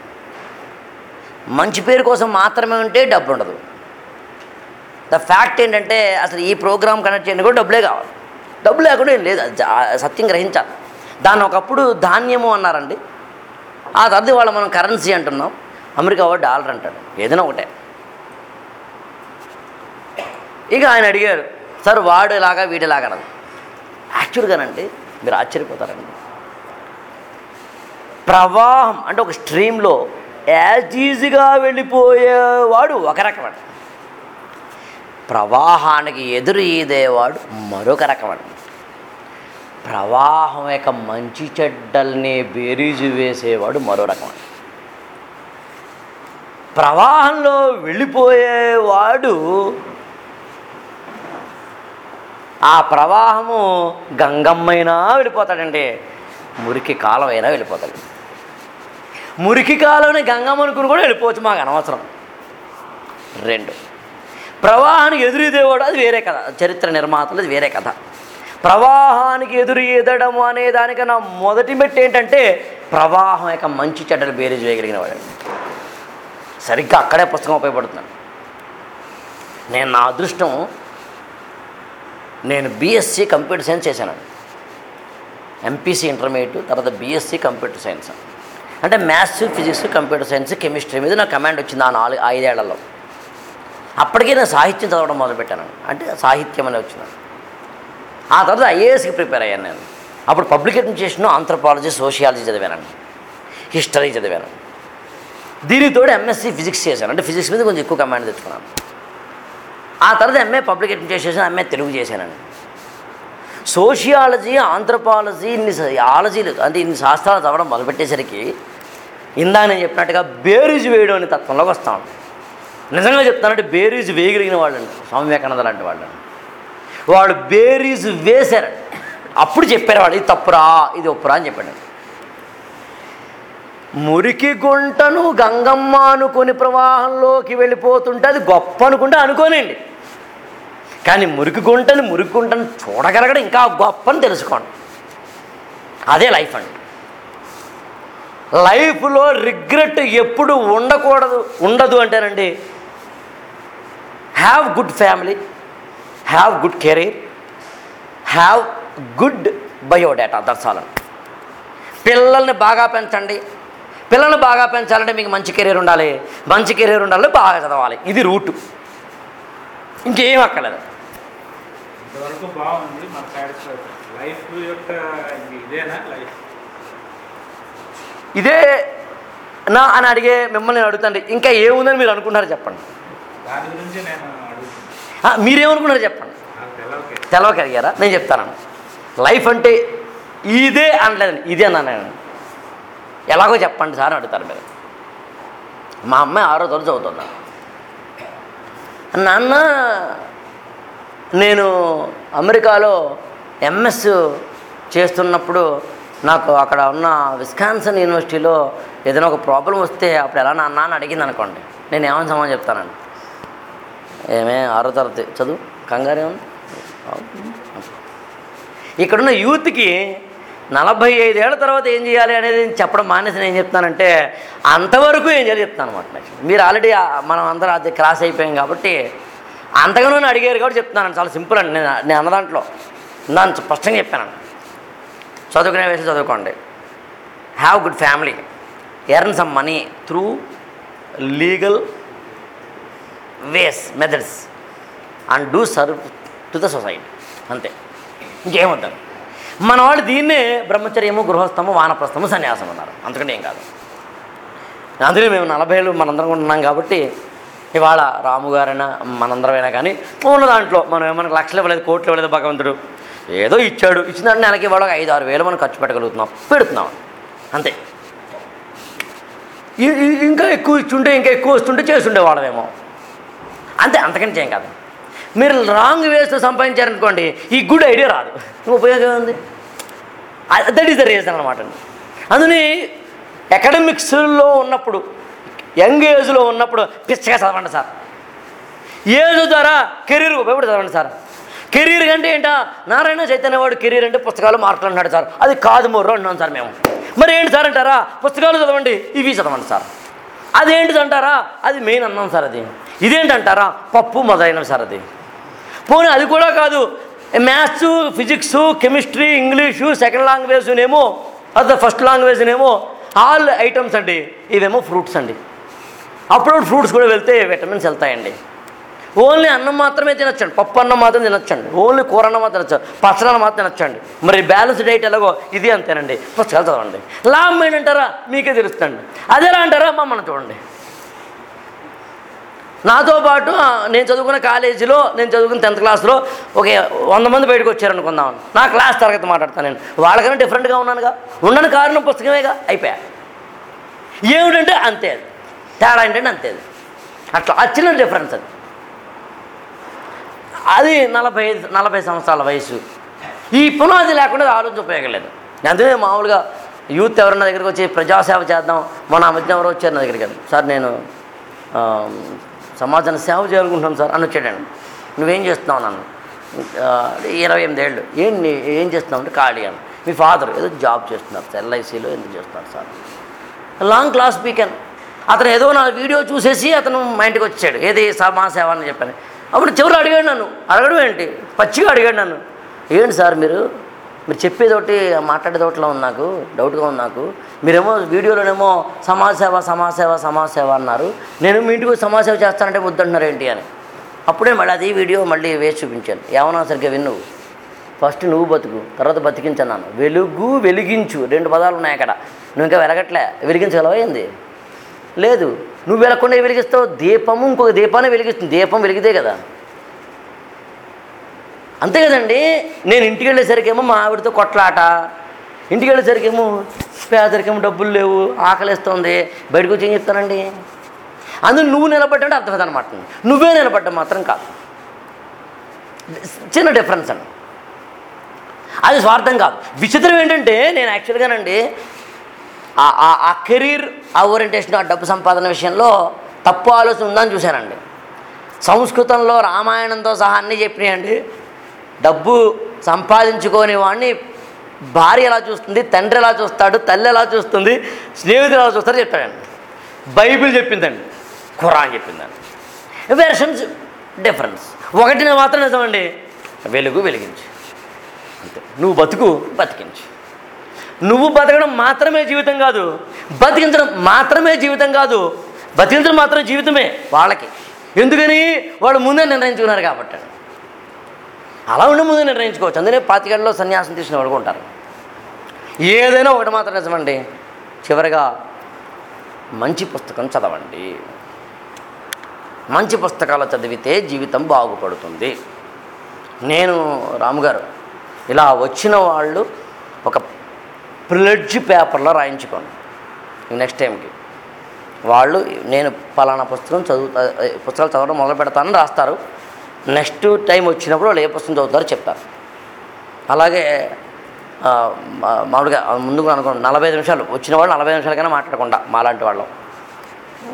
మంచి పేరు కోసం మాత్రమే ఉంటే డబ్బు ఉండదు. ద ఫ్యాక్ట్ ఏంటంటే అసలు ఈ ప్రోగ్రామ్ కనెక్ట్ చేయడానికి కూడా డబ్బులే కావాలి. డబ్బు లేకుండా ఏం లేదు సత్యం గ్రహించాలి. దాన్ని ఒకప్పుడు ధాన్యము అన్నారండి. ఆ తర్వాత వాళ్ళు మనం కరెన్సీ అంటున్నాం. అమెరికా వాడు డాలర్ అంటాడు. ఏదైనా ఒకటే. ఇక ఆయన అడిగారు సార్ వాడు ఇలాగా వీడిలాగా యాక్చువల్గానండి మీరు ఆశ్చర్యపోతారండి. ప్రవాహం అంటే ఒక స్ట్రీమ్లో యాజ్ ఈజీగా వెళ్ళిపోయేవాడు ఒక రకమైన ప్రవాహానికి ఎదురు ఈదేవాడు మరొక రకమండి ప్రవాహం యొక్క మంచి చెడ్డల్ని బేరీజు వేసేవాడు మరో రకం ప్రవాహంలో వెళ్ళిపోయేవాడు ఆ ప్రవాహము గంగమ్మైనా వెళ్ళిపోతాడండి మురికి కాలం అయినా వెళ్ళిపోతాడు. మురికి కాలంని గంగమ్మ అనుకుని కూడా వెళ్ళిపోవచ్చు మాకు అనవసరం. రెండు. ప్రవాహానికి ఎదురీదేవాడు అది వేరే కథ. చరిత్ర నిర్మాతలు అది వేరే కథ. ప్రవాహానికి ఎదురు ఎదడం అనే దానికన్నా మొదటి మెట్టు ఏంటంటే ప్రవాహం యొక్క మంచి చెడ్డలు బేరీ చేయగలిగిన వాడు సరిగ్గా అక్కడే పుస్తకం ఉపయోగపడుతున్నాను నేను నా అదృష్టం నేను బీఎస్సీ కంప్యూటర్ సైన్స్ చేశాను. ఎంపీసీ ఇంటర్మీడియట్ తర్వాత బీఎస్సీ కంప్యూటర్ సైన్స్. అంటే maths physics computer science chemistry మీద నా కమాండ్ వచ్చింది ఆ నాలుగు ఐదేళ్ళలో. అప్పటికే నేను సాహిత్యం చదవడం మొదలుపెట్టాను. అంటే సాహిత్యం అని వచ్చిన. ఆ తర్వాత ఐఏఎస్కి ప్రిపేర్ అయ్యాను నేను. అప్పుడు పబ్లిక్ అడ్మినిస్ట్రేషన్ ఆంథ్రపాలజీ సోషియాలజీ చదివాను హిస్టరీ చదివాను. దీనితోడు ఎంఎస్సీ ఫిజిక్స్ చేశాను. అంటే ఫిజిక్స్ మీద కొంచెం ఎక్కువ కమాండ్ తెచ్చుకున్నాను. ఆ తర్వాత MA public administration MA Telugu చేశానండి. సోషియాలజీ ఆంథ్రపాలజీ ఇన్ని ఆలజీలు అంటే ఇన్ని శాస్త్రాలు చదవడం మొదలుపెట్టేసరికి ఇందా నేను చెప్పినట్టుగా బేరీజు వేయడం అనే తత్వంలోకి వస్తాను నిజంగా చెప్తానంటే బేరీజ్ వేయగలిగిన వాళ్ళండి. స్వామి వివేకానంద లాంటి వాళ్ళండి. వాళ్ళు బేరీజ్ వేశారండి అప్పుడు చెప్పారు వాళ్ళు ఇది తప్పురా ఇది ఒప్పురా అని చెప్పాడు. మురికి గుంటను గంగమ్మ అనుకుని ప్రవాహంలోకి వెళ్ళిపోతుంటే అది గొప్ప అనుకుంటే అనుకోనండి. కానీ మురికి గుంటని మురికి గుంటను చూడగలగడం ఇంకా గొప్ప అని తెలుసుకోండి. అదే లైఫ్ అండి. లైఫ్లో రిగ్రెట్ ఎప్పుడు ఉండకూడదు ఉండదు అంటేనండి have good family have good career have good biodata దర్శాలను పిల్లల్ని బాగా పెంచండి. పిల్లల్ని బాగా పెంచాలంటే మీకు మంచి కెరీర్ ఉండాలి. మంచి కెరీర్ ఉండాలి బాగా చదవాలి. ఇది రూటు. ఇంకేం అక్కర్లేదు. ఇదే నా అని అడిగే మిమ్మల్ని అడుగుతాండి ఇంకా ఏముందని మీరు అనుకుంటున్నారు చెప్పండి. దాని గురించి నేను అడుగుతున్నాను ఆ, మీరేమనుకున్నారు చెప్పండి. తెలవగలిగారా నేను చెప్తాను. లైఫ్ అంటే ఇదే అనలేదండి ఇదే అన్నాను నేను ఎలాగో చెప్పండి సార్ అడుగుతారు మీరు. మా అమ్మాయి ఆరో తరగతి చదువుతున్నా నాన్న నేను అమెరికాలో ఎంఎస్ చేస్తున్నప్పుడు నాకు అక్కడ ఉన్న విస్కాన్సన్ యూనివర్సిటీలో ఏదైనా ఒక ప్రాబ్లం వస్తే అప్పుడు ఎలా నాన్న అని అడిగింది అనుకోండి నేను ఏమని సమాధానం చెప్తానండి? ఏమే ఆరో తరగతి. చదువు. కంగారు ఇక్కడున్న యూత్కి నలభై ఐదేళ్ళ తర్వాత ఏం చేయాలి అనేది చెప్పడం మానేసి నేను ఏం చెప్తానంటే అంతవరకు ఏం చేయాలి చెప్తాను అనమాట మీరు ఆల్రెడీ మనం అందరూ అది క్రాస్ అయిపోయాం కాబట్టి అంతగానో అడిగారు కాబట్టి చెప్తున్నాను. చాలా సింపుల్ అండి. నేను నేను అన్న దాంట్లో దాన్ని స్పష్టంగా చెప్పాను. చదువుకునే వయసు చదువుకోండి. Have good family. Earn some money through legal ways methods and do serve to the society. అంతే. ఇంకేమవుతారు మన వాళ్ళు దీన్నే బ్రహ్మచర్యము గృహస్థము వానప్రస్థము సన్యాసం అన్నారు. అందుకని ఏం కాదు. అందులో మేము నలభైలు మనందరం ఉన్నాం కాబట్టి ఇవాళ రాముగారైనా మనందరమైనా కానీ ఉన్న దాంట్లో మనం ఏమైనా లక్షలు ఇవ్వలేదు కోట్లు ఇవ్వలేదు భగవంతుడు. ఏదో ఇచ్చాడు. ఇచ్చిన నెలకి ఇవాళ ఐదు ఆరు వేలు మనం ఖర్చు పెట్టగలుగుతున్నాం. పెడుతున్నాం. అంతే. ఇంకా ఎక్కువ ఇచ్చుంటే ఇంకా ఎక్కువ వస్తుంటే చేస్తుండే వాళ్ళమేమో. అంతే అంతకంటే చేయం కాదు. మీరు రాంగ్ వేస్తూ సంపాదించారనుకోండి ఈ గుడ్ ఐడియా రాదు. ఉపయోగం ఉంది దట్ ఈస్ ద రీజన్ అనమాట అందుని అకాడమిక్స్లో ఉన్నప్పుడు యంగ్ ఏజ్లో ఉన్నప్పుడు పిచ్చగా చదవండి సార్. ఏజ్ ద్వారా కెరీర్ ఉపయోగపడి చదవండి సార్. కెరీర్ అంటే ఏంటా? నారాయణ చైతన్య వాడు కెరీర్ అంటే పుస్తకాలు మార్కులు అన్నాడు సార్. అది కాదు మొర్రో అన్నాం సార్ మేము. మరి ఏంటి సార్ అంటారా? పుస్తకాలు చదవండి ఇవి చదవండి సార్. అదేంటిది అంటారా అది మెయిన్ అన్నాం సార్ అది. ఇదేంటంటారా? పప్పు మొదలైనవి సార్ అది. పోనీ అది కూడా కాదు maths physics chemistry English second లాంగ్వేజ్నేమో అదే ఫస్ట్ లాంగ్వేజ్నేమో ఆల్ ఐటమ్స్ అండి ఇవేమో ఫ్రూట్స్ అండి. అప్పుడప్పుడు ఫ్రూట్స్ కూడా వెళ్తే విటమిన్స్ వెళ్తాయండి. ఓన్లీ అన్నం మాత్రమే తినచ్చండి పప్పు అన్నం మాత్రం తినచ్చండి ఓన్లీ కూర అన్నం మాత్రం తినచ్చు పచ్చడన్నం మాత్రం తినొచ్చండి. మరి బ్యాలెన్స్ డైట్ ఎలాగో ఇది అంతేనండి పుస్తకాలు చదవండి. లాభం ఏంటంటారా? మీకే తెలుస్తుంది అదేలా అంటారా? మమ్మల్ని చూడండి. నాతో పాటు నేను చదువుకున్న కాలేజీలో నేను చదువుకున్న టెన్త్ క్లాస్లో ఒక వంద మంది బయటకు వచ్చారనుకుందాం. నా క్లాస్ తరగతి మాట్లాడతాను నేను. వాళ్ళకన్నా డిఫరెంట్గా ఉన్నానుగా. ఉండని కారణం పుస్తకమేగా? అయిపోయా. ఏమిటంటే అంతే అది. తేడా ఏంటంటే అంతే అది. అట్లా వచ్చిన డిఫరెన్స్ అది. అది నలభై నలభై సంవత్సరాల వయసు. ఈ పునాది లేకుండా ఆలోచన ఉపయోగం లేదు. అందుకే మామూలుగా యూత్ ఎవరన్నా దగ్గరికి వచ్చి ప్రజాసేవ చేద్దాం. మన మధ్య ఎవరో వచ్చారు నా దగ్గరికి. సార్ నేను సమాజాన్ని సేవ చేయాలనుకుంటున్నాను సార్ అని వచ్చాడండి నువ్వేం చేస్తున్నావు నన్ను? ఇరవై ఎనిమిది ఏళ్ళు. ఏం నీ- ఏం చేస్తున్నావు అంటే ఖాళీ అని. మీ ఫాదర్ ఏదో జాబ్ చేస్తున్నారు సార్ ఎల్ఐసిలో ఎందుకు చేస్తున్నారు సార్? లాంగ్ క్లాస్ వీకెండ్ అతను ఏదో నా వీడియో చూసేసి అతను మా ఇంటికి వచ్చాడు. ఏది సమా సేవ అని చెప్పాను. అప్పుడు చివరి అడిగాడు నన్ను. అడగడం ఏంటి? పచ్చిగా అడిగాడు నన్ను. ఏంటి సార్ మీరు? మీరు చెప్పేదోటి మాట్లాడేదోట్లో ఉంది నాకు డౌట్గా ఉంది నాకు. మీరేమో వీడియోలోనేమో సమాజ సేవ సమాజ సేవ సమాజ సేవ అన్నారు. నేను మీ ఇంటికి వచ్చి సమాజ సేవ చేస్తానంటే వద్దంటున్నారు ఏంటి అని. అప్పుడే మళ్ళీ అది వీడియో మళ్ళీ వేసి చూపించాను. ఏమన్నా సరిగ్గా విన్ను. ఫస్ట్ నువ్వు బతుకు తర్వాత బతికించన్నాను వెలుగు వెలిగించు. రెండు పదాలు ఉన్నాయి అక్కడ. నువ్వు ఇంకా వెలగట్లే. వెలిగించగలవైంది లేదు. నువ్వు వెలగకుండా వెలిగిస్తావు. దీపము ఇంకొక దీపాన్ని వెలిగిస్తుంది. దీపం వెలిగితే కదా. అంతే కదండి. నేను ఇంటికి వెళ్ళేసరికేమో మా ఆవిడతో కొట్లాట. ఇంటికి వెళ్ళేసరికేమో పేదరికేమో డబ్బులు లేవు ఆకలిస్తుంది. బయటకు వచ్చి ఏం చెప్తానండి? అందులో నువ్వు నిలబడ్డంటే అర్థమైంది అనమాట నువ్వే నిలబడ్డం మాత్రం కాదు. చిన్న డిఫరెన్స్ అండి. అది స్వార్థం కాదు. విచిత్రం ఏంటంటే నేను యాక్చువల్గానండి ఆ- ఆ కెరీర్ ఆ ఓరియంటేషన్ ఆ డబ్బు సంపాదన విషయంలో తప్పు ఆలోచన ఉందని చూశానండి. సంస్కృతంలో రామాయణంతో సహా అన్నీ చెప్పినాయండి. డబ్బు సంపాదించుకోని వాడిని భార్య ఎలా చూస్తుంది తండ్రి ఎలా చూస్తాడు తల్లి ఎలా చూస్తుంది స్నేహితులు ఎలా చూస్తారో చెప్పాడండి. బైబిల్ చెప్పిందండి ఖురాన్ చెప్పిందండి. Versions difference. ఒకటిని మాత్రం నిజమండి వెలుగు వెలిగించు. అంతే. నువ్వు బతుకు బతికించు. నువ్వు బతకడం మాత్రమే జీవితం కాదు బతికించడం మాత్రమే జీవితం కాదు బతికించడం మాత్రం జీవితమే వాళ్ళకి. ఎందుకని? వాళ్ళు ముందే నిర్ణయించుకున్నారు కాబట్టి. అలా ఉండి ముందు నిర్ణయించుకోవచ్చు. అందుకనే పాతికేళ్ళలో సన్యాసం తీసిన ఉంటారు. ఏదైనా ఒకటి మాత్రం నిజమండి. చివరిగా మంచి పుస్తకం చదవండి. మంచి పుస్తకాలు చదివితే జీవితం బాగుపడుతుంది. నేను రాముగారు ఇలా వచ్చిన వాళ్ళు ఒక ప్లెడ్జ్ పేపర్లో రాయించుకోండి. నెక్స్ట్ టైంకి వాళ్ళు నేను పలానా పుస్తకం చదువుతా పుస్తకాలు చదవడం మొదలు పెడతానని రాస్తారు. నెక్స్ట్ టైం వచ్చినప్పుడు వాళ్ళు ఏ పుస్తకం చదువుతారో చెప్తారు. అలాగే మా- మామూలుగా ముందుగా అనుకోండి నలభై నిమిషాలు వచ్చిన వాళ్ళు నలభై నిమిషాలకైనా మాట్లాడకుండా మాలాంటి వాళ్ళం.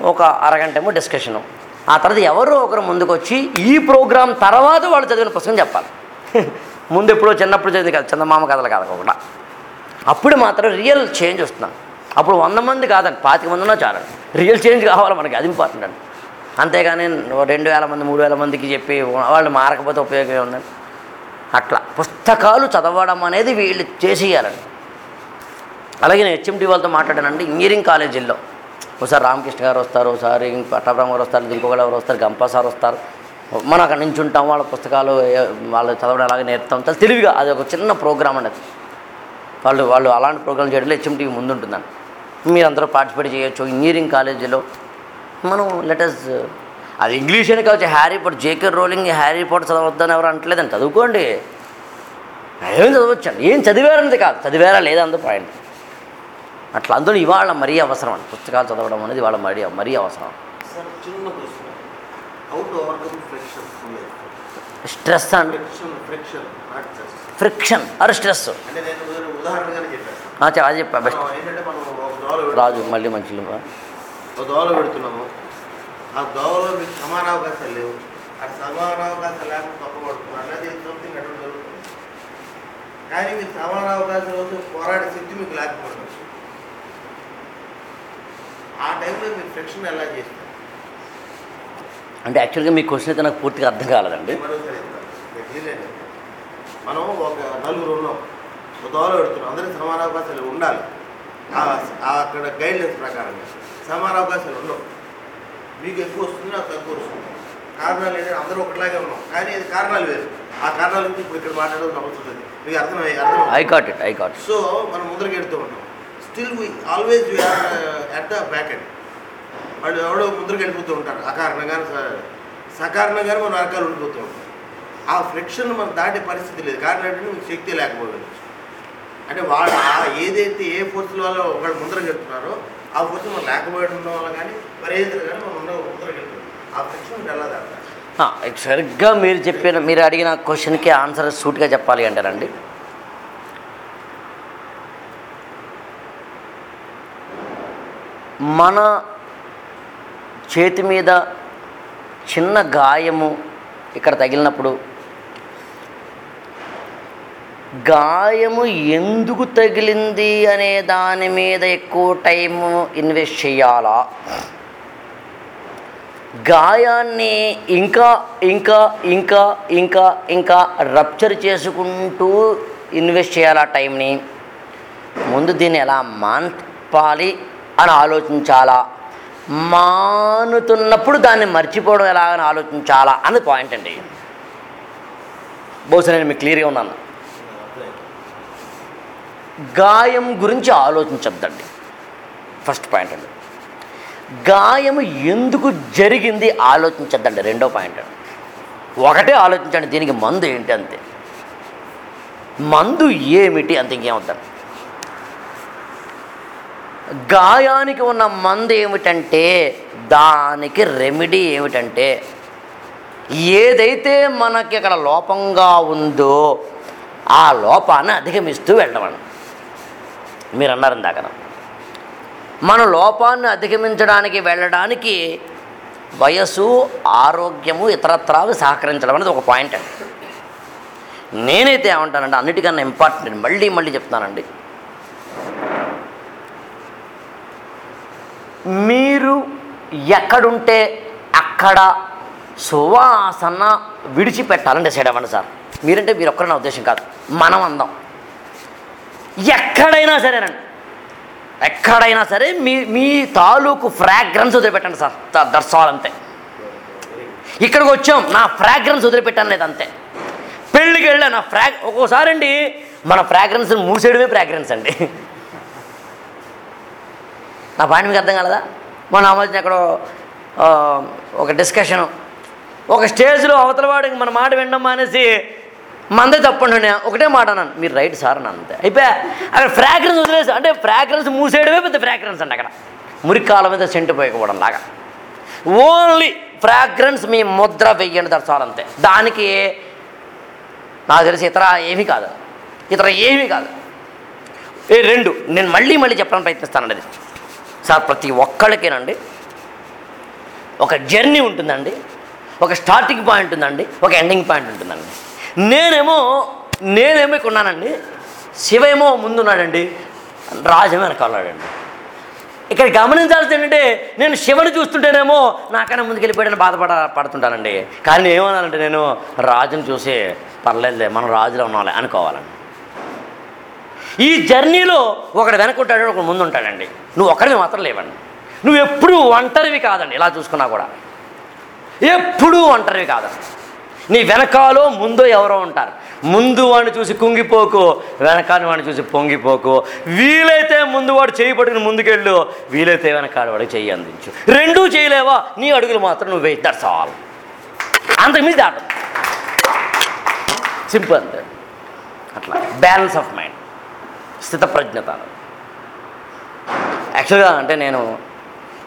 ఒక అరగంట ఏమో డిస్కషను. ఆ తర్వాత ఎవరో ఒకరు ముందుకు వచ్చి ఈ ప్రోగ్రాం తర్వాత వాళ్ళు చదివిన పుస్తకం చెప్పాలి. ముందు ఎప్పుడో చిన్నప్పుడు చదివింది కదా చందమామ కథలు కాదకుండా అప్పుడు మాత్రం రియల్ చేంజ్ వస్తున్నాను అప్పుడు వంద మంది కాదండి పాతిక మంది ఉన్నా చాలండి. రియల్ చేంజ్ కావాలి మనకి? అది ఇంపార్టెంట్ అండి. అంతేగాని రెండు వేల మంది మూడు వేల మందికి చెప్పి వాళ్ళు మారకపోతే ఉపయోగమే ఉందండి అట్లా. పుస్తకాలు చదవడం అనేది వీళ్ళు చేసేయాలండి. అలాగే నేను హెచ్ఎండి వాళ్ళతో మాట్లాడానండి ఇంజనీరింగ్ కాలేజీల్లో. ఒకసారి రామకృష్ణ గారు వస్తారు ఒకసారి పట్టాభ్రహ్మ గారు వస్తారు ఇంకొకరు ఎవరు వస్తారు గంపా సార్ వస్తారు. మనం అక్కడ నుంచి ఉంటాం వాళ్ళ పుస్తకాలు వాళ్ళు చదవడం అలాగే నేర్పుతాం. చాలా తెలివిగా అది ఒక చిన్న ప్రోగ్రామ్ అనేది వాళ్ళు వాళ్ళు అలాంటి ప్రోగ్రామ్ చేయడంలో హెచ్ఎంటీవీ ముందుంటుందండి. అందరూ పార్టిసిపేట్ చేయొచ్చు. ఇంజనీరింగ్ కాలేజీలో మనం లెటర్స్ అది ఇంగ్లీష్ అని కావచ్చు Harry Potter JK Rowling Harry Potter చదవద్దని ఎవరు అంటలేదని చదువుకోండి. ఏం చదవచ్చండి? ఏం చదివారనేది కాదు. చదివారా లేదా అందు పాయింట్ అట్లా అందులో ఇవాళ మరీ అవసరం అండి. పుస్తకాలు చదవడం అనేది ఇవాళ మరీ మరీ అవసరం. స్ట్రెస్ అండి. ఫ్రిక్షన్ ఆర్ స్ట్రెస్ చెప్పా బెస్ట్. రాజు. మళ్ళీ మంచి ఒక దోవలో పెడుతున్నాము. ఆ దోవలో మీకు సమాన అవకాశాలు లేవు. ఆ సమాన అవకాశాలు లేకుండా తప్పబడుతున్నారు అన్నది సంథింగ్ అటువంటి జరుగుతుంది. కానీ మీకు సమాన అవకాశాల కోసం పోరాడే శక్తి మీకు లేకపోవడం. ఆ టైంలో మీరు ఫ్రిక్షన్ ఎలా చేస్తారు? అంటే యాక్చువల్గా మీ క్వశ్చన్ అయితే నాకు పూర్తిగా అర్థం కాలేదండి. మనం ఒక నలుగురు ఉన్నాం. ఒక దోవలో పెడుతున్నాం. అందరికీ సమాన అవకాశాలు ఉండాలి. అక్కడ గైడ్లైన్స్ ప్రకారంగా. సమాన అవకాశాలు ఉండవు. మీకు ఎక్కువ వస్తుంది నాకు తక్కువ వస్తుంది. కారణాలు ఏంటంటే అందరూ ఒకట్లాగే ఉన్నాం. కానీ ఇది కారణాలు వేరు. ఆ కారణాల గురించి ఇప్పుడు ఇక్కడ మాట్లాడడం అవసరం లేదు. మీకు అర్థమై అర్థం I caught it I caught so మనం ముందరికి వెళ్తూ ఉంటాం still we always we are at the back end వాళ్ళు ఎవడో ముందరికి వెళ్ళిపోతూ ఉంటారు. అకారణంగానే సకారణంగానే మనం అరకాలు ఉండిపోతూ ఉంటాం. ఆ ఫ్రిక్షన్ మనం దాటే పరిస్థితి లేదు. కారణం ఏంటంటే మీకు శక్తి లేకపోవచ్చు అంటే వాళ్ళు ఏదైతే ఏ ఫోర్స్ వల్ల ఒకళ్ళు ముందరకు వెళ్తున్నారో ఆ ఫోర్స్ మనం లేకపోవడం వల్ల కానీ మరి ఏది కానీ మనం ఉన్న ముందరకు ఆ పక్షం ఎలా దాటాలి సరిగ్గా మీరు చెప్పిన మీరు అడిగిన క్వశ్చన్కి ఆన్సర్ సూట్గా చెప్పాలి అంటారండి మన చేతి మీద చిన్న గాయము ఇక్కడ తగిలినప్పుడు గాయము ఎందుకు తగిలింది అనే దాని మీద ఎక్కువ టైము ఇన్వెస్ట్ చేయాలా? గాయాన్ని ఇంకా ఇంకా ఇంకా ఇంకా ఇంకా రప్చర్ చేసుకుంటూ ఇన్వెస్ట్ చేయాలా టైంని? ముందు దీన్ని ఎలా మాన్పాలి అని ఆలోచించాలా? మానుతున్నప్పుడు దాన్ని మర్చిపోవడం ఎలా అని ఆలోచించాలా అన్నది పాయింట్ అండి. బహుశా నేను మీకు క్లియర్గా ఉన్నాను. గాయం గురించి ఆలోచించద్దండి. ఫస్ట్ పాయింట్ అండి. గాయం ఎందుకు జరిగింది ఆలోచించద్దండి. రెండో పాయింట్ అండి. ఒకటే ఆలోచించండి దీనికి మందు ఏంటి అంతే. మందు ఏమిటి అంత ఇంకేమవుతాను గాయానికి ఉన్న మందు ఏమిటంటే దానికి రెమెడీ ఏమిటంటే ఏదైతే మనకి అక్కడ లోపంగా ఉందో ఆ లోపాన్ని అధిగమిస్తూ వెళ్ళడం మీరు అన్నారు ఇందాక. మన లోపాన్ని అధిగమించడానికి వెళ్ళడానికి వయసు ఆరోగ్యము ఇతరత్రాలు సహకరించడం అనేది ఒక పాయింట్ అండి. నేనైతే ఏమంటానంటే అన్నిటికన్నా ఇంపార్టెంట్ మళ్ళీ మళ్ళీ చెప్తానండి మీరు ఎక్కడుంటే అక్కడ సువాసన విడిచిపెట్టాలని డిసైడ్ అవ్వండి సార్. మీరంటే మీరు ఒక్కరు నా ఉద్దేశం కాదు. మనం అందాం ఎక్కడైనా సరేనండి ఎక్కడైనా సరే మీ మీ తాలూకు ఫ్రాగ్రెన్స్ వదిలిపెట్టండి సార్. దట్స్ ఆల్ అంతే. ఇక్కడికి వచ్చాం నా ఫ్రాగ్రెన్స్ వదిలిపెట్టాను లేదు అంతే. పెళ్ళికి వెళ్ళా నా ఫ్రాగ్ ఒక్కోసారి అండి మన ఫ్రాగ్రెన్స్ మూసేయడమే ఫ్రాగ్రెన్స్ అండి. నా పాయింట్ మీకు అర్థం కలదా? మన ఆ మధ్యన ఎక్కడో ఒక డిస్కషను ఒక స్టేజ్లో అవతల వాడికి మన మాట వినడం మానేసి మందే తప్పండి నేను ఒకటే మాట అన్నాను. మీరు రైట్ సార్ అని అంతే. అయిపోయా? అక్కడ ఫ్రాగ్రెన్స్ వదిలేసి అంటే ఫ్రాగ్రెన్స్ మూసేయడమే పెద్ద ఫ్రాగ్రెన్స్ అండి అక్కడ. మురికాల మీద సెంటు పోయకపోవడం లాగా. ఓన్లీ ఫ్రాగ్రెన్స్ మీ ముద్ర వెయ్యండి దర్శాలు అంతే. దానికి నాకు తెలిసి ఇతర ఏమీ కాదు. ఇతర ఏమీ కాదు. ఏ రెండు. నేను మళ్ళీ మళ్ళీ చెప్పడానికి ప్రయత్నిస్తానండి అది. సార్ ప్రతి ఒక్కళ్ళకేనండి. ఒక జర్నీ ఉంటుందండి. ఒక స్టార్టింగ్ పాయింట్ ఉందండి. ఒక ఎండింగ్ పాయింట్ ఉంటుందండి. నేనేమో నేనేమో ఇక్కడ ఉన్నానండి. శివేమో ముందున్నాడండి. రాజేమో వెనకాలాడండి ఇక్కడ గమనించాల్సింది ఏంటంటే నేను శివుని చూస్తుంటేనేమో నాకన్నా ముందుకెళ్ళిపోయాడని బాధపడ పడుతుంటానండి. కానీ నేను ఏమన్నానంటే నేను రాజుని చూసి పర్లేదులే మనం రాజులో ఉన్నాలే అనుకోవాలండి. ఈ జర్నీలో ఒకడు వెనకుంటాడు ఒకడు ముందు ఉంటాడండి నువ్వు ఒకరిని మాత్రం లేవండి. నువ్వు ఎప్పుడూ ఒంటరివి కాదండి ఇలా చూసుకున్నా కూడా. ఎప్పుడూ ఒంటరివి కాదండి నీ వెనకాలో ముందో ఎవరో ఉంటారు. ముందు వాడిని చూసి కుంగిపోకు వెనకాని వాడిని చూసి పొంగిపోకు. వీలైతే ముందు వాడు చేయి పట్టుకుని ముందుకెళ్ళు వీలైతే వెనకాల వాడికి చెయ్యి అందించు. రెండూ చేయలేవా? నీ అడుగులు మాత్రం నువ్వు. వెయిట్ దట్స్ ఆల్ అంతకుమించి దాట సింపుల్ అంతే. అట్లా. బ్యాలెన్స్ ఆఫ్ మైండ్ స్థితప్రజ్ఞత యాక్చువల్గా అంటే నేను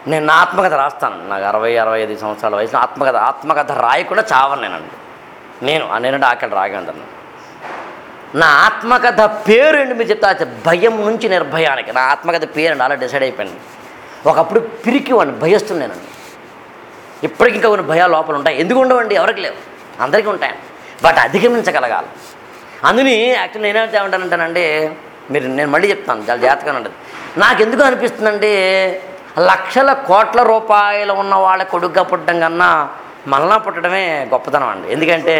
నేను ఆత్మకథ రాస్తాను. నాకు అరవై అరవై ఐదు సంవత్సరాల వయసు ఆత్మకథ ఆత్మకథ రాయకుండా చావను నేనండి. నేను ఆ నేనంటే ఆకలి రాగంటాను నా ఆత్మకథ పేరు ఏంటి మీరు చెప్తా భయం నుంచి నిర్భయానికి. నా ఆత్మకథ పేరు అండి అలా డిసైడ్ అయిపోయింది. ఒకప్పుడు పిరికి వాడిని భయస్తున్నానండి ఇప్పటికి ఇంకా కొన్ని భయాలు లోపల ఉంటాయి. ఎందుకు ఉండవండి? ఎవరికి లేవు. అందరికీ ఉంటాయి. బట్ అధిగమించగలగాలి. అందుని యాక్చువల్ నేనేమైతే ఉంటానంటానండి మీరు నేను మళ్ళీ చెప్తాను చాలా జాగ్రత్తగా ఉంటుంది నాకు ఎందుకు అనిపిస్తుందంటే లక్షల కోట్ల రూపాయలు ఉన్న వాళ్ళ కొడుగ్గా పుట్టడం కన్నా మళ్ళా పుట్టడమే గొప్పతనం అండి. ఎందుకంటే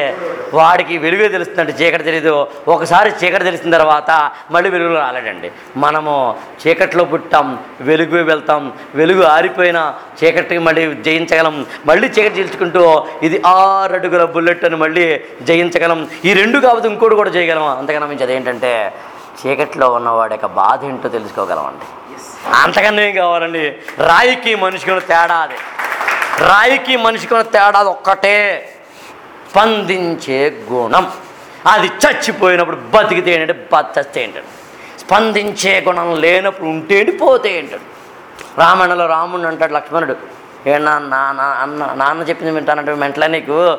వాడికి వెలుగే తెలుస్తుందంటే చీకటి తెలీదు. ఒకసారి చీకటి తెలిసిన తర్వాత మళ్ళీ వెలుగులో రాలేడండి. మనము చీకట్లో పుట్టాం వెలుగు వెళ్తాం వెలుగు ఆరిపోయిన చీకటికి మళ్ళీ జయించగలం. మళ్ళీ చీకటి చీల్చుకుంటూ ఇది ఆరు అడుగుల బుల్లెట్ అని మళ్ళీ జయించగలం. ఈ రెండు కాబట్టి ఇంకోటి కూడా చేయగలం. అంతకన్నా మించి అదేంటంటే చీకట్లో ఉన్నవాడి యొక్క బాధ ఏంటో తెలుసుకోగలం అండి. అంతకన్నా ఏం కావాలండి? రాయికి మనిషికి తేడా అది. రాయికి మనిషికి ఉన్న తేడా అది ఒక్కటే. స్పందించే గుణం. అది చచ్చిపోయినప్పుడు బతికితే ఏంటంటే బతిస్తే ఏంటంటే. స్పందించే గుణం లేనప్పుడు ఉంటే పోతే ఏంటంటే. రామాయణంలో రాముడు అంటాడు లక్ష్మణుడు ఏ నాన్న అన్న నాన్న చెప్పింది వింటానంటే మెంటలే నీకు?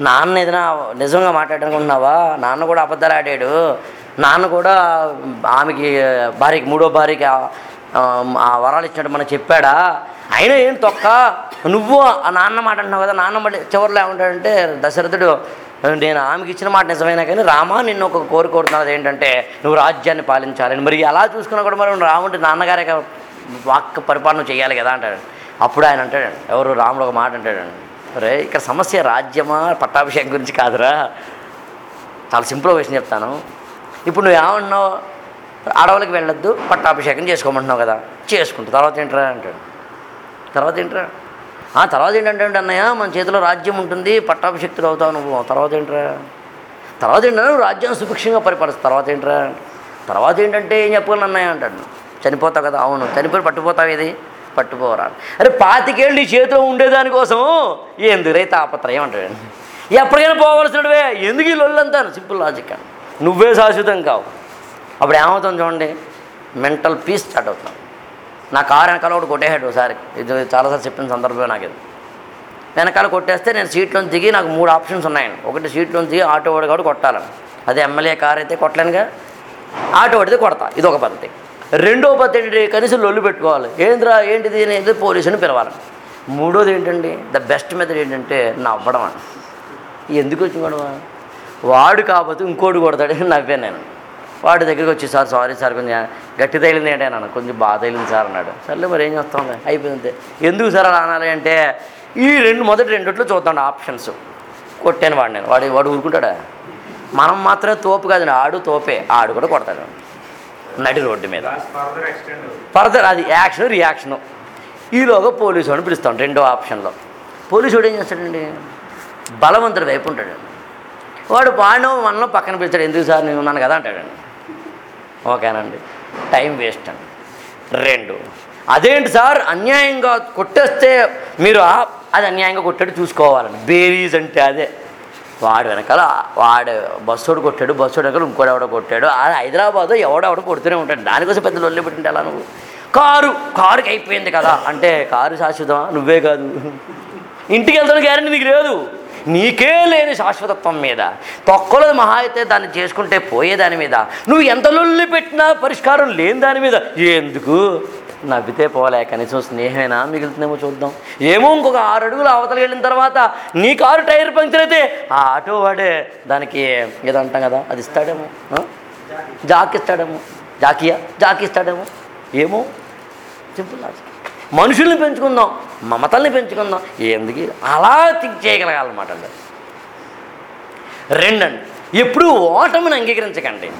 నాన్న ఏదైనా నిజంగా మాట్లాడనుకుంటున్నావా నాన్న కూడా అబద్ధాలు ఆడాడు. నాన్న కూడా ఆమెకి భార్యకి మూడో భార్యకి ఆ- వరాలు ఇచ్చినట్టు మనకు చెప్పాడా? అయినా ఏం తొక్క? నువ్వు ఆ నాన్న మాట అంటున్నావు కదా నాన్న మాట చివరిలో ఏమంటాడంటే దశరథుడు నేను ఆమెకి ఇచ్చిన మాట నిజమైనా కానీ రామా నిన్ను ఒక కోరిక ఏంటంటే నువ్వు రాజ్యాన్ని పాలించాలని. మరి అలా చూసుకున్నా కూడా మరి రాముడి నాన్నగారే వాక్ పరిపాలన చేయాలి కదా అంటాడు. అప్పుడు ఆయన అంటాడు ఎవరు రాముడు ఒక మాట అంటాడు? రే ఇక్కడ సమస్య రాజ్యమా పట్టాభిషేకం గురించి కాదురా. చాలా సింపుల్ విషయం చెప్తాను. ఇప్పుడు నువ్వు ఏమన్నావు అడవులకు వెళ్ళొద్దు పట్టాభిషేకం చేసుకోమంటున్నావు కదా. చేసుకుంటా తర్వాత ఏంట్రా అంటాడు. తర్వాత ఏంట్రా? ఆ తర్వాత ఏంటంటే అన్నయ్య మన చేతిలో రాజ్యం ఉంటుంది పట్టాభిషక్తులు అవుతావు నువ్వు. తర్వాత ఏంట్రా? తర్వాత ఏంటంటే నువ్వు రాజ్యాన్ని సుభిక్షంగా పరిపాలిస్తా తర్వాత ఏంట్రా? తర్వాత ఏంటంటే ఏం చెప్పగలను అన్నయ్య అంటాడు. చనిపోతావు కదా అవును. చనిపోయి పట్టుపోతావు ఇది పట్టుకోరా అరే పాతికేళ్ళు నీ చేతిలో ఉండేదానికోసం ఎందుకు రైతే తాపత్రయం అంటాడు. ఎప్పటికైనా పోవలసినవే ఎందుకు ఈ లొల్లంతా? సింపుల్ లాజిక్ నువ్వే శాశ్వతం కావు. అప్పుడు ఏమవుతుంది చూడండి మెంటల్ పీస్ స్టార్ట్ అవుతుంది. నా కారు వెనకాల ఒకటి కొట్టేసాడు ఒకసారి. ఇది చాలాసార్లు చెప్పిన సందర్భం నాకు ఇది. వెనకాల కొట్టేస్తే నేను సీట్లో దిగి నాకు మూడు ఆప్షన్స్ ఉన్నాయండి. ఒకటి సీట్లో దిగి ఆటో వాడు కాబట్టి కొట్టాలని. అదే ఎమ్మెల్యే కార్ అయితే కొట్టలేనుగా ఆటో వాడితే కొడతా. ఇది ఒక పద్ధతి. రెండో పద్ధతి ఏంటి కనీసం లొల్లు పెట్టుకోవాలి. ఏంద్రా ఏంటిది అనేది పోలీసుని పిలవాలి మూడోది ఏంటండి ద బెస్ట్ మెథడ్ ఏంటంటే నవ్వడం అని ఎందుకు వచ్చి గొడవ? వాడు కాకపోతే ఇంకోటి కొడతాడు నవ్వాను నేను. వాడి దగ్గరికి వచ్చి సార్ సారీ సార్ కొంచెం గట్టి తగిలింది ఏంటి? అన్నాను కొంచెం బాగా తగిలింది సార్ అన్నాడు. సర్లే మరి ఏం చేస్తాం అయిపోయింది ఎందుకు సార్ అలా అనాలి అంటే ఈ రెండు మొదటి రెండిట్లో చూద్దాం ఆప్షన్స్. కొట్టాను వాడు నేను. వాడు వాడు ఊరుకుంటాడా? మనం మాత్రమే తోపు కాదండి ఆడు తోపే. ఆడు కూడా కొడతాడు. నడి రోడ్డు మీద. ఫర్దర్ అది యాక్షన్ రియాక్షను. ఈలోగా పోలీసు వాడిని పిలుస్తాం రెండో ఆప్షన్లో. పోలీసు వాడు ఏం చేస్తాడండి? బలవంతుడి వైపు ఉంటాడు. వాడు వాడినో మనలో పక్కన పిలిచాడు ఎందుకు సార్ నేను ఉన్నాను కదా అంటాడండి. ఓకేనండి. టైం వేస్ట్ అండి. రెండు. అదేంటి సార్? అన్యాయంగా కొట్టేస్తే మీరు అది అన్యాయంగా కొట్టాడు చూసుకోవాలండి. బేరీస్ అంటే అదే. వాడు వెనకాల వాడు బస్సోడు కొట్టాడు బస్సోడు వెనకాల ఇంకోటి ఎవడో కొట్టాడు. ఆ హైదరాబాద్ ఎవడెవడో కొడుతూనే ఉంటాడు. దానికోసం పెద్ద లొల్లి పెట్టింటే అలా నువ్వు? కారు కారుకి అయిపోయింది కదా. అంటే కారు శాశ్వతమా? నువ్వే కాదు. ఇంటికి వెళ్తాను గ్యారంటీ నీకు లేదు. నీకే లేని శాశ్వతత్వం మీద. తొక్కలో మహా అయితే దాన్ని చేసుకుంటే పోయేదాని మీద. నువ్వు ఎంత లొల్లి పెట్టినా పరిష్కారం లేని దాని మీద. ఎందుకు? నవ్వితే పోలే కనీసం స్నేహమేనా మిగులుతుందేమో చూద్దాం. ఏమో ఇంకొక ఆరు అడుగులు అవతలకి వెళ్ళిన తర్వాత నీ కారు టైర్ పంక్చర్ అయితే ఆ ఆటో వాడే దానికి ఏదో అంటాం కదా అది ఇస్తాడేమో జాకిస్తాడేమో జాక్ ఇస్తాడేమో. జాకియా? జాకిస్తాడేమో ఏమో? సింపుల్ లాజ్ మనుషుల్ని పెంచుకుందాం మమతల్ని పెంచుకుందాం. ఎందుకు? అలా థింక్ చేయగలగాలన్నమాట అండి. రెండండి. ఎప్పుడూ ఓటమిని అంగీకరించకండి.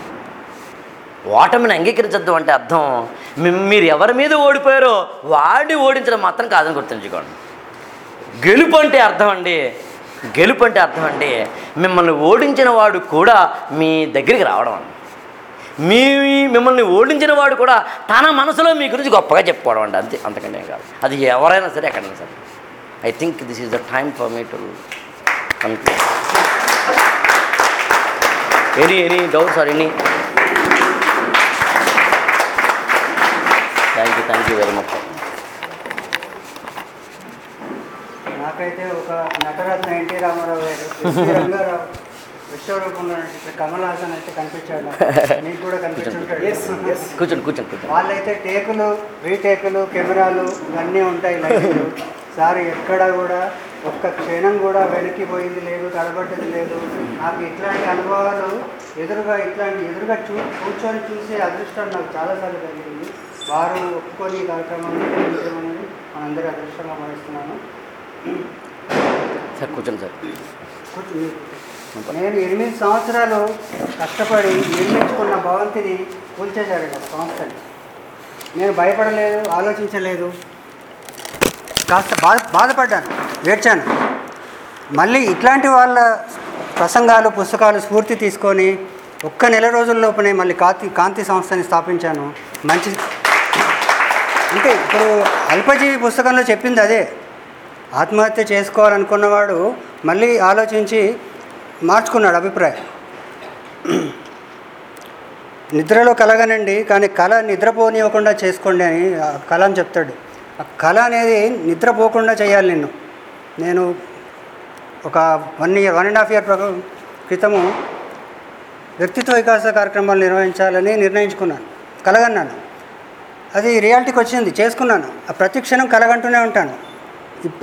ఓటమిని అంగీకరించద్దు అంటే అర్థం మీరు ఎవరి మీద ఓడిపోయారో వాడిని ఓడించడం మాత్రం కాదని గుర్తుంచుకోండి. గెలుపు అంటే అర్థం అండి. గెలుపు అంటే అర్థం అండి. మిమ్మల్ని ఓడించిన వాడు కూడా మీ దగ్గరికి రావడం అండి. మీ మిమ్మల్ని ఓడించిన వాడు కూడా తన మనసులో మీ గురించి గొప్పగా చెప్పుకోవడం అండి. అంతే అంతకంటే కాదు. అది ఎవరైనా సరే ఎక్కడైనా సరే. I think this is the time for me to conclude any any doubts or any thank you thank you very much నాకైతే ఒక నటరత్న ఎన్టీ రామారావు గారు విశ్వరూపంలో కమల్ హాసన్ అయితే కనిపించాడు. కూడా కనిపించుంటాడు. కూర్చోండి కూర్చోండి. కూర్చోండి వాళ్ళైతే టేకులు రీటేకులు కెమెరాలు ఇవన్నీ ఉంటాయి లైట్లు సార్ ఎక్కడ కూడా ఒక్క క్షణం కూడా వెనక్కిపోయింది లేదు తడబడ్డది లేదు. నాకు ఇట్లాంటి అనుభవాలు ఎదురుగా ఇట్లాంటి ఎదురుగా చూ కూర్చొని చూసే అదృష్టం నాకు చాలాసార్లు కలిగింది. వారు ఒప్పుకొని ఈ కార్యక్రమాన్ని అనేది మనందరి అదృష్టంగా భావిస్తున్నాను. సార్ కూర్చోండి సార్. కూర్చో. నేను ఎనిమిది సంవత్సరాలు కష్టపడి నిర్మించుకున్న భవంతిని కూల్చేశాడు ఒక సంస్థని. నేను భయపడలేదు ఆలోచించలేదు. కాస్త బాధ బాధపడ్డాను ఏడ్చాను. మళ్ళీ ఇట్లాంటి వాళ్ళ ప్రసంగాలు పుస్తకాలు స్ఫూర్తి తీసుకొని ఒక్క నెల రోజుల్లోపునే మళ్ళీ కాంతి కాంతి సంస్థని స్థాపించాను. మంచి అంటే ఇప్పుడు అల్పజీవి పుస్తకంలో చెప్పింది అదే. ఆత్మహత్య చేసుకోవాలనుకున్నవాడు మళ్ళీ ఆలోచించి మార్చుకున్నాడు అభిప్రాయం. నిద్రలో కలగనండి కానీ కళ నిద్రపోనివ్వకుండా చేసుకోండి అని ఆ కళ అని చెప్తాడు. ఆ కళ అనేది నిద్రపోకుండా చేయాలి నిన్ను. నేను ఒక one year one and half year క్రితము వ్యక్తిత్వ వికాస కార్యక్రమాలు నిర్వహించాలని నిర్ణయించుకున్నాను. కలగన్నాను. అది రియాలిటీకి వచ్చింది చేసుకున్నాను. ఆ ప్రతి క్షణం కలగంటూనే ఉంటాను.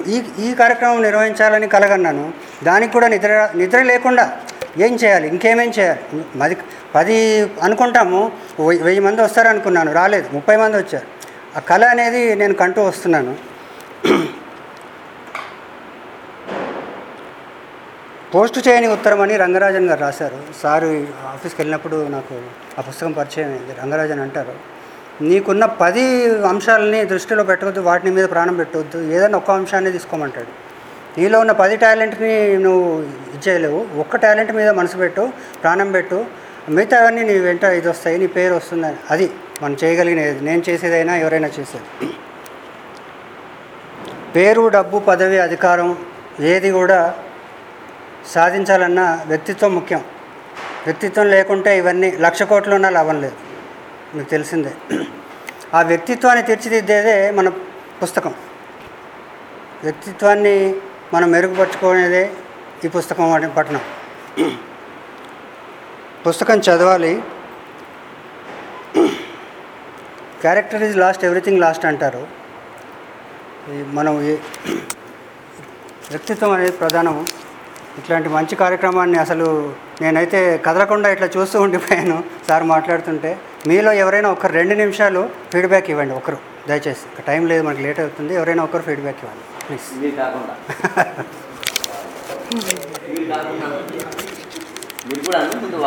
ఈ ఈ కార్యక్రమం నిర్వహించాలని కలగన్నాను. దానికి కూడా నిద్ర నిద్ర లేకుండా ఏం చేయాలి? ఇంకేమేం చేయాలి? మది పది అనుకుంటాము. వెయ్యి- వెయ్యి మంది వస్తారు అనుకున్నాను రాలేదు. ముప్పై మంది వచ్చారు. ఆ కళ అనేది నేను కంటూ వస్తున్నాను. పోస్ట్ చేయని ఉత్తరం అని రంగరాజన్ గారు రాశారు. సారు ఆఫీస్కి వెళ్ళినప్పుడు నాకు ఆ పుస్తకం పరిచయం అయింది. రంగరాజన్ అంటారు. నీకున్న పది అంశాలని దృష్టిలో పెట్టవద్దు వాటిని మీద ప్రాణం పెట్టవద్దు ఏదైనా ఒక్క అంశాన్ని తీసుకోమంటాడు. నీలో ఉన్న పది టాలెంట్ని నువ్వు ఇచ్చేయలేవు ఒక్క టాలెంట్ మీద మనసు పెట్టు ప్రాణం పెట్టు మిగతావన్నీ నీ వెంట ఇది వస్తాయి నీ పేరు వస్తుందని. అది మనం చేయగలిగినది నేను చేసేదైనా ఎవరైనా చేసేది. పేరు డబ్బు పదవి అధికారం ఏది కూడా సాధించాలన్నా వ్యక్తిత్వం ముఖ్యం. వ్యక్తిత్వం లేకుంటే ఇవన్నీ లక్ష కోట్లు ఉన్నా లాభం లేదు. మీకు తెలిసిందే. ఆ వ్యక్తిత్వాన్ని తీర్చిదిద్దేదే మన పుస్తకం. వ్యక్తిత్వాన్ని మనం మెరుగుపరుచుకునేదే ఈ పుస్తకం వాటి పట్టణం పుస్తకం చదవాలి. Character is lost everything lost అంటారు. ఈ మనం వ్యక్తిత్వం అనేది ప్రధానం ఇట్లాంటి మంచి కార్యక్రమాన్ని అసలు నేనైతే కదలకుండా ఇట్లా చూస్తూ ఉండిపోయాను సార్ మాట్లాడుతుంటే. మీలో ఎవరైనా ఒక రెండు నిమిషాలు ఫీడ్బ్యాక్ ఇవ్వండి ఒకరు. దయచేసి. టైం లేదు మనకి లేట్ అవుతుంది. ఎవరైనా ఒకరు ఫీడ్బ్యాక్ ఇవ్వండి. ప్లీజ్ మీరు కూడా ముందు